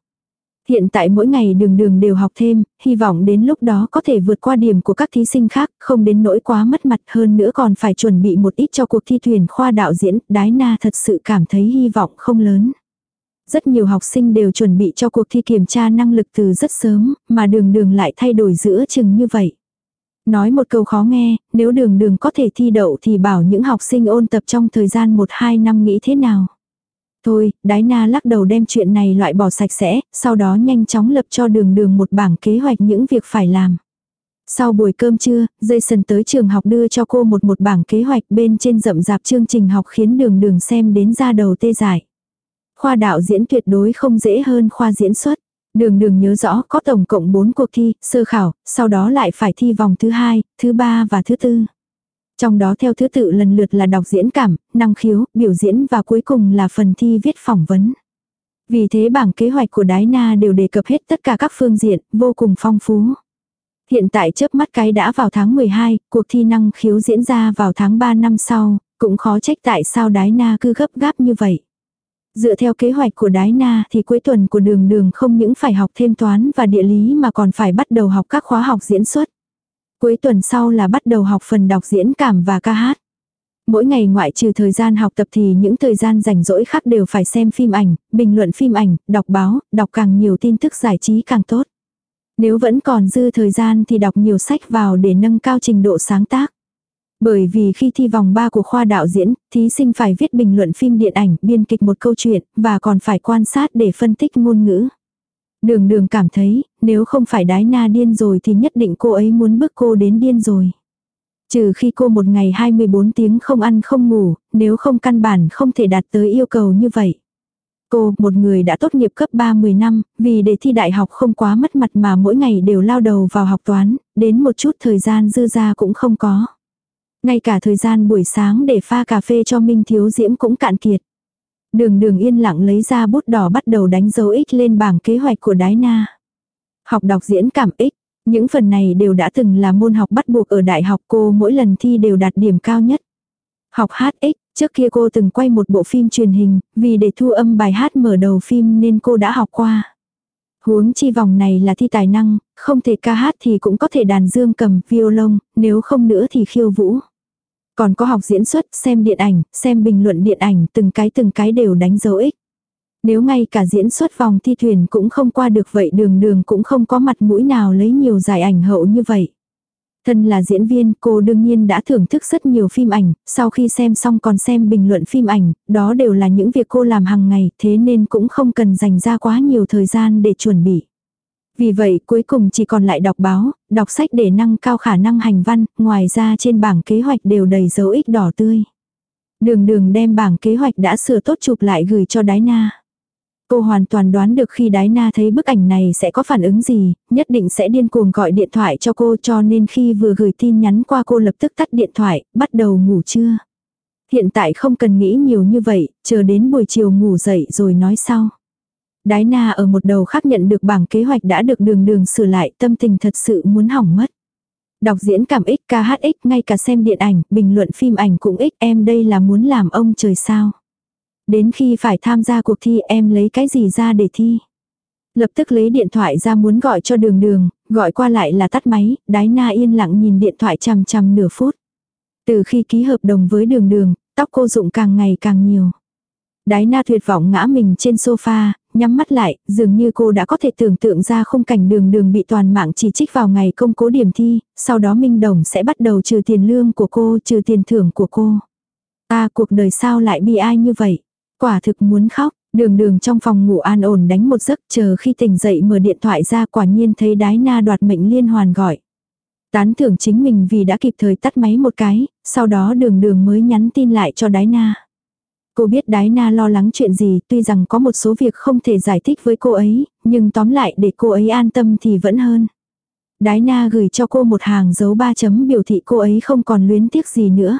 Hiện tại mỗi ngày đường đường đều học thêm, hy vọng đến lúc đó có thể vượt qua điểm của các thí sinh khác, không đến nỗi quá mất mặt hơn nữa còn phải chuẩn bị một ít cho cuộc thi tuyển khoa đạo diễn, đái na thật sự cảm thấy hy vọng không lớn. Rất nhiều học sinh đều chuẩn bị cho cuộc thi kiểm tra năng lực từ rất sớm, mà đường đường lại thay đổi giữa chừng như vậy. Nói một câu khó nghe, nếu đường đường có thể thi đậu thì bảo những học sinh ôn tập trong thời gian 1-2 năm nghĩ thế nào. Thôi, đái na lắc đầu đem chuyện này loại bỏ sạch sẽ, sau đó nhanh chóng lập cho đường đường một bảng kế hoạch những việc phải làm. Sau buổi cơm trưa, Jason tới trường học đưa cho cô một một bảng kế hoạch bên trên rậm rạp chương trình học khiến đường đường xem đến ra đầu tê dại. Khoa đạo diễn tuyệt đối không dễ hơn khoa diễn xuất. Đường đường nhớ rõ có tổng cộng 4 cuộc thi, sơ khảo, sau đó lại phải thi vòng thứ hai, thứ ba và thứ tư. Trong đó theo thứ tự lần lượt là đọc diễn cảm, năng khiếu, biểu diễn và cuối cùng là phần thi viết phỏng vấn. Vì thế bảng kế hoạch của Đái Na đều đề cập hết tất cả các phương diện, vô cùng phong phú. Hiện tại chớp mắt cái đã vào tháng 12, cuộc thi năng khiếu diễn ra vào tháng 3 năm sau, cũng khó trách tại sao Đái Na cứ gấp gáp như vậy. Dựa theo kế hoạch của Đái Na thì cuối tuần của đường đường không những phải học thêm toán và địa lý mà còn phải bắt đầu học các khóa học diễn xuất. Cuối tuần sau là bắt đầu học phần đọc diễn cảm và ca hát. Mỗi ngày ngoại trừ thời gian học tập thì những thời gian rảnh rỗi khác đều phải xem phim ảnh, bình luận phim ảnh, đọc báo, đọc càng nhiều tin tức giải trí càng tốt. Nếu vẫn còn dư thời gian thì đọc nhiều sách vào để nâng cao trình độ sáng tác. Bởi vì khi thi vòng 3 của khoa đạo diễn, thí sinh phải viết bình luận phim điện ảnh, biên kịch một câu chuyện, và còn phải quan sát để phân tích ngôn ngữ. Đường đường cảm thấy, nếu không phải đái na điên rồi thì nhất định cô ấy muốn bức cô đến điên rồi. Trừ khi cô một ngày 24 tiếng không ăn không ngủ, nếu không căn bản không thể đạt tới yêu cầu như vậy. Cô, một người đã tốt nghiệp cấp 30 năm, vì để thi đại học không quá mất mặt mà mỗi ngày đều lao đầu vào học toán, đến một chút thời gian dư ra cũng không có. Ngay cả thời gian buổi sáng để pha cà phê cho Minh Thiếu Diễm cũng cạn kiệt. Đường đường yên lặng lấy ra bút đỏ bắt đầu đánh dấu ích lên bảng kế hoạch của Đái Na. Học đọc diễn cảm ích. Những phần này đều đã từng là môn học bắt buộc ở đại học cô mỗi lần thi đều đạt điểm cao nhất. Học hát ích, trước kia cô từng quay một bộ phim truyền hình, vì để thu âm bài hát mở đầu phim nên cô đã học qua. Huống chi vòng này là thi tài năng, không thể ca hát thì cũng có thể đàn dương cầm, violon, nếu không nữa thì khiêu vũ. Còn có học diễn xuất, xem điện ảnh, xem bình luận điện ảnh, từng cái từng cái đều đánh dấu ích. Nếu ngay cả diễn xuất vòng thi thuyền cũng không qua được vậy đường đường cũng không có mặt mũi nào lấy nhiều giải ảnh hậu như vậy. Thân là diễn viên, cô đương nhiên đã thưởng thức rất nhiều phim ảnh, sau khi xem xong còn xem bình luận phim ảnh, đó đều là những việc cô làm hàng ngày, thế nên cũng không cần dành ra quá nhiều thời gian để chuẩn bị. Vì vậy cuối cùng chỉ còn lại đọc báo, đọc sách để nâng cao khả năng hành văn, ngoài ra trên bảng kế hoạch đều đầy dấu ích đỏ tươi. Đường đường đem bảng kế hoạch đã sửa tốt chụp lại gửi cho Đái Na. Cô hoàn toàn đoán được khi Đái Na thấy bức ảnh này sẽ có phản ứng gì, nhất định sẽ điên cuồng gọi điện thoại cho cô cho nên khi vừa gửi tin nhắn qua cô lập tức tắt điện thoại, bắt đầu ngủ trưa. Hiện tại không cần nghĩ nhiều như vậy, chờ đến buổi chiều ngủ dậy rồi nói sau. Đái na ở một đầu khác nhận được bảng kế hoạch đã được đường đường sửa lại tâm tình thật sự muốn hỏng mất. Đọc diễn cảm ích ca hát ngay cả xem điện ảnh, bình luận phim ảnh cũng ích em đây là muốn làm ông trời sao. Đến khi phải tham gia cuộc thi em lấy cái gì ra để thi. Lập tức lấy điện thoại ra muốn gọi cho đường đường, gọi qua lại là tắt máy, đái na yên lặng nhìn điện thoại chằm chằm nửa phút. Từ khi ký hợp đồng với đường đường, tóc cô dụng càng ngày càng nhiều. Đái na tuyệt vọng ngã mình trên sofa, nhắm mắt lại, dường như cô đã có thể tưởng tượng ra khung cảnh đường đường bị toàn mạng chỉ trích vào ngày công cố điểm thi, sau đó Minh Đồng sẽ bắt đầu trừ tiền lương của cô, trừ tiền thưởng của cô. À cuộc đời sao lại bi ai như vậy? Quả thực muốn khóc, đường đường trong phòng ngủ an ổn đánh một giấc chờ khi tỉnh dậy mở điện thoại ra quả nhiên thấy đái na đoạt mệnh liên hoàn gọi. Tán thưởng chính mình vì đã kịp thời tắt máy một cái, sau đó đường đường mới nhắn tin lại cho đái na. Cô biết đái na lo lắng chuyện gì tuy rằng có một số việc không thể giải thích với cô ấy, nhưng tóm lại để cô ấy an tâm thì vẫn hơn. Đái na gửi cho cô một hàng dấu ba chấm biểu thị cô ấy không còn luyến tiếc gì nữa.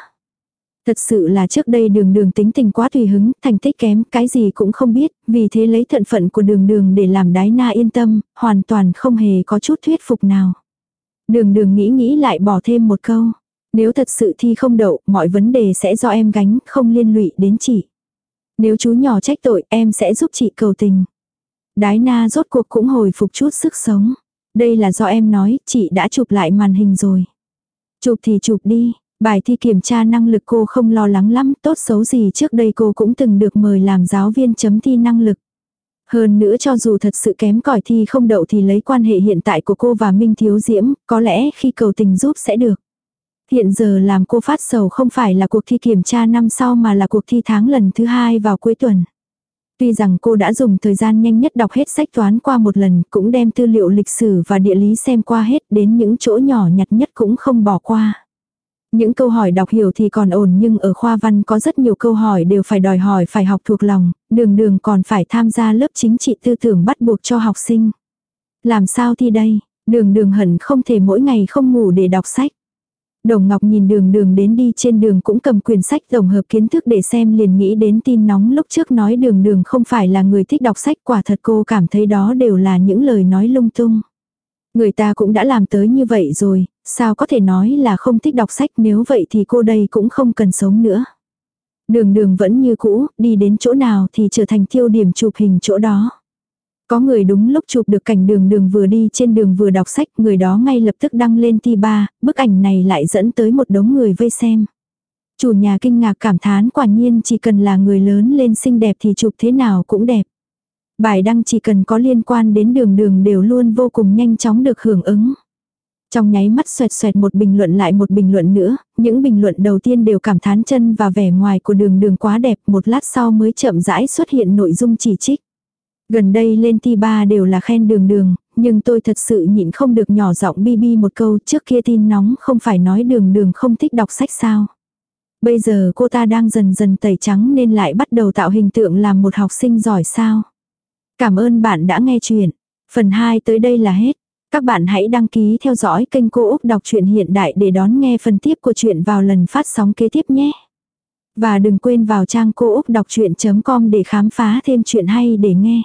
Thật sự là trước đây đường đường tính tình quá tùy hứng, thành tích kém, cái gì cũng không biết, vì thế lấy thận phận của đường đường để làm đái na yên tâm, hoàn toàn không hề có chút thuyết phục nào. Đường đường nghĩ nghĩ lại bỏ thêm một câu. Nếu thật sự thi không đậu, mọi vấn đề sẽ do em gánh, không liên lụy đến chị. Nếu chú nhỏ trách tội, em sẽ giúp chị cầu tình. Đái na rốt cuộc cũng hồi phục chút sức sống. Đây là do em nói, chị đã chụp lại màn hình rồi. Chụp thì chụp đi, bài thi kiểm tra năng lực cô không lo lắng lắm, tốt xấu gì trước đây cô cũng từng được mời làm giáo viên chấm thi năng lực. Hơn nữa cho dù thật sự kém cỏi thi không đậu thì lấy quan hệ hiện tại của cô và Minh Thiếu Diễm, có lẽ khi cầu tình giúp sẽ được. Hiện giờ làm cô phát sầu không phải là cuộc thi kiểm tra năm sau mà là cuộc thi tháng lần thứ hai vào cuối tuần. Tuy rằng cô đã dùng thời gian nhanh nhất đọc hết sách toán qua một lần, cũng đem tư liệu lịch sử và địa lý xem qua hết đến những chỗ nhỏ nhặt nhất cũng không bỏ qua. Những câu hỏi đọc hiểu thì còn ổn nhưng ở khoa văn có rất nhiều câu hỏi đều phải đòi hỏi phải học thuộc lòng, đường đường còn phải tham gia lớp chính trị tư tưởng bắt buộc cho học sinh. Làm sao thì đây, đường đường hận không thể mỗi ngày không ngủ để đọc sách. Đồng Ngọc nhìn đường đường đến đi trên đường cũng cầm quyển sách tổng hợp kiến thức để xem liền nghĩ đến tin nóng lúc trước nói đường đường không phải là người thích đọc sách quả thật cô cảm thấy đó đều là những lời nói lung tung. Người ta cũng đã làm tới như vậy rồi, sao có thể nói là không thích đọc sách nếu vậy thì cô đây cũng không cần sống nữa. Đường đường vẫn như cũ, đi đến chỗ nào thì trở thành tiêu điểm chụp hình chỗ đó. Có người đúng lúc chụp được cảnh đường đường vừa đi trên đường vừa đọc sách, người đó ngay lập tức đăng lên ti ba, bức ảnh này lại dẫn tới một đống người vây xem. Chủ nhà kinh ngạc cảm thán quả nhiên chỉ cần là người lớn lên xinh đẹp thì chụp thế nào cũng đẹp. Bài đăng chỉ cần có liên quan đến đường đường đều luôn vô cùng nhanh chóng được hưởng ứng. Trong nháy mắt xoẹt xoẹt một bình luận lại một bình luận nữa, những bình luận đầu tiên đều cảm thán chân và vẻ ngoài của đường đường quá đẹp, một lát sau mới chậm rãi xuất hiện nội dung chỉ trích. Gần đây lên ti ba đều là khen đường đường, nhưng tôi thật sự nhịn không được nhỏ giọng bi bi một câu trước kia tin nóng không phải nói đường đường không thích đọc sách sao. Bây giờ cô ta đang dần dần tẩy trắng nên lại bắt đầu tạo hình tượng làm một học sinh giỏi sao. Cảm ơn bạn đã nghe chuyện. Phần 2 tới đây là hết. Các bạn hãy đăng ký theo dõi kênh Cô Úc Đọc truyện Hiện Đại để đón nghe phần tiếp của chuyện vào lần phát sóng kế tiếp nhé. Và đừng quên vào trang cô úc đọc chuyện.com để khám phá thêm chuyện hay để nghe.